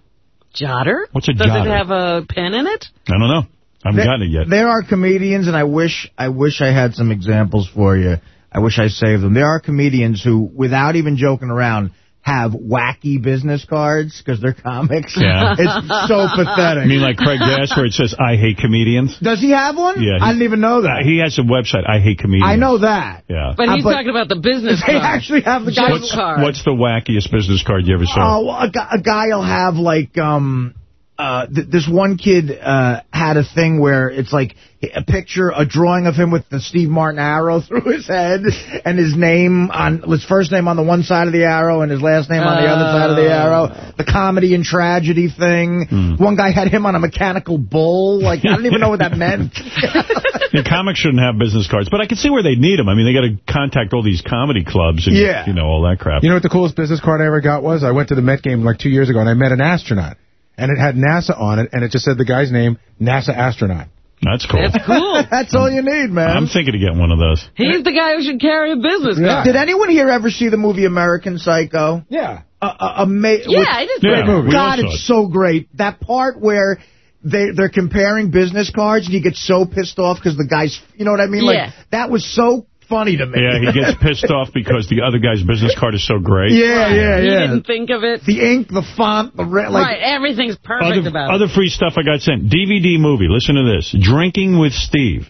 Jotter? What's a Does jotter? Does it have a pen in it? I don't know. I haven't There- gotten it yet. There are comedians, and I wish I wish I had some examples for you. I wish I saved them. There are comedians who, without even joking around, have wacky business cards because they're comics. Yeah. It's so pathetic. I mean, like Craig Gass, where it says, I hate comedians. Does he have one? Yeah, I didn't even know that. He has a website, I hate comedians. I know that. Yeah. But he's Uh, but- talking about the business They card. actually have the guys. What's, what's the wackiest business card you ever saw? Oh, well, a, a guy will have like um uh th this one kid uh had a thing where it's like a picture, a drawing of him with the Steve Martin arrow through his head and his name on his first name on the one side of the arrow and his last name on the other side of the arrow. The comedy and tragedy thing. One guy had him on a mechanical bull. Like I don't even know what that meant. The comics shouldn't have business cards, but I can see where they need them. I mean, they got to contact all these comedy clubs and, Yeah. you know, all that crap. You know what the coolest business card I ever got was? I went to the Met game like two years ago, and I met an astronaut. And it had NASA on it, and it just said the guy's name, NASA astronaut. That's cool. That's cool. That's all you need, man. I'm thinking of getting one of those. He's the guy who should carry a business card. Did anyone here ever see the movie American Psycho? Yeah. Uh, uh, ama- Yeah, it is Yeah, great movie. God, it's it. so great. That part where they they're comparing business cards and you get so pissed off because the guy's, you know what I mean? Yeah. Like that was so funny to me. Yeah, he gets pissed off because the other guy's business card is so great. Yeah, yeah, You yeah. didn't think of it? The ink, the font, the red, like right, everything's perfect Other, about other it. Other free stuff I got sent. DVD movie. Listen to this. Drinking with Steve.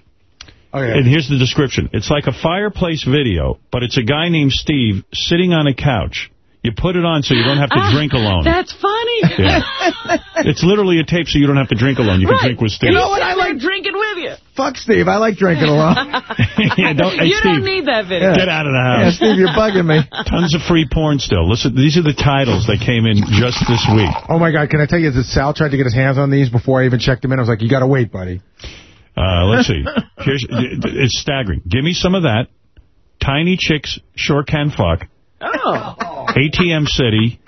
Okay. And here's the description. It's like a fireplace video, but it's a guy named Steve sitting on a couch. You put it on so you don't have to Ah, drink alone. That's funny. Yeah. It's literally a tape so you don't have to drink alone. You can drink with Steve. You know what I like? drinking with you. Fuck Steve. I like drinking alone. yeah, don't, hey, you Steve, don't need that video. get out of the house. yeah, house. Steve, you're bugging me. Tons of free porn still. Listen, these are the titles that came in just this week. Oh, my God, can I tell you that Sal tried to get his hands on these before I even checked them in? I was like, you got to wait, buddy. Uh, let's see. Here's, it's staggering. Give me some of that. Tiny Chicks Sure Can Fuck. Oh. ATM City.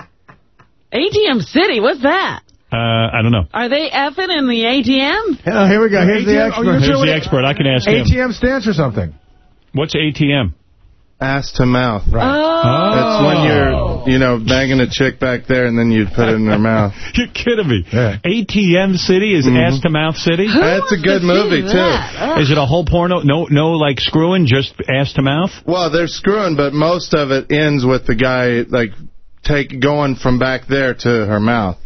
ATM City, what's that? Uh, I don't know. Are they effing in the ATM? Oh, here we go. Here's the ATM? Oh, expert. you're Here's sure the expert. I can ask him. ATM stands for something. What's ATM? Ass to mouth. Oh. It's when you're, you know, banging a chick back there and then you'd put it in her mouth. You're kidding me. Yeah. ATM City is Mhm. Ass to Mouth City? That's a good movie, too. Is it a whole porno? No, no, like screwing, just ass to mouth? Well, they're screwing, but most of it ends with the guy, like, take going from back there to her mouth.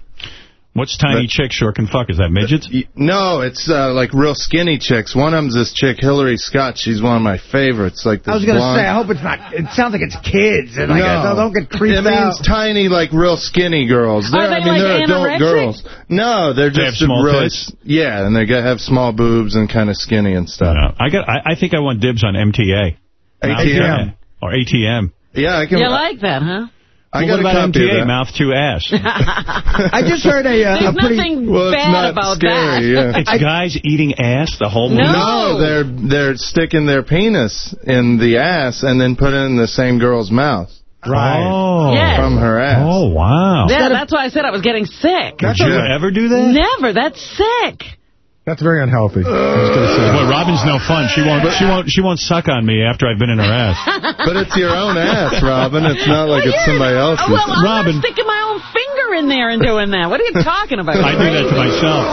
What's Tiny But- Chick Sure Can Fuck? Is that midgets? Y- No, it's uh, like real skinny chicks. One of them's this chick, Hillary Scott. She's one of my favorites. Like this I was gonna say, I hope it's not. It sounds like it's kids, and like, no. don't, don't get creeped out. It means out. tiny, like real skinny girls. They're, Are they I mean, like they're adult anorexic? girls. No, they're They just small really, tits? yeah, and they got, have small boobs and kind of skinny and stuff. No. I got. I, I think I want dibs on MTA. ATM. Or ATM. Yeah, I can. You like that, huh? I Well, got what a about copy of MTA? that. Mouth to ass. I just heard a, uh, There's a pretty. nothing Well, it's bad not about scary, that. yeah. It's guys eating ass the whole movie. No. No, they're they're sticking their penis in the ass and then put it in the same girl's mouth Right. Oh. Yes. from her ass. Oh, wow. Yeah, that's why I said I was getting sick. Did you ever do that? Never. That's sick. That's very unhealthy. I was gonna say. Well, Robin's no fun. She won't. She won't. She won't suck on me after I've been in her ass. But it's your own ass, Robin. It's not like it's somebody else's. Oh, well, I'm Robin. not sticking my own finger in there and doing that. What are you talking about? I do that to myself.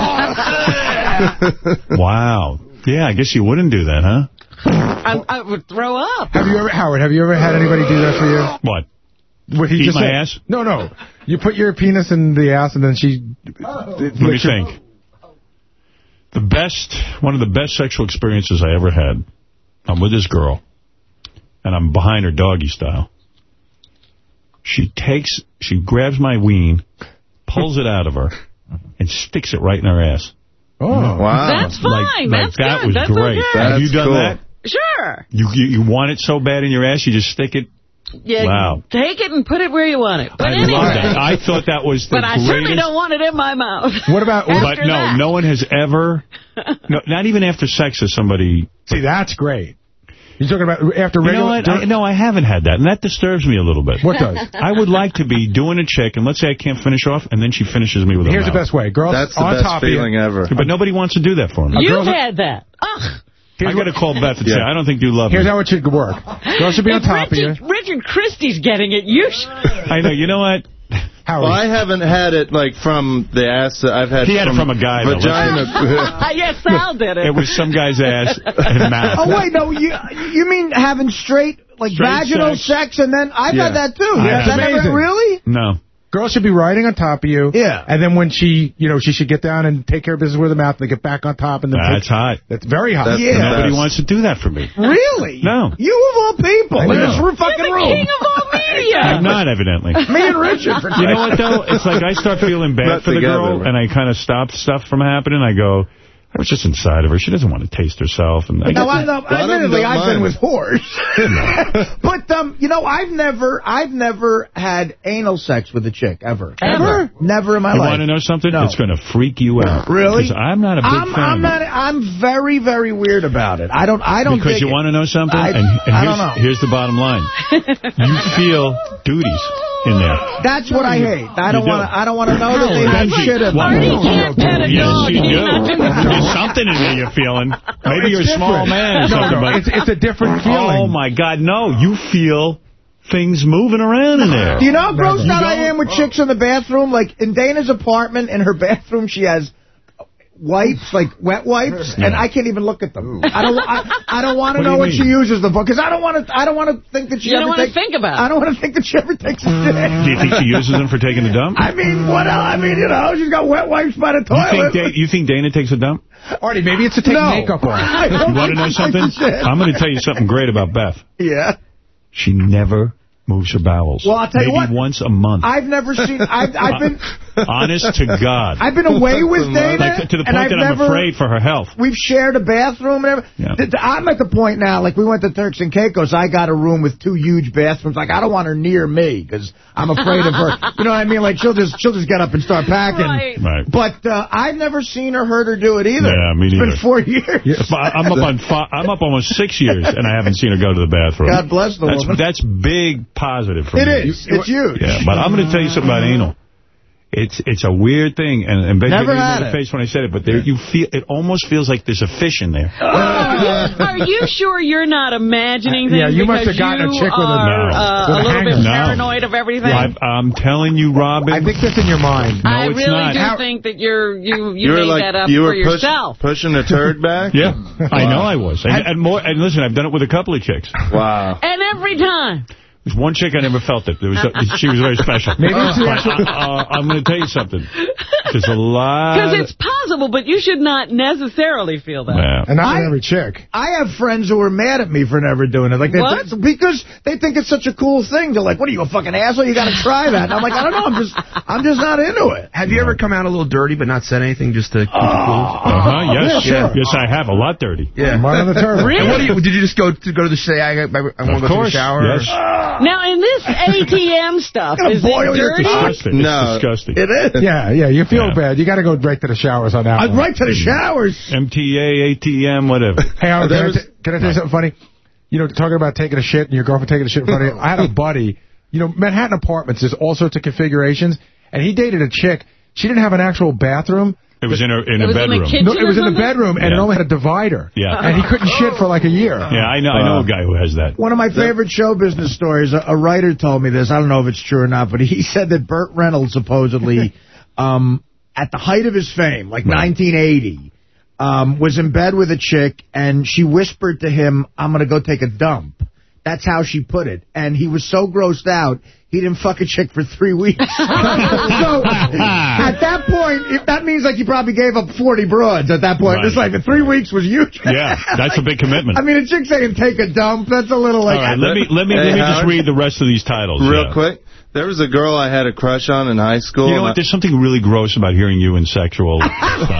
wow. Yeah, I guess you wouldn't do that, huh? I, I would throw up. Have you ever, Howard, have you ever had anybody do that for you? What? What he Eat just my said? ass? No, no. You put your penis in the ass and then she... Let me think. The best, one of the best sexual experiences I ever had. I'm with this girl, and I'm behind her doggy style. She takes, she grabs my ween, pulls it out of her, and sticks it right in her ass. Oh, wow. That's fine. Like, That's that good. was That's great. okay. Have you done cool. that? Sure. You, you you want it so bad in your ass, you just stick it Yeah, Wow. take it and put it where you want it. But I anyway. love that. I thought that was the But I greatest. certainly don't want it in my mouth. What about? But no, that. no one has ever. No, not even after sex has somebody. See, that's great. You're talking about after You know what? I, no, I haven't had that, and that disturbs me a little bit. What does? I would like to be doing a chick, and let's say I can't finish off, and then she finishes me with a Here's the best way. Girls That's the on best top of you. feeling ever. But nobody wants to do that for me. You've had that. Ugh. I got to call Beth and say, I don't think you love Here's me. how it should work. Girls should be on If top of you. Richard, Richard Christie's getting it. You should. I know. You know what? Well, I haven't had it like from the ass. I've had He had it from a guy, vagina. though. Vagina. yes, Sal did it. It was some guy's ass and mouth. Oh, wait, no, you you mean having straight, like, Straight vaginal sex. sex. and then, I've Yeah. had that, too. I Has that ever, really? No. Girls should be riding on top of you. Yeah. And then when she, you know, she should get down and take care of business with her mouth and then get back on top and then That's take, hot. That's very hot. That's Yeah. Nobody wants to do that for me. Really? No. You of all people in know. this room, fucking You're the room. king of all media. I'm not, evidently. Me and Richard. For You know what, though? It's like I start feeling bad Not for the together, girl, right? and I kind of stop stuff from happening. I go, I was just inside of her. She doesn't want to taste herself. And I No, I the- know. Admittedly, don't I've been with whores. but um, you know, I've never, I've never had anal sex with a chick ever. Ever? Never in my you life. You want to know something? No. It's going to freak you out. Really? 'Cause I'm not a big I'm, fan. I'm of not. I'm very, very weird about it. I don't. I don't. Because you it. want to know something? I- and and I don't know. here's the bottom line. You feel duties in there. That's what I hate. I don't You do. want to. I don't want to know that they have Benji, shit in what- them. Artie can't pet a Yes, dog. you do. There's something in there you're feeling. Maybe you're a small man or something. no, but it's, it's a different oh, feeling. Oh, my God, no. You feel things moving around in there. Do you know how grossed You out I am with chicks in the bathroom? Like, in Dana's apartment, in her bathroom, she has wipes, like wet wipes, and I can't even look at them. I don't. I, I don't want to know you what mean? she uses them for because I don't want to. I don't want to think that she You ever don't wanna think about it. I don't want to think that she ever takes a shit. Do you think she uses them for taking a dump? I mean, what else? I mean, you know, she's got wet wipes by the You think, toilet. Da- you think Dana takes a dump? Artie, maybe it's to take No. makeup off. You want to know something? takes a shit. I'm going to tell you something great about Beth. Yeah. She never moves her bowels. Well, I'll tell you Maybe what. once a month. I've never seen. I've, I've been. Honest to God. I've been away with Dana, Like, to the point I've that I'm afraid for her health. We've shared a bathroom and everything. Yeah. Th- th- I'm at the point now, like we went to Turks and Caicos, I got a room with two huge bathrooms. Like I don't want her near me because I'm afraid of her. You know what I mean? Like she'll just she'll just get up and start packing. Right. Right. But uh, I've never seen or heard her do it either. Yeah, me It's neither. been four years. But I'm up on fi- I'm up almost six years, and I haven't seen her go to the bathroom. God bless the that's, woman. That's big positive for It me. is. It's huge. Yeah, but I'm going to tell you something about anal. It's it's a weird thing, and, and Benji Never made had a it. face when I said it, but there you feel it almost feels like there's a fish in there. Are you sure you're not imagining things Yeah, you must have gotten a chick with a- are No. uh, With a a little bit. No. paranoid of everything? I, I'm telling you, Robin. I think that's in your mind. No, I it's really not. do How- think that you're you you You were made like that up you for push, yourself. pushing a turd back. yeah, I know I was, and, and more. And listen, I've done it with a couple of chicks. Wow. And every time. There's one chick I never felt it. There was she was very special. Maybe it's the But, actual- uh, uh, I'm going to tell you something. There's a lot. Because it's possible, but you should not necessarily feel that. Yeah. And not I- with every chick. I have friends who are mad at me for never doing it. Like they What? because they think it's such a cool thing. They're like, "What are you a fucking asshole? You got to try that." And I'm like, "I don't know. I'm just I'm just not into it." Have you ever come out a little dirty but not said anything just to keep it cool? Uh-huh, yes, Yeah, sure. yes, I have. A lot dirty. Yeah. Mine on the turtle. And what do you, did you just go to go to the say I, I, I want to go to the shower? yes. Now, in this ATM stuff, is boil it dirty? Disgusting. No. It's disgusting. It is. Yeah, yeah, you feel Yeah. bad. You got to go right to the showers on that I'd one. right to the showers. MTA, ATM, whatever. Hey, Howard, There can, I was- t- can I tell you something funny? You know, talking about taking a shit and your girlfriend taking a shit in front of you. I had a buddy, you know, Manhattan Apartments, there's all sorts of configurations, and he dated a chick. She didn't have an actual bathroom. It was in a in It a was in bedroom. kitchen? No, it was in the bedroom, and it only had a divider. Yeah. And he couldn't shit for like a year. Yeah, I know. I know a guy who has that. One of my favorite show business stories, a, a writer told me this. I don't know if it's true or not, but he said that Burt Reynolds supposedly, um, at the height of his fame, like 1980, um, was in bed with a chick, and she whispered to him, I'm going to go take a dump. That's how she put it. And he was so grossed out, he didn't fuck a chick for three weeks. so, at that point, if that means like he probably gave up 40 broads at that point. Right. It's like the three weeks was huge. Yeah, that's a big commitment. I mean, a chick saying take a dump, that's a little like... All right, let me let me Hey, let me just read the rest of these titles. Real yeah. quick, there was a girl I had a crush on in high school. You know and what? There's something really gross about hearing you in sexual stuff.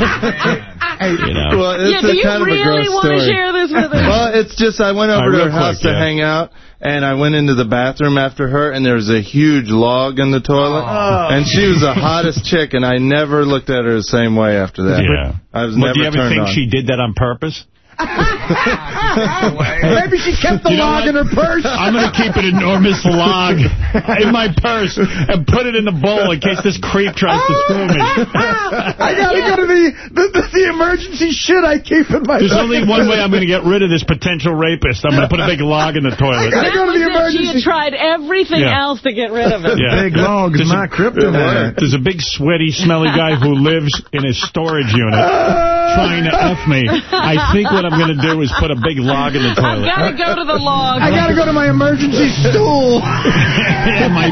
You know. Well, it's Yeah, do a you kind really of a gross wanna story. share this with us? Well, it's just I went over right, to her house quick, to yeah. hang out, and I went into the bathroom after her, and there was a huge log in the toilet, Oh. oh. and she was the hottest chick, and I never looked at her the same way after that. Yeah. I was Well, never do you ever think on. she did that on purpose? Maybe she kept the You log in her purse. I'm going to keep an enormous log in my purse and put it in the bowl in case this creep tries to oh. screw me. I gotta go to the, the, the, the emergency shit I keep in my There's only one way I'm going to get rid of this potential rapist. I'm going to put a big log in the toilet. gotta go to the That was it. She had tried everything Yeah. else to get rid of it. Yeah. Big log is There's my a- kryptonite. There's a big, sweaty, smelly guy who lives in a storage unit uh. Trying to F me. I think what I'm going to do is put a big log in the toilet. I've toilet. got to go to the log. I gotta go to my emergency stool. My,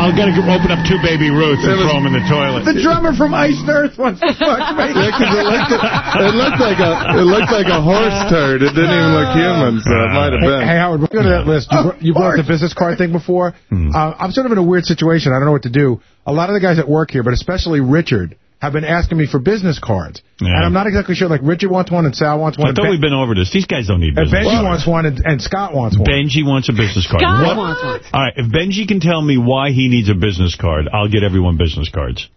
I'll gotta open up two Baby Ruths and throw them in the toilet. The drummer from Iced Earth wants to fuck me. Yeah, 'cause it looked, it looked like a it looked like a horse turd. It didn't even look human, so it might have been. hey, Howard, go to that list. You, brought- you brought up the business card thing before. Hmm. Uh, I'm sort of in a weird situation. I don't know what to do. A lot of the guys at work here, but especially Richard, have been asking me for business cards. Yeah. And I'm not exactly sure. Like, Richard wants one and Sal wants one. I thought Ben- we've been over this. These guys don't need and business Benji cards. wants one and, and Scott wants one. Benji wants a business card. Scott What- wants one. All right, if Benji can tell me why he needs a business card, I'll get everyone business cards.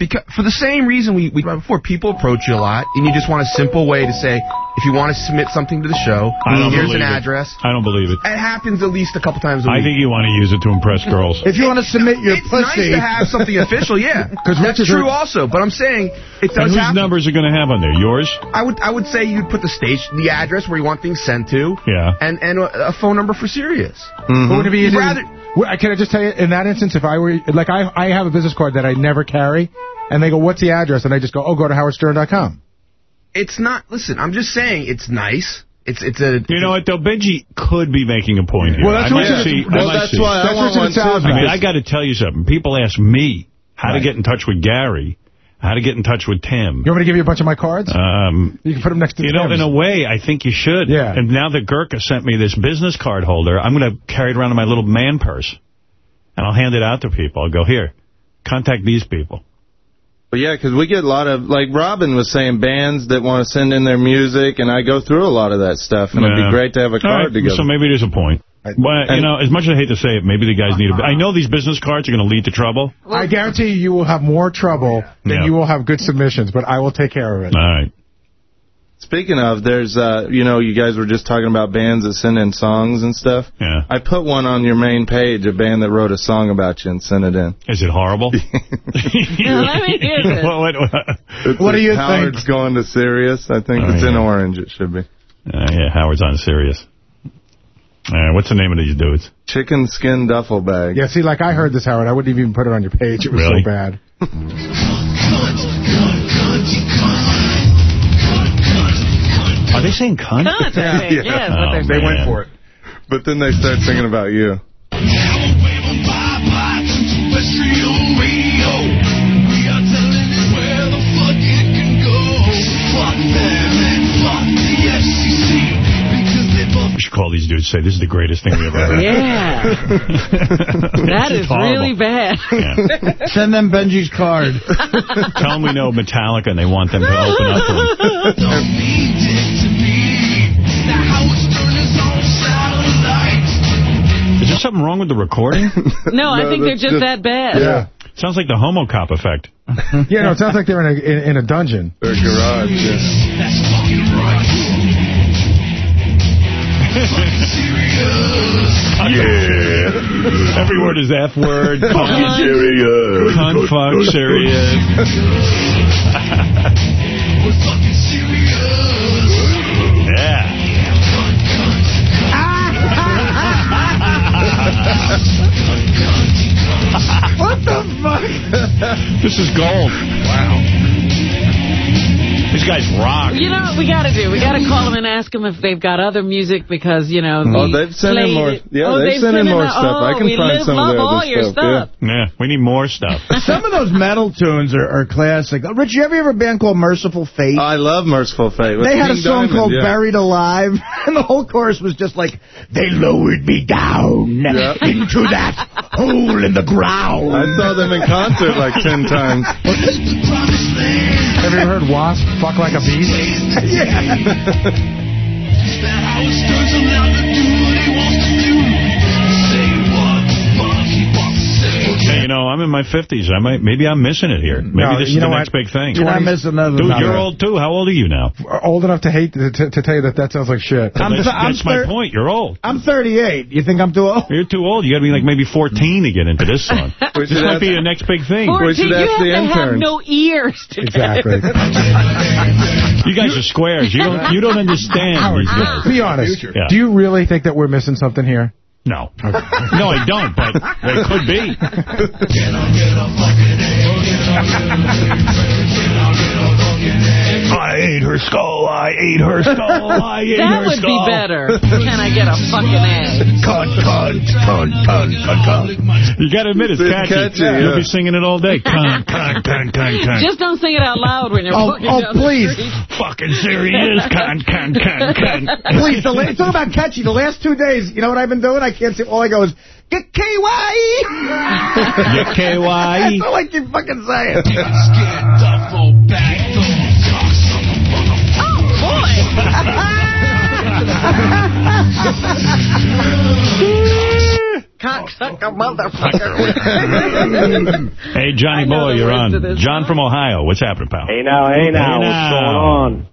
Because for the same reason we, we before people approach you a lot, and you just want a simple way to say if you want to submit something to the show, I don't here's believe an it. address. I don't believe it. It happens at least a couple times a I week. I think you want to use it to impress girls. If you want to submit your it's nice to have something official, yeah. 'Cause that's true a- also. But I'm saying it And does whose happen. numbers are going to have on there? Yours? I would I would say you'd put the station, the address where you want things sent to, Yeah. and and a, a phone number for Sirius. Mm-hmm. But would it be You'd rather- Well, Uh, can I just tell you, in that instance, if I were, like, I, I have a business card that I never carry, and they go, what's the address? And I just go, oh, go to howardstern.com. It's not. Listen, I'm just saying it's nice. It's it's a. You know what, though? Benji could be making a point here. Well, that's I what might it- see. I well, might that's see. why I want one sounds too. I mean, like. I got to tell you something. People ask me how to get in touch with Gary, how to get in touch with Tim. You want me to give you a bunch of my cards? Um, you can put them next to you know, in a way, I think you should. Yeah. And now that Gurkha sent me this business card holder, I'm going to carry it around in my little man purse. And I'll hand it out to people. I'll go, here, contact these people. But yeah, because we get a lot of, like Robin was saying, bands that want to send in their music, and I go through a lot of that stuff, and it'd be great to have a card right, together. So maybe there's a point. But, you know, as much as I hate to say it, maybe the guys need a... I know these business cards are going to lead to trouble. I guarantee you, you will have more trouble than Yeah. you will have good submissions, but I will take care of it. All right. Speaking of, there's, uh, you know, you guys were just talking about bands that send in songs and stuff. Yeah. I put one on your main page, a band that wrote a song about you and sent it in. Is it horrible? Yeah, let me hear this. What- what- what- What do you Howard's going to Sirius. I think Oh, it's in orange. It should be. Uh, yeah, Howard's on serious. All right, what's the name of these dudes? Chicken skin duffel bag. Yeah, see, like I heard this, Howard. I wouldn't even put it on your page. It was Really? so bad. Are they saying cunt? Cunt, I think. Yeah, that's what Oh, they're They went for it. But then they start singing about you. Call these dudes say, this is the greatest thing we ever heard. Yeah. that is horrible. really bad. Yeah. Send them Benji's card. Tell them we know Metallica and they want them to open up for them. Is there something wrong with the recording? No, I No, think they're just, just- that bad. Yeah. Sounds like the homo cop effect. Yeah, no, it sounds like they're in a in, in a dungeon. Their garage. Yeah. Yeah. Every word is F word. Cunt, serious. cunt, fuck, serious. yeah. what the fuck? This is gold. Wow. These guys rock. You know what we got to do? We got to call them and ask them if they've got other music because, you know, Oh, they've sent in more- it. yeah, oh, they've sent in more the- stuff. I oh, can find live, some of love their all your stuff, stuff. Yeah, we need more stuff. Some of those metal tunes are, are classic. Uh, Rich, you ever hear a band called Mercyful Fate? I love Mercyful Fate. With they had a song Diamond, called yeah. Buried Alive, and the whole chorus was just like, they lowered me down Yeah. into that hole in the ground. I saw them in concert like ten times. Have you heard Wasp fuck like a beast? Hey, you know, I'm in my 50s. I might, maybe I'm missing it here. Maybe No, this is you the next what? big thing. You're not missing nothing. Dude, No, you're old too. How old are you now? Old enough to hate to, to, to tell you that that sounds like shit. Well, that's that's my point. You're old. I'm 38. You think I'm too old? You're too old. You got to be like maybe 14 to get into this song. We this might be the next big thing. 14, you have to have no ears to Exactly. You guys are squares. You don't you don't understand these guys. Be honest. Yeah. Do you really think that we're missing something here? No. No, I don't, but it could be. I ate her skull. I ate her skull. I ate That her would be better. Can I get a fucking A? Cunt, cunt, cunt, cunt, cunt, cunt. You got to admit, it's It's catchy. catchy, You'll be singing it all day. Cunt, cunt, cunt, cunt, cunt. Just don't sing it out loud when you're Oh, walking oh, down please. the street. Fucking serious. Cunt, cunt, cunt, cunt. Please, the la- talk about catchy. The last two days, you know what I've been doing? I can't see. All I go is, get KY. Get KY. That's all I keep fucking saying. Cocksucker motherfucker. Hey, Johnny Boy, you're on. John from Ohio. What's happening, pal? Hey now, hey now, Hey what's now. going on?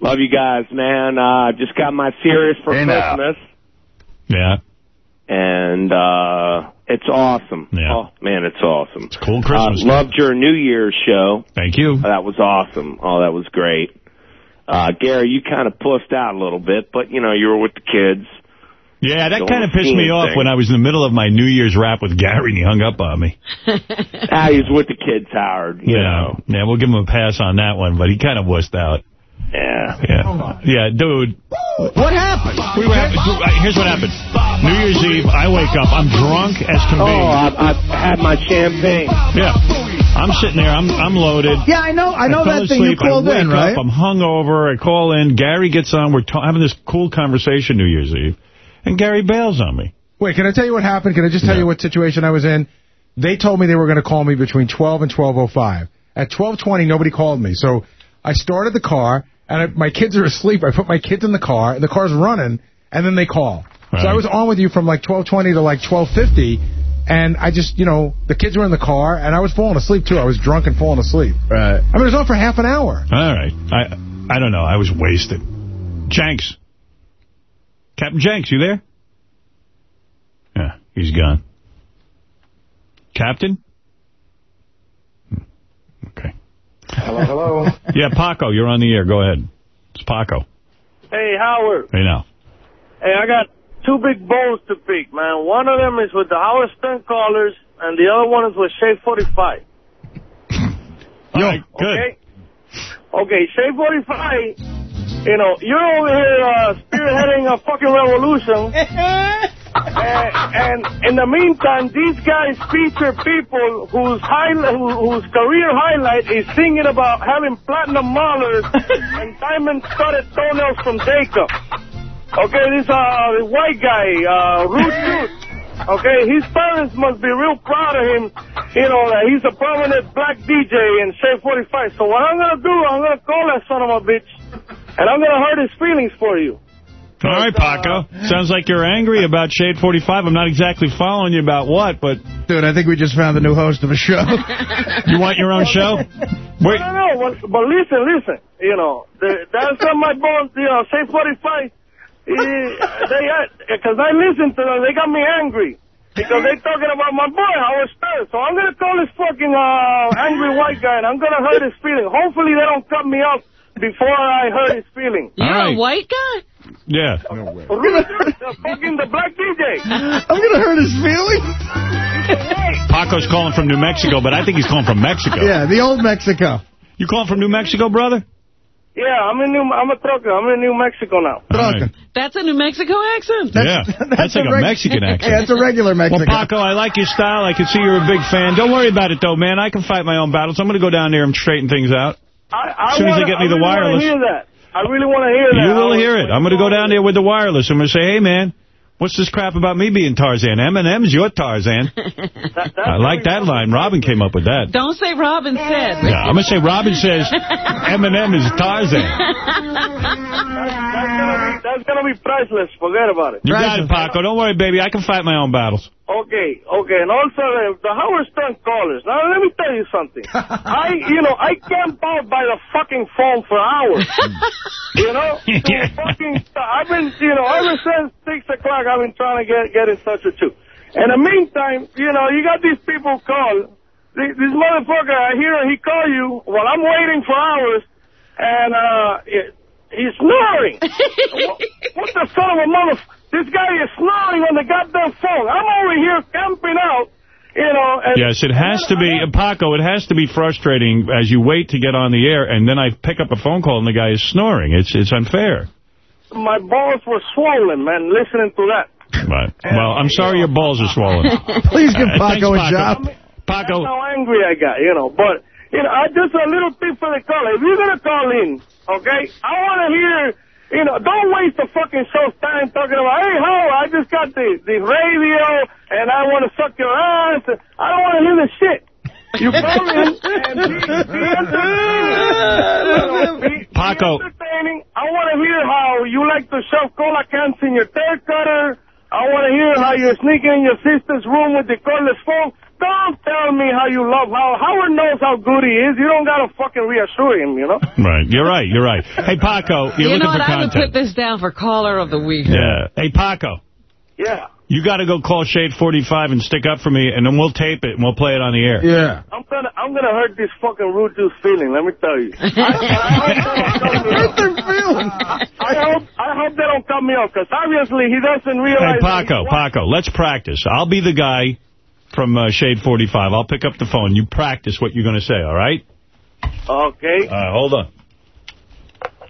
Love you guys, man. Uh, just got my Sirius for Hey now. Christmas, Yeah. and uh, it's awesome. Yeah. Oh man, it's awesome. It's cool Christmas. Uh, loved your New Year's show. Thank you. That was awesome. Oh, that was great. Uh, Gary, you kind of pussed out a little bit, but you know you were with the kids. Yeah, that kind of pissed me skiing off thing. when I was in the middle of my New Year's rap with Gary and he hung up on me. ah, he was with the kids, Howard. You know. Yeah, we'll give him a pass on that one, but he kind of wussed out. Yeah. Yeah. Yeah, dude. What happened? We were having, here's what happened. New Year's Eve, I wake up. I'm drunk as can be. Oh, I, I had my champagne. Yeah. I'm sitting there. I'm I'm loaded. Yeah, I know. I know fell that thing you asleep, I called wake in, right? Up, I'm hungover. I call in. Gary gets on. We're having this cool conversation New Year's Eve. And Gary bails on me. Wait, can I tell you what happened? Can I just tell you what situation I was in? They told me they were going to call me between 12 and 12.05. At 12.20, nobody called me. So I started the car, and I, my kids are asleep. I put my kids in the car, and the car's running, and then they call. So I was on with you from like 12.20 to like 12.50, and I just, you know, the kids were in the car, and I was falling asleep, too. I was drunk and falling asleep. Right. I mean, it was on for half an hour. All right. I I don't know. I was wasted. Janks. Captain Janks, you there? Yeah, he's gone. Captain? Hmm, Okay. Hello, hello. Yeah, Paco, you're on the air. Go ahead. It's Paco. Hey, Howard. Hey, now. Hey, I got two big bones to pick, man. One of them is with the Howard Stern callers, and the other one is with Shade 45. Yo, good. Okay? Okay, Shade 45, you know, you're over here uh, spearheading a fucking revolution. and, and in the meantime, these guys feature people whose highlight, whose career highlight is singing about having platinum molars and diamond-studded toenails from Jacob. Okay, this uh white guy, uh, Rude Jude. Okay, his parents must be real proud of him, you know, that he's a permanent black DJ in Shade 45. So what I'm gonna do, I'm gonna call that son of a bitch, and I'm gonna hurt his feelings for you. All right, Paco. Sounds like you're angry about Shade 45. I'm not exactly following you about what, but... Dude, I think we just found the new host of a show. You want your own show? Wait. No, no, but, but listen, listen, you know, the, that's on my bones, you know, Shade 45. They, because I listened to them, they got me angry. Because they talking about my boy, Howard Stern. So I'm going to call this fucking uh, angry white guy, and I'm going to hurt his feelings. Hopefully they don't cut me off before I hurt his feelings. You're a white guy? Yeah. the fucking the black DJ. I'm going to hurt his feelings? Paco's calling from New Mexico, but I think he's calling from Mexico. Yeah, the old Mexico. You calling from New Mexico, brother? Yeah, I'm in New, I'm a trucker. I'm in New Mexico now. That's a New Mexico accent? yeah, that's, like a, reg- Mexican accent. Yeah, it's a regular Mexican. Well, Paco, I like your style. I can see you're a big fan. Don't worry about it, though, man. I can fight my own battles. I'm going to go down there and straighten things out. I, I As soon as they wanna- get me I the really wanna wireless. hear that. I really want to hear that. You will Howard. hear it. I'm going to go down there with the wireless. I'm going to say, hey, man, What's this crap about me being Tarzan? Eminem's your Tarzan. I like that line. Robin came up with that. Don't say Robin said. Yeah, I'm going to say Robin says Eminem is Tarzan. That's going to be priceless. Forget about it. You got it, Paco. Don't worry, baby. I can fight my own battles. Okay, okay, and also uh, the Howard Stern callers. Now let me tell you something. I, you know, I camp out by the fucking phone for hours. you know, fucking. I've been, you know, ever since six o'clock, I've been trying to get get in touch with you. In the meantime, you know, you got these people call. This this motherfucker, I hear he call you while I'm waiting for hours, and uh, it, he's snoring. what, what the son of a mother? This guy is snoring on the goddamn phone. I'm over here camping out, you know. And Yes, it has to be, Paco, it has to be frustrating as you wait to get on the air, and then I pick up a phone call and the guy is snoring. It's it's unfair. My balls were swollen, man, listening to that. Right. Well, I'm sorry your balls are swollen. Please give Uh, thanks, Paco a Paco. job. That's how angry I got, you know. But, you know, I just a little tip for the caller. If you're going to call in, okay, I want to hear, you know, don't waste the fucking show's time talking about, hey, how, I just got the, the radio and I want to suck your ass. I don't want to hear the shit. You call in and be, be entertaining. Be, Paco. Be entertaining. I want to hear how you like to shove cola cans in your tail cutter. I want to hear how you're sneaking in your sister's room with the cordless phone. Don't tell me how you love how Howard knows how good he is. You don't gotta fucking reassure him, you know. Right. You're right. You're right. Hey, Paco, you're you know looking what? for I would content. put this down for caller of the week. Yeah. Hey, Paco. Yeah. You got to go call Shade 45 and stick up for me, and then we'll tape it and we'll play it on the air. Yeah. I'm gonna I'm gonna hurt this fucking root juice feeling. Let me tell you. I hope I hope they don't cut me off because obviously he doesn't realize. Hey, realize. Paco, Paco, let's practice. I'll be the guy from uh, Shade 45. I'll pick up the phone. You practice what you're going to say, all right? Okay. All right, hold on.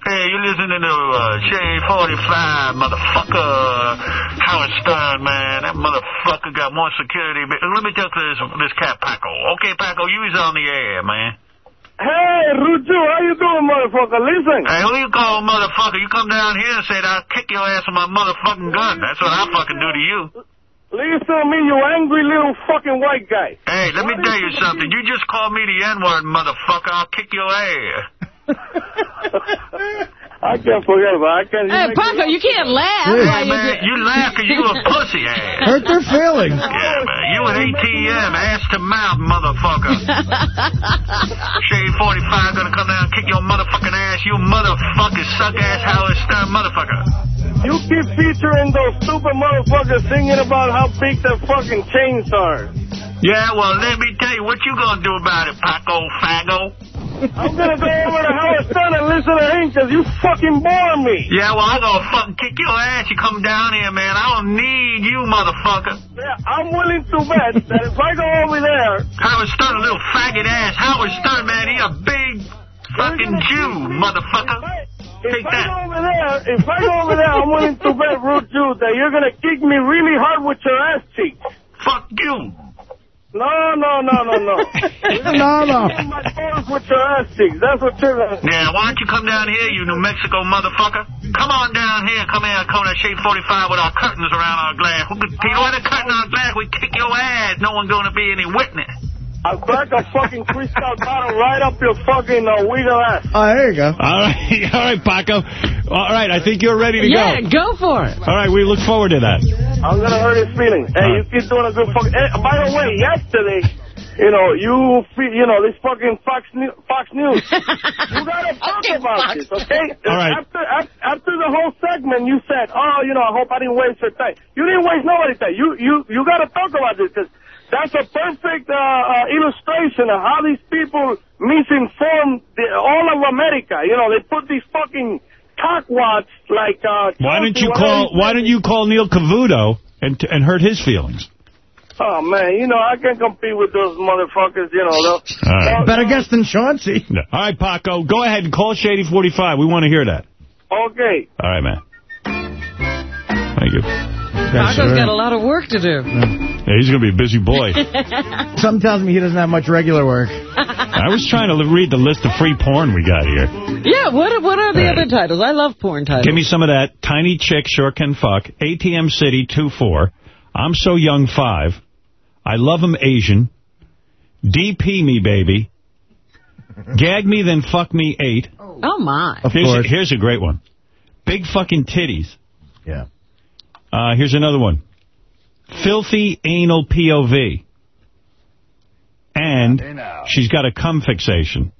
Hey, you listening to uh, Shade 45, motherfucker. Howard Stern, man. That motherfucker got more security. Let me talk to this, this cat, Paco. Okay, Paco, you is on the air, man. Hey, Ruju, how you doing, motherfucker? Listen. Hey, who you call motherfucker? You come down here and say that I'll kick your ass with my motherfucking gun. That's what I fucking do to you. Listen to me, you angry little fucking white guy. Hey, let me tell you something. You just called me the N-word, motherfucker. I'll kick your ass. I can't forget about it. I can't. Hey, Paco, you can't laugh. Hey, while man, you're- you you a pussy ass. Hurt their feelings. Yeah, man. You an ATM, ass to mouth, motherfucker. Shade 45 gonna come down and kick your motherfucking ass, you motherfucker, suck ass Howard Stern motherfucker. You keep featuring those stupid motherfuckers singing about how big their fucking chains are. Yeah, well, let me tell you what you gonna do about it, Paco Fago. I'm gonna go over to Howard Stern and listen to him because you fucking bore me. Yeah, well, I'm gonna fucking kick your ass. You come down here, man. I don't need you, motherfucker. Yeah, I'm willing to bet that if I go over there, Howard Stern, a little faggot ass. Howard Stern, man, he a big fucking Jew, motherfucker. if Take I that. go over there, if I go over there, I'm willing to bet, Root Jew, that you're gonna kick me really hard with your ass cheeks. Fuck you. No, no, no, no, no. No, no. Kick my balls with your ass cheeks. That's what you're gonna. Yeah, why don't you come down here, you New Mexico motherfucker? Come on down here, come here, come to Shade 45 with our curtains around our glass. Who could, you know a curtain on glass, we kick your ass. No one's gonna be any witness. I'll crack a fucking crystal bottle right up your fucking uh, wiggle ass. Oh, there you go. All right, all right, Paco. All right, I think you're ready to yeah, go. Yeah, go for it. All right, we look forward to that. I'm gonna hurt his feelings. Hey, you keep doing a good fucking. Hey, by the way, yesterday, you know, you you know this fucking Fox News. Fox News. you gotta talk about this, okay? All right. After, after after the whole segment, you said, "Oh, you know, I hope I didn't waste your time." You didn't waste nobody's time. You you you gotta talk about this because that's a perfect uh, uh, illustration of how these people misinform the, all of America. You know, they put these fucking cockwads like. Uh, Why don't you call he Why don't you call Neil Cavuto and and hurt his feelings? Oh, man, you know, I can't compete with those motherfuckers, you know. Though. All right. Better guess than Chauncey. No. All right, Paco, go ahead and call Shady 45. We want to hear that. Okay. All right, man. Thank you. Marco's got a lot of work to do. Yeah, he's going to be a busy boy. Something tells me he doesn't have much regular work. I was trying to read the list of free porn we got here. Yeah, what what are the All right. other titles? I love porn titles. Give me some of that. Tiny Chick Sure Can Fuck. ATM City 2-4. I'm So Young 5. I love Love 'Em Asian. DP Me Baby. Gag Me Then Fuck Me 8. Oh, my. here's, A, here's a great one. Big fucking titties. Yeah. Uh, here's another one. Filthy anal POV. And she's got a cum fixation.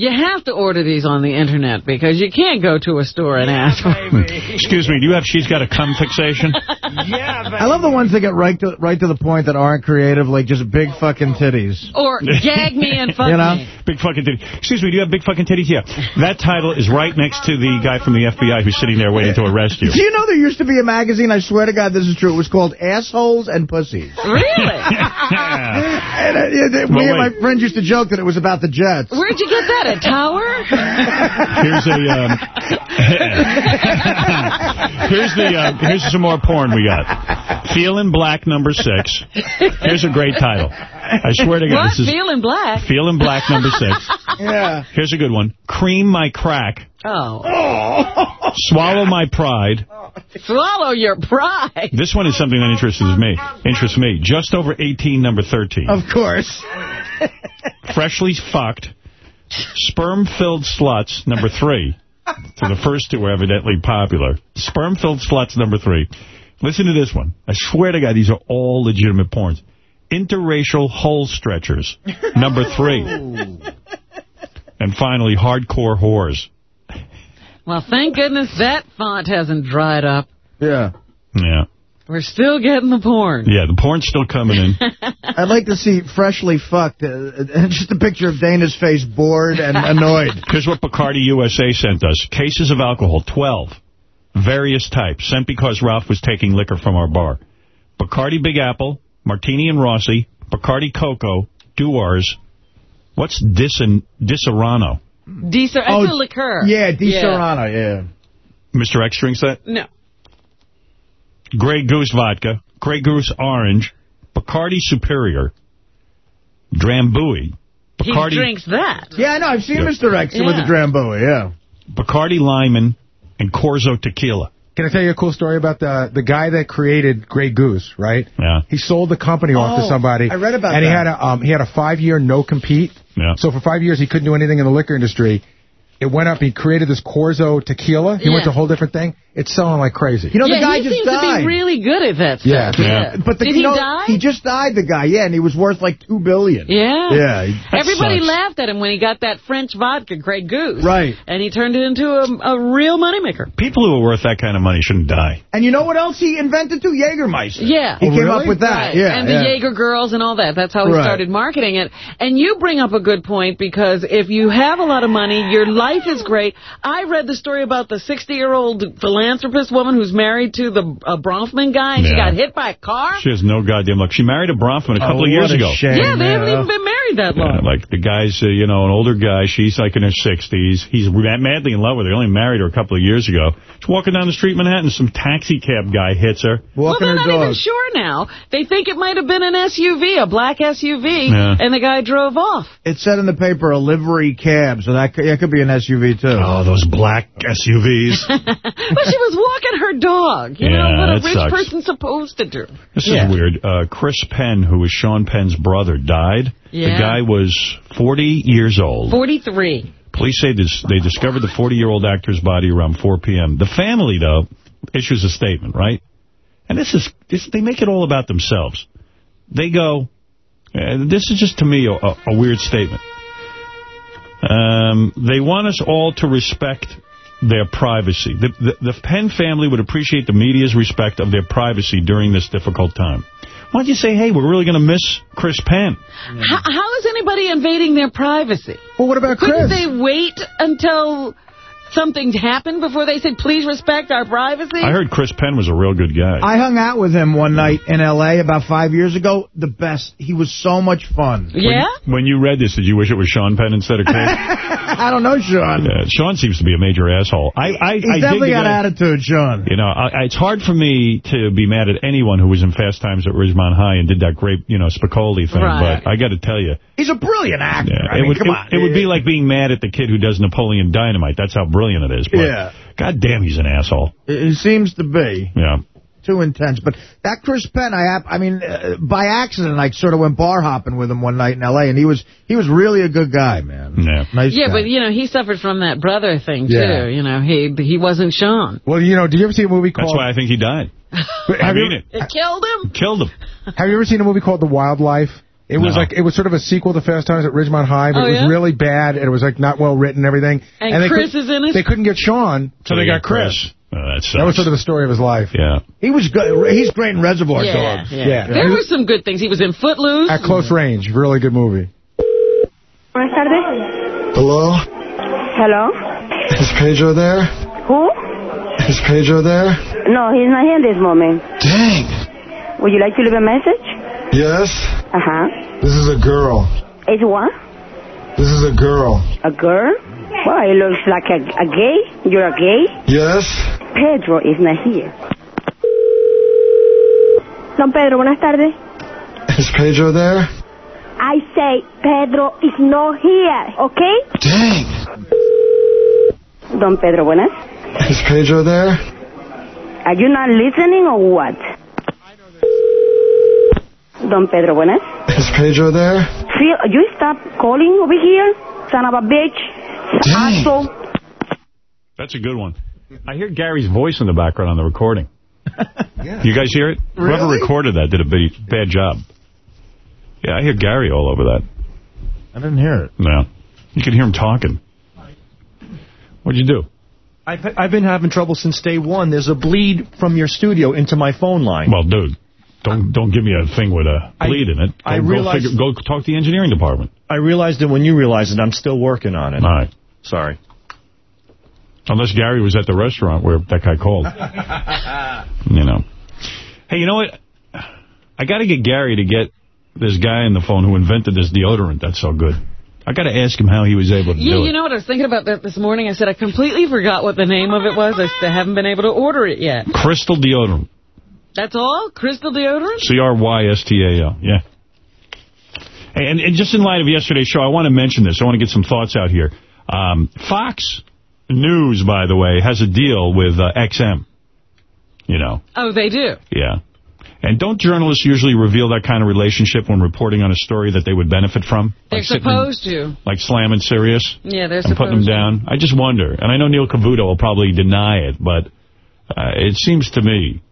You have to order these on the internet because you can't go to a store and ask. Excuse me, do you have she's got a cum fixation? Yeah, baby. I love the ones that get right to right to the point that aren't creative, like just big fucking titties. or gag me and fuck You know? me. Big fucking titties. Excuse me, do you have big fucking titties? Yeah. That title is right next to the guy from the FBI who's sitting there waiting to arrest you. Do you know there used to be a magazine, I swear to God this is true, it was called Assholes and Pussies. Really? And, uh, yeah, they- Well, me and my wait. friends used to joke that it was about the Jets. Where'd you get that? A tower? Here's a um, here's the uh, here's some more porn we got. Feeling Black number six. Here's a great title. I swear to God, what? this is Feeling black? Feeling Black number six. Yeah. Here's a good one. Cream my crack. Oh. Swallow my pride. Swallow your pride. This one is something that interests me. Interests me. Just over 18, number 13. Of course. Freshly fucked. Sperm-filled sluts, number three. So the first two were evidently popular. Sperm-filled sluts, number three. Listen to this one. I swear to God, these are all legitimate porns. Interracial hole stretchers, number three. And finally, hardcore whores. Well, thank goodness that font hasn't dried up. Yeah. Yeah. We're still getting the porn. Yeah, the porn's still coming in. I'd like to see freshly fucked, uh, uh, just a picture of Dana's face bored and annoyed. Here's what Bacardi USA sent us. Cases of alcohol, 12. Various types, sent because Ralph was taking liquor from our bar. Bacardi Big Apple, Martini and Rossi, Bacardi Coco, Dewar's. What's Disan, Disaronno? Deser it's Oh, a liqueur. Yeah, Di Serrano, yeah. Mr. X drinks that? No. Grey Goose Vodka, Grey Goose Orange, Bacardi Superior, Drambuie, He Bacardi, drinks that. Yeah, I know. I've seen Yeah. Mr. X with the Drambuie, yeah. Bacardi Limón, and Corzo Tequila. Can I tell you a cool story about the the guy that created Grey Goose, right? Yeah. He sold the company off to Oh, somebody. I read about and he that. had a um he had a five year no compete. Yeah. So for five years he couldn't do anything in the liquor industry. It went up. He created this Corzo tequila. He went to a whole different thing. It's selling like crazy. You know, yeah, the guy he seems to be really good at that Yeah. stuff. Yeah. But the, Did you he know, die? He just died, the guy, yeah, and he was worth like 2 billion. Yeah. Yeah. he- Everybody sucks. laughed at him when he got that French vodka, Grey Goose. Right. And he turned it into a, a real moneymaker. People who are worth that kind of money shouldn't die. And you know what else he invented too? Jägermeister. Yeah. He Oh, came really? up with that, Right. yeah. And the yeah. Jaeger girls and all that. That's how he Right. started marketing it. And you bring up a good point because if you have a lot of money, your life is great. I read the story about the 60-year-old philanthropist woman who's married to the uh, Bronfman guy and she got hit by a car. She has no goddamn luck. She married a Bronfman a couple Oh, of years ago. shame, yeah, they haven't even been married that Yeah, long. like the guy's, uh, you know, an older guy. She's like in her 60s. He's madly in love with her. He only married her a couple of years ago. She's walking down the street in Manhattan. Some taxi cab guy hits her. Well, Walking they're her not even sure now. They think it might have been an SUV, a black SUV, Yeah. and the guy drove off. It said in the paper a livery cab, so that could, yeah, it could be an SUV too. Oh, those black SUVs. but she was walking her dog. You Yeah, know what a rich sucks. person's supposed to do. This Yeah. is weird. Uh, Chris Penn, who was Sean Penn's brother, died. Yeah. The guy was 40 years old. 43. Police say this, they discovered the 40-year-old actor's body around 4 p.m. The family, though, issues a statement, right? And this is, this, they make it all about themselves. They go, uh, this is just to me a, a, a weird statement. Um, they want us all to respect their privacy. The, the, the Penn family would appreciate the media's respect of their privacy during this difficult time. Why don't you say, hey, we're really going to miss Chris Penn? How, how is anybody invading their privacy? Well, what about Chris? Couldn't they wait until something happened before they said, please respect our privacy? I heard Chris Penn was a real good guy. I hung out with him one night in L.A. about five years ago. The best. He was so much fun. Yeah? When you read this, did you wish it was Sean Penn instead of Chris? I don't know, Sean. Yeah, Sean seems to be a major asshole. I, I, He's I definitely got guy. attitude, Sean. You know, I, it's hard for me to be mad at anyone who was in Fast Times at Ridgemont High and did that great, you know, Spicoli thing. Right. But I got to tell you, He's a brilliant actor. yeah, I it mean, would come it, on. it would be like being mad at the kid who does Napoleon Dynamite. That's how brilliant it is. But Yeah. God damn, he's an asshole. It seems to be. Yeah. Too intense. But that Chris Penn, I hap- I mean, uh, by accident, I sort of went bar hopping with him one night in L.A., and he was he was really a good guy, man. Yeah. Nice yeah, guy. but, you know, he suffered from that brother thing, too. Yeah. You know, he he wasn't Sean. Well, you know, did you ever see a movie called... That's why I think he died. I Have you- mean it. It killed him? Killed him. Have you ever seen a movie called The Wild Life? It was like it was sort of a sequel to Fast Times at Ridgemont High, but Oh, it was yeah? really bad and it was like not well written and everything. And they Chris could, is in it? They couldn't get Sean, so, they, got Chris. Oh, that That was sort of the story of his life. Yeah. he was good. He's great in Reservoir Yeah, Dogs. yeah. There were some good things. He was in Footloose. At close range, really good movie. Buenas tardes. Hello? Hello. Is Pedro there? Who? Is Pedro there? No, he's not here this moment. Dang. Would you like to leave a message? Yes? Uh-huh. This is a girl. It's what? This is a girl. A girl? Well, it looks like a, a gay. You're a gay? Yes? Pedro is not here. Don Pedro, buenas tardes. Is Pedro there? I say Pedro is not here, okay? Dang. Don Pedro, buenas. Is Pedro there? Are you not listening or what? Don Pedro, buenas. Is Pedro there? Phil, you stop calling over here, son of a bitch. Asshole. That's a good one. I hear Gary's voice in the background on the recording. yeah. You guys hear it? Whoever recorded that did a bad, bad job. Yeah, I hear Gary all over that. I didn't hear it. No. You can hear him talking. What'd you do? I've, I've been having trouble since day one. There's a bleed from your studio into my phone line. Well, dude, don't don't give me a thing with a bleed in it. Go, I go realize- figure- go talk to the engineering department. I realized it when you realized it. I'm still working on it. All right. Sorry. Unless Gary was at the restaurant where that guy called. you know. Hey, you know what? I got to get Gary to get this guy on the phone who invented this deodorant that's so good. I got to ask him how he was able to Yeah, do you know what? I was thinking about that this morning. I said I completely forgot what the name of it was. I still haven't been able to order it yet. Crystal deodorant. That's all? Crystal deodorant? C-R-Y-S-T-A-L. Yeah. And, and just in light of yesterday's show, I want to mention this. I want to get some thoughts out here. Um, Fox News, by the way, has a deal with uh, XM. You know, Oh, they do. yeah. And don't journalists usually reveal that kind of relationship when reporting on a story that they would benefit from? They're Like supposed to. Like slamming Sirius? Yeah, they're supposed to. and putting them down. I just wonder. And I know Neil Cavuto will probably deny it, but uh, it seems to me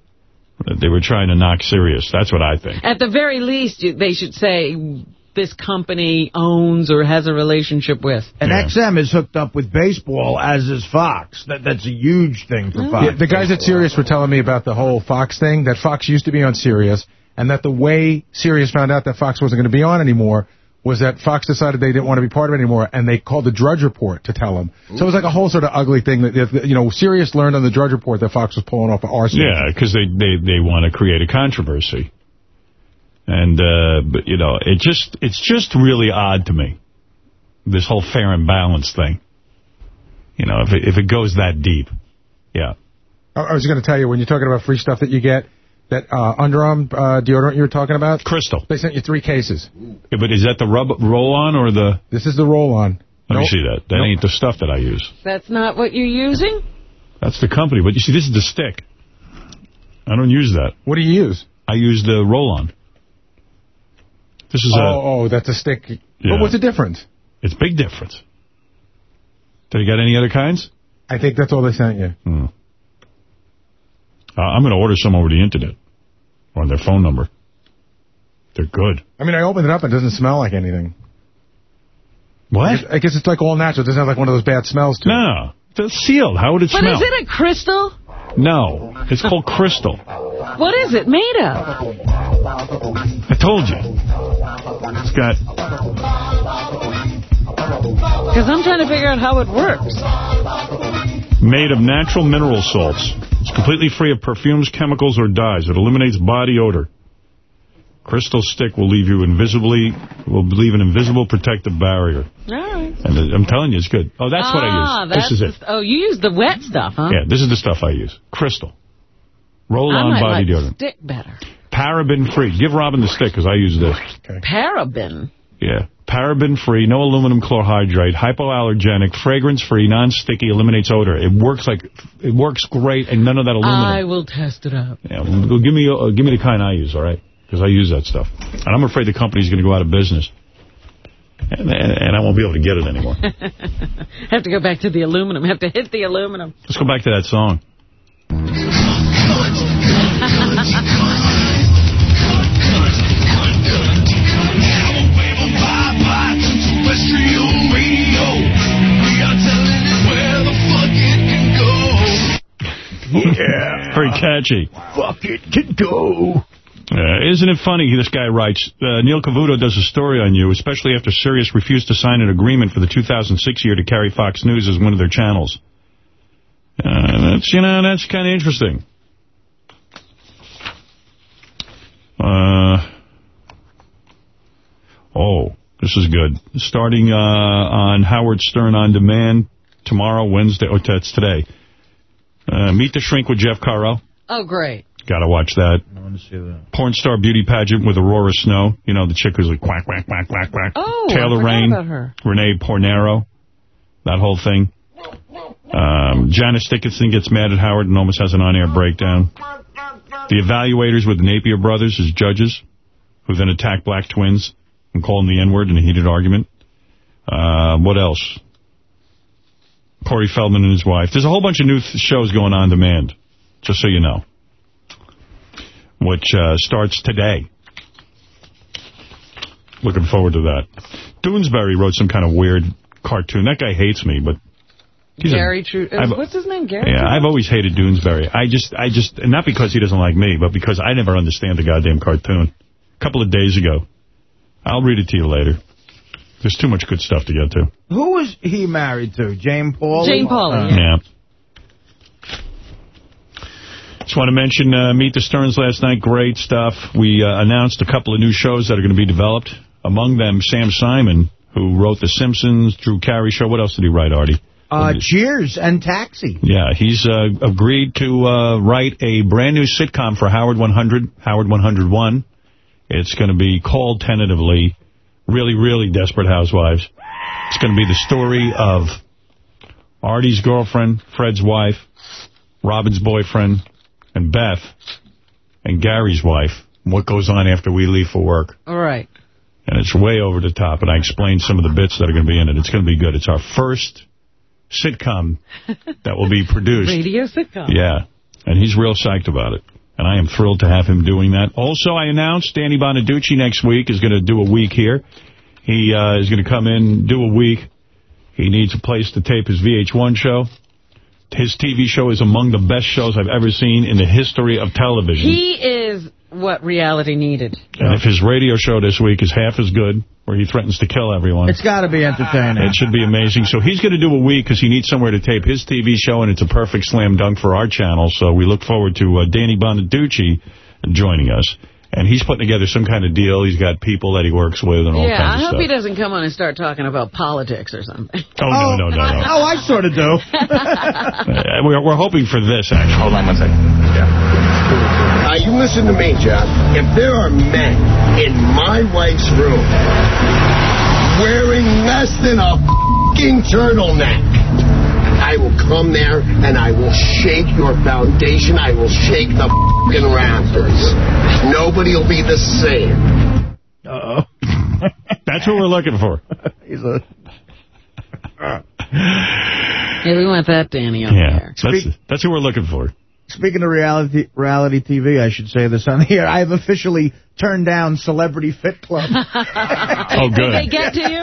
they were trying to knock Sirius. That's what I think. At the very least, they should say this company owns or has a relationship with. And XM is hooked up with baseball, as is Fox. That That's a huge thing for mm-hmm. Fox. Yeah, the guys at Sirius were telling me about the whole Fox thing, that Fox used to be on Sirius, and that the way Sirius found out that Fox wasn't going to be on anymore was that Fox decided they didn't want to be part of it anymore, and they called the Drudge Report to tell them. So it was like a whole sort of ugly thing that, you know, Sirius learned on the Drudge Report that Fox was pulling off of our. Yeah, because they, they, they want to create a controversy. And, uh, but, you know, it just it's just really odd to me, this whole fair and balanced thing. You know, if it, if it goes that deep. Yeah. I I was going to tell you, when you're talking about free stuff that you get, that uh, underarm uh, deodorant you were talking about? Crystal. They sent you three cases. Yeah, but is that the rub roll-on or the... This is the roll-on. Let me Nope. see that. That ain't the stuff that I use. That's not what you're using? That's the company. But you see, this is the stick. I don't use that. What do you use? I use the roll-on. This is a... oh, oh, that's a stick. Yeah. But what's the difference? It's big difference. Do you got any other kinds? I think that's all they sent you. Hmm. Uh, I'm going to order some over the internet or on their phone number. They're good. I mean, I opened it up. And it doesn't smell like anything. What? I guess, I guess it's like all natural. It doesn't have like one of those bad smells to it. No. It's sealed. How would it But smell? is it a crystal? No. It's called crystal. What is it made of? I told you. It's got... Because I'm trying to figure out how it works. Made of natural mineral salts. It's completely free of perfumes, chemicals, or dyes. It eliminates body odor. Crystal stick will leave you invisibly, will leave an invisible protective barrier. All right. And I'm telling you, it's good. Oh, that's what I ah, use. That's This is the it. Oh, you use the wet stuff, huh? Yeah, this is the stuff I use. Crystal. Roll-on body like deodorant. stick better. Paraben-free. Give Robin the stick, because I use this. Paraben. Yeah. Paraben-free, no aluminum chlorhydrate, hypoallergenic, fragrance-free, non-sticky, eliminates odor. It works like it works great, and none of that aluminum. I will test it out. Yeah, well, give me uh, give me the kind I use, all right? Because I use that stuff, and I'm afraid the company's going to go out of business, and, and, and I won't be able to get it anymore. Have to go back to the aluminum. Have to hit the aluminum. Let's go back to that song. Yeah. Very catchy. Fuck it, can go. Uh, isn't it funny, this guy writes, uh, Neil Cavuto does a story on you, especially after Sirius refused to sign an agreement for the 2006 year to carry Fox News as one of their channels. Uh, that's, you know, that's kind of interesting. Uh, oh, this is good. Starting uh, on Howard Stern On Demand tomorrow, Wednesday, oh, that's today. Uh, Meet the Shrink with Jeff Caro. Oh, great. Got to watch that. I want to see that. Porn star beauty pageant with Aurora Snow. You know, the chick who's like quack, quack, quack, quack, quack. Oh, Taylor forgot Rain, about her. Renee Pornero, that whole thing. Um, Janice Dickinson gets mad at Howard and almost has an on-air breakdown. The evaluators with the Napier brothers as judges, who then attack black twins and call them the N-word in a heated argument. Uh, what else? Corey Feldman and his wife. There's a whole bunch of new th shows going on demand, just so you know, which uh, starts today. Looking forward to that. Doonesbury wrote some kind of weird cartoon. That guy hates me, but he's Gary True. What's his name? Gary? yeah, I've always hated Doonesbury. I just, I just, and not because he doesn't like me, but because I never understand the goddamn cartoon. A couple of days ago. I'll read it to you later. There's too much good stuff to get to. Who was he married to? Jane Paul? Jane Pauley, Yeah. Just want to mention uh, Meet the Sterns last night. Great stuff. We uh, announced a couple of new shows that are going to be developed. Among them, Sam Simon, who wrote The Simpsons, Drew Carey Show. What else did he write, Artie? Uh, Cheers and Taxi. Yeah, he's uh, agreed to uh, write a brand new sitcom for Howard 100, Howard 101. It's going to be called tentatively Really, Really Desperate Housewives. It's going to be the story of Artie's girlfriend, Fred's wife, Robin's boyfriend, and Beth, and Gary's wife, and what goes on after we leave for work. All right. And it's way over the top, and I explained some of the bits that are going to be in it. It's going to be good. It's our first sitcom that will be produced. Radio sitcom. Yeah, and he's real psyched about it. And I am thrilled to have him doing that. Also, I announced Danny Bonaduce next week is going to do a week here. He uh, is going to come in, do a week. He needs a place to tape his VH1 show. His TV show is among the best shows I've ever seen in the history of television. He is what reality needed. and if his radio show this week is half as good, where he threatens to kill everyone, It's got to be entertaining. it should be amazing. So he's going to do a week because he needs somewhere to tape his TV show, and it's a perfect slam dunk for our channel. So we look forward to uh, Danny Bonaduce joining us. And he's putting together some kind of deal. He's got people that he works with and all Yeah, I kinds of hope stuff. he doesn't come on and start talking about politics or something. Oh, no, no, no, no. Oh, I sort of do. Uh, we're, we're hoping for this, actually. Hold on one second. Now, you listen to me, John. If there are men in my wife's room wearing less than a fucking turtleneck, I will come there and I will shake your foundation. I will shake the fucking rafters. Nobody will be the same. Uh-oh. That's what we're looking for. He's a... Yeah, we want that Danny on Yeah, there. that's, that's who we're looking for. Speaking of reality reality TV, I should say this on here. I have officially turned down Celebrity Fit Club. Oh, good. Did they get to you?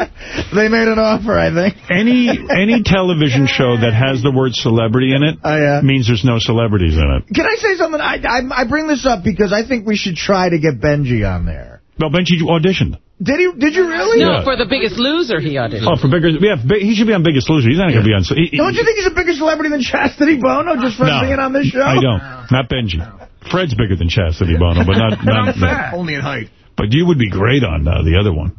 they made an offer, I think. Any any television show that has the word celebrity in it Oh, means there's no celebrities in it. Can I say something? I, I I bring this up because I think we should try to get Benji on there. Well, Benji auditioned. Did he? Did you really? No, for the Biggest Loser he auditioned. Oh, for bigger, yeah, he should be on Biggest Loser. He's not going to be on. He, he- Don't you think he's a bigger celebrity than Chastity Bono just for No, being on this show? I don't. Not Benji. Fred's bigger than Chastity Bono, but not. not, not Only in height. but you would be great on uh, the other one,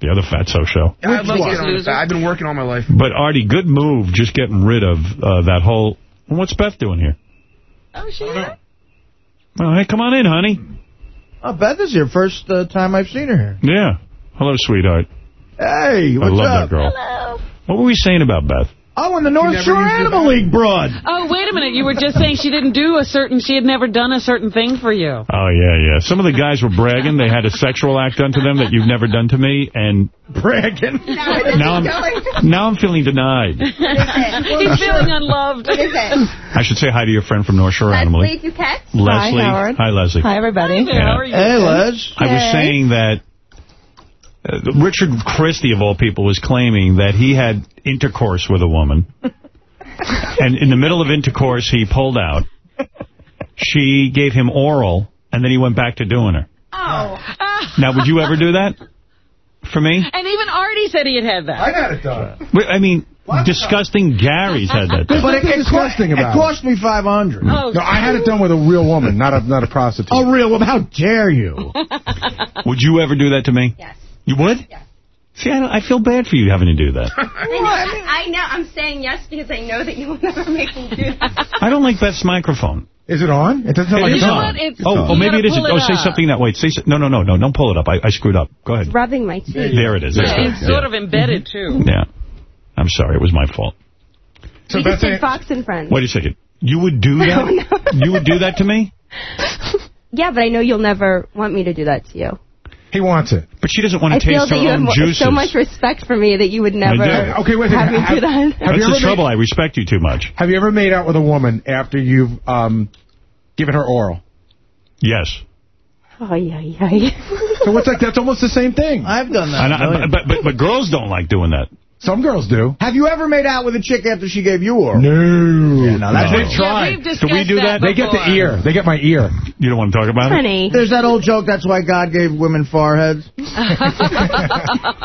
the other Fatso show. I'd love to get on this. I've been working all my life. But Artie, good move, just getting rid of uh, that whole. What's Beth doing here? Oh, she Oh, hey, come on in, honey. Oh, Beth is here. First uh, time I've seen her here. Yeah. Hello, sweetheart. Hey, I what's love up? that girl. What were we saying about Beth? Oh, and the North Shore Animal League broad. Oh, wait a minute. You were just saying she didn't do a certain, she had never done a certain thing for you. Oh, yeah, yeah. Some of the guys were bragging. They had a sexual act done to them that you've never done to me, and bragging. now I'm now I'm feeling denied. He's feeling unloved. What is it? I should say hi to your friend from North Shore Animal Leslie League. Duquette? Leslie. Hi, Howard. Hi, Leslie. Hi, everybody. Yeah. Hey, Les. I was saying that uh, Richard Christie, of all people, was claiming that he had intercourse with a woman. and in the middle of intercourse, he pulled out. She gave him oral, and then he went back to doing her. Oh. Now, would you ever do that for me? And even Artie said he had had that. I got it done. Wait, I mean, disgusting Gary's had that done. But it, it, disgusting cost, about it cost me 500 Oh, No, I had it done with a real woman, not a not a prostitute. A real woman? How dare you? Would you ever do that to me? Yes. You would? Yes. See, I, don't, I feel bad for you having to do that. I know, I know. I'm saying yes because I know that you will never make me do that. I don't like Beth's microphone. Is it on? It doesn't sound like it's on. on. It's- Oh, oh, maybe it isn't. pull Oh, say something that way. Say so, no, no, no, no. Don't pull it up. I, I screwed up. Go ahead. It's rubbing my teeth. There it is. That's Yeah, it's sort of embedded, too. Yeah. I'm sorry. It was my fault. So you Beth, can say eh, Fox and Friends. Wait a second. You would do that? You would do that to me? Yeah, but I know you'll never want me to do that to you. He wants it. But she doesn't want to feel taste that her you have own mo- juices. so much respect for me that you would never. Okay, wait a have second. me do that. Have That's you the ever trouble. I respect you too much. Have you ever made out with a woman after you've um, given her oral? Yes. Oh, yeah, yeah. So what's like? That's almost the same thing. I've done that. And I, but, but, but girls don't like doing that. Some girls do. Have you ever made out with a chick after she gave you oral? No. Yeah, no, that's They no. try. Yeah, we've Can we do that? They get the ear. They get my ear. You don't want to talk about it? Honey. There's that old joke, that's why God gave women foreheads.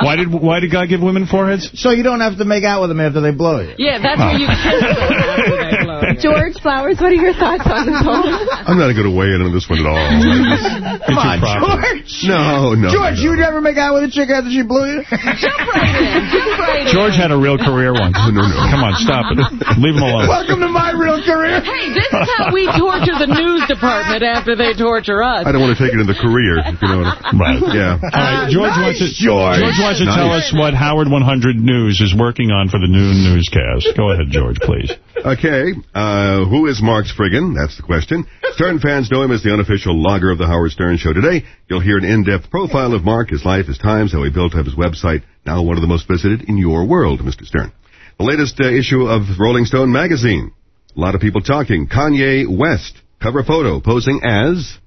Why did why did God give women foreheads? So you don't have to make out with them after they blow you. Yeah, that's where you can George Flowers, what are your thoughts on this whole... I'm not going to weigh in on this one at all. Come on. George. No, no. George, you'd never make out with a chick after she blew you? Jump right in. Jump right in. George had a real career once. No, no, no. Come on, stop it. Leave him alone. Welcome to my real career. Hey, this is how we torture the news department after they torture us. I don't want to take it in the career, if you know what I Right. Yeah. All right, George wants to George. George wants to Nice. tell us what Howard 100 News is working on for the noon newscast. Go ahead, George, please. Okay, uh, who is Marksfriggin? That's the question. Stern fans know him as the unofficial logger of the Howard Stern Show. Today, you'll hear an in-depth profile of Mark, his life, his times, how he built up his website, now one of the most visited in your world, Mr. Stern. The latest uh, issue of Rolling Stone magazine. A lot of people talking. Kanye West, cover photo, posing as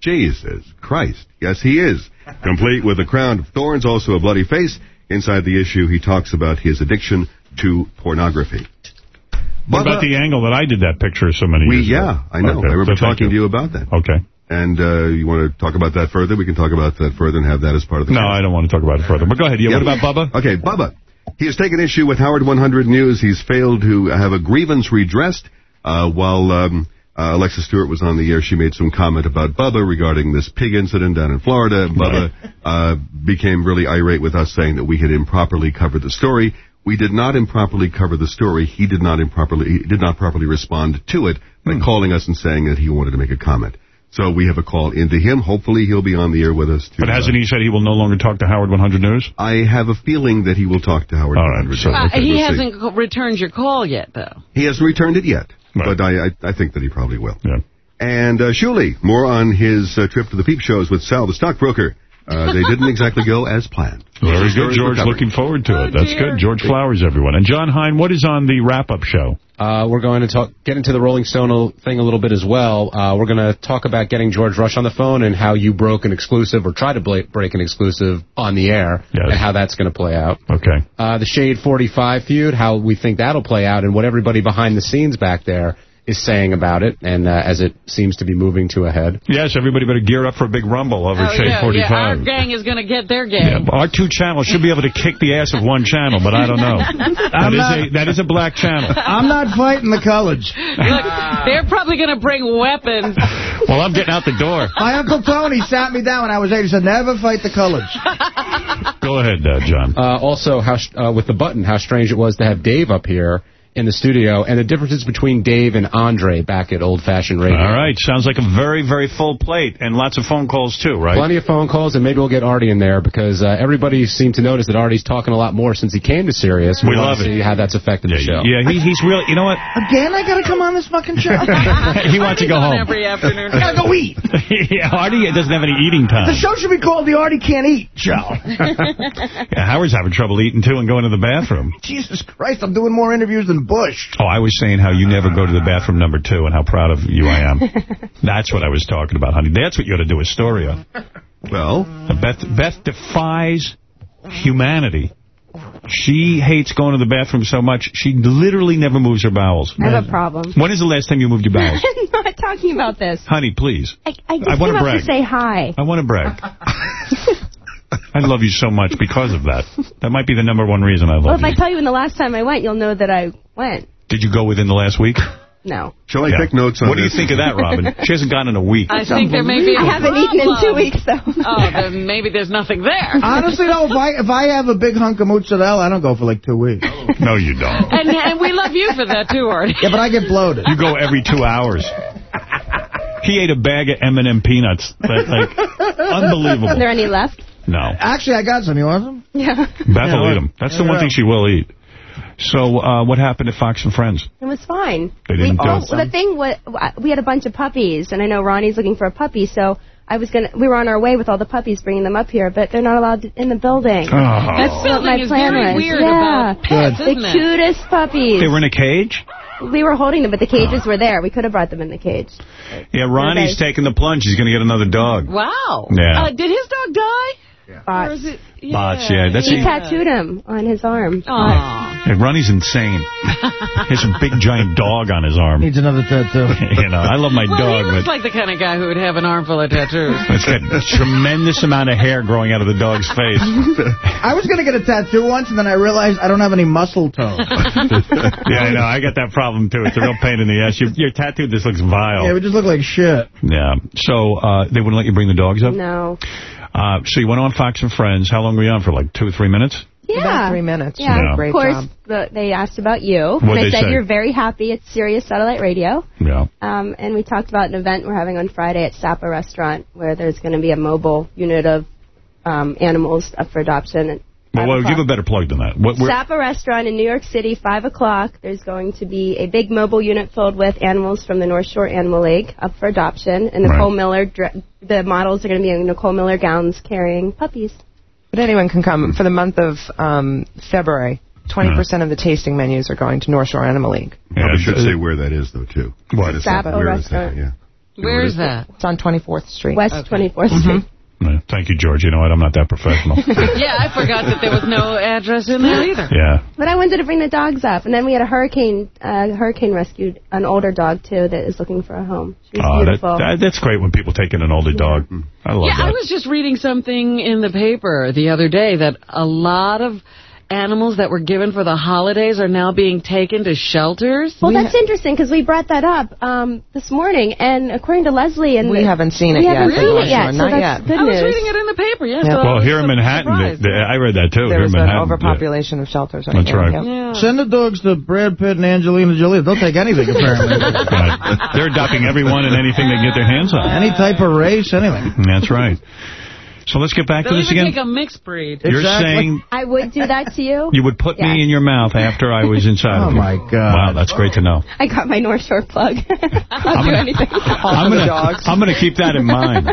Jesus Christ. Yes, he is. Complete with a crown of thorns, also a bloody face. Inside the issue, he talks about his addiction to pornography. What about the angle that I did that picture so many We, years ago? yeah, I know. Okay, I remember so talking to you about that. Okay. And uh, you want to talk about that further? We can talk about that further and have that as part of the No, cast. I don't want to talk about it further. But go ahead. Yeah, what about Bubba? Okay, Bubba. He has taken issue with Howard 100 News. He's failed to have a grievance redressed. Uh, while um, uh, Alexa Stewart was on the air, she made some comment about Bubba regarding this pig incident down in Florida. Bubba uh, became really irate with us, saying that we had improperly covered the story. We did not improperly cover the story. He did not improperly he did not properly respond to it by Hmm. calling us and saying that he wanted to make a comment. So we have a call into him. Hopefully he'll be on the air with us. To, But hasn't uh, he said he will no longer talk to Howard 100 News? I have a feeling that he will talk to Howard. All right, 100. so- Uh, Okay, he we'll hasn't c- returned your call yet, though. He hasn't returned it yet, but I, I I think that he probably will. Yeah. And uh, Shuli, more on his uh, trip to the peep shows with Sal, the stockbroker. Uh, they didn't exactly go as planned. Very good, George. recovered. Looking forward to Oh, it. That's good. George Flowers, everyone. And John Hein, what is on the wrap-up show? Uh, we're going to talk, get into the Rolling Stone thing a little bit as well. Uh, we're going to talk about getting George Rush on the phone and how you broke an exclusive or tried to break an exclusive on the air Yes. and how that's going to play out. Okay. Uh, the Shade 45 feud, how we think that'll play out and what everybody behind the scenes back there is saying about it, and uh, as it seems to be moving to a head. Yes, everybody better gear up for a big rumble over Oh, Shade yeah, 45. yeah, our gang is going to get their Yeah, gang. our two channels should be able to kick the ass of one channel, but I don't know. That not- a that is a black channel. I'm not fighting the college. Look, they're probably going to bring weapons. Well, I'm getting out the door. My Uncle Tony sat me down when I was eight. He said, never fight the college. Go ahead, uh, John. Uh, also, how uh, with the button, how strange it was to have Dave up here in the studio, and the differences between Dave and Andre back at Old Fashioned Radio. All right, sounds like a very, very full plate, and lots of phone calls, too, right? Plenty of phone calls, and maybe we'll get Artie in there because uh, everybody seemed to notice that Artie's talking a lot more since he came to Sirius. We wanna love it. see how that's affected the show. Yeah, he, he's really, you know what? Again, I got to come on this fucking show? he wants to go home. Every afternoon. I got to go eat. yeah, Artie doesn't have any eating time. The show should be called the Artie Can't Eat Show. Yeah, Howard's having trouble eating, too, and going to the bathroom. Jesus Christ, I'm doing more interviews than Bush. Oh, I was saying how you never go to the bathroom number two and how proud of you I am. That's what I was talking about, honey. That's what you ought to do a story on. Well, Beth, Beth defies humanity. She hates going to the bathroom so much, she literally never moves her bowels. I have a problem. When is the last time you moved your bowels? I'm not talking about this. honey, please. I, I just I wanna came up brag. to say hi. I want to brag. I love you so much because of that. That might be the number one reason I love you. Well, if you. I tell you when the last time I went, you'll know that I went. Did you go within the last week? No. Shall I take notes on What do you think of that, Robin? She hasn't gone in a week. I think there may be a I haven't eaten in two weeks, though. Oh, then maybe there's nothing there. Honestly, though, if I if I have a big hunk of mozzarella, I don't go for like two weeks. No, you don't. And, and we love you for that, too, Artie. Yeah, but I get bloated. You go every two hours. He ate a bag of M&M peanuts. That, like, unbelievable. Are there any left? No. Actually, I got some. You want some? Yeah. Beth will eat them. That's the one thing she will eat. So, uh, what happened at Fox and Friends? It was fine. They didn't we, do oh, it. well, the thing was, we had a bunch of puppies, and I know Ronnie's looking for a puppy, so I was gonna. We were on our way with all the puppies, bringing them up here, but they're not allowed to- in the building. Oh. That's what my is plan very was. weird yeah, about pets, the isn't it? cutest puppies. They were in a cage? we were holding them, but the cages were there. We could have brought them in the cage. Yeah, Ronnie's taking the plunge. He's going to get another dog. Wow. Yeah. Uh, did his dog die? Or Bots. is it? Bots, yeah. That's He it. tattooed him on his arm. Aw. Yeah, Ronnie's insane. He has a big giant dog on his arm. Needs another tattoo. you know, I love my Well, dog, he looks but like the kind of guy who would have an armful of tattoos. it's got a tremendous amount of hair growing out of the dog's face. I was going to get a tattoo once, and then I realized I don't have any muscle tone. yeah, I know. I got that problem, too. It's a real pain in the ass. Your, your tattoo just looks vile. Yeah, we just look like shit. Yeah. So uh, they wouldn't let you bring the dogs up? No. Uh, so you went on Fox and Friends. How long were you on for? Like two or three minutes? Yeah. About three minutes. Yeah, Yeah. of course, job. the, they asked about you. What'd and they said say? you're very happy at Sirius Satellite Radio. Yeah. Um, and we talked about an event we're having on Friday at Sapa Restaurant where there's going to be a mobile unit of um, animals up for adoption. At Well, well give a better plug than that. What, where- Sapa Restaurant in New York City, 5 o'clock. There's going to be a big mobile unit filled with animals from the North Shore Animal League up for adoption. And Nicole Right. Miller, the models are going to be in Nicole Miller gowns carrying puppies. But anyone can come. For the month of um, February, 20% of the tasting menus are going to North Shore Animal League. Yeah, Probably should say where that is, though, too. What? It's Sapa where is Restaurant. that? Yeah. Where is that? It's on 24th Street. West 24th Street. Yeah, Thank you, George. You know what? I'm not that professional. yeah, I forgot that there was no address in there either. yeah. But I wanted to bring the dogs up, and then we had a hurricane. Uh, hurricane rescued an older dog too that is looking for a home. She was Oh, beautiful. that, that's great when people take in an older dog. I love yeah, that. I was just reading something in the paper the other day that a lot of animals that were given for the holidays are now being taken to shelters. well, that's interesting because we brought that up um, this morning, and according to Leslie, and We haven't seen it we yet, haven't seen it yet, Shore, so not that's yet. good I was reading it in the paper, yes. Yeah. so well, here in Manhattan, they- they- I read that too. There here was an Manhattan. overpopulation of shelters right That's here. right. Yep. Yeah. Send the dogs to Brad Pitt and Angelina Jolie. They'll take anything, apparently. Right. They're adopting everyone and anything they can get their hands on. Any type of race, anything. That's right. So let's get back to They'll this even again. take a mixed breed. You're Exactly. saying I would do that to you. you would put me in your mouth after I was inside Oh, of you. my God. Wow, that's great to know. I got my North Shore plug. I'll do anything. I'm gonna, I'm gonna keep that in mind.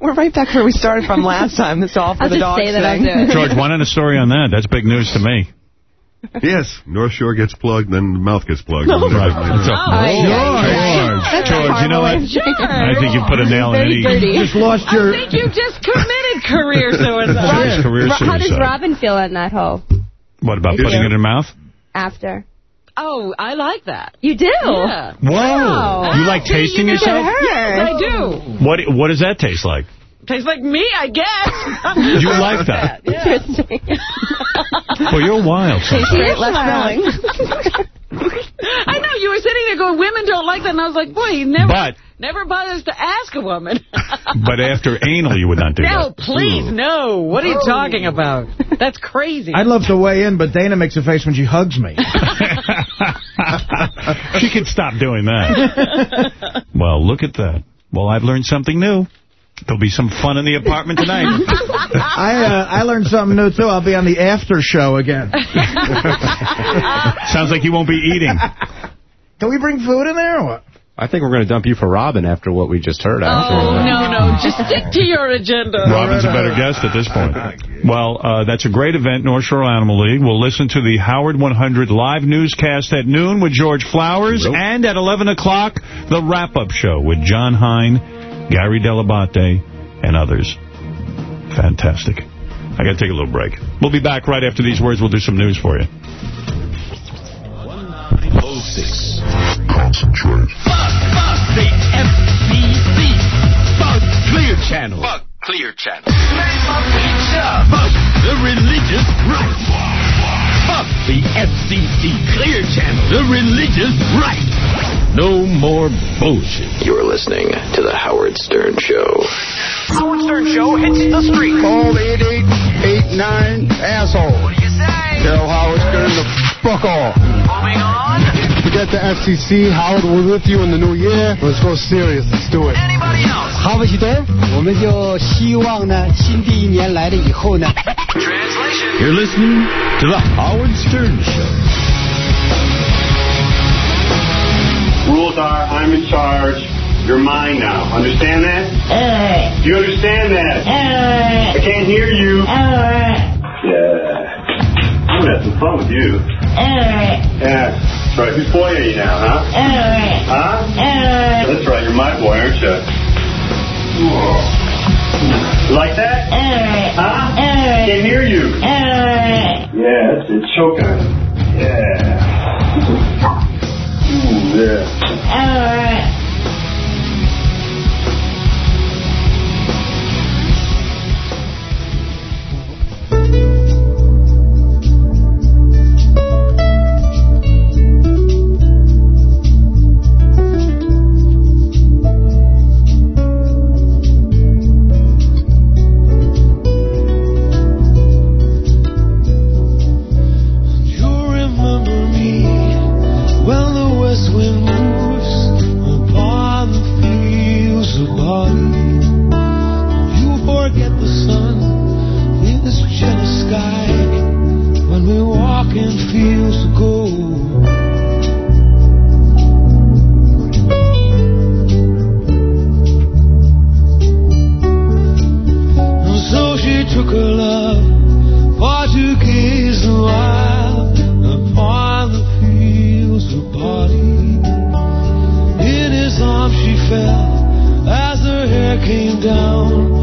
We're right back where we started from last time. It's all for I'll the just dogs say that I'll thing. do it. George, why not a story on that? That's big news to me. Yes, North Shore gets plugged, then the mouth gets plugged. Right. So- Aye, George, That's a George, you know what? horrible way of saying it. I think you put a nail in it. You just lost your... I think you just committed career suicide. Career Ro- How does. Robin feel in that hole What about Did putting you? it in her mouth? after? Oh, I like that. You do? Yeah. Whoa. Wow. You like tasting Look at yourself? her. Yes, I do. What What does that taste like? Tastes like me, I guess. You like that? Interesting. Well, you're wild. sometimes. Great, less smelling. I know, you were sitting there going, women don't like that. And I was like, boy, he never, But- never bothers to ask a woman. But after anal, you would not do no, that. please, no. What are you talking about? That's crazy. I'd love to weigh in, but Dana makes a face when she hugs me. she could stop doing that. Well, look at that. Well, I've learned something new. There'll be some fun in the apartment tonight. I uh, I learned something new, too. I'll be on the after show again. Sounds like you won't be eating. Can we bring food in there or what? I think we're going to dump you for Robin after what we just heard. Oh, Actually. no, no. Just stick to your agenda. Robin's a better guest at this point. Well, uh, that's a great event, North Shore Animal League. We'll listen to the Howard 100 live newscast at noon with George Flowers, and at 11 o'clock, the wrap-up show with John Hein, Gary Dell'Abate, and others. Fantastic. I got to take a little break. We'll be back right after these words. We'll do some news for you. Concentrate. The FCC. Bug Clear Channel. Bug Clear Channel. Bug the religious right. Bug the FCC Clear Channel. The religious right. No more bullshit. You're listening to The Howard Stern Show. Howard Stern Show hits the street. Call 8889 asshole. What do you say? Tell Howard Stern to fuck off. Moving on forget the FCC. Howard, we're with you in the new year. Let's go Sirius. Let's do it. Anybody else? 好，不许得，我们就希望呢，新的一年来了以后呢。Translation. You're listening to the Howard Stern Show. Rules are I'm in charge. You're mine now. Understand that? Uh, Do you understand that? Uh, I can't hear you. Uh, yeah. I'm going to have some fun with you. yeah. That's right. Whose boy are you now, huh? Uh, huh? Uh. That's right. You're my boy, aren't you? Like that? Uh, huh? Can't hear you. Yeah, that's it. Choke on. Yeah. Ooh, yeah. You sky when we walk in fields of gold. And so she took her love for to gaze a while upon the fields of barley. In his arms she fell as her hair came down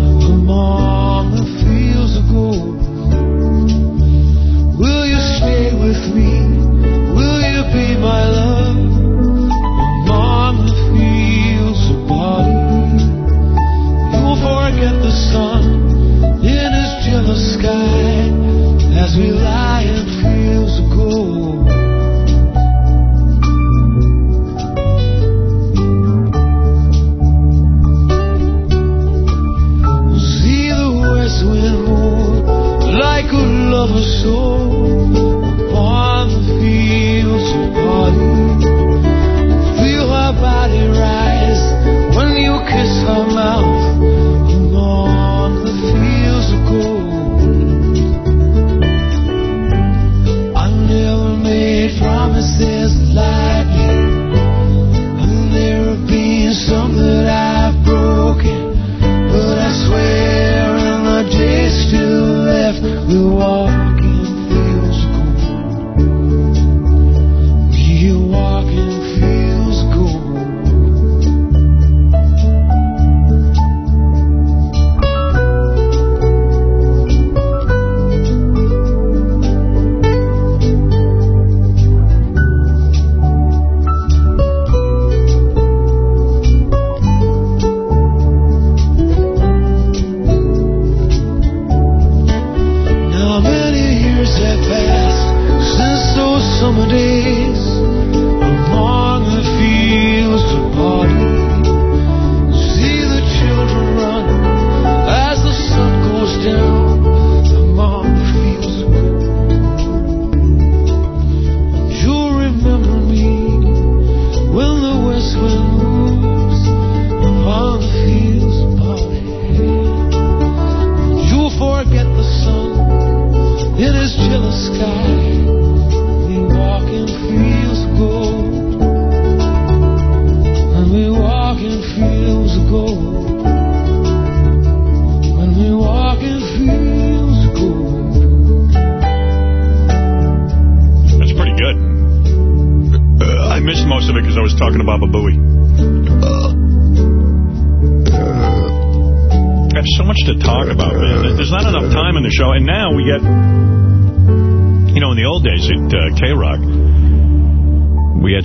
of a soul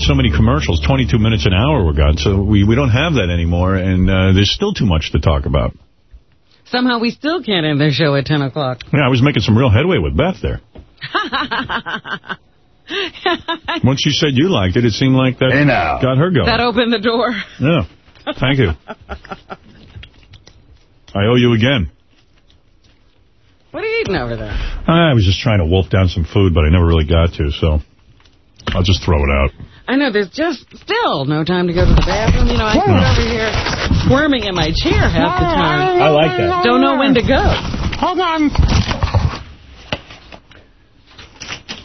so many commercials, 22 minutes an hour were gone, so we, we don't have that anymore, and uh, there's still too much to talk about. Somehow we still can't end the show at 10 o'clock. Yeah, I was making some real headway with Beth there. Once you said you liked it, it seemed like that got her going. That opened the door. Yeah. Thank you. I owe you again. What are you eating over there? I was just trying to wolf down some food, but I never really got to, so I'll just throw it out. I know there's just still no time to go to the bathroom. You know, I sit over here squirming in my chair half the time. I like that. Don't know when to go. Hold on.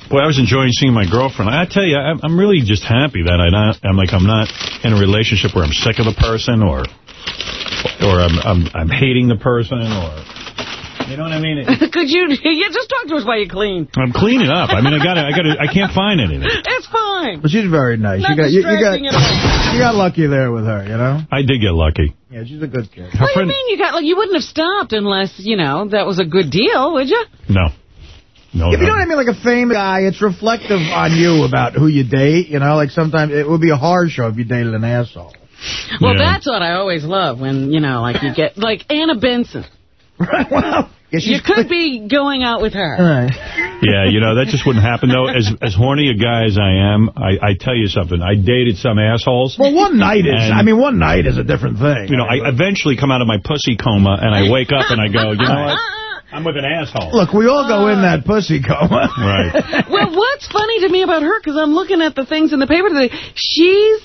Boy, I was enjoying seeing my girlfriend. I tell you, I'm, I'm really just happy that I not, I'm like I'm not in a relationship where I'm sick of the person or or I'm I'm, I'm hating the person or you know what I mean. Could you? Yeah, just talk to us while you clean. I'm cleaning up. I mean, I got I got I can't find anything. It's fine. But she's very nice. Not you got you, you got distracting at all. you got lucky there with her, you know? I did get lucky. Yeah, she's a good kid. What do you mean you got? Like you wouldn't have stopped unless you know that was a good deal, would you? No. No, If you no. know what I mean, like a famous guy, it's reflective on you about who you date. You know, like sometimes it would be a hard show if you dated an asshole. Well, Yeah. that's what I always love when you know, like you get like Anna Benson. Yeah, you could be going out with her. Right. Yeah, you know, that just wouldn't happen, though. As as horny a guy as I am, I, I tell you something. I dated some assholes. Well, one night is, And- I mean, one night is a different thing. You know, I eventually come out of my pussy coma, and I wake up and I go, you know what? I'm with an asshole. Look, we all go uh. in that pussy coma. Right. well, what's funny to me about her, because I'm looking at the things in the paper today, she's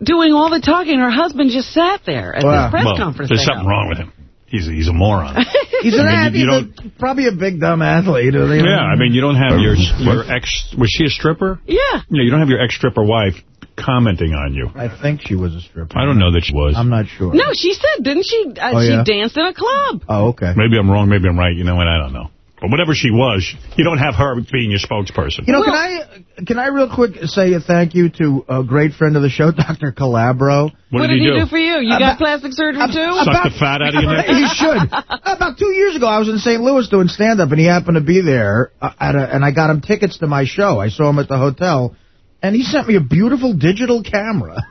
doing all the talking. Her husband just sat there at this press well, conference. there's something held. wrung with him. He's a, he's a moron. He's, an, I mean, you- you he's a, probably a big dumb athlete. isn't he? Yeah, I mean, you don't have your your ex. Was she a stripper? Yeah. Yeah, you don't have your ex stripper wife commenting on you. I think she was a stripper. I don't know that she was. I'm not sure. No, she said, didn't she? Uh, Oh, yeah? She danced in a club. Oh, okay. Maybe I'm wrong. Maybe I'm right. You know what? I don't know. But whatever she was, you don't have her being your spokesperson. You know, can I can I real quick say a thank you to a great friend of the show, Dr. Calabro. What, did he do? for you? You got plastic surgery too? Suck the fat out of your neck? he should. About two years ago, I was in St. Louis doing stand-up, and he happened to be there, uh, at a, and I got him tickets to my show. I saw him at the hotel, and he sent me a beautiful digital camera.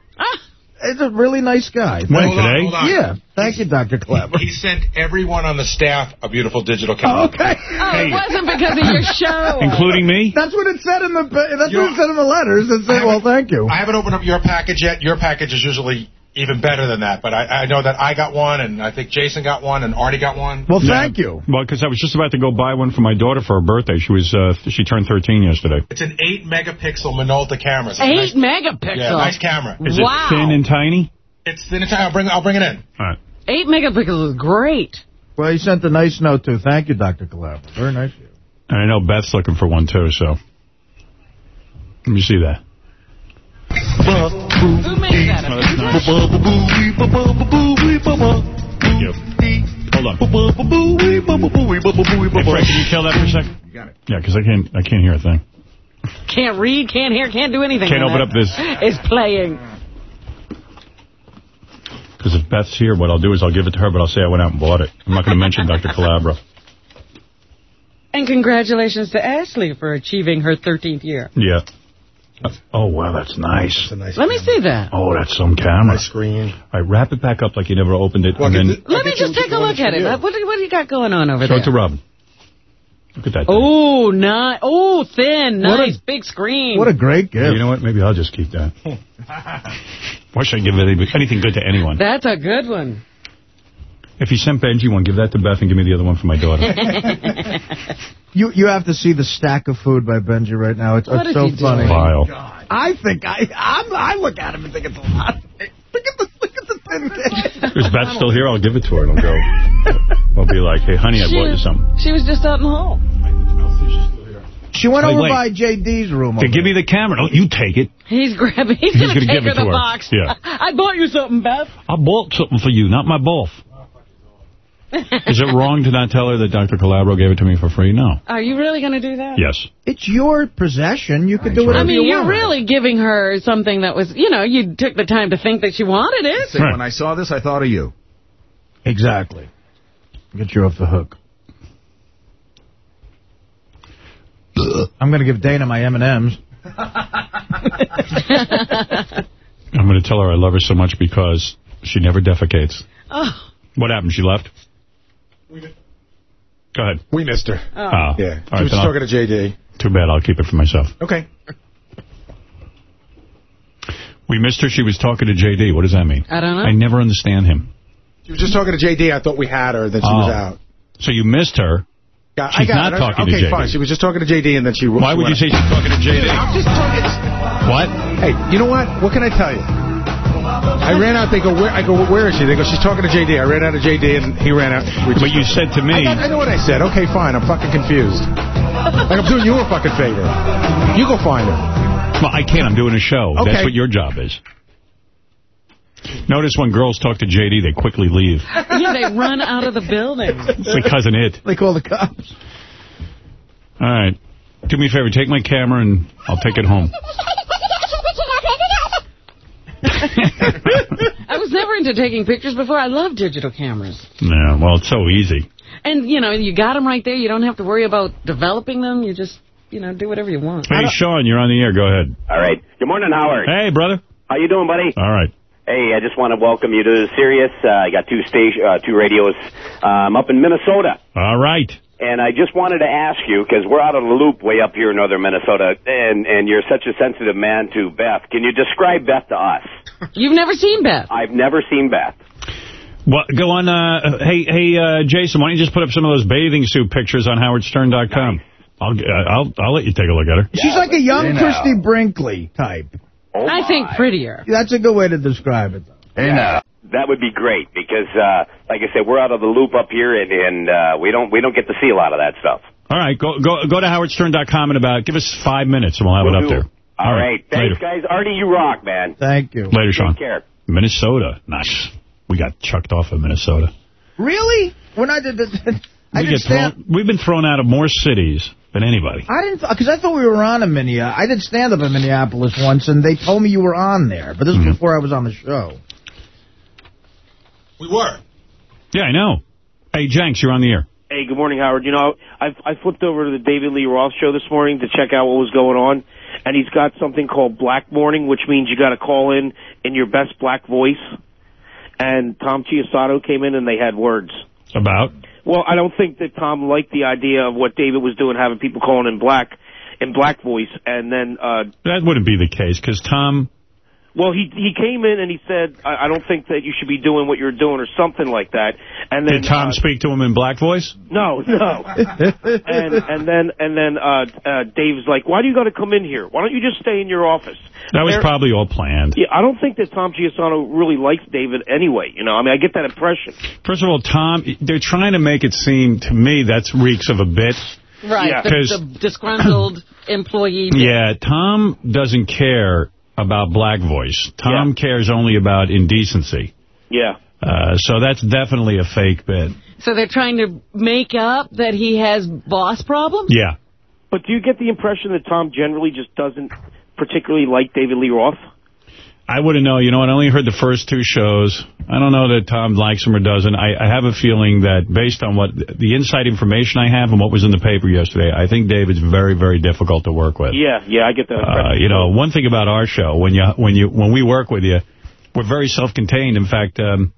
It's a really nice guy. When, Thank- today? hold on. Yeah. Thank you, Dr. Calabro. He sent everyone on the staff a beautiful digital camera. Okay. Oh, it wasn't because of your show. Including me? That's what it said in the that's You what it said in the letters. It said, "Well, thank you." I haven't opened up your package yet. Your package is usually even better than that. But I, I know that I got one, and I think Jason got one, and Artie got one. Well, Yeah. thank you. Well, because I was just about to go buy one for my daughter for her birthday. She was uh, she turned 13 yesterday. It's an 8 megapixel Minolta camera. So it's a Eight nice, megapixels. Yeah, nice camera. Is Wow. it thin and tiny? It's thin and tiny. I'll bring, I'll bring it in. All right. Eight megapixels is great. Well, he sent a nice note too. Thank you, Dr. Calabro. Very nice. of you. And I know Beth's looking for one too, so. Let me see that. Who made that? That's nice. Thank you. Hold on. Hey, Fred, can you kill that for a second? You got it. Yeah, because I can't, I can't hear a thing. Can't read, can't hear, can't do anything. Can't open that up this. Is playing. Because if Beth's here, what I'll do is I'll give it to her, but I'll say I went out and bought it. I'm not going to mention Dr. Calabro. And congratulations to Ashley for achieving her 13th year. Yeah. Oh, wow, that's nice. Let me see that. Oh, that's some camera. screen. All right, wrap it back up like you never opened it. and then Let me just take a look at it. What do, what do you got going on over show there? it to Robin. Look at that. Oh, nice. Oh, thin. What a- Nice. Big screen. What a great gift. You know what? Maybe I'll just keep that. Why should I give anything good to anyone? That's a good one. If you sent Benji one, give that to Beth and give me the other one for my daughter. You you have to see the stack of food by Benji right now. It's, it's so he doing? funny. Vile. I think I I'm, I look at him and think it's a lot. Look at the look at the thin kid. Is Beth still here? I'll give it to her and I'll go. I'll be like, hey, honey, I She bought you something. She was just out in the hall. She went Wait, over wait. by JD's room. Okay, give me the camera. Don't you take it. He's grabbing. He's, He's going to take give her the her. box. Yeah. I bought you something, Beth. I bought something for you, not my boss. Is it wrong to not tell her that Dr. Calabro gave it to me for free? No. Are you really going to do that? Yes. It's your possession. You could do whatever I mean, you you're really giving her something that was, you know, you took the time to think that she wanted it. Say, When I saw this, I thought of you. Exactly. Get you off the hook. I'm going to give Dana my M&M's. I'm going to tell her I love her so much because she never defecates. Oh. What happened? She left? Go ahead. We missed her. Oh. Oh. Yeah. All She right, was then I'll- talking to JD. Too bad. I'll keep it for myself. Okay. We missed her. She was talking to J.D. What does that mean? I don't know. I never understand him. She was just talking to JD. I thought we had her, then she was Oh. out. So you missed her. Got, She's I got not it. talking to okay, JD. fine. She was just talking to JD, and then she. Why would you say she's talking to JD? I'm just talking. What? Hey, you know what? What can I tell you? I ran out. They go, where? I go, where is she? They go, she's talking to JD. I ran out of JD, and he ran out. We But you said to me. I, got- I know what I said. Okay, fine. I'm fucking confused. like I'm doing you a fucking favor. You go find her. Well, I can't. I'm doing a show. Okay. That's what your job is. Notice when girls talk to JD, they quickly leave. yeah, they run out of the building. It's because of it. They call the cops. All right. Do me a favor. Take my camera, and I'll take it home. I was never into taking pictures before. I love digital cameras. Yeah, well, it's so easy. And, you know, you got them right there. You don't have to worry about developing them. You just, you know, do whatever you want. Hey, Sean, you're on the air. Go ahead. All right. Good morning, Howard. Hey, brother. How you doing, buddy? All right. Hey, I just want to welcome you to Sirius. Uh, I got two station, uh, two radios. Um, up in Minnesota. All right. And I just wanted to ask you, because we're out of the loop way up here in northern Minnesota, and, and you're such a sensitive man to Beth. Can you describe Beth to us? You've never seen Beth. I've never seen Beth. What? Go on. Uh, hey, hey, uh, Jason. Why don't you just put up some of those bathing suit pictures on HowardStern.com? I'll, uh, I'll, I'll let you take a look at her. She's like a young Hey, now. Christie Brinkley type. Oh, I think prettier. That's a good way to describe it. Hey, now. That would be great because, uh, like I said, we're out of the loop up here, and, and uh, we don't we don't get to see a lot of that stuff. All right. Go go go to HowardStern.com in about, give us five minutes, and we'll have Will it up do. there. All right. Thanks, Later. guys. Artie, you rock, man. Thank you. Later, Sean. Take care. Minnesota. Nice. We got chucked off of Minnesota. Really? When I did the, I We did get stand. thrown, we've been thrown out of more cities than anybody. I didn't because I thought we were on in Minneapolis. I did stand up in Minneapolis once, and they told me you were on there. But this Mm-hmm. was before I was on the show. We were. Yeah, I know. Hey, Janks, you're on the air. Hey, good morning, Howard. You know, I I flipped over to the David Lee Roth show this morning to check out what was going on, and he's got something called Black Morning, which means you got to call in in your best black voice. And Tom Chiusano came in and they had words. About? Well, I don't think that Tom liked the idea of what David was doing, having people calling in black, in black voice, and then uh That wouldn't be the case, because Tom... Well, he he came in and he said, I, I don't think that you should be doing what you're doing or something like that. And then Did Tom uh, speak to him in black voice? no, no. and and then and then uh uh Dave's like, "Why do you got to come in here? Why don't you just stay in your office?" That was There- probably all planned. Yeah, I don't think that Tom Chiusano really likes David anyway. You know, I mean, I get that impression. First of all, Tom, they're trying to make it seem, to me, that's reeks of a bit. Right. Yeah. The, 'Cause- the disgruntled employee. Yeah, Tom doesn't care about black voice. Tom cares only about indecency. Yeah. Uh, so that's definitely a fake bit. So they're trying to make up that he has boss problems? Yeah. But do you get the impression that Tom generally just doesn't particularly like David Lee Roth? I wouldn't know. You know what? I only heard the first two shows. I don't know that Tom likes him or doesn't. I, I have a feeling that based on what the inside information I have and what was in the paper yesterday, I think David's very, very difficult to work with. Yeah, yeah, I get that. Uh, you know, one thing about our show, when you when you when we work with you, we're very self-contained. In fact, um,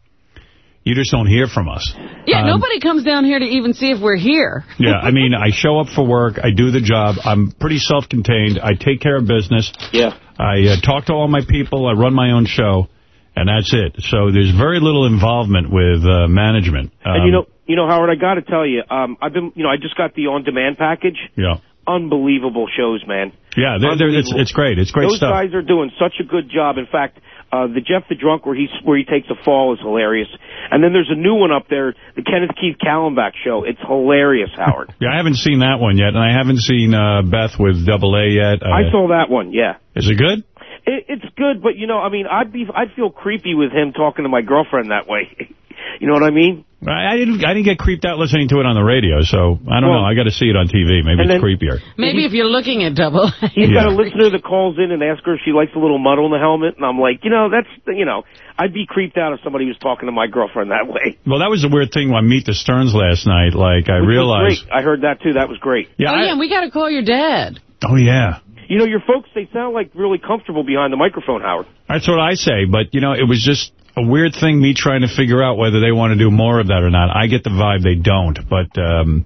you just don't hear from us. Yeah, Um, nobody comes down here to even see if we're here. yeah, I mean, I show up for work, I do the job, I'm pretty self-contained, I take care of business, Yeah. I uh, talk to all my people, I run my own show, and that's it. So there's very little involvement with uh, management. and Um, you know, you know, Howard, I got to tell you, um, I've been, you know, I just got the on-demand package. Yeah. Unbelievable shows, man. Yeah, they're, they're, it's, it's great. It's great Those stuff. guys are doing such a good job. In fact, uh, the Jeff the Drunk where he where he takes a fall is hilarious. And then there's a new one up there, the Kenneth Keith Kallenbach show. It's hilarious, Howard. Yeah, I haven't seen that one yet, and I haven't seen uh, Beth with Double A yet. Uh, I saw that one. Yeah. Is it good? It, it's good, but you know, I mean, I'd be I'd feel creepy with him talking to my girlfriend that way. you know what I mean? I, I didn't I didn't get creeped out listening to it on the radio, so I don't Well- know. I got to see it on TV. Maybe And it's then- creepier. Maybe if you're looking at double. He's Yeah. got a listener that calls in and asks her if she likes a little mud on the helmet, and I'm like, you know, that's, you know, I'd be creeped out if somebody was talking to my girlfriend that way. Well, that was a weird thing on Meet the Sterns last night. Like, I Which realized... great. I heard that too. That was great. Yeah, oh, I- yeah, we got to call your dad. Oh, yeah. You know, your folks, they sound like really comfortable behind the microphone, Howard. That's what I say, but, you know, it was just a weird thing, me trying to figure out whether they want to do more of that or not. I get the vibe they don't, but, um,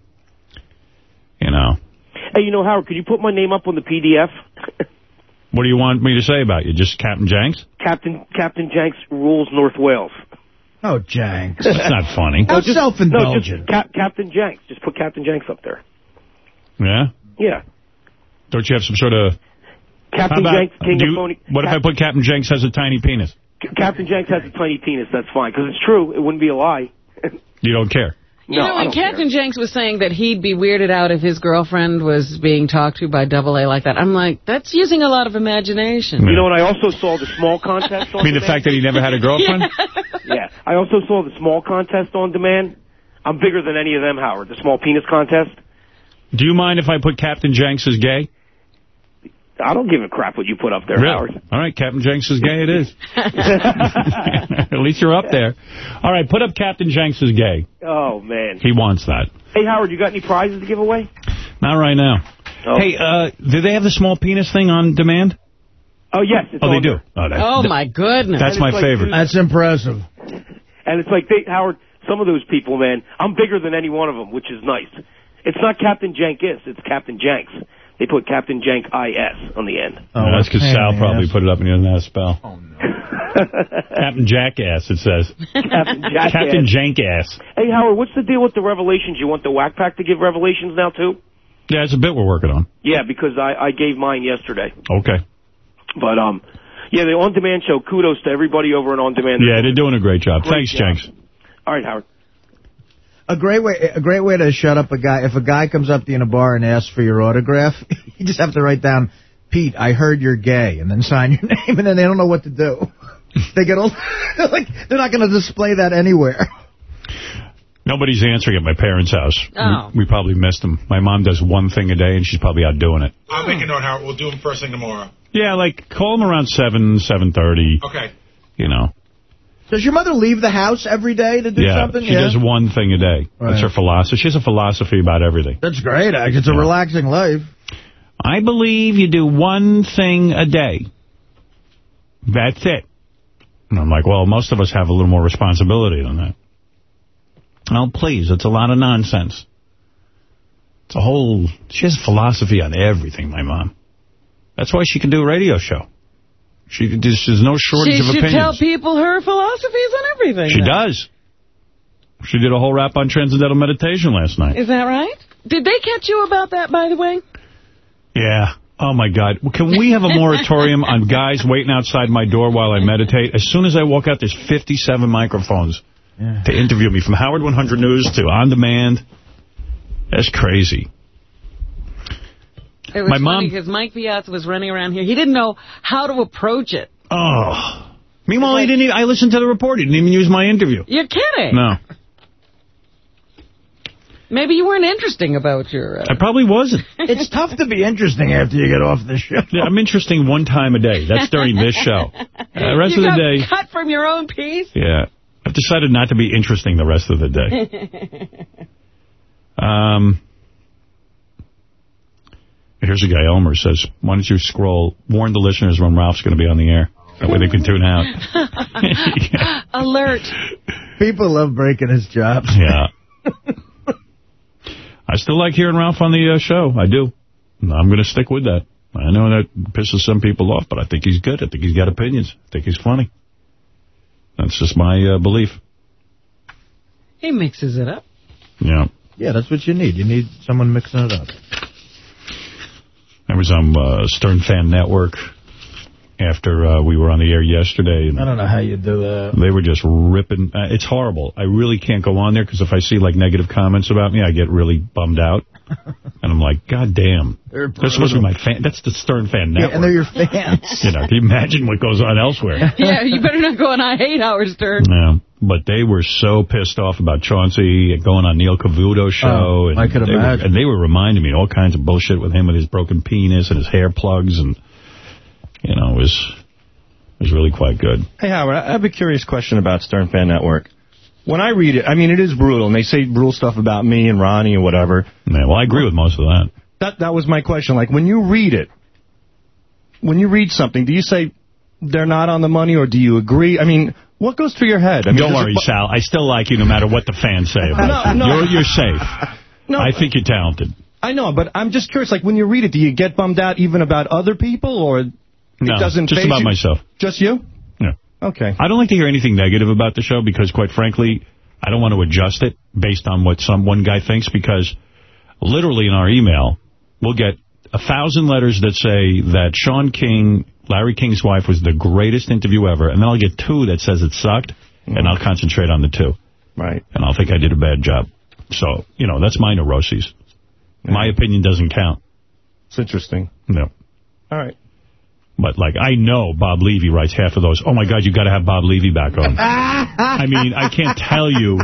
you know, Hey, you know, Howard, could you put my name up on the PDF? what do you want me to say about you? Just Captain Janks? Captain Captain Janks rules North Wales. Oh, Janks. That's not funny. How No, just- self-indulgent. No, just Cap- Captain Janks. Just put Captain Janks up there. Yeah? Yeah. Don't you have some sort of... Captain How about- Janks, King do of you- Phony. What if I put Captain Janks has a tiny penis? Captain Janks has a tiny penis. That's fine because it's true. It wouldn't be a lie. You don't care? You No, know, I and don't Captain Janks was saying that he'd be weirded out if his girlfriend was being talked to by Double A like that. I'm like, that's using a lot of imagination. You know, and I also saw the small contest on I mean, the fact that he never had a girlfriend? yeah. I also saw the small contest on demand. I'm bigger than any of them, Howard. The small penis contest. Do you mind if I put Captain Janks as gay? I don't give a crap what you put up there, Really? Howard. All right, Captain Janks is gay, it is. At least you're up there. All right, put up Captain Janks is gay. Oh man. He wants that. Hey, Howard, you got any prizes to give away? Not right now. Oh. Hey, uh, do they have the small penis thing on demand? Oh yes. It's Oh, they do. Oh, that, Oh, my goodness. That's my like favorite. That's impressive. And it's like they, Howard. Some of those people, man. I'm bigger than any one of them, which is nice. It's not Captain Jenkis. It's Captain Janks. They put Captain Jank IS on the end. Oh, that's because Sal probably ass. put it up and he doesn't know how to spell. Oh, no. Captain Jackass, it says. Captain Jackass. Captain Jankass. Hey, Howard, what's the deal with the revelations? You want the Whack Pack to give revelations now, too? Yeah, it's a bit we're working on. Yeah, because I, I gave mine yesterday. Okay. But, um, yeah, the On Demand show, kudos to everybody over at On Demand. Yeah, they're doing a great job. Great Thanks, job. Janks. All right, Howard. A great way, a great way to shut up a guy. If a guy comes up to you in a bar and asks for your autograph, you just have to write down, "Pete, I heard you're gay," and then sign your name, and then they don't know what to do. They get all like they're not going to display that anywhere. Nobody's answering at my parents' house. Oh. We, we probably missed them. My mom does one thing a day, and she's probably out doing it. I'll make a note, Howard. We'll do them first thing tomorrow. Yeah, like, call them around 7, 7.30, Okay. you know. Does your mother leave the house every day to do yeah, something? she does one thing a day. Right. That's her philosophy. She has a philosophy about everything. That's great. It's a Yeah. relaxing life. I believe you do one thing a day. That's it. And I'm like, well, most of us have a little more responsibility than that. Oh, please, it's a lot of nonsense. It's a whole... She has a philosophy on everything, my mom. That's why she can do a radio show. She There's there's no shortage she of should tell people her philosophies on everything. She then. does. She did a whole rap on transcendental meditation last night. Is that right? Did they catch you about that, by the way? Yeah. Oh, my God. Well, Can we have a moratorium on guys waiting outside my door while I meditate? As soon as I walk out, there's 57 microphones to interview me, from Howard 100 News to On Demand. That's crazy. It was My funny mom- because Mike Piazza was running around here. He didn't know how to approach it. Oh. Meanwhile, he didn't even, I listened to the report. He didn't even use my interview. You're kidding. No. Maybe you weren't interesting about your... Uh... I probably wasn't. It's tough to be interesting after you get off the show. Yeah, I'm interesting one time a day. That's during this show. Uh, the rest you of the day, cut from your own piece? yeah. I've decided not to be interesting the rest of the day. Um, here's a guy, Elmer, says, why don't you scroll, warn the listeners when Ralph's going to be on the air. That way they can tune out. Alert. People love breaking his jobs. Yeah. I still like hearing Ralph on the uh, show. I do. I'm going to stick with that. I know that pisses some people off, but I think he's good. I think he's got opinions. I think he's funny. That's just my uh, belief. He mixes it up. Yeah. Yeah, that's what you need. You need someone mixing it up. I was on uh, Stern Fan Network after uh, we were on the air yesterday. And I don't know how you do that. They were just ripping. Uh, it's horrible. I really can't go on there because if I see like negative comments about me, I get really bummed out. And I'm like, God damn. They're That's supposed to be my fan. That's the Stern fan Yeah, network. and they're your fans. you know, can you imagine what goes on elsewhere? yeah, you better not go on I Hate Howard Stern. Yeah, but they were so pissed off about Chauncey going on Neil Cavuto's oh, show. Oh, and I could they were- imagine. and they were reminding me all kinds of bullshit with him with his broken penis and his hair plugs. And, you know, it was, it was really quite good. Hey, Howard, I have a curious question about Stern Fan Network. When I read it, I mean, it is brutal, and they say brutal stuff about me and Ronnie and whatever. Yeah, well, I agree with most of that. That that was my question. Like, when you read it, when you read something, do you say they're not on the money, or do you agree? I mean, what goes through your head? I mean, Don't worry, Sal. I still like you no matter what the fans say about No, you. no. You're, you're safe. No. I think you're talented. I know, but I'm just curious. Like, when you read it, do you get bummed out even about other people, or No, it doesn't just about you? myself. Just you? Yeah. Okay. I don't like to hear anything negative about the show because, quite frankly, I don't want to adjust it based on what some one guy thinks because literally in our email, we'll get a thousand letters that say that Sean King, Larry King's wife, was the greatest interview ever, and then I'll get two that says it sucked, and I'll concentrate on the two. Right. And I'll think I did a bad job. So, you know, that's my neuroses. My opinion doesn't count. It's interesting. No. All right. But, like, I know Bob Levy writes half of those. Oh, my God, you got to have Bob Levy back on. I mean, I can't tell you.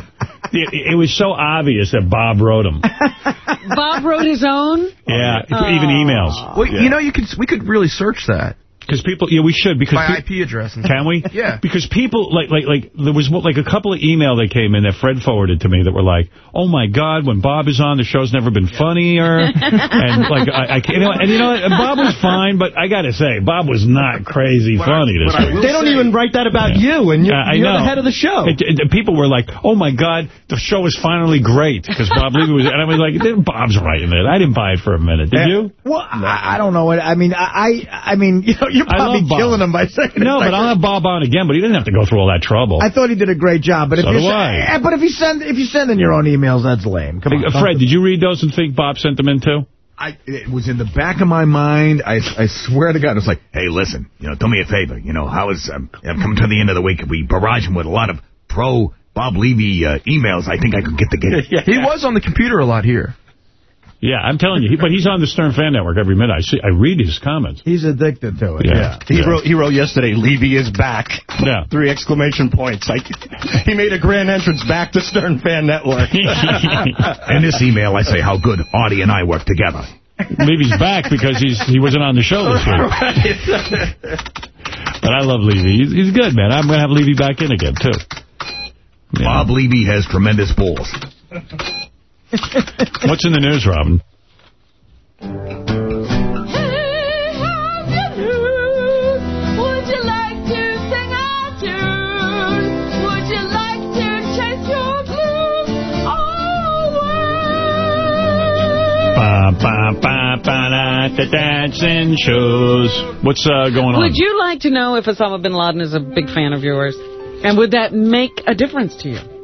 It, it was so obvious that Bob wrote them. Bob wrote his own? Yeah, oh. even emails. Well, you know, you could we could really search that. Because people, yeah, we should. Because By pe- IP address. And Can we? Yeah. Because people, like, like, like, there was like a couple of email that came in that Fred forwarded to me that were like, oh my God, when Bob is on, the show's never been funnier. and like, I, I can't, you know, and you know, what? Bob was fine, but I got to say, Bob was not crazy funny this week. They don't even write that about you, and you're, Yeah, I you're know. the head of the show. It, it- people were like, "Oh my God, the show is finally great," because Bob Levy was, and I was like, "Bob's writing it." I didn't buy it for a minute. Did you? Well, I, I don't know what I mean. I, I, I mean, you know, you're I probably love Bob. killing him by second. No, but like- I'll have Bob on again. But he didn't have to go through all that trouble. I thought he did a great job, but So if you do I. eh, but if you send if you send in your own emails, that's lame. Come on, Uh, Fred, did you read those and think Bob sent them in too? I, it was in the back of my mind. I, I swear to God, it was like, hey, listen, you know, do me a favor. You know, how is, um, I'm coming to the end of the week. If we barrage him with a lot of pro Bob Levy uh, emails, I think I could get the game. He was on the computer a lot here. Yeah, I'm telling you. He, but he's on the Stern Fan Network every minute. I see. I read his comments. He's addicted to it. Yeah. He Yeah. wrote he wrote yesterday, Levy is back. Yeah. Three exclamation points. Like he made a grand entrance back to Stern Fan Network. In this email, I say how good Artie and I work together. Levy's back because he's he wasn't on the show this week. But I love Levy. He's, he's good, man. I'm going to have Levy back in again, too. Bob Levy has tremendous balls. What's in the news, Robin? Would you like to sing our tune? Would you like to chase your blues Ba, ba, ba, ba, da, da, dancing shoes. What's uh, going on? Would you like to know if Osama bin Laden is a big fan of yours? And would that make a difference to you?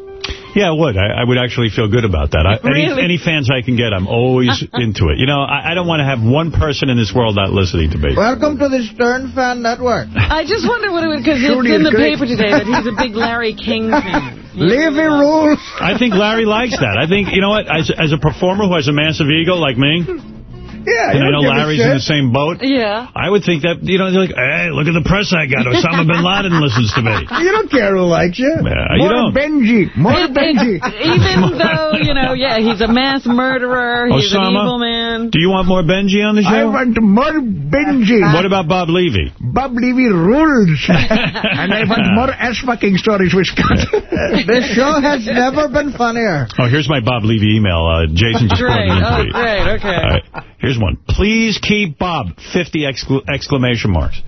Yeah, it would. I, I would actually feel good about that. I, any, Really? any fans I can get, I'm always into it. You know, I, I don't want to have one person in this world not listening to me. Welcome to the Stern Fan Network. I just wonder what it would, because it's in the great. paper today that he's a big Larry King fan. Levy rules. I think Larry likes that. I think, you know what, as, as a performer who has a massive ego like me, Yeah, and I know don't give a Larry's in the same boat, Yeah. I would think that, you know, they're like, hey, look at the press I got. Osama bin Laden listens to me. You don't care who likes you. Yeah, you don't. Benji. More Benji. Even though, you know, yeah, he's a mass murderer, he's an evil man. Do you want more Benji on the show? I want more Benji. What about Bob Levy? Bob Levy rules. and I want more ass-fucking stories with Scott. this show has never been funnier. Oh, here's my Bob Levy email. Uh, Jason just put it in Oh, great. Okay. Here's one. Please keep Bob, 50 excla- exclamation marks.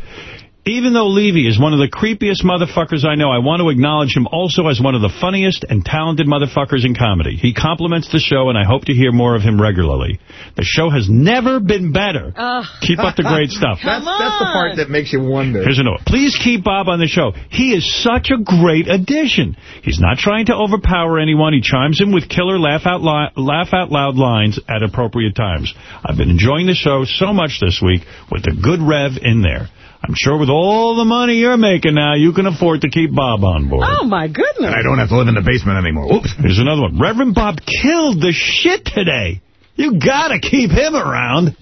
Even though Levy is one of the creepiest motherfuckers I know, I want to acknowledge him also as one of the funniest and talented motherfuckers in comedy. He compliments the show, and I hope to hear more of him regularly. The show has never been better. Ugh. Keep up the great stuff. Come That's the part that makes you wonder. Here's a note. Please keep Bob on the show. He is such a great addition. He's not trying to overpower anyone. He chimes in with killer laugh out, li- laugh out loud lines at appropriate times. I've been enjoying the show so much this week with a good rev in there. I'm sure with all the money you're making now, you can afford to keep Bob on board. Oh, my goodness. And I don't have to live in the basement anymore. Oops. Here's another one. Reverend Bob killed the shit today. You got to keep him around.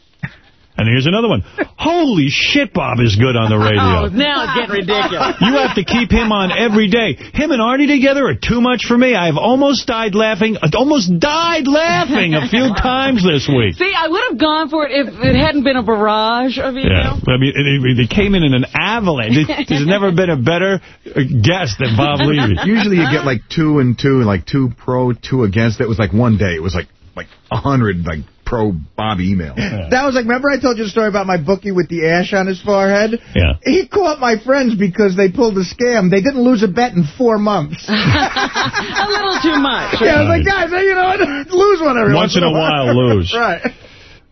And here's another one. Holy shit, Bob is good on the radio. Oh, now it's getting ridiculous. You have to keep him on every day. Him and Artie together are too much for me. I've almost died laughing, uh, almost died laughing a few times this week. See, I would have gone for it if it hadn't been a barrage of Yeah, emails. I mean, it, it came in in an avalanche. There's never been a better uh, guest than Bob Levy. Usually you get like two and two, like two pro, two against. It was like one day. It was like like a hundred like pro Bob emails. That was like, remember I told you the story about my bookie with the ash on his forehead? Yeah. He caught my friends because they pulled a scam. They didn't lose a bet in four months. a little too much. Yeah, I was like, guys, you know? Lose one every Once in a while, lose. right.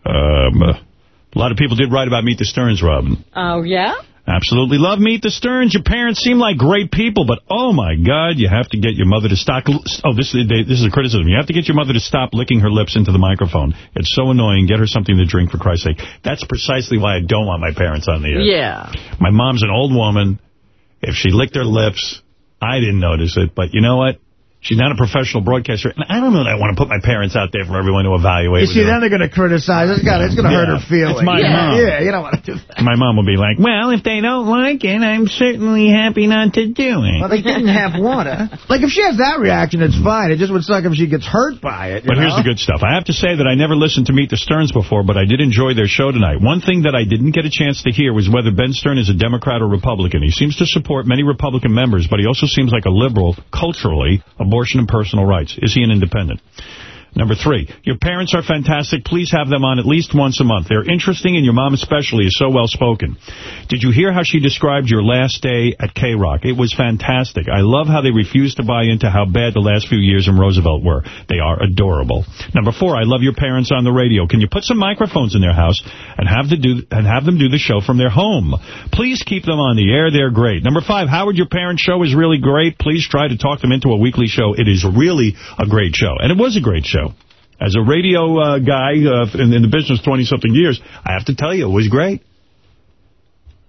Um, a lot of people did write about Meet the Sterns, Robin. Oh, yeah? Absolutely love Meet the Sterns. Your parents seem like great people, but oh my God, you have to get your mother to stop. Oh, this is this is a criticism. You have to get your mother to stop licking her lips into the microphone. It's so annoying. Get her something to drink, for Christ's sake. That's precisely why I don't want my parents on the air. Yeah. My mom's an old woman. If she licked her lips, I didn't notice it. But you know what? She's not a professional broadcaster. And I don't know that I want to put my parents out there for everyone to evaluate. You see, then they're going to criticize. It's going it's to hurt her feelings. It's my yeah. mom. Yeah, you don't want to do that. My mom will be like, well, if they don't like it, I'm certainly happy not to do it. Well, they didn't have water. Like, if she has that reaction, it's fine. It just would suck if she gets hurt by it. But here's the good stuff. I have to say that I never listened to Meet the Sterns before, but I did enjoy their show tonight. One thing that I didn't get a chance to hear was whether Ben Stern is a Democrat or Republican. He seems to support many Republican members, but he also seems like a liberal, culturally, abortion and personal rights. Is he an independent? Number three, your parents are fantastic. Please have them on at least once a month. They're interesting, and your mom especially is so well-spoken. Did you hear how she described your last day at K-Rock? It was fantastic. I love how they refuse to buy into how bad the last few years in Roosevelt were. They are adorable. Number four, I love your parents on the radio. Can you put some microphones in their house and have, to do, and have them do the show from their home? Please keep them on the air. They're great. Number five, Howard, your parents' show is really great. Please try to talk them into a weekly show. It is really a great show. And it was a great show. As a radio uh, guy uh, in, in the business 20-something years, I have to tell you, it was great.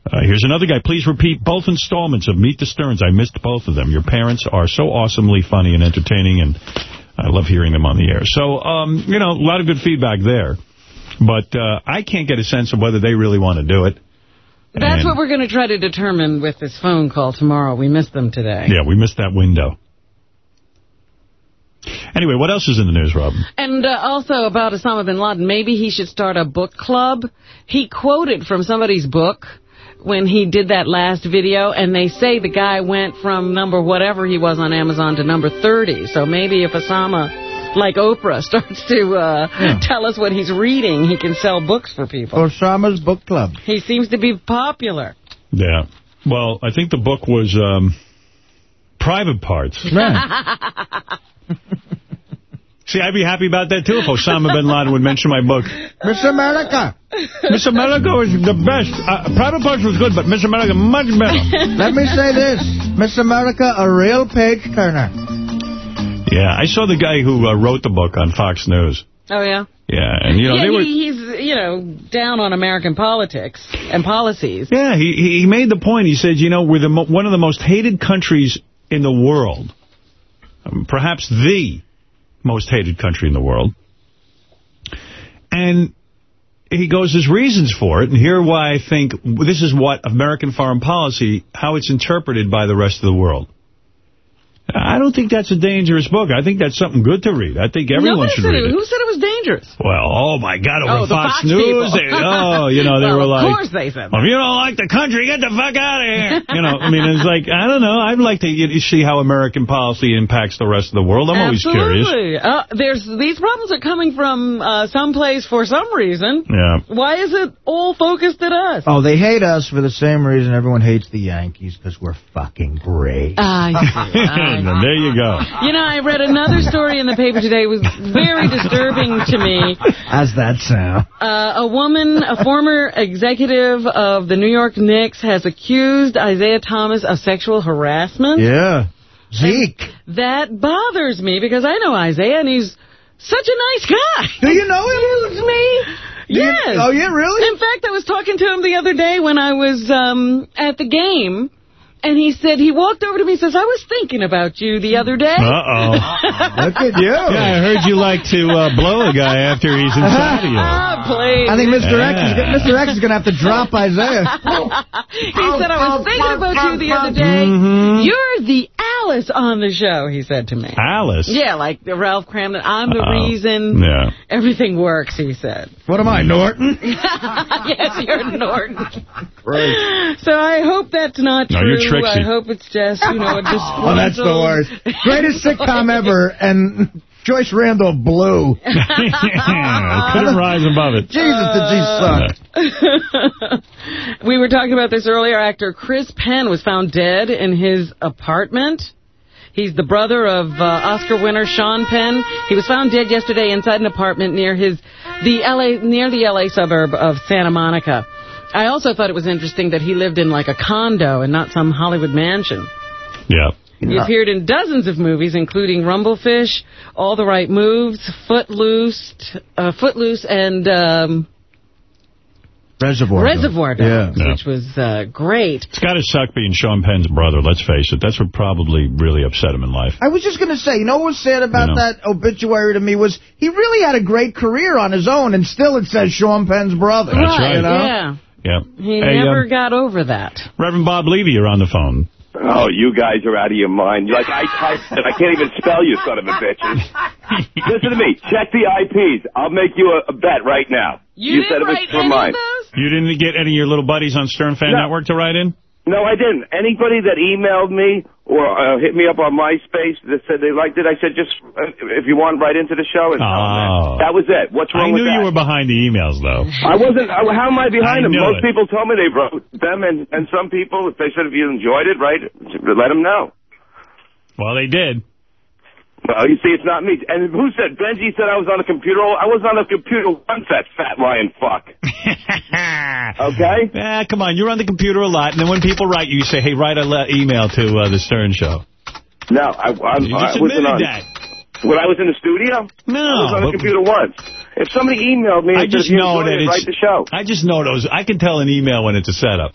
Uh, here's another guy. Please repeat both installments of Meet the Sterns. I missed both of them. Your parents are so awesomely funny and entertaining, and I love hearing them on the air. So, um, you know, a lot of good feedback there. But uh, I can't get a sense of whether they really want to do it. That's And- what we're going to try to determine with this phone call tomorrow. We missed them today. Yeah, we missed that window. Anyway, what else is in the news, Rob? And uh, also about Osama bin Laden, maybe he should start a book club. He quoted from somebody's book when he did that last video, and they say the guy went from number whatever he was on Amazon to number 30. So maybe if Osama, like Oprah, starts to uh, tell us what he's reading, he can sell books for people. Osama's Book Club. He seems to be popular. Yeah. Well, I think the book was um, Private Parts. See, I'd be happy about that, too, if Osama bin Laden would mention my book. Miss America. Miss America was the best. Uh, Private Parts was good, but Miss America much better. Let me say this. Miss America, a real page turner. Yeah, I saw the guy who uh, wrote the book on Fox News. Oh, yeah? Yeah, and, you know, yeah, they were... he, he's, you know, down on American politics and policies. Yeah, he he made the point. He said, you know, we're the mo one of the most hated countries in the world. Um, perhaps the most hated country in the world. And he goes, there's reasons for it, and here why I think this is what American foreign policy, how it's interpreted by the rest of the world. I don't think that's a dangerous book. I think that's something good to read. I think everyone Nobody should read it. Who said it was dangerous? Well, oh, my God, over Oh, Fox, Fox News. They, oh, you know, they Well, were of course they said Well, if you don't like the country, get the fuck out of here. You know, I mean, it's like, I don't know. I'd like to you, see how American policy impacts the rest of the world. I'm always curious. Absolutely. Uh, there's These problems are coming from uh, someplace for some reason. Yeah. Why is it all focused at us? Oh, they hate us for the same reason everyone hates the Yankees, because we're fucking great. I see. I And there you go. You know, I read another story in the paper today. It was very disturbing to me. How's that sound? Uh, a woman, a former executive of the New York Knicks, has accused Isiah Thomas of sexual harassment. Yeah. Zeke. That bothers me because I know Isaiah and he's such a nice guy. Do you know him? Excuse me. Do you- Yes. oh, yeah, really? In fact, I was talking to him the other day when I was um, at the game. And he said, he walked over to me and says, I was thinking about you the other day. Uh-oh. Look at you. Yeah, I heard you like to uh, blow a guy after he's inside of you. Ah, please. I think Mr. X is, Yeah. Mr. X is going to have to drop Isiah. he said, I was thinking about you the other day. Mhm. You're the Alice on the show, he said to me. Alice? Yeah, like the Ralph Kramden. I'm the Uh-oh. reason Yeah. everything works, he said. What am I, Norton? yes, you're Norton. Great. So I hope that's not No, true. Trixie. I hope it's just, you know, a Oh, that's the worst. Greatest sitcom ever, and Joyce Randolph blew. Couldn't rise above it. Jesus, did she suck. we were talking about this earlier. Actor Chris Penn was found dead in his apartment. He's the brother of uh, Oscar winner Sean Penn. He was found dead yesterday inside an apartment near his the LA near the LA suburb of Santa Monica. I also thought it was interesting that he lived in like a condo and not some Hollywood mansion. Yeah. He appeared in dozens of movies, including Rumblefish, All the Right Moves, Footloose, uh, Footloose, and um, Reservoir. Reservoir Dogs, Yeah. which was uh, great. It's got to suck being Sean Penn's brother, let's face it. That's what probably really upset him in life. I was just going to say, you know what was sad about You know. that obituary to me was he really had a great career on his own, and still it says Sean Penn's brother. That's right. You know? Yeah. Yeah. He Hey, never um, got over that. Reverend Bob Levy, you're on the phone. Oh, you guys are out of your mind. Like, I typed it. I can't even spell you, son of a bitches. Listen to me. Check the IPs. I'll make you a, a bet right now. You, said didn't it was write for mine. those? You didn't get any of your little buddies on Stern Fan No. Network to write in? No, I didn't. Anybody that emailed me or uh, hit me up on MySpace that said they liked it, I said just uh, if you want, write into the show. And Oh. that. was it. What's wrong knew with that? I knew you were behind the emails, though. I wasn't. I, how am I behind I them? Most it. people told me they wrote them, and and some people, if they said if you enjoyed it, right, let them know. Well, they did. Well, you see, it's not me. And who said? Benji said I was on a computer. I was on a computer once. That fat lion fuck. okay. Ah, come on, you're on the computer a lot, and then when people write you, you say, hey, write a le- email to uh, the Stern Show. No, I, I'm, You I just wasn't admitted on. that. When I was in the studio, No, I was on a but- computer once. If somebody emailed me, I said, just you know that it, it's. write the show. I just know those. I can tell an email when it's a setup.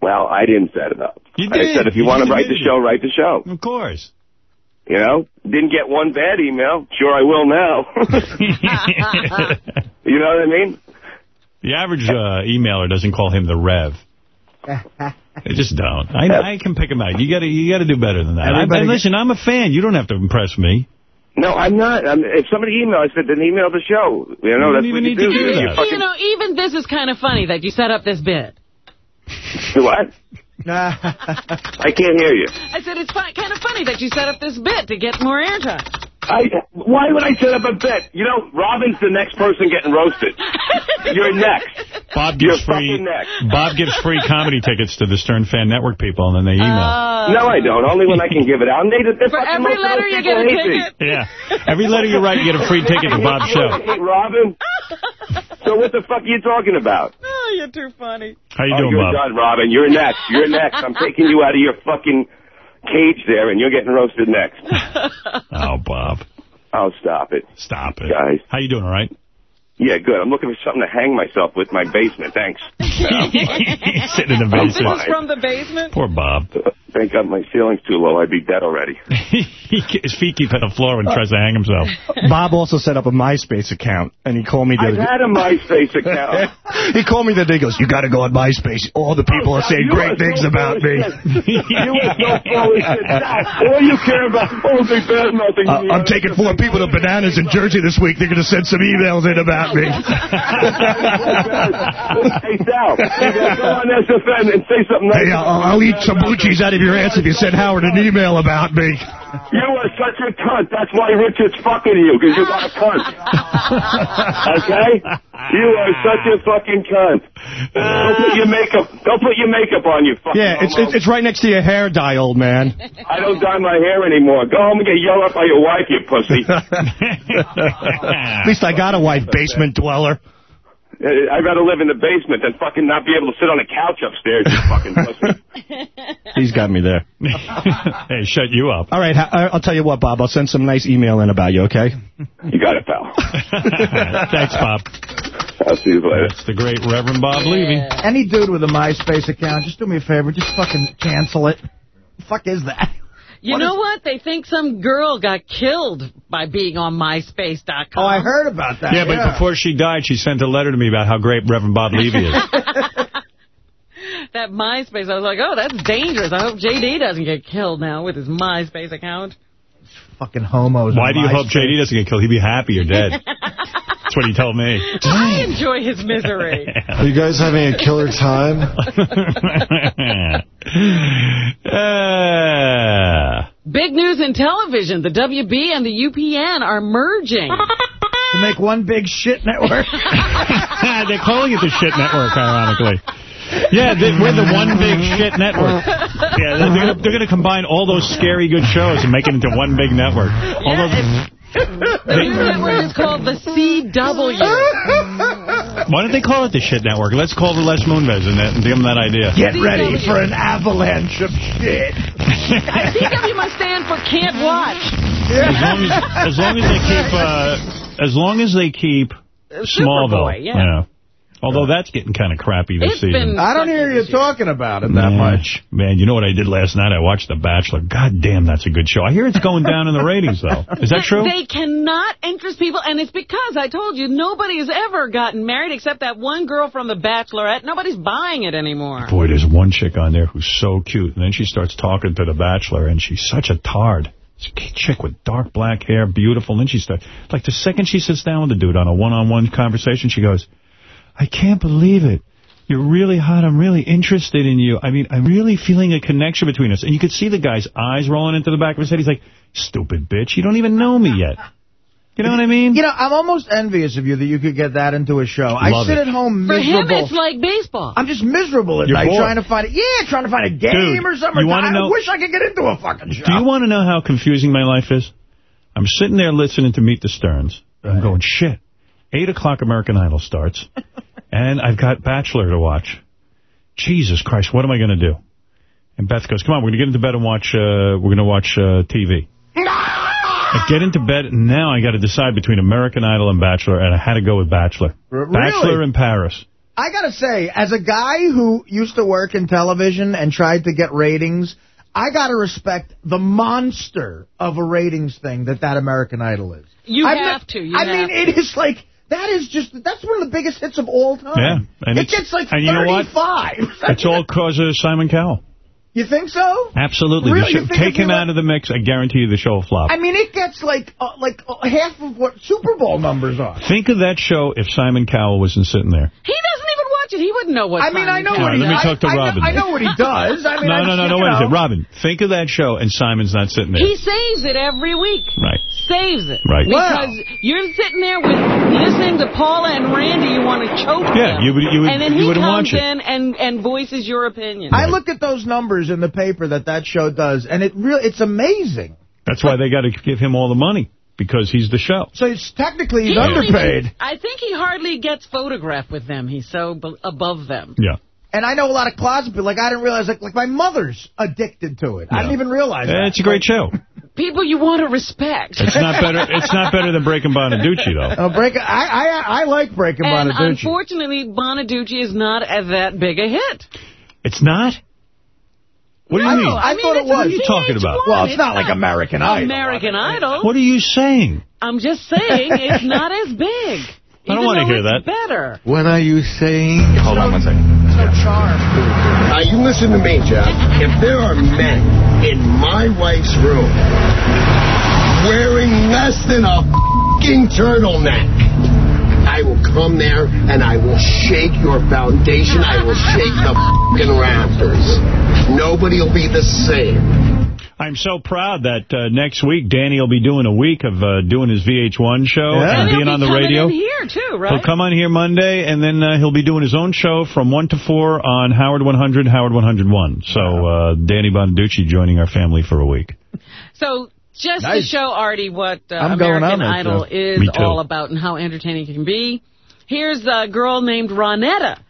Well, I didn't set it up. You did. I said if you, You want to write the show, write the show. Of course. You know, didn't get one bad email. Sure, I will now. you know what I mean? The average uh, emailer doesn't call him the Rev. They just don't. I, I can pick him out. You got to you got to do better than that. I, Everybody and listen, I'm a fan. You don't have to impress me. No, I'm not. I'm, if somebody emailed, I said, then email the show. You know, You that's don't what even you need do. to do You- you You know, even this is kind of funny that you set up this bit. What? I can't hear you. I said it's kind of funny that you set up this bit to get more airtime. I, why would I set up a bet? You know, Robin's the next person getting roasted. You're next. Bob gives You're free next. Bob gives free comedy tickets to the Stern Fan Network people, and then they email. Uh, no, I don't. Only when I can give it out. And they, they're For every most letter those you get a hate me. ticket. yeah. Every letter you write, you get a free ticket to Bob's show. Robin. So what the fuck are you talking about? Oh, you're too funny. How you oh, doing, you're Bob? done, Robin. You're next. You're next. I'm taking you out of your fucking cage there, and you're getting roasted next. Oh, Bob. Oh, stop it. Stop it. Guys. How you doing, all right? Yeah, good. I'm looking for something to hang myself with my basement. Thanks. Sitting in the I'm This is from the basement? Poor Bob. Uh, Thank God my ceiling's too low. I'd be dead already. His feet keep hitting the floor when he tries to hang himself. Bob also set up a MySpace account, and he called me the I've had a MySpace account. He called me the day. He goes, you got to go on MySpace. All the people are saying great are things so about me. You are so full of All you care about, oh, they bad nothing. Uh, I'm taking four people to Bananas in Jersey this week. They're going to send some emails in about me. hey, Sal, go on SFN and say something nice. Hey, I'll, I'll eat some boochies out of your ass if you sent Howard an email about me. You are such a cunt. That's why Richard's fucking you, because you got a cunt. okay? You are such a fucking cunt. Don't put your makeup. Don't put your makeup on, you fucking. Yeah, it's, homo. it's it's right next to your hair dye, old man. I don't dye my hair anymore. Go home and get yelled at by your wife, you pussy. At least I got a wife, basement dweller. Uh, I'd rather live in the basement than fucking not be able to sit on a couch upstairs, you fucking pussy. He's got me there. hey, shut you up. All right, I- I'll tell you what, Bob. I'll send some nice email in about you, okay? You got it, pal. Thanks, Bob. I'll see you later. That's the great Reverend Bob Levy. Any dude with a MySpace account, just do me a favor, just fucking cancel it. The fuck is that? You What know is- what? They think some girl got killed by being on MySpace.com. Oh, I heard about that. Yeah, but before she died, she sent a letter to me about how great Reverend Bob Levy is. That MySpace, I was like, oh, that's dangerous. I hope JD doesn't get killed now with his MySpace account. Fucking homos. Why do you hope MySpace. JD doesn't get killed? He'd be happy you're dead. That's what he told me. I enjoy his misery. Are you guys having a killer time? Uh, Big news in television. The WB and the UPN are merging. To make one big shit network. They're calling it the shit network, ironically. Yeah, they, we're the one big shit network. Yeah, they're, gonna, they're gonna combine all those scary good shows and make it into one big network. All those, The new network is called the CW. why don't they call it the shit network? Let's call the Les Moonves and, that, and give them that idea. Get ready for an avalanche of shit. CW must stand for can't watch. As long as, as long as they keep, uh, as long as they keep Smallville. Superboy, yeah. Although that's getting kind of crappy this It's season. I don't hear you talking about it that Yeah. much. Man, you know what I did last night? I watched The Bachelor. God damn, that's a good show. I hear it's going down in the ratings, though. Is that true? They cannot interest people, and it's because I told you nobody has ever gotten married except that one girl from The Bachelorette. Nobody's buying it anymore. Boy, there's one chick on there who's so cute. And then she starts talking to The Bachelor, and she's such a tard. This chick with dark black hair, beautiful. And then she starts, like the second she sits down with the dude on a one-on-one conversation, she goes, I can't believe it. You're really hot. I'm really interested in you. I mean, I'm really feeling a connection between us. And you could see the guy's eyes rolling into the back of his head. He's like, stupid bitch. You don't even know me yet. You know what I mean? You know, I'm almost envious of you that you could get that into a show. I sit it. at home miserable. For him, miserable. it's like baseball. I'm just miserable at You're night bored. trying to find it. Yeah, trying to find a game Dude, or something. you I know- wish I could get into a fucking show. Do you want to know how confusing my life is? I'm sitting there listening to Meet the Sterns. I'm going, shit. 8 o'clock American Idol starts, and I've got Bachelor to watch. Jesus Christ, what am I going to do? And Beth goes, come on, we're going to get into bed and watch, uh, we're going to watch uh, TV. I get into bed, and now I got to decide between American Idol and Bachelor, and I had to go with Bachelor. R- Bachelor really? in Paris. I gotta say, as a guy who used to work in television and tried to get ratings, I gotta respect the monster of a ratings thing that that American Idol is. You I've have to. You I have mean, to. it is like that is just that's one of the biggest hits of all time. Yeah, and it it's- gets like and you know what? 35. It's all because of Simon Cowell. You think so? Absolutely. Really? show- You think take him let- out of the mix, I guarantee you the show will flop. I mean, it gets like uh, like uh, half of what Super Bowl numbers are. Think of that show if Simon Cowell wasn't sitting there. He doesn't even watch it. He wouldn't know what I mean, I know what right, he let me talk to I Robin. I know what he does. I mean, no, I no, no, no, you wait a second. Robin, think of that show and Simon's not sitting there. He saves it every week. Right. Saves it. Right. Because you're sitting there with listening to Paula and Randy, you want to choke Yeah, them. you would- you would- and then he comes watch in and, and voices your opinion. I looked at those numbers in the paper that that show does, and it really it's amazing. That's why they got to give him all the money, because he's the show. So it's technically he's He doesn't underpaid. even- I think he hardly gets photographed with them. He's so b- above them. Yeah. And I know a lot of closet people. Like I didn't realize, like, like my mother's addicted to it. I didn't even realize. That. It's a great show. People you want to respect. It's not better. It's not better than Breaking Bonaduce, though. Oh, break. I I I like breaking and Bonaduce. unfortunately, Bonaduce is not as that big a hit. It's not. What do you I mean? know, I, mean, thot it was. What are you talking about? Well, it's, It's not, like American Idol. American Idol. What are you saying? I'm just saying it's not as big. I don't wanna hear it's that. Better. What are you saying? Hold on one second. No charm. Now, you listen to me, Jack. If there are men in my wife's room wearing less than a fing turtleneck, I will come there and I will shake your foundation. I will shake the fing rafters. Nobody will be the same. I'm so proud that uh, next week Danny will be doing a week of uh, doing his VH1 show Yeah. and And being be on the coming radio. in here too, right? He'll come on here Monday, and then uh, he'll be doing his own show from 1 to 4 on Howard 100, Howard 101. So uh, Danny Bonaduce joining our family for a week. So just to show Artie what uh, American Idol is all about and how entertaining it can be, here's a girl named Ronetta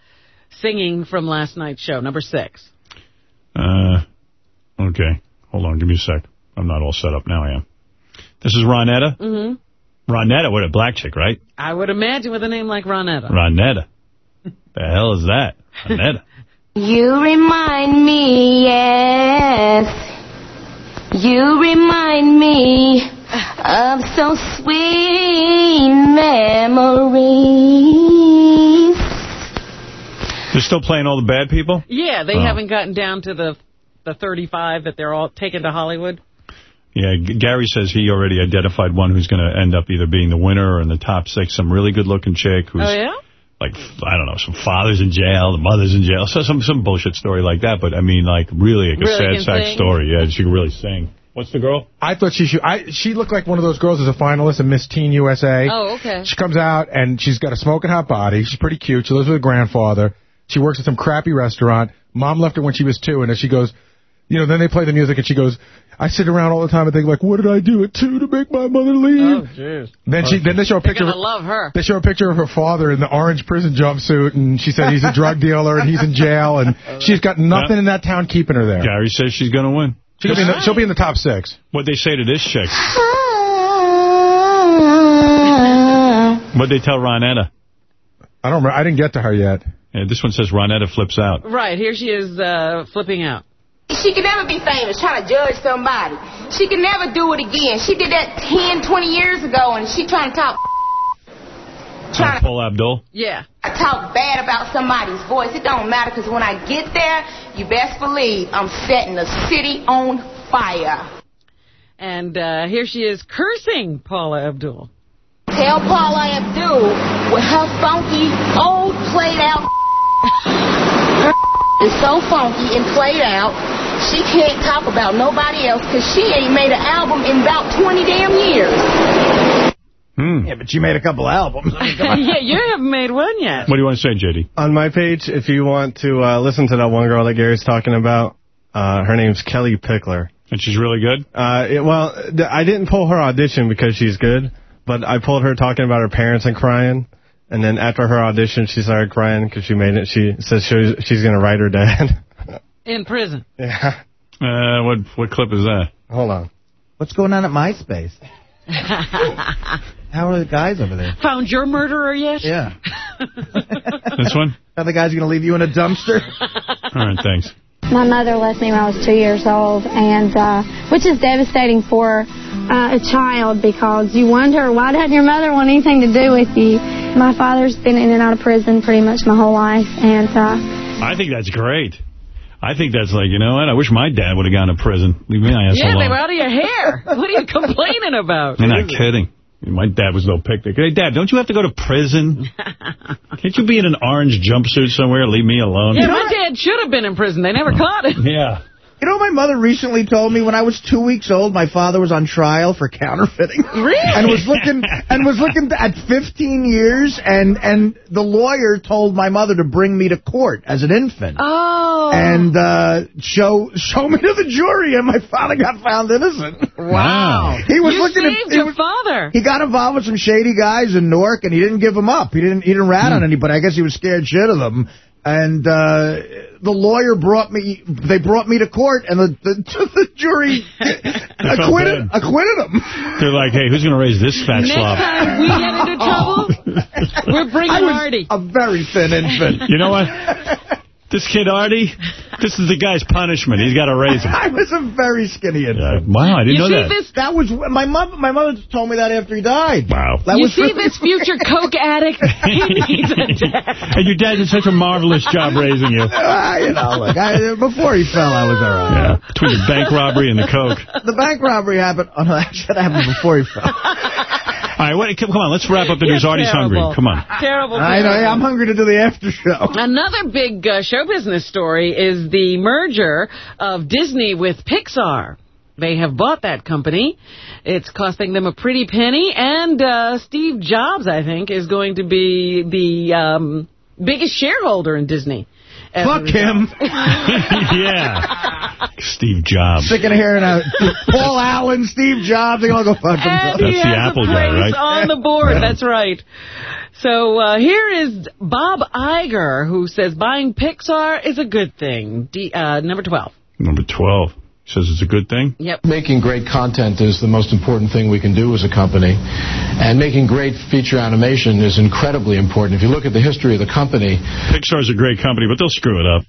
singing from last night's show, number six. Uh, okay. Hold on. Give me a sec. I'm not all set up. Now I am. This is Ronetta. Mm-hmm. Ronetta, what a black chick, right? I would imagine with a name like Ronetta. Ronetta. the hell is that? Ronetta. You remind me, yes. You remind me of so sweet memories. They're still playing all the bad people? Yeah, they Oh. haven't gotten down to the the 35 that they're all taken to Hollywood. Yeah, Gary says he already identified one who's going to end up either being the winner or in the top six. Some really good-looking chick who's Oh, yeah? Like, I don't know, some father's in jail, the mother's in jail, so some some bullshit story like that. But I mean, like really like a Really sad sack sing? story. Yeah, she can really sing. What's the girl? I thought she should. I she looked like one of those girls as a finalist in Miss Teen USA. Oh, okay. She comes out and she's got a smoking hot body. She's pretty cute. She lives with her grandfather. She works at some crappy restaurant. Mom left her when she was two, and then she goes, you know, then they play the music, and she goes, I sit around all the time and think like, what did I do at two to make my mother leave? Oh, jeez. Then she then they show a picture. They're picture. going of to love her. They show a picture of her father in the orange prison jumpsuit, and she said he's a drug dealer and he's in jail, and she's got nothing in that town keeping her there. Gary says she's going to win. She'll be, in the, she'll be in the top six. What'd they say to this chick? What'd they tell Ronetta? I don't. remember. I didn't get to her yet. Yeah, this one says Ronetta flips out. Right, here she is uh, flipping out. She can never be famous trying to judge somebody. She can never do it again. She did that 10, 20 years ago, and she trying to talk trying Paula Abdul. Yeah. I talk bad about somebody's voice. It don't matter because when I get there, you best believe I'm setting the city on fire. And uh, here she is cursing Paula Abdul. Tell Paula Abdul with her funky, old, played out her is so funky and played out, she can't talk about nobody else because she ain't made an album in about 20 damn years. Hmm. Yeah, but she made a couple albums. yeah, you haven't made one yet. What do you want to say, JD? On my page, if you want to uh, listen to that one girl that Gary's talking about, uh, her name's Kellie Pickler. And she's really good? Uh, it, well, I didn't pull her audition because she's good, but I pulled her talking about her parents and crying. And then after her audition, she started crying because she made it. She says she, she's going to write her dad. In prison. yeah. Uh, what what clip is that? Hold on. What's going on at MySpace? How are the guys over there? Found your murderer yet? Yeah. This one? Are the guys going to leave you in a dumpster? All right, thanks. My mother left me when I was two years old, and uh, which is devastating for uh, a child because you wonder why doesn't your mother want anything to do with you. My father's been in and out of prison pretty much my whole life, and uh, I think that's great. I think that's like, you know what? I wish my dad would have gone to prison. Leave me my ass Yeah, alone. they were out of your hair. What are you complaining about? You're not kidding. My dad was no picnic. Hey, Dad, don't you have to go to prison? Can't you be in an orange jumpsuit somewhere leave me alone? Yeah, my dad should have been in prison. They never caught him. Yeah. You know, my mother recently told me when I was two weeks old, my father was on trial for counterfeiting. Really? And was looking and was looking at 15 years, and and the lawyer told my mother to bring me to court as an infant. Oh. And uh, show show me to the jury, and my father got found innocent. Wow. He was you looking at saved he your was- father. He got involved with some shady guys in Newark, and he didn't give them up. He didn't he didn't rat on anybody. I guess he was scared shit of them. And uh, the lawyer brought me. They brought me to court, and the the, the jury acquitted acquitted him. They're like, hey, who's going to raise this fat Next slob? time we get into trouble, we're bringing I was Artie. a very thin infant. You know what? This kid, Artie, this is the guy's punishment. He's got to raise him. I was a very skinny infant. Wow, I didn't You know see that. this? That was my mother. My mother told me that after he died. Wow. That you was see really- this future coke addict? He needs a dad. And your dad did such a marvelous job raising you. Ah, you know, look, I, before he fell, I was all right. Yeah, between the bank robbery and the coke. The bank robbery happened. Oh, no, that should happen before he fell. All right, wait, come on, let's wrap up the news. You're Artie's hungry. Come on. Terrible. I know, I'm hungry to do the after show. Another big uh, show business story is the merger of Disney with Pixar. They have bought that company. It's costing them a pretty penny, and uh, Steve Jobs, I think, is going to be the um, biggest shareholder in Disney. As a Fuck result. him. yeah. Steve Jobs. Sick of hearing uh, Paul Allen, Steve Jobs. They all go fuck And themselves. That's the Apple guy, right? on the board. That's right. So uh, here is Bob Iger, who says buying Pixar is a good thing. D, uh, number 12. Number 12. He says it's a good thing. Yep. Making great content is the most important thing we can do as a company. And making great feature animation is incredibly important. If you look at the history of the company, Pixar's a great company, but they'll screw it up.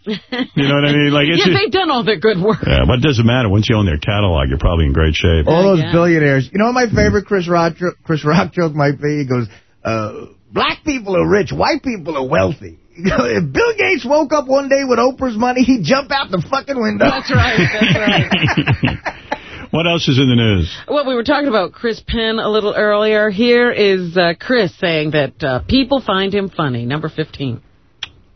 You know what I mean? Like it's yeah, they've done all their good work. yeah, but it doesn't matter. Once you own their catalog, you're probably in great shape. All those billionaires. You know what my favorite Chris Rock, Chris Rock joke might be? He goes, uh, black people are rich, white people are wealthy. If Bill Gates woke up one day with Oprah's money, he'd jump out the fucking window. That's right. That's right. What else is in the news? Well, we were talking about Chris Penn a little earlier. Here is uh, Chris saying that uh, people find him funny. Number 15.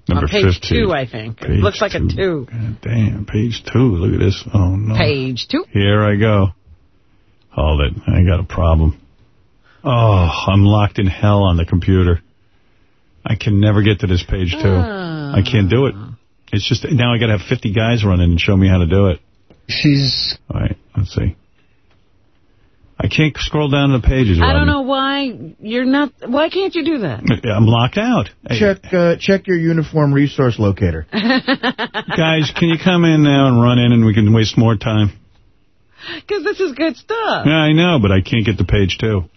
Number On page 15. two, I think. Page it looks like two. a two. God Damn, page two. Look at this. Oh, no. Page two. Here I go. Hold it. I got a problem. Oh, I'm locked in hell on the computer. I can never get to this page too. Ah. I can't do it. It's just, now I got to have 50 guys run in and show me how to do it. She's... All right, let's see. I can't scroll down the pages. I don't know why you're not. Why can't you do that? I'm locked out. Hey, Check uh, check your uniform resource locator. guys, can you come in now and run in and we can waste more time? Because this is good stuff. Yeah, I know, but I can't get to page two.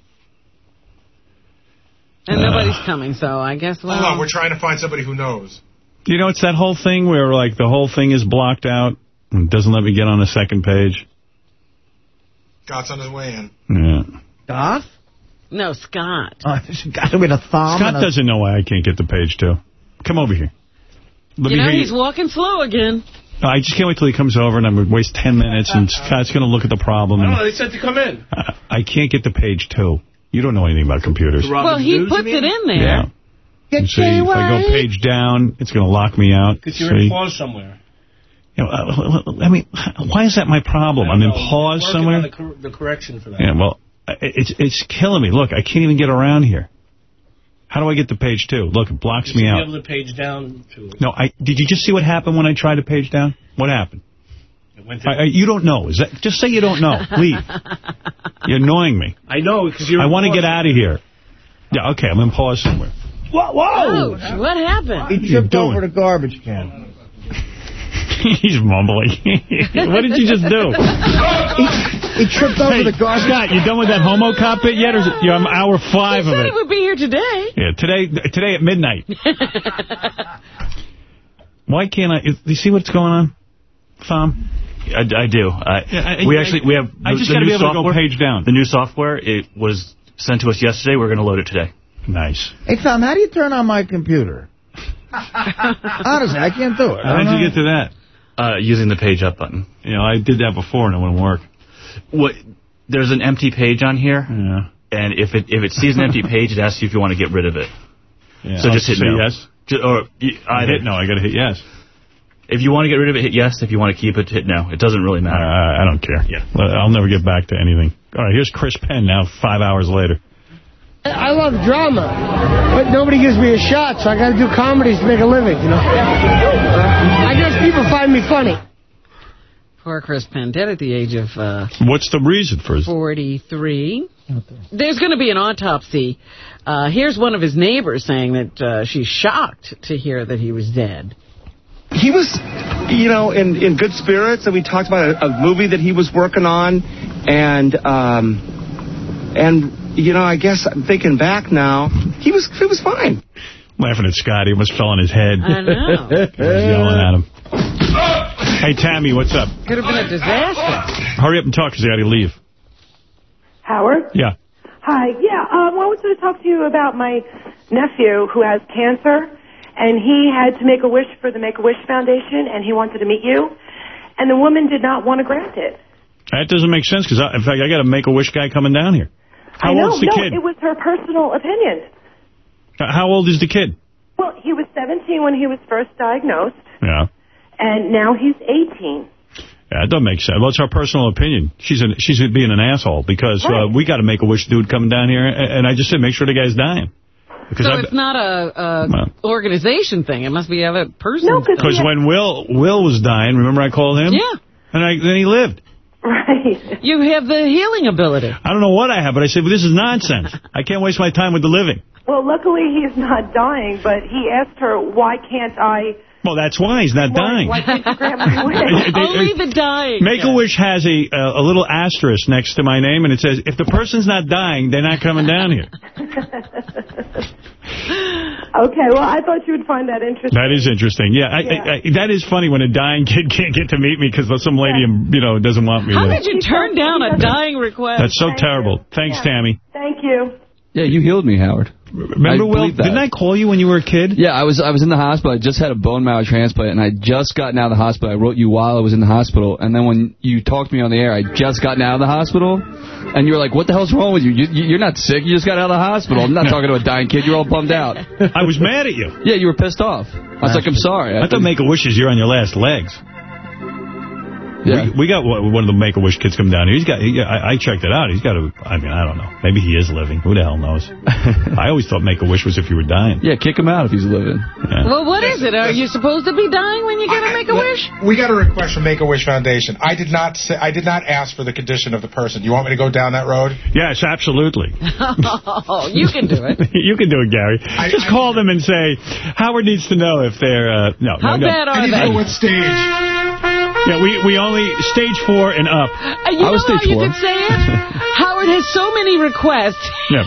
And Uh. nobody's coming, so I guess, well... Hold on, we're trying to find somebody who knows. You know, it's that whole thing where, like, the whole thing is blocked out and doesn't let me get on the second page. Scott's on his way in. Yeah. Goth? No, Scott. Oh, there's got to be a thumb. Scott a- doesn't know why I can't get the page two. Come over here. Let you me know, hear he's walking slow again. I just can't wait till he comes over and I'm going to waste 10 minutes and Scott's going to look at the problem. I And don't know, they said to come in. I, I can't get the page two. You don't know anything about computers. Well, he puts it in there. Yeah. You see, if I go page down, it's going to lock me out. Because you're See? in pause somewhere. You know, uh, I mean, why is that my problem? I'm in pause Working somewhere. on the, cor- the correction for that. Yeah, well, it's it's killing me. Look, I can't even get around here. How do I get to page two? Look, it blocks You should me be out. able to page down to it. No, I did you just see what happened when I tried to page down? What happened? It went to- I, I, you don't know. Is that just say you don't know? Leave. You're annoying me. I know, because you're I want to get out of here. Yeah, okay, I'm in pause somewhere. Whoa! whoa. Ouch, what happened? He tripped doing? over the garbage can. He's mumbling. what did you just do? He tripped over Hey, the garbage. Scott, you done with that homo cop bit yet? Or is it, you're on hour five He of said it. he would be here today. Yeah, today today at midnight. Why can't I? is- You see what's going on, Tom? I, I do. I, Yeah, I- we I- actually we have. I the- just the gotta new be able to go software- page down. The new software it was sent to us yesterday. We're going to load it today. Nice. Hey, Tom, how do you turn on my computer? Honestly, I can't do it. How don't did you get to that? Uh, using the page up button. You know, I did that before and it wouldn't work. What? There's an empty page on here, Yeah. and if it if it sees an empty page, it asks you if you want to get rid of it. yeah. So just hit say no. yes. Ju- or y- I either. hit no. I got to hit yes. If you want to get rid of it, hit yes. If you want to keep it, hit no. It doesn't really Uh, matter. I don't care. Yeah. I'll never get back to anything. All right, here's Chris Penn now, five hours later. I love drama, but nobody gives me a shot, so I got to do comedies to make a living, you know. I guess people find me funny. Poor Chris Penn, dead at the age of uh, What's the reason for his... 43. There's going to be an autopsy. Uh, here's one of his neighbors saying that uh, she's shocked to hear that he was dead. He was, you know, in, in good spirits, and we talked about a, a movie that he was working on, and um, and you know, I guess I'm thinking back now, he was he was fine. Laughing at Scott. He almost fell on his head. I know. I was yelling at him. Hey, Tammy, what's up? Could have been a disaster. Hurry up and talk because I got to leave. Howard? Yeah. Hi. Yeah, um, I wanted to talk to you about my nephew who has cancer, and he had to make a wish for the Make-A-Wish Foundation, and he wanted to meet you, and the woman did not want to grant it. That doesn't make sense because, in fact, I got a Make-A-Wish guy coming down here. How know, old's the no, kid? it was her personal opinion. Uh, How old is the kid? Well, he was 17 when he was first diagnosed, Yeah. and now he's 18. Yeah, that doesn't make sense. Well, it's her personal opinion. She's an, she's being an asshole because uh, we got a Make-A-Wish dude coming down here, and I just said, make sure the guy's dying. Because so I- it's not a, a Well. organization thing. It must be a person. No, Because when Will Will was dying, remember I called him? Yeah. And I, then he lived. Right. You have the healing ability. I don't know what I have, but I said, well, this is nonsense. I can't waste my time with the living. Well, luckily he's not dying, but he asked her, why can't I Well, that's why he's not dying. Why can't you grant my? Only the dying. Make-A-Wish has a, a a little asterisk next to my name, and it says, if the person's not dying, they're not coming down here. Okay, well, I thought you would find that interesting. That is interesting. Yeah, I, I, I, that is funny when a dying kid can't get to meet me because some lady, you know, doesn't want me. How there. did you turn down a dying request? That's so terrible. Thanks, Tammy. Thank you. Yeah, you healed me, Howard. Remember, I Will, didn't I call you when you were a kid? Yeah, I was I was in the hospital. I just had a bone marrow transplant, and I just gotten out of the hospital. I wrote you while I was in the hospital, and then when you talked to me on the air, I just gotten out of the hospital, and you were like, "What the hell's wrong with you? you you- you're not sick. You just got out of the hospital." I'm not talking to a dying kid. You're all bummed out. I was mad at you. Yeah, you were pissed off. I was like, "I'm sorry." I thought Make-A-Wish is you're on your last legs. Yeah. We, we got one one of the Make-A-Wish kids come down here. He's got. He, I, I checked it out. He's got a. I mean, I don't know. Maybe he is living. Who the hell knows? I always thought Make-A-Wish was if you were dying. Yeah, kick him out if he's living. Yeah. Well, what is it? Are you supposed to be dying when you get a Make-A-Wish? We got a request from Make-A-Wish Foundation. I did not say, I did not ask for the condition of the person. You want me to go down that road? Yes, absolutely. Oh, you can do it. you can do it, Gary. Just call them and say, Howard needs to know if they're, uh, no. How no, no. bad are I need to they? know what stage. Yeah, we, we only, stage four and up. Uh, you know how you could say it? Howard has so many requests Yeah.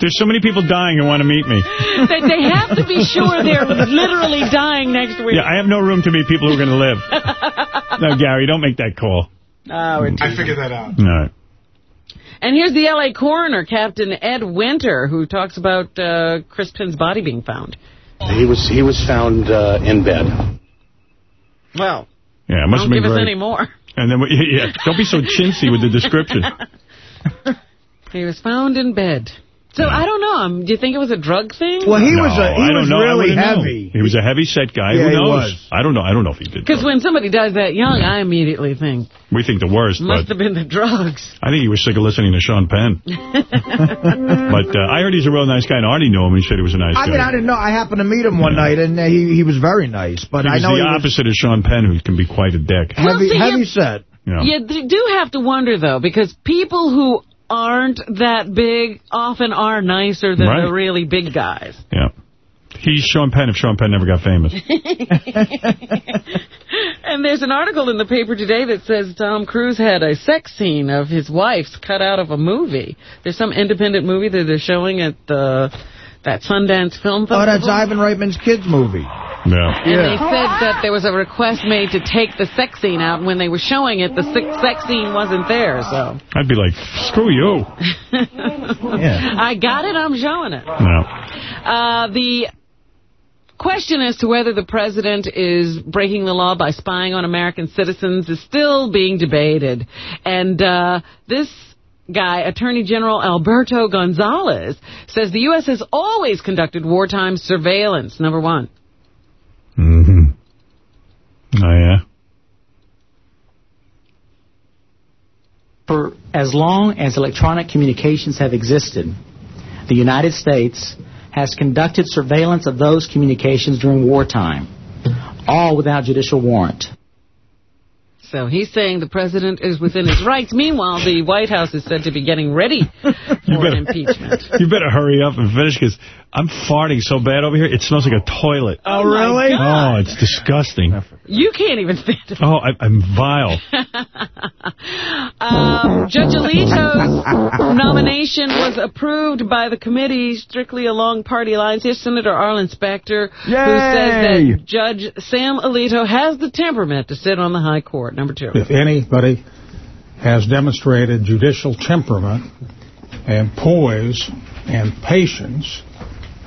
There's so many people dying who want to meet me. that they have to be sure they're literally dying next week. Yeah, I have no room to meet people who are going to live. No, Gary, don't make that call. Oh, we're I figured that out. All right. And here's the L.A. coroner, Captain Ed Winter, who talks about uh, Chris Penn's body being found. He was he was found uh, in bed. Well, Yeah, it must don't have been give us great. any more. And then, we, yeah, don't be so chintzy with the description. He was found in bed. So, I don't know. Um, do you think it was a drug thing? No, I don't know. I wouldn't know. He was a heavy set guy. Yeah, Who he knows? was. I don't know. I don't know if he did. Because when somebody dies that young, I immediately think, We think the worst, must but have been the drugs. I think he was sick of listening to Sean Penn. but uh, I heard he's a real nice guy, and Artie knew him. He said he was a nice I guy. I mean, I didn't know. I happened to meet him one night, and uh, he he was very nice. But he I was know the he was opposite of Sean Penn, who can be quite a dick. heavy, see, heavy you- set. Yeah. You do have to wonder, though, because people who aren't that big often are nicer than Right. the really big guys. Yeah. He's Sean Penn if Sean Penn never got famous. And there's an article in the paper today that says Tom Cruise had a sex scene of his wife's cut out of a movie. There's some independent movie that they're showing at the that Sundance Film Festival. Oh, that's Ivan Reitman's kids movie. Yeah. And they said that there was a request made to take the sex scene out. and When they were showing it, the sex sex scene wasn't there. So I'd be like, screw you. yeah. I got it. I'm showing it. No. Uh, the question as to whether the president is breaking the law by spying on American citizens is still being debated. And uh, this guy, Attorney General Alberto Gonzales, says the U.S. has always conducted wartime surveillance, number one. Mm-hmm. Oh, yeah? For as long as electronic communications have existed, the United States has conducted surveillance of those communications during wartime, all without judicial warrant. So he's saying the president is within his rights. Meanwhile, the White House is said to be getting ready for impeachment. You better hurry up and finish, because I'm farting so bad over here, it smells like a toilet. Oh, really? Oh, it's disgusting. You can't even stand it. Oh, I, I'm vile. Um, Judge Alito's nomination was approved by the committee strictly along party lines. Here's Senator Arlen Specter, who says that Judge Sam Alito has the temperament to sit on the high court. Number two. If anybody has demonstrated judicial temperament and poise and patience,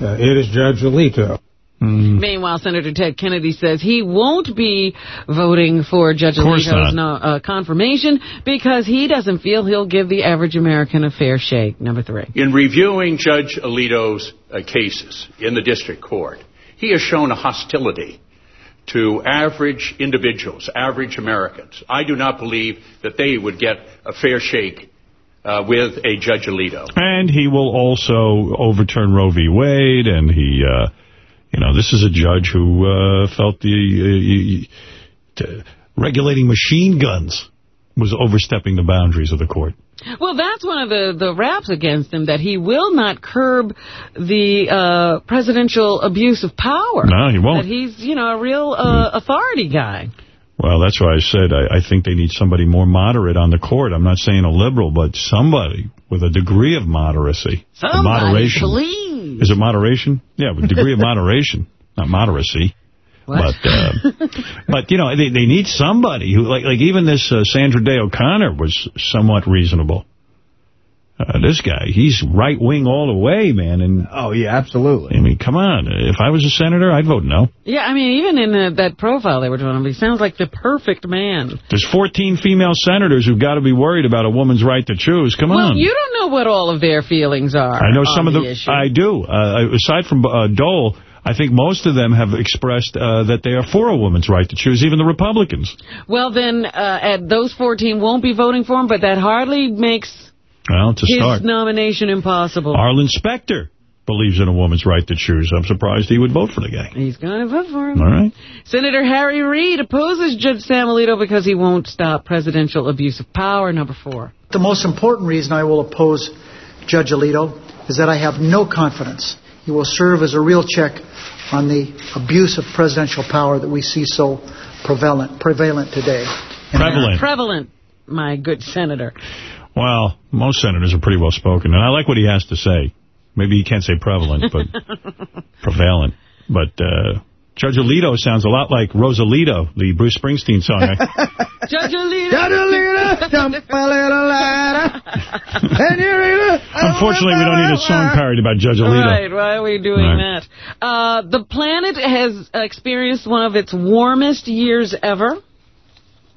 uh, it is Judge Alito. Meanwhile, Senator Ted Kennedy says he won't be voting for Judge Of Alito's no, uh, confirmation because he doesn't feel he'll give the average American a fair shake. Number three. In reviewing Judge Alito's uh, cases in the district court, he has shown a hostility to average individuals, average Americans. I do not believe that they would get a fair shake uh, with a Judge Alito. And he will also overturn Roe v. Wade, and he, uh, you know, this is a judge who uh, felt the uh, regulating machine guns was overstepping the boundaries of the court. Well, that's one of the, the raps against him, that he will not curb the uh, presidential abuse of power. No, he won't. That he's, you know, a real uh, authority guy. Well, that's why I said I, I think they need somebody more moderate on the court. I'm not saying a liberal, but somebody with a degree of moderacy. Somebody, moderation. please. Is it moderation? Yeah, with degree of moderation, not moderacy. But, uh, but you know, they, they need somebody who, like, like even this uh, Sandra Day O'Connor was somewhat reasonable. Uh, this guy, he's right wing all the way, man. And oh yeah, absolutely. I mean, come on. If I was a senator, I'd vote no. Yeah, I mean, even in uh, that profile they were doing him, he sounds like the perfect man. There's 14 female senators who've got to be worried about a woman's right to choose. Come well, on. you don't know what all of their feelings are. I know on some of the the. issue. I do. Uh, aside from uh, Dole, I think most of them have expressed uh, that they are for a woman's right to choose, even the Republicans. Well, then, uh, at those 14 won't be voting for him, but that hardly makes Well, to start. his nomination impossible. Arlen Specter believes in a woman's right to choose. I'm surprised he would vote for the guy. He's going to vote for him. All right. Senator Harry Reid opposes Judge Sam Alito because he won't stop presidential abuse of power, number four. The most important reason I will oppose Judge Alito is that I have no confidence he will serve as a real check on the abuse of presidential power that we see so prevalent prevalent today. Prevalent. Prevalent, my good senator. Well, most senators are pretty well spoken, and I like what he has to say. Maybe he can't say prevalent, but prevalent. But uh, Judge Alito sounds a lot like Rosalita, the Bruce Springsteen song. Judge Alito. Judge Alito, jump a little ladder. And you're either- unfortunately, we don't need a song parody about Judge Alito. Right, why are we doing Right. that? Uh, the planet has experienced one of its warmest years ever.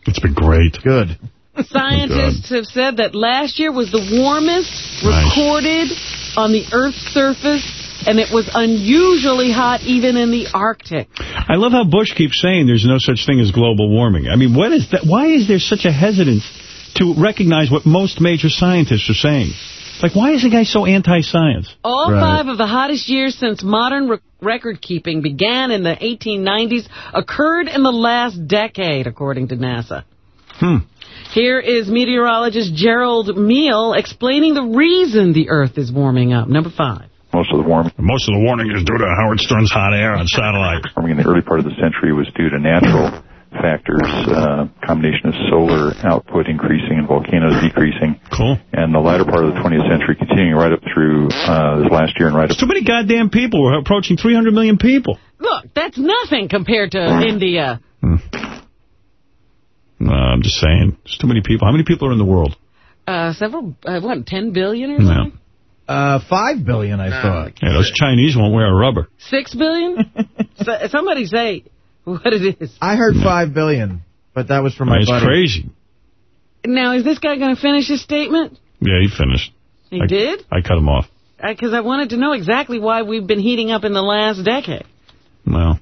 It's been great. Good. Scientists have said that last year was the warmest recorded on the Earth's surface, and it was unusually hot even in the Arctic. I love how Bush keeps saying there's no such thing as global warming. I mean, what is that? Why is there such a hesitance to recognize what most major scientists are saying? Like, why is the guy so anti-science? All five of the hottest years since modern re record keeping began in the 1890s occurred in the last decade, according to NASA. Hmm. Here is meteorologist Gerald Meehl explaining the reason the Earth is warming up. Number five. Most of the warming. Most of the warming is due to Howard Stern's hot air on satellite. warming in the early part of the century was due to natural factors, uh, combination of solar output increasing and volcanoes decreasing. Cool. And the latter part of the 20th century continuing right up through uh, this last year and right up. Too many goddamn people. We're approaching 300 million people. Look, that's nothing compared to India. Uh, I'm just saying. There's too many people. How many people are in the world? Uh, several, uh, what, 10 billion or No. something? Uh, five billion, I thought. Yeah, those Chinese won't wear a rubber. Six billion? So- Somebody say what it is. I heard five billion, but that was from my It's buddy. crazy. Now, is this guy going to finish his statement? Yeah, he finished. He I, did? I cut him off. Because I wanted to know exactly why we've been heating up in the last decade. Well,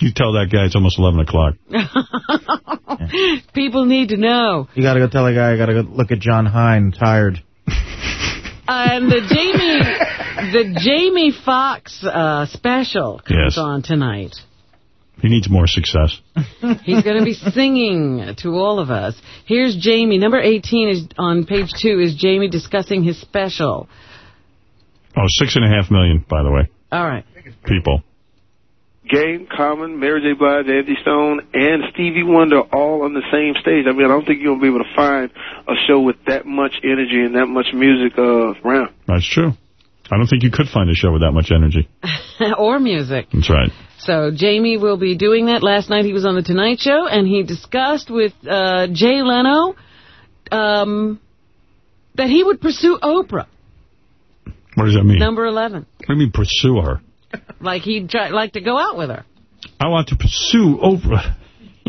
you tell that guy it's almost 11 o'clock. People need to know. You gotta go tell the guy I gotta go look at John Hein, tired. And the Jamie, the Jamie Foxx uh, special comes Yes. on tonight. He needs more success. He's going to be singing to all of us. Here's Jamie. Number 18 is on page two. Is Jamie discussing his special? Oh, six and a half million, by the way, All right. people. Game, Common, Mary J. Blige, Angie Stone, and Stevie Wonder all on the same stage. I mean, I don't think you're going to be able to find a show with that much energy and that much music uh, around. That's true. I don't think you could find a show with that much energy. or music. That's right. So Jamie will be doing that. Last night he was on The Tonight Show, and he discussed with uh, Jay Leno um, that he would pursue Oprah, What does that mean? number 11. What do you mean pursue her? Like he'd try, like to go out with her. I want to pursue Oprah.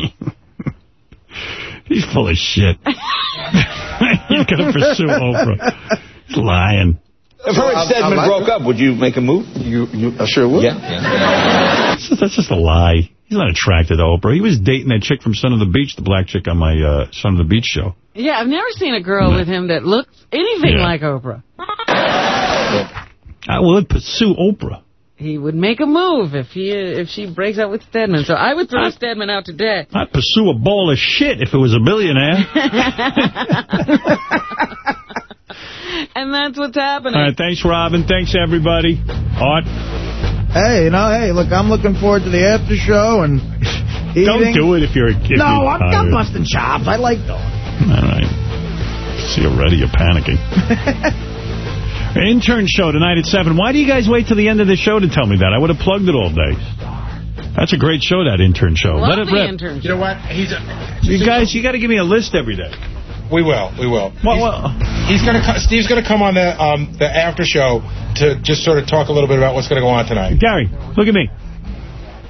He's full of shit. He's going to pursue Oprah. He's lying. If her and Stedman broke up, would you make a move? You, you I sure would. Yeah. That's just, that's just a lie. He's not attracted to Oprah. He was dating that chick from Son of the Beach, the black chick on my uh, Son of the Beach show. Yeah, I've never seen a girl with him that looks anything Yeah. like Oprah. I would pursue Oprah. He would make a move if he if she breaks up with Stedman. So I would throw Stedman out today. I'd pursue a ball of shit if it was a billionaire. and that's what's happening. All right, thanks, Robin. Thanks, everybody. Art? Hey, you know, hey, look, I'm looking forward to the after show and eating. Don't do it if you're... If no, I'm, I'm busting chops. I like those. All right. See, already you're panicking. Intern show tonight at 7. Why do you guys wait till the end of the show to tell me that? I would have plugged it all day. That's a great show, that intern show. Let it rip. You know what? He's a, You guys, you got to give me a list every day. We will. We will. Well, he's, well- he's gonna. Steve's gonna come on the um the after show to just sort of talk a little bit about what's gonna go on tonight. Gary, look at me.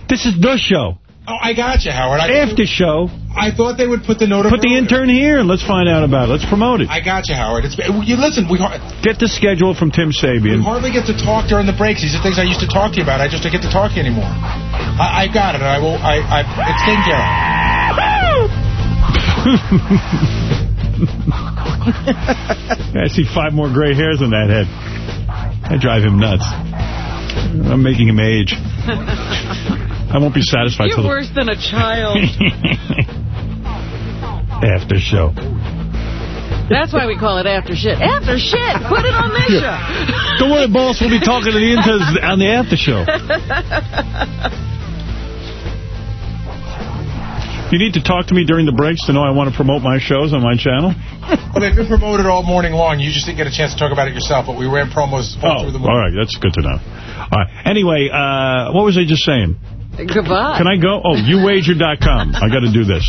This is the show. Oh, I got you, Howard. I, After show. I thought they would put the note. Put the intern here and let's find out about it. Let's promote it. I got you, Howard. It's you listen. We Get the schedule from Tim we Sabean. hardly get to talk during the breaks. These are things I used to talk to you about. I just don't get to talk to you anymore. I, I got it. I will. I. I it's taken care of. I see five more gray hairs on that head. I drive him nuts. I'm making him age. I won't be satisfied You're worse than a child. after show. That's why we call it after shit. After shit. Put it on this show. Don't worry, boss. We'll be talking to the interns on the after show. You need to talk to me during the breaks to know I want to promote my shows on my channel. Well, they've been promoted all morning long. You just didn't get a chance to talk about it yourself, but we ran promos all Oh, through the morning. all right. That's good to know. All right. Anyway, uh, what was I just saying? Goodbye. Can I go? Oh, youwager.com. I got to do this.